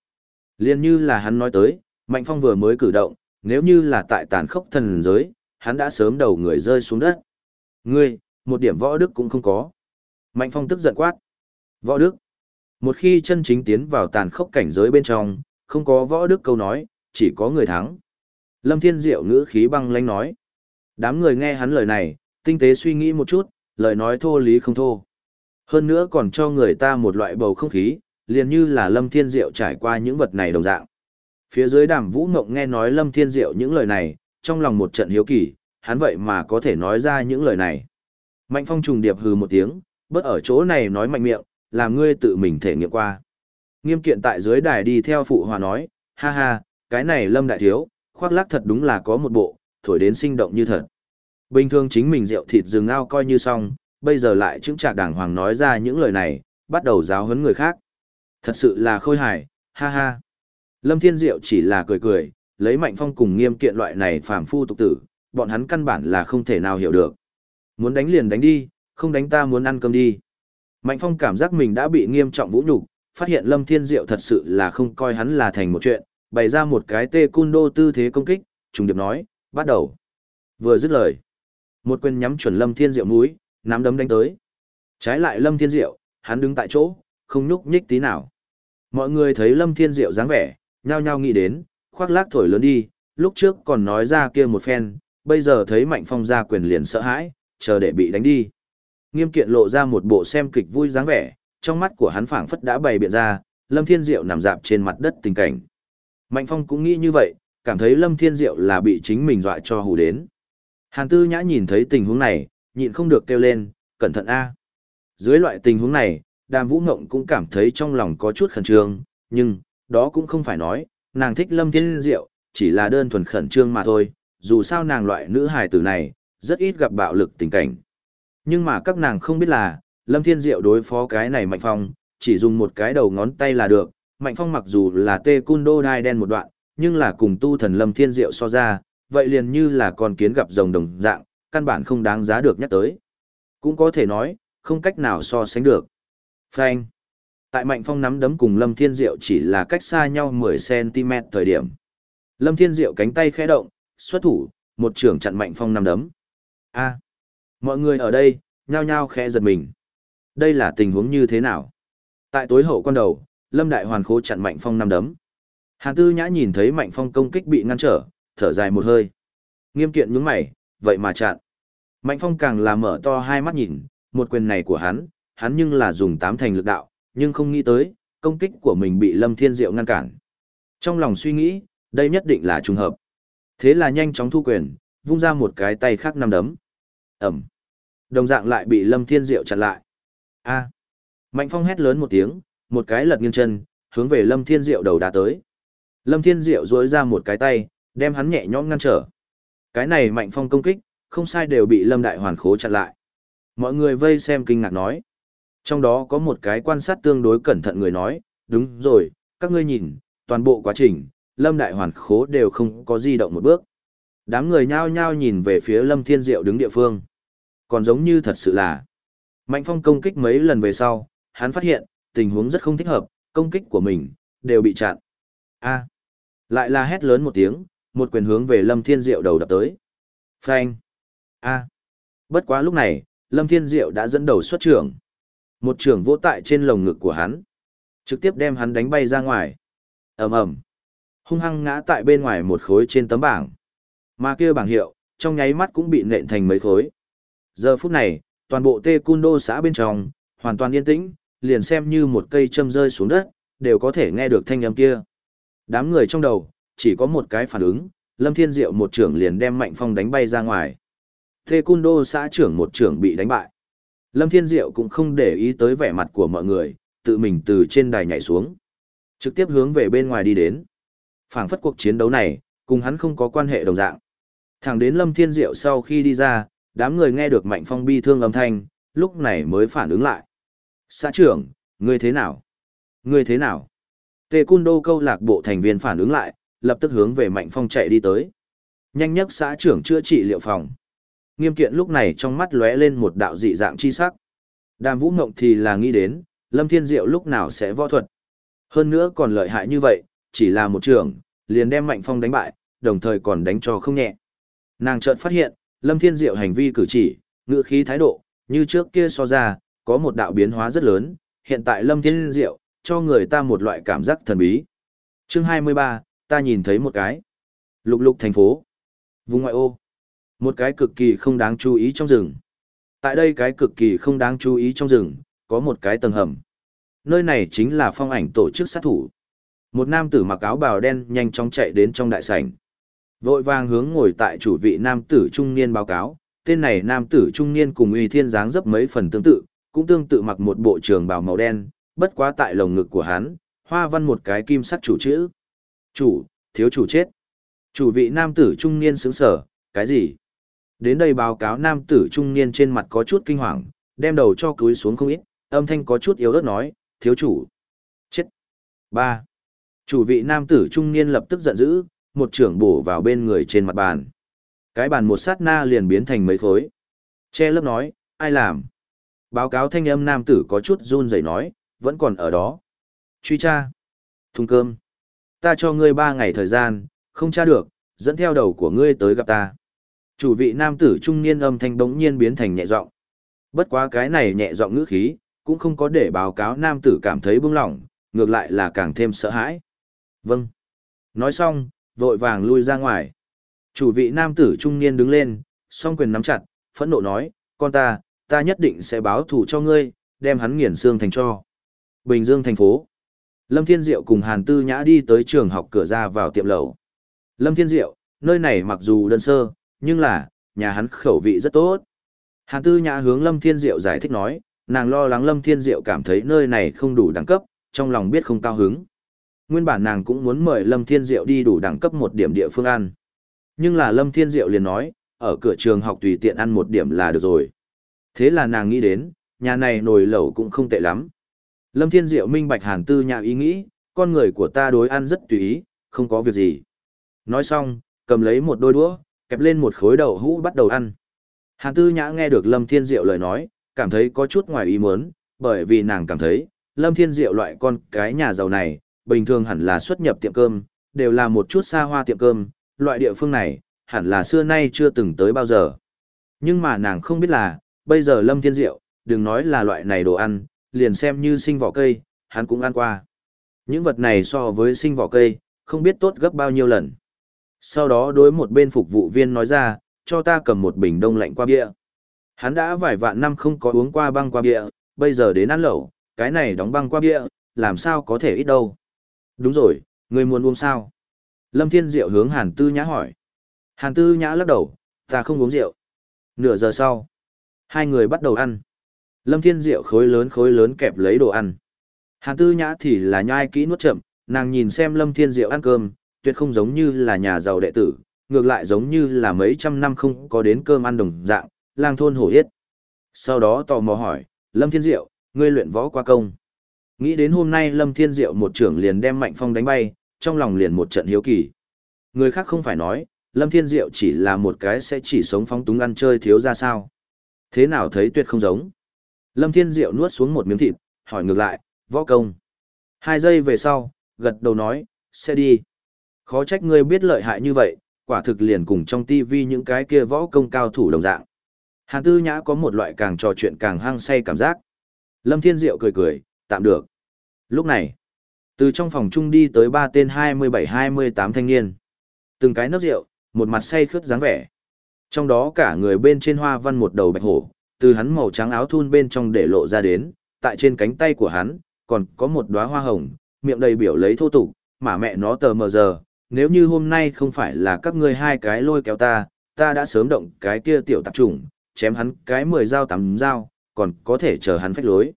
Speaker 1: Liên như là hắn nói tới, Mạnh Phong vừa mới cử động, nếu như là tại tàn khốc thần giới, hắn đã sớm đầu người rơi xuống đất. Ngươi, một điểm võ đức cũng không có. Mạnh Phong tức giận quát. Võ đức. Một khi chân chính tiến vào tàn khốc cảnh giới bên trong, không có võ đức câu nói, chỉ có người thắng. Lâm Thiên Diệu ngữ khí băng lãnh nói. Đám người nghe hắn lời này, tinh tế suy nghĩ một chút, lời nói thô lý không thô. Hơn nữa còn cho người ta một loại bầu không khí, liền như là Lâm Thiên Diệu trải qua những vật này đồng dạng. Phía dưới đàm vũ ngộng nghe nói Lâm Thiên Diệu những lời này, trong lòng một trận hiếu kỳ, hắn vậy mà có thể nói ra những lời này. Mạnh phong trùng điệp hừ một tiếng, bớt ở chỗ này nói mạnh miệng, làm ngươi tự mình thể nghiệm qua. Nghiêm kiện tại dưới đài đi theo phụ hòa nói, ha ha, cái này Lâm Đại Thiếu, khoác lác thật đúng là có một bộ, thổi đến sinh động như thật. Bình thường chính mình rượu thịt rừng ao coi như xong, bây giờ lại chứng trạc đàng hoàng nói ra những lời này, bắt đầu giáo huấn người khác. Thật sự là khôi hài, ha ha. Lâm Thiên Diệu chỉ là cười cười, lấy mạnh phong cùng nghiêm kiện loại này phàm phu tục tử, bọn hắn căn bản là không thể nào hiểu được. Muốn đánh liền đánh đi, không đánh ta muốn ăn cơm đi. Mạnh phong cảm giác mình đã bị nghiêm trọng vũ nhục, phát hiện Lâm Thiên Diệu thật sự là không coi hắn là thành một chuyện, bày ra một cái tê cun đô tư thế công kích, trùng điệp nói, bắt đầu. Vừa dứt lời, một quyền nhắm chuẩn Lâm Thiên Diệu mũi, nắm đấm đánh tới. Trái lại Lâm Thiên Diệu, hắn đứng tại chỗ, không nhúc nhích tí nào. Mọi người thấy Lâm Thiên Diệu dáng vẻ, nhao nhao nghĩ đến, khoác lác thổi lớn đi, lúc trước còn nói ra kia một phen, bây giờ thấy Mạnh Phong ra quyền liền sợ hãi, chờ để bị đánh đi. Nghiêm kiện lộ ra một bộ xem kịch vui dáng vẻ, trong mắt của hắn phảng phất đã bày biện ra, Lâm Thiên Diệu nằm dạp trên mặt đất tình cảnh. Mạnh Phong cũng nghĩ như vậy, cảm thấy Lâm Thiên Diệu là bị chính mình dọa cho hù đến. Hàn Tư Nhã nhìn thấy tình huống này, nhịn không được kêu lên, cẩn thận a. Dưới loại tình huống này, Đàm Vũ Ngộng cũng cảm thấy trong lòng có chút khẩn trương, nhưng, đó cũng không phải nói, nàng thích Lâm Thiên Diệu, chỉ là đơn thuần khẩn trương mà thôi, dù sao nàng loại nữ hài tử này, rất ít gặp bạo lực tình cảnh. Nhưng mà các nàng không biết là, Lâm Thiên Diệu đối phó cái này Mạnh Phong, chỉ dùng một cái đầu ngón tay là được, Mạnh Phong mặc dù là tê cun đô đai đen một đoạn, nhưng là cùng tu thần Lâm Thiên Diệu so ra, vậy liền như là con kiến gặp rồng đồng dạng, căn bản không đáng giá được nhắc tới. Cũng có thể nói, không cách nào so sánh được. Phanh. Tại Mạnh Phong nắm đấm cùng Lâm Thiên Diệu chỉ là cách xa nhau 10cm thời điểm. Lâm Thiên Diệu cánh tay khẽ động, xuất thủ, một trường chặn Mạnh Phong nắm đấm. A. mọi người ở đây, nhao nhao khẽ giật mình. Đây là tình huống như thế nào? Tại tối hậu quan đầu, Lâm Đại Hoàn khố chặn Mạnh Phong năm đấm. Hàn Tư Nhã nhìn thấy Mạnh Phong công kích bị ngăn trở, thở dài một hơi. Nghiêm kiện nhướng mày, vậy mà chặn. Mạnh Phong càng là mở to hai mắt nhìn, một quyền này của hắn, hắn nhưng là dùng tám thành lực đạo, nhưng không nghĩ tới, công kích của mình bị Lâm Thiên Diệu ngăn cản. Trong lòng suy nghĩ, đây nhất định là trùng hợp. Thế là nhanh chóng thu quyền, vung ra một cái tay khác năm đấm. Ẩm. Đồng dạng lại bị Lâm Thiên Diệu chặn lại. A. Mạnh Phong hét lớn một tiếng, một cái lật nghiêng chân, hướng về Lâm Thiên Diệu đầu đá tới. Lâm Thiên Diệu duỗi ra một cái tay, đem hắn nhẹ nhõm ngăn trở. Cái này Mạnh Phong công kích, không sai đều bị Lâm Đại Hoàn khố chặn lại. Mọi người vây xem kinh ngạc nói. Trong đó có một cái quan sát tương đối cẩn thận người nói, đúng rồi, các ngươi nhìn, toàn bộ quá trình, Lâm Đại Hoàn khố đều không có di động một bước. Đám người nhao nhao nhìn về phía Lâm Thiên Diệu đứng địa phương. Còn giống như thật sự là, Mạnh Phong công kích mấy lần về sau, hắn phát hiện, tình huống rất không thích hợp, công kích của mình, đều bị chặn. A. Lại là hét lớn một tiếng, một quyền hướng về Lâm Thiên Diệu đầu đập tới. Phanh. A. Bất quá lúc này, Lâm Thiên Diệu đã dẫn đầu xuất trưởng. Một trưởng vỗ tại trên lồng ngực của hắn, trực tiếp đem hắn đánh bay ra ngoài. ầm ầm, hung hăng ngã tại bên ngoài một khối trên tấm bảng. Mà kia bảng hiệu, trong nháy mắt cũng bị nện thành mấy khối. Giờ phút này, toàn bộ Tê Cun Đô xã bên trong, hoàn toàn yên tĩnh, liền xem như một cây châm rơi xuống đất, đều có thể nghe được thanh âm kia. Đám người trong đầu, chỉ có một cái phản ứng, Lâm Thiên Diệu một trưởng liền đem Mạnh Phong đánh bay ra ngoài. Thê Cun Đô xã trưởng một trưởng bị đánh bại. Lâm Thiên Diệu cũng không để ý tới vẻ mặt của mọi người, tự mình từ trên đài nhảy xuống. Trực tiếp hướng về bên ngoài đi đến. phảng phất cuộc chiến đấu này, cùng hắn không có quan hệ đồng dạng. Thẳng đến Lâm Thiên Diệu sau khi đi ra, đám người nghe được Mạnh Phong bi thương âm thanh, lúc này mới phản ứng lại. Xã trưởng, ngươi thế nào? Ngươi thế nào? Tê Cun Đô câu lạc bộ thành viên phản ứng lại, lập tức hướng về Mạnh Phong chạy đi tới. Nhanh nhất xã trưởng chữa trị liệu phòng. Nghiêm kiện lúc này trong mắt lóe lên một đạo dị dạng chi sắc. Đàm Vũ Ngộng thì là nghĩ đến, Lâm Thiên Diệu lúc nào sẽ võ thuật. Hơn nữa còn lợi hại như vậy, chỉ là một trường, liền đem Mạnh Phong đánh bại, đồng thời còn đánh cho không nhẹ. Nàng chợt phát hiện, Lâm Thiên Diệu hành vi cử chỉ, ngữ khí thái độ, như trước kia so ra, có một đạo biến hóa rất lớn, hiện tại Lâm Thiên Diệu, cho người ta một loại cảm giác thần bí. Chương 23, ta nhìn thấy một cái. Lục lục thành phố. Vùng ngoại ô. Một cái cực kỳ không đáng chú ý trong rừng. Tại đây cái cực kỳ không đáng chú ý trong rừng, có một cái tầng hầm. Nơi này chính là phong ảnh tổ chức sát thủ. Một nam tử mặc áo bào đen nhanh chóng chạy đến trong đại sảnh. Vội vàng hướng ngồi tại chủ vị nam tử trung niên báo cáo, tên này nam tử trung niên cùng uy thiên dáng dấp mấy phần tương tự, cũng tương tự mặc một bộ trường bào màu đen, bất quá tại lồng ngực của hắn, hoa văn một cái kim sắc chủ chữ. Chủ, thiếu chủ chết. Chủ vị nam tử trung niên sướng sở, cái gì? Đến đây báo cáo nam tử trung niên trên mặt có chút kinh hoàng, đem đầu cho cúi xuống không ít, âm thanh có chút yếu ớt nói, thiếu chủ. Chết. ba Chủ vị nam tử trung niên lập tức giận dữ, một trưởng bổ vào bên người trên mặt bàn. Cái bàn một sát na liền biến thành mấy khối. Che lớp nói, ai làm? Báo cáo thanh âm nam tử có chút run rẩy nói, vẫn còn ở đó. Truy tra. Thùng cơm. Ta cho ngươi ba ngày thời gian, không tra được, dẫn theo đầu của ngươi tới gặp ta. Chủ vị nam tử trung niên âm thanh bỗng nhiên biến thành nhẹ giọng. Bất quá cái này nhẹ giọng ngữ khí, cũng không có để báo cáo nam tử cảm thấy bưng lỏng, ngược lại là càng thêm sợ hãi. Vâng. Nói xong, vội vàng lui ra ngoài. Chủ vị nam tử trung niên đứng lên, song quyền nắm chặt, phẫn nộ nói, con ta, ta nhất định sẽ báo thù cho ngươi, đem hắn nghiền xương thành cho. Bình Dương thành phố. Lâm Thiên Diệu cùng Hàn Tư Nhã đi tới trường học cửa ra vào tiệm lẩu. Lâm Thiên Diệu, nơi này mặc dù đơn sơ, nhưng là, nhà hắn khẩu vị rất tốt. Hàn Tư Nhã hướng Lâm Thiên Diệu giải thích nói, nàng lo lắng Lâm Thiên Diệu cảm thấy nơi này không đủ đẳng cấp, trong lòng biết không cao hứng. Nguyên bản nàng cũng muốn mời Lâm Thiên Diệu đi đủ đẳng cấp một điểm địa phương ăn. Nhưng là Lâm Thiên Diệu liền nói, ở cửa trường học tùy tiện ăn một điểm là được rồi. Thế là nàng nghĩ đến, nhà này nồi lẩu cũng không tệ lắm. Lâm Thiên Diệu minh bạch Hàn Tư Nhã ý nghĩ, con người của ta đối ăn rất tùy ý, không có việc gì. Nói xong, cầm lấy một đôi đũa, kẹp lên một khối đậu hũ bắt đầu ăn. Hàn Tư Nhã nghe được Lâm Thiên Diệu lời nói, cảm thấy có chút ngoài ý muốn, bởi vì nàng cảm thấy, Lâm Thiên Diệu loại con cái nhà giàu này, bình thường hẳn là xuất nhập tiệm cơm, đều là một chút xa hoa tiệm cơm, loại địa phương này, hẳn là xưa nay chưa từng tới bao giờ. Nhưng mà nàng không biết là, bây giờ Lâm Thiên Diệu, đừng nói là loại này đồ ăn, liền xem như sinh vỏ cây, hắn cũng ăn qua. Những vật này so với sinh vỏ cây, không biết tốt gấp bao nhiêu lần. Sau đó đối một bên phục vụ viên nói ra, cho ta cầm một bình đông lạnh qua bia. Hắn đã vài vạn năm không có uống qua băng qua bia, bây giờ đến ăn lẩu, cái này đóng băng qua bia, làm sao có thể ít đâu. Đúng rồi, người muốn uống sao? Lâm Thiên Diệu hướng Hàn Tư Nhã hỏi. Hàn Tư Nhã lắc đầu, ta không uống rượu. Nửa giờ sau, hai người bắt đầu ăn. Lâm Thiên Diệu khối lớn khối lớn kẹp lấy đồ ăn. Hàn Tư Nhã thì là nhai kỹ nuốt chậm, nàng nhìn xem Lâm Thiên Diệu ăn cơm, tuyệt không giống như là nhà giàu đệ tử, ngược lại giống như là mấy trăm năm không có đến cơm ăn đồng dạng, lang thôn hổ yết. Sau đó tò mò hỏi, Lâm Thiên Diệu, ngươi luyện võ qua công. Nghĩ đến hôm nay Lâm Thiên Diệu một trưởng liền đem Mạnh Phong đánh bay, trong lòng liền một trận hiếu kỳ. Người khác không phải nói, Lâm Thiên Diệu chỉ là một cái sẽ chỉ sống phóng túng ăn chơi thiếu ra sao. Thế nào thấy tuyệt không giống. Lâm Thiên Diệu nuốt xuống một miếng thịt, hỏi ngược lại, võ công. Hai giây về sau, gật đầu nói, sẽ đi. Khó trách ngươi biết lợi hại như vậy, quả thực liền cùng trong tivi những cái kia võ công cao thủ đồng dạng. Hàn Tư Nhã có một loại càng trò chuyện càng hăng say cảm giác. Lâm Thiên Diệu cười cười, tạm được. Lúc này, từ trong phòng chung đi tới ba tên 27-28 thanh niên. Từng cái nấc rượu, một mặt say khướt dáng vẻ. Trong đó cả người bên trên hoa văn một đầu bạch hổ, từ hắn màu trắng áo thun bên trong để lộ ra đến, tại trên cánh tay của hắn, còn có một đóa hoa hồng, miệng đầy biểu lấy thô tục, mà mẹ nó tờ mờ giờ, nếu như hôm nay không phải là các ngươi hai cái lôi kéo ta, ta đã sớm động cái kia tiểu tạp trùng, chém hắn cái mười dao tắm dao, còn có thể chờ hắn phách lối.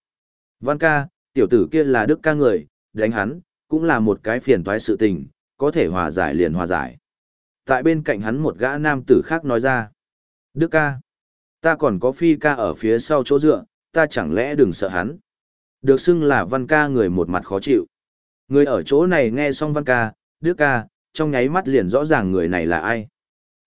Speaker 1: Văn ca, tiểu tử kia là đức ca người, đánh hắn, cũng là một cái phiền toái sự tình, có thể hòa giải liền hòa giải. Tại bên cạnh hắn một gã nam tử khác nói ra, Đức ca, ta còn có phi ca ở phía sau chỗ dựa, ta chẳng lẽ đừng sợ hắn. Được xưng là văn ca người một mặt khó chịu. Người ở chỗ này nghe xong văn ca, Đức ca, trong nháy mắt liền rõ ràng người này là ai.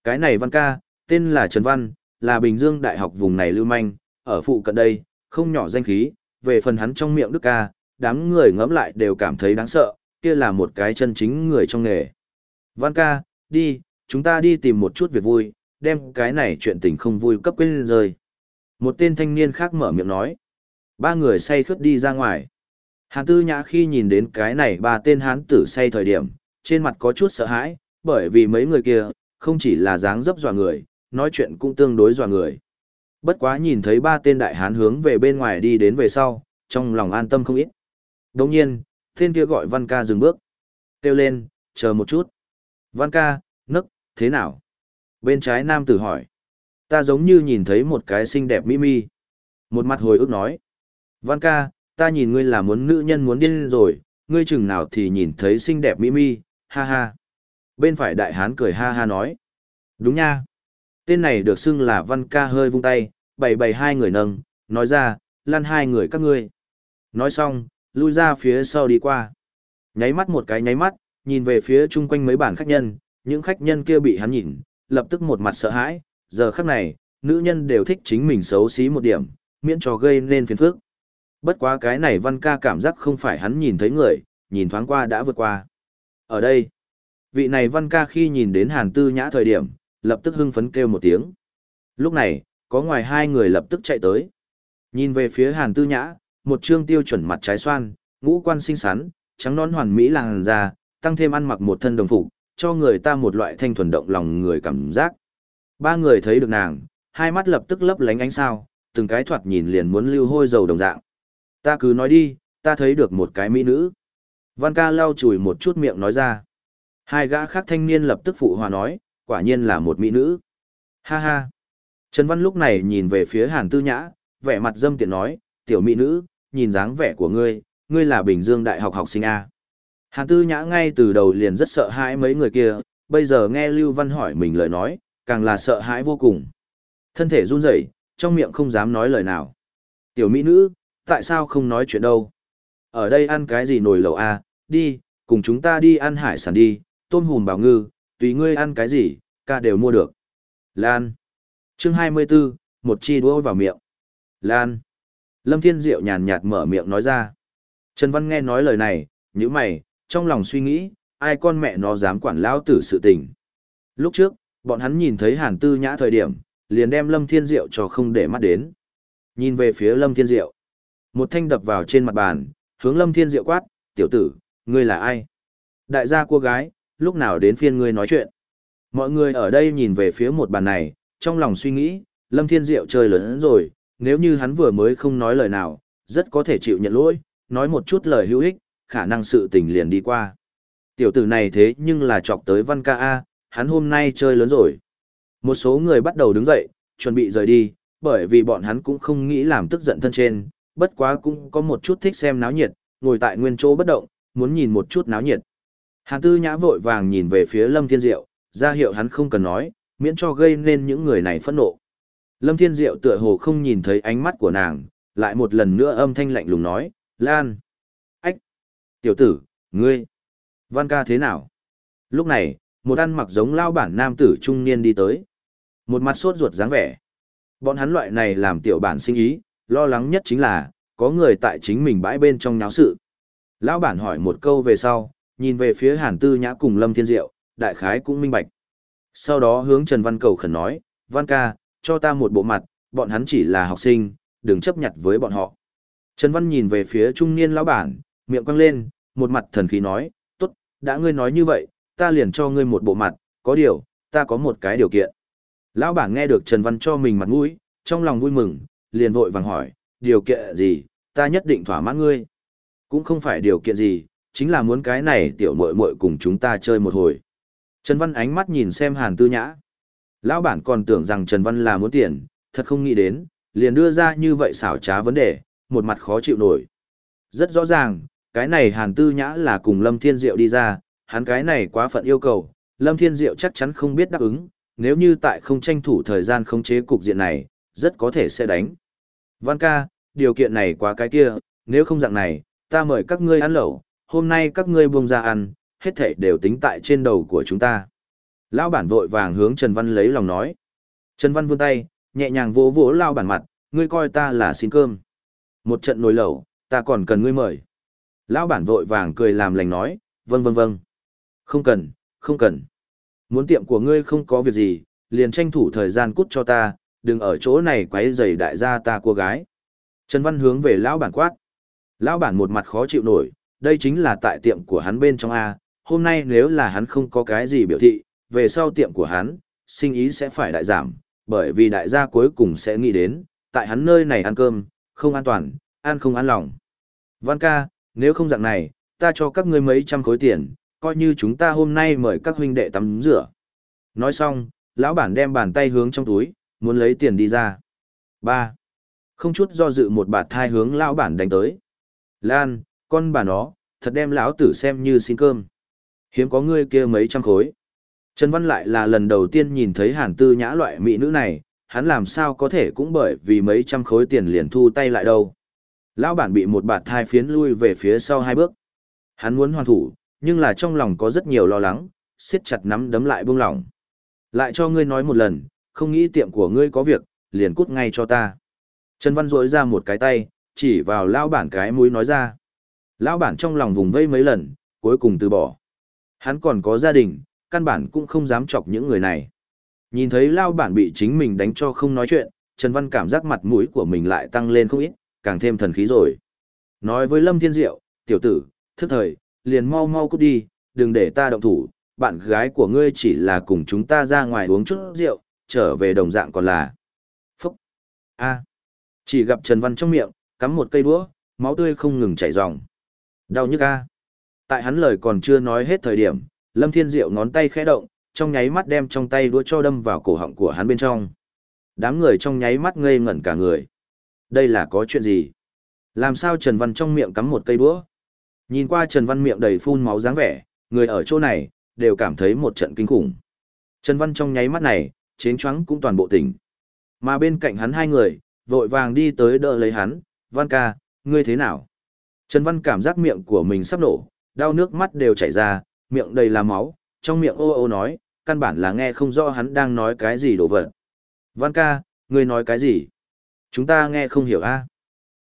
Speaker 1: Cái này văn ca, tên là Trần Văn, là Bình Dương Đại học vùng này lưu manh, ở phụ cận đây, không nhỏ danh khí, về phần hắn trong miệng Đức ca, đám người ngẫm lại đều cảm thấy đáng sợ, kia là một cái chân chính người trong nghề. Văn ca, đi, chúng ta đi tìm một chút việc vui, đem cái này chuyện tình không vui cấp quên rơi. Một tên thanh niên khác mở miệng nói. Ba người say khướt đi ra ngoài. Hàn tư nhã khi nhìn đến cái này ba tên hán tử say thời điểm, trên mặt có chút sợ hãi, bởi vì mấy người kia, không chỉ là dáng dấp dọa người, nói chuyện cũng tương đối dọa người. Bất quá nhìn thấy ba tên đại hán hướng về bên ngoài đi đến về sau, trong lòng an tâm không ít. Đồng nhiên, tên kia gọi Văn ca dừng bước. Kêu lên, chờ một chút. Văn ca, nấc thế nào? Bên trái nam tử hỏi. Ta giống như nhìn thấy một cái xinh đẹp mỹ mi. Một mặt hồi ức nói. Văn ca, ta nhìn ngươi là muốn nữ nhân muốn điên rồi, ngươi chừng nào thì nhìn thấy xinh đẹp mỹ mi, ha ha. Bên phải đại hán cười ha ha nói. Đúng nha. Tên này được xưng là văn ca hơi vung tay, bày bày hai người nâng, nói ra, lăn hai người các ngươi. Nói xong, lui ra phía sau đi qua. Nháy mắt một cái nháy mắt, nhìn về phía chung quanh mấy bản khách nhân, những khách nhân kia bị hắn nhìn, lập tức một mặt sợ hãi, giờ khắc này, nữ nhân đều thích chính mình xấu xí một điểm, miễn cho gây nên phiền phức. Bất quá cái này văn ca cảm giác không phải hắn nhìn thấy người, nhìn thoáng qua đã vượt qua. Ở đây, vị này văn ca khi nhìn đến hàn tư nhã thời điểm, lập tức hưng phấn kêu một tiếng. Lúc này, có ngoài hai người lập tức chạy tới. Nhìn về phía hàn tư nhã, một trương tiêu chuẩn mặt trái xoan, ngũ quan xinh xắn, trắng nón hoàn mỹ làn da, tăng thêm ăn mặc một thân đồng phục, cho người ta một loại thanh thuần động lòng người cảm giác. Ba người thấy được nàng, hai mắt lập tức lấp lánh ánh sao, từng cái thoạt nhìn liền muốn lưu hôi dầu đồng dạng. Ta cứ nói đi, ta thấy được một cái mỹ nữ. Văn ca lau chùi một chút miệng nói ra. Hai gã khác thanh niên lập tức phụ hòa nói, quả nhiên là một mỹ nữ. Ha ha. Trần Văn lúc này nhìn về phía Hàn Tư Nhã, vẻ mặt dâm tiện nói, tiểu mỹ nữ, nhìn dáng vẻ của ngươi, ngươi là Bình Dương Đại học học sinh A. Hàn Tư Nhã ngay từ đầu liền rất sợ hãi mấy người kia, bây giờ nghe Lưu Văn hỏi mình lời nói, càng là sợ hãi vô cùng. Thân thể run rẩy, trong miệng không dám nói lời nào. Tiểu mỹ nữ, tại sao không nói chuyện đâu? Ở đây ăn cái gì nồi lẩu a? Đi, cùng chúng ta đi ăn hải sản đi, tôm hùm bảo ngư, tùy ngươi ăn cái gì, ca đều mua được. Lan. Chương 24, một chi đũa vào miệng. Lan. Lâm Thiên Diệu nhàn nhạt mở miệng nói ra. Trần Văn nghe nói lời này, như mày, trong lòng suy nghĩ, ai con mẹ nó dám quản lão tử sự tình. Lúc trước, bọn hắn nhìn thấy Hàn Tư Nhã thời điểm, liền đem Lâm Thiên Diệu cho không để mắt đến. Nhìn về phía Lâm Thiên Diệu. Một thanh đập vào trên mặt bàn, hướng Lâm Thiên Diệu quát, tiểu tử, ngươi là ai? Đại gia cô gái, lúc nào đến phiên ngươi nói chuyện? Mọi người ở đây nhìn về phía một bàn này, trong lòng suy nghĩ, Lâm Thiên Diệu chơi lớn rồi, nếu như hắn vừa mới không nói lời nào, rất có thể chịu nhận lỗi, nói một chút lời hữu ích, khả năng sự tình liền đi qua. Tiểu tử này thế nhưng là chọc tới văn ca A, hắn hôm nay chơi lớn rồi. Một số người bắt đầu đứng dậy, chuẩn bị rời đi, bởi vì bọn hắn cũng không nghĩ làm tức giận thân trên, bất quá cũng có một chút thích xem náo nhiệt, ngồi tại nguyên chỗ bất động, muốn nhìn một chút náo nhiệt. Hàn tư nhã vội vàng nhìn về phía Lâm Thiên Diệu, ra hiệu hắn không cần nói, miễn cho gây nên những người này phẫn nộ. Lâm Thiên Diệu tựa hồ không nhìn thấy ánh mắt của nàng, lại một lần nữa âm thanh lạnh lùng nói, Lan. Tiểu tử, ngươi. Văn ca thế nào? Lúc này, một ăn mặc giống lao bản nam tử trung niên đi tới. Một mặt sốt ruột dáng vẻ. Bọn hắn loại này làm tiểu bản sinh ý, lo lắng nhất chính là, có người tại chính mình bãi bên trong nháo sự. Lão bản hỏi một câu về sau, nhìn về phía Hàn Tư Nhã cùng Lâm Thiên Diệu, đại khái cũng minh bạch. Sau đó hướng Trần Văn cầu khẩn nói, Văn ca, cho ta một bộ mặt, bọn hắn chỉ là học sinh, đừng chấp nhận với bọn họ. Trần Văn nhìn về phía trung niên lão bản, miệng quăng lên, một mặt thần khí nói, tốt, đã ngươi nói như vậy, ta liền cho ngươi một bộ mặt, có điều, ta có một cái điều kiện. Lão bản nghe được Trần Văn cho mình mặt mũi, trong lòng vui mừng, liền vội vàng hỏi, điều kiện gì, ta nhất định thỏa mãn ngươi. Cũng không phải điều kiện gì, chính là muốn cái này tiểu muội muội cùng chúng ta chơi một hồi. Trần Văn ánh mắt nhìn xem Hàn Tư Nhã. Lão bản còn tưởng rằng Trần Văn là muốn tiền, thật không nghĩ đến, liền đưa ra như vậy xảo trá vấn đề, một mặt khó chịu nổi. Rất rõ ràng, cái này Hàn Tư Nhã là cùng Lâm Thiên Diệu đi ra, hắn cái này quá phận yêu cầu, Lâm Thiên Diệu chắc chắn không biết đáp ứng, nếu như tại không tranh thủ thời gian khống chế cục diện này, rất có thể sẽ đánh. Văn ca, điều kiện này quá cái kia, nếu không dạng này, ta mời các ngươi ăn lẩu, hôm nay các ngươi buông ra ăn, hết thảy đều tính tại trên đầu của chúng ta. Lão bản vội vàng hướng Trần Văn lấy lòng nói. Trần Văn vươn tay, nhẹ nhàng vỗ vỗ lao bản mặt, ngươi coi ta là xin cơm. Một trận nồi lẩu, ta còn cần ngươi mời. Lão bản vội vàng cười làm lành nói, vâng vâng vâng. Không cần, không cần. Muốn tiệm của ngươi không có việc gì, liền tranh thủ thời gian cút cho ta, đừng ở chỗ này quấy rầy đại gia ta cô gái. Trần Văn hướng về lão bản quát. Lão bản một mặt khó chịu nổi, đây chính là tại tiệm của hắn bên trong A, hôm nay nếu là hắn không có cái gì biểu thị, về sau tiệm của hắn, sinh ý sẽ phải đại giảm, bởi vì đại gia cuối cùng sẽ nghĩ đến, tại hắn nơi này ăn cơm, không an toàn, ăn không an lòng. Văn ca, nếu không dạng này, ta cho các ngươi mấy trăm khối tiền, coi như chúng ta hôm nay mời các huynh đệ tắm rửa. Nói xong, lão bản đem bàn tay hướng trong túi, muốn lấy tiền đi ra. 3. Không chút do dự một bạt thai hướng lão bản đánh tới. Lan, con bà nó, thật đem lão tử xem như xin cơm. Hiếm có ngươi kia mấy trăm khối. Trần Văn lại là lần đầu tiên nhìn thấy hàn tư nhã loại mỹ nữ này, hắn làm sao có thể cũng bởi vì mấy trăm khối tiền liền thu tay lại đâu. Lão bản bị một bạt thai phiến lui về phía sau hai bước. Hắn muốn hoàn thủ, nhưng là trong lòng có rất nhiều lo lắng, siết chặt nắm đấm lại buông lỏng. Lại cho ngươi nói một lần, không nghĩ tiệm của ngươi có việc, liền cút ngay cho ta. Trần Văn rỗi ra một cái tay, chỉ vào lão bản cái mũi nói ra. Lão bản trong lòng vùng vây mấy lần, cuối cùng từ bỏ. Hắn còn có gia đình, căn bản cũng không dám chọc những người này. Nhìn thấy lão bản bị chính mình đánh cho không nói chuyện, Trần Văn cảm giác mặt mũi của mình lại tăng lên không ít, càng thêm thần khí rồi. Nói với Lâm Thiên Diệu, tiểu tử, thức thời, liền mau mau cút đi, đừng để ta động thủ, bạn gái của ngươi chỉ là cùng chúng ta ra ngoài uống chút rượu, trở về đồng dạng còn là. Phúc! a Chỉ gặp Trần Văn trong miệng, cắm một cây đũa, máu tươi không ngừng chảy ròng. Đau nhức a. Tại hắn lời còn chưa nói hết thời điểm, Lâm Thiên Diệu ngón tay khẽ động, trong nháy mắt đem trong tay đũa cho đâm vào cổ họng của hắn bên trong. Đám người trong nháy mắt ngây ngẩn cả người. Đây là có chuyện gì? Làm sao Trần Văn trong miệng cắm một cây đũa? Nhìn qua Trần Văn miệng đầy phun máu dáng vẻ, người ở chỗ này, đều cảm thấy một trận kinh khủng. Trần Văn trong nháy mắt này, chến choáng cũng toàn bộ tỉnh. Mà bên cạnh hắn hai người, vội vàng đi tới đỡ lấy hắn, Văn ca, ngươi thế nào? Trần Văn cảm giác miệng của mình sắp nổ, đau nước mắt đều chảy ra, miệng đầy là máu, trong miệng ô ô nói, căn bản là nghe không rõ hắn đang nói cái gì đổ vật. Văn ca, ngươi nói cái gì? Chúng ta nghe không hiểu a.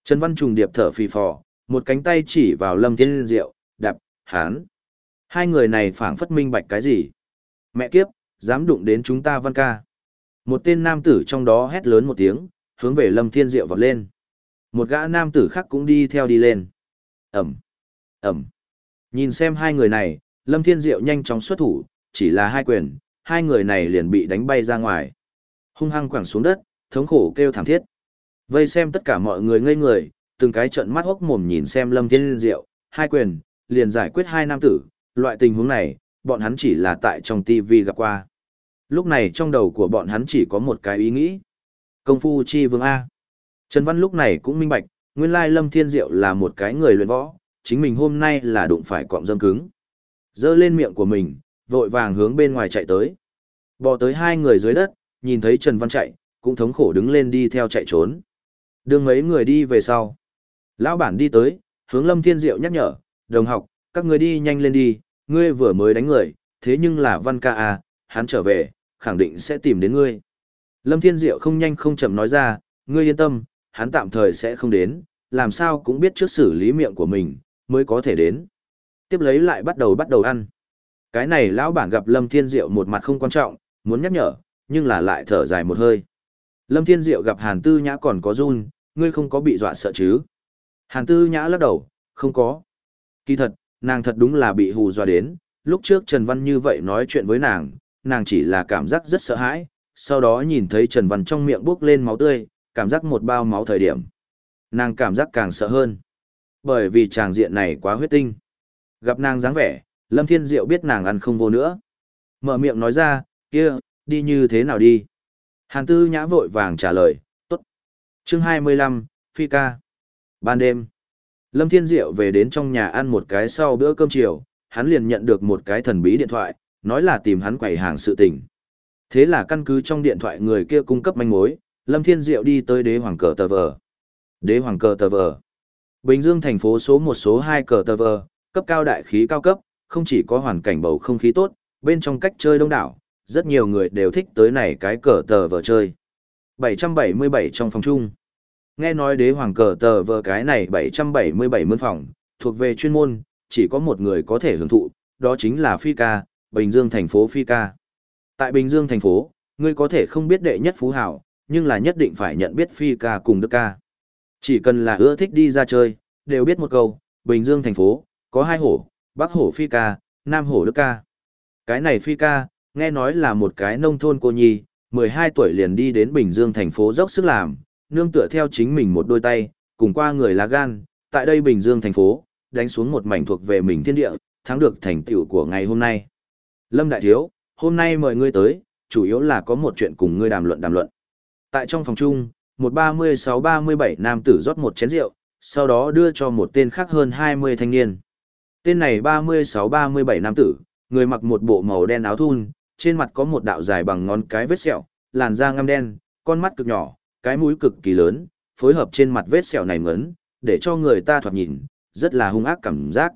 Speaker 1: Trần Văn trùng điệp thở phì phò, một cánh tay chỉ vào Lâm Thiên Diệu, đạp, hán. Hai người này phảng phất minh bạch cái gì? Mẹ kiếp, dám đụng đến chúng ta Văn ca. Một tên nam tử trong đó hét lớn một tiếng, hướng về Lâm Thiên Diệu vọt lên. Một gã nam tử khác cũng đi theo đi lên. Ẩm, Ẩm. Nhìn xem hai người này, Lâm Thiên Diệu nhanh chóng xuất thủ, chỉ là hai quyền, hai người này liền bị đánh bay ra ngoài. Hung hăng quẳng xuống đất, thống khổ kêu thảm thiết. Vây xem tất cả mọi người ngây người, từng cái trận mắt hốc mồm nhìn xem Lâm Thiên Diệu, hai quyền, liền giải quyết hai nam tử, loại tình huống này, bọn hắn chỉ là tại trong TV gặp qua. Lúc này trong đầu của bọn hắn chỉ có một cái ý nghĩ. Công phu chi vương A. Trần Văn lúc này cũng minh bạch, nguyên lai Lâm Thiên Diệu là một cái người luyện võ, chính mình hôm nay là đụng phải cọng dâm cứng. Dơ lên miệng của mình, vội vàng hướng bên ngoài chạy tới. Bò tới hai người dưới đất, nhìn thấy Trần Văn chạy, cũng thống khổ đứng lên đi theo chạy trốn. Đường mấy người đi về sau. Lão bản đi tới, hướng Lâm Thiên Diệu nhắc nhở, đồng học, các người đi nhanh lên đi, ngươi vừa mới đánh người, thế nhưng là Văn ca à, hắn trở về, khẳng định sẽ tìm đến ngươi. Lâm Thiên Diệu không nhanh không chậm nói ra, ngươi yên tâm, hắn tạm thời sẽ không đến, làm sao cũng biết trước xử lý miệng của mình, mới có thể đến. Tiếp lấy lại bắt đầu bắt đầu ăn. Cái này lão bản gặp Lâm Thiên Diệu một mặt không quan trọng, muốn nhắc nhở, nhưng là lại thở dài một hơi. Lâm Thiên Diệu gặp Hàn Tư Nhã còn có run, ngươi không có bị dọa sợ chứ? Hàn Tư Nhã lắc đầu, không có. Kỳ thật, nàng thật đúng là bị hù dọa đến, lúc trước Trần Văn như vậy nói chuyện với nàng, nàng chỉ là cảm giác rất sợ hãi, sau đó nhìn thấy Trần Văn trong miệng buốc lên máu tươi, cảm giác một bao máu thời điểm. Nàng cảm giác càng sợ hơn. Bởi vì tràng diện này quá huyết tinh. Gặp nàng dáng vẻ, Lâm Thiên Diệu biết nàng ăn không vô nữa. Mở miệng nói ra, kia, đi như thế nào đi? Hàn Tư Nhã vội vàng trả lời. Chương 25, Phi ca. Ban đêm, Lâm Thiên Diệu về đến trong nhà ăn một cái sau bữa cơm chiều, hắn liền nhận được một cái thần bí điện thoại, nói là tìm hắn quầy hàng sự tình. Thế là căn cứ trong điện thoại người kia cung cấp manh mối, Lâm Thiên Diệu đi tới đế hoàng cờ tờ vờ. Đế hoàng cờ tờ vờ. Bình Dương thành phố số một số hai cờ tờ vờ, cấp cao đại khí cao cấp, không chỉ có hoàn cảnh bầu không khí tốt, bên trong cách chơi đông đảo, rất nhiều người đều thích tới này cái cờ tờ vờ chơi. 777 trong phòng chung. Nghe nói đế hoàng cờ tờ vờ cái này 777 mươn phòng, thuộc về chuyên môn, chỉ có một người có thể hưởng thụ, đó chính là Phi ca, Bình Dương thành phố Phi ca. Tại Bình Dương thành phố, ngươi có thể không biết đệ nhất phú hảo, nhưng là nhất định phải nhận biết Phi ca cùng Đức ca. Chỉ cần là ưa thích đi ra chơi, đều biết một câu, Bình Dương thành phố, có hai hổ, Bắc hổ Phi ca, Nam hổ Đức ca. Cái này Phi ca, nghe nói là một cái nông thôn cô nhi, 12 tuổi liền đi đến Bình Dương thành phố dốc sức làm, nương tựa theo chính mình một đôi tay, cùng qua người lá gan, tại đây Bình Dương thành phố, đánh xuống một mảnh thuộc về mình thiên địa, thắng được thành tựu của ngày hôm nay. Lâm Đại Thiếu, hôm nay mời ngươi tới, chủ yếu là có một chuyện cùng ngươi đàm luận đàm luận. Tại trong phòng chung, một 36-37 nam tử rót một chén rượu, sau đó đưa cho một tên khác hơn 20 thanh niên. Tên này 36-37 nam tử, người mặc một bộ màu đen áo thun, trên mặt có một đạo dài bằng ngón cái vết sẹo, làn da ngăm đen, con mắt cực nhỏ, cái mũi cực kỳ lớn, phối hợp trên mặt vết sẹo này ngấn, để cho người ta thoạt nhìn, rất là hung ác cảm giác.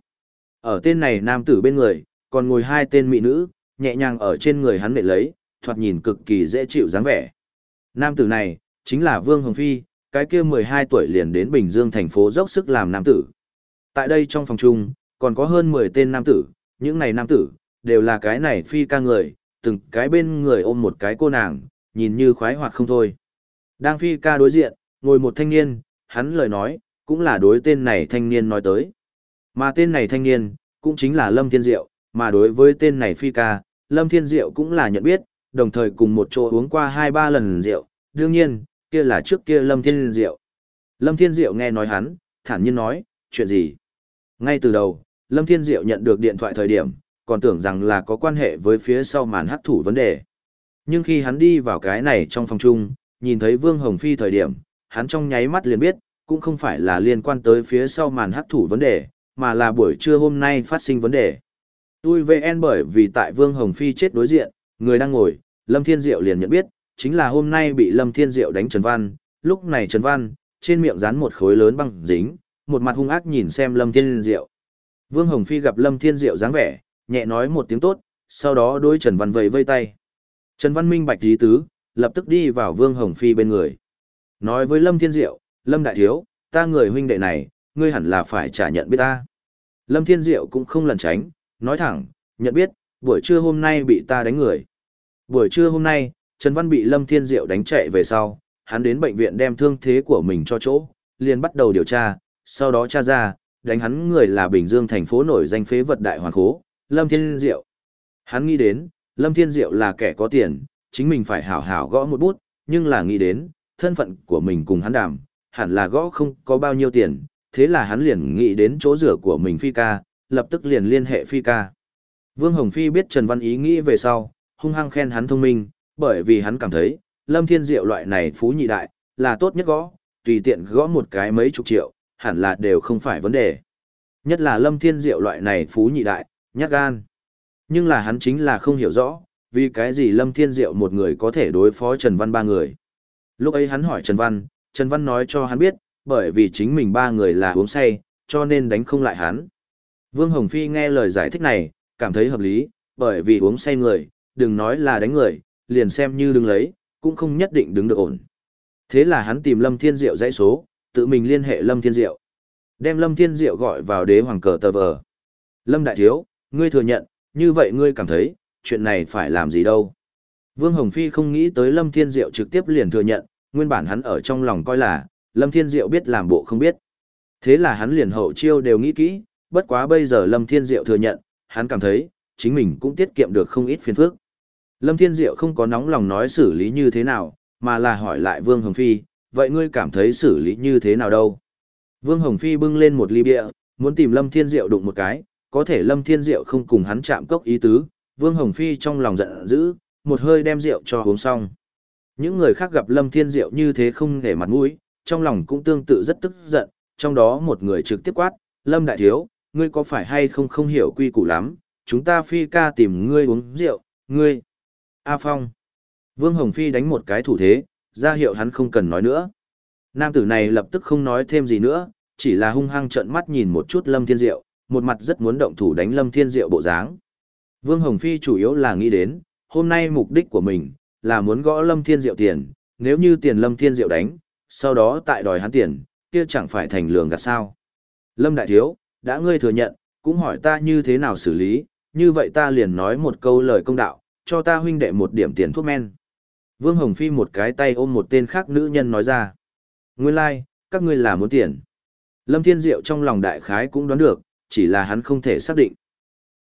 Speaker 1: Ở tên này nam tử bên người, còn ngồi hai tên mỹ nữ, nhẹ nhàng ở trên người hắn để lấy, thoạt nhìn cực kỳ dễ chịu dáng vẻ. Nam tử này, chính là Vương Hồng Phi, cái kia 12 tuổi liền đến Bình Dương thành phố dốc sức làm nam tử. Tại đây trong phòng chung, còn có hơn 10 tên nam tử, những này nam tử, đều là cái này Phi ca người, từng cái bên người ôm một cái cô nàng, nhìn như khoái hoạt không thôi. Đang Phi ca đối diện, ngồi một thanh niên, hắn lời nói, cũng là đối tên này thanh niên nói tới. Mà tên này thanh niên, cũng chính là Lâm Thiên Diệu, mà đối với tên này Phi ca, Lâm Thiên Diệu cũng là nhận biết, đồng thời cùng một chỗ uống qua hai ba lần rượu, đương nhiên, kia là trước kia Lâm Thiên Diệu. Lâm Thiên Diệu nghe nói hắn, thản nhiên nói, chuyện gì? Ngay từ đầu, Lâm Thiên Diệu nhận được điện thoại thời điểm, còn tưởng rằng là có quan hệ với phía sau màn hắc thủ vấn đề. Nhưng khi hắn đi vào cái này trong phòng chung, nhìn thấy Vương Hồng Phi thời điểm, hắn trong nháy mắt liền biết, cũng không phải là liên quan tới phía sau màn hắc thủ vấn đề, mà là buổi trưa hôm nay phát sinh vấn đề. Tôi VN bởi vì tại Vương Hồng Phi chết đối diện, người đang ngồi, Lâm Thiên Diệu liền nhận biết, chính là hôm nay bị Lâm Thiên Diệu đánh Trần Văn, lúc này Trần Văn, trên miệng dán một khối lớn băng dính, một mặt hung ác nhìn xem Lâm Thiên Diệu. Vương Hồng Phi gặp Lâm Thiên Diệu dáng vẻ, nhẹ nói một tiếng tốt, sau đó đối Trần Văn vẫy vây tay. Trần Văn Minh bạch ý tứ, lập tức đi vào Vương Hồng Phi bên người. Nói với Lâm Thiên Diệu, Lâm Đại Thiếu, ta người huynh đệ này, ngươi hẳn là phải trả nhận biết ta. Lâm Thiên Diệu cũng không lẩn tránh, nói thẳng, nhận biết, buổi trưa hôm nay bị ta đánh người. Buổi trưa hôm nay, Trần Văn bị Lâm Thiên Diệu đánh chạy về sau, hắn đến bệnh viện đem thương thế của mình cho chỗ, liền bắt đầu điều tra, sau đó tra ra, đánh hắn người là Bình Dương thành phố nổi danh phế vật đại hoàng khố, Lâm Thiên Diệu. Hắn nghĩ đến, Lâm Thiên Diệu là kẻ có tiền, chính mình phải hảo hảo gõ một bút, nhưng là nghĩ đến, thân phận của mình cùng hắn đàm, hẳn là gõ không có bao nhiêu tiền, thế là hắn liền nghĩ đến chỗ rửa của mình Phi ca, lập tức liền liên hệ Phi ca. Vương Hồng Phi biết Trần Văn ý nghĩ về sau, hung hăng khen hắn thông minh, bởi vì hắn cảm thấy, Lâm Thiên Diệu loại này phú nhị đại, là tốt nhất gõ, tùy tiện gõ một cái mấy chục triệu, hẳn là đều không phải vấn đề. Nhất là Lâm Thiên Diệu loại này phú nhị đại, nhát gan. Nhưng là hắn chính là không hiểu rõ, vì cái gì Lâm Thiên Diệu một người có thể đối phó Trần Văn ba người. Lúc ấy hắn hỏi Trần Văn, Trần Văn nói cho hắn biết, bởi vì chính mình ba người là uống say, cho nên đánh không lại hắn. Vương Hồng Phi nghe lời giải thích này, cảm thấy hợp lý, bởi vì uống say người, đừng nói là đánh người, liền xem như đứng lấy, cũng không nhất định đứng được ổn. Thế là hắn tìm Lâm Thiên Diệu dãy số, tự mình liên hệ Lâm Thiên Diệu. Đem Lâm Thiên Diệu gọi vào đế hoàng cờ tờ vờ. Lâm Đại Thiếu, ngươi thừa nhận, như vậy ngươi cảm thấy, chuyện này phải làm gì đâu. Vương Hồng Phi không nghĩ tới Lâm Thiên Diệu trực tiếp liền thừa nhận, nguyên bản hắn ở trong lòng coi là, Lâm Thiên Diệu biết làm bộ không biết. Thế là hắn liền hậu chiêu đều nghĩ kỹ, bất quá bây giờ Lâm Thiên Diệu thừa nhận, hắn cảm thấy, chính mình cũng tiết kiệm được không ít phiền phức. Lâm Thiên Diệu không có nóng lòng nói xử lý như thế nào, mà là hỏi lại Vương Hồng Phi, vậy ngươi cảm thấy xử lý như thế nào đâu? Vương Hồng Phi bưng lên một ly bia, muốn tìm Lâm Thiên Diệu đụng một cái, có thể Lâm Thiên Diệu không cùng hắn chạm cốc ý tứ, Vương Hồng Phi trong lòng giận dữ, một hơi đem rượu cho uống xong. Những người khác gặp Lâm Thiên Diệu như thế không để mặt mũi, trong lòng cũng tương tự rất tức giận, trong đó một người trực tiếp quát, Lâm Đại Thiếu, ngươi có phải hay không không hiểu quy củ lắm, chúng ta phi ca tìm ngươi uống rượu, ngươi. A Phong. Vương Hồng Phi đánh một cái thủ thế, ra hiệu hắn không cần nói nữa. Nam tử này lập tức không nói thêm gì nữa, chỉ là hung hăng trợn mắt nhìn một chút Lâm Thiên Diệu, một mặt rất muốn động thủ đánh Lâm Thiên Diệu bộ dáng. Vương Hồng Phi chủ yếu là nghĩ đến, hôm nay mục đích của mình là muốn gõ Lâm Thiên Diệu tiền, nếu như tiền Lâm Thiên Diệu đánh, sau đó tại đòi hắn tiền, kia chẳng phải thành lường gạt sao. Lâm Đại Thiếu, đã ngươi thừa nhận, cũng hỏi ta như thế nào xử lý, như vậy ta liền nói một câu lời công đạo, cho ta huynh đệ một điểm tiền thuốc men. Vương Hồng Phi một cái tay ôm một tên khác nữ nhân nói ra. Nguyên lai, like, các ngươi là muốn tiền. Lâm Thiên Diệu trong lòng đại khái cũng đoán được, chỉ là hắn không thể xác định.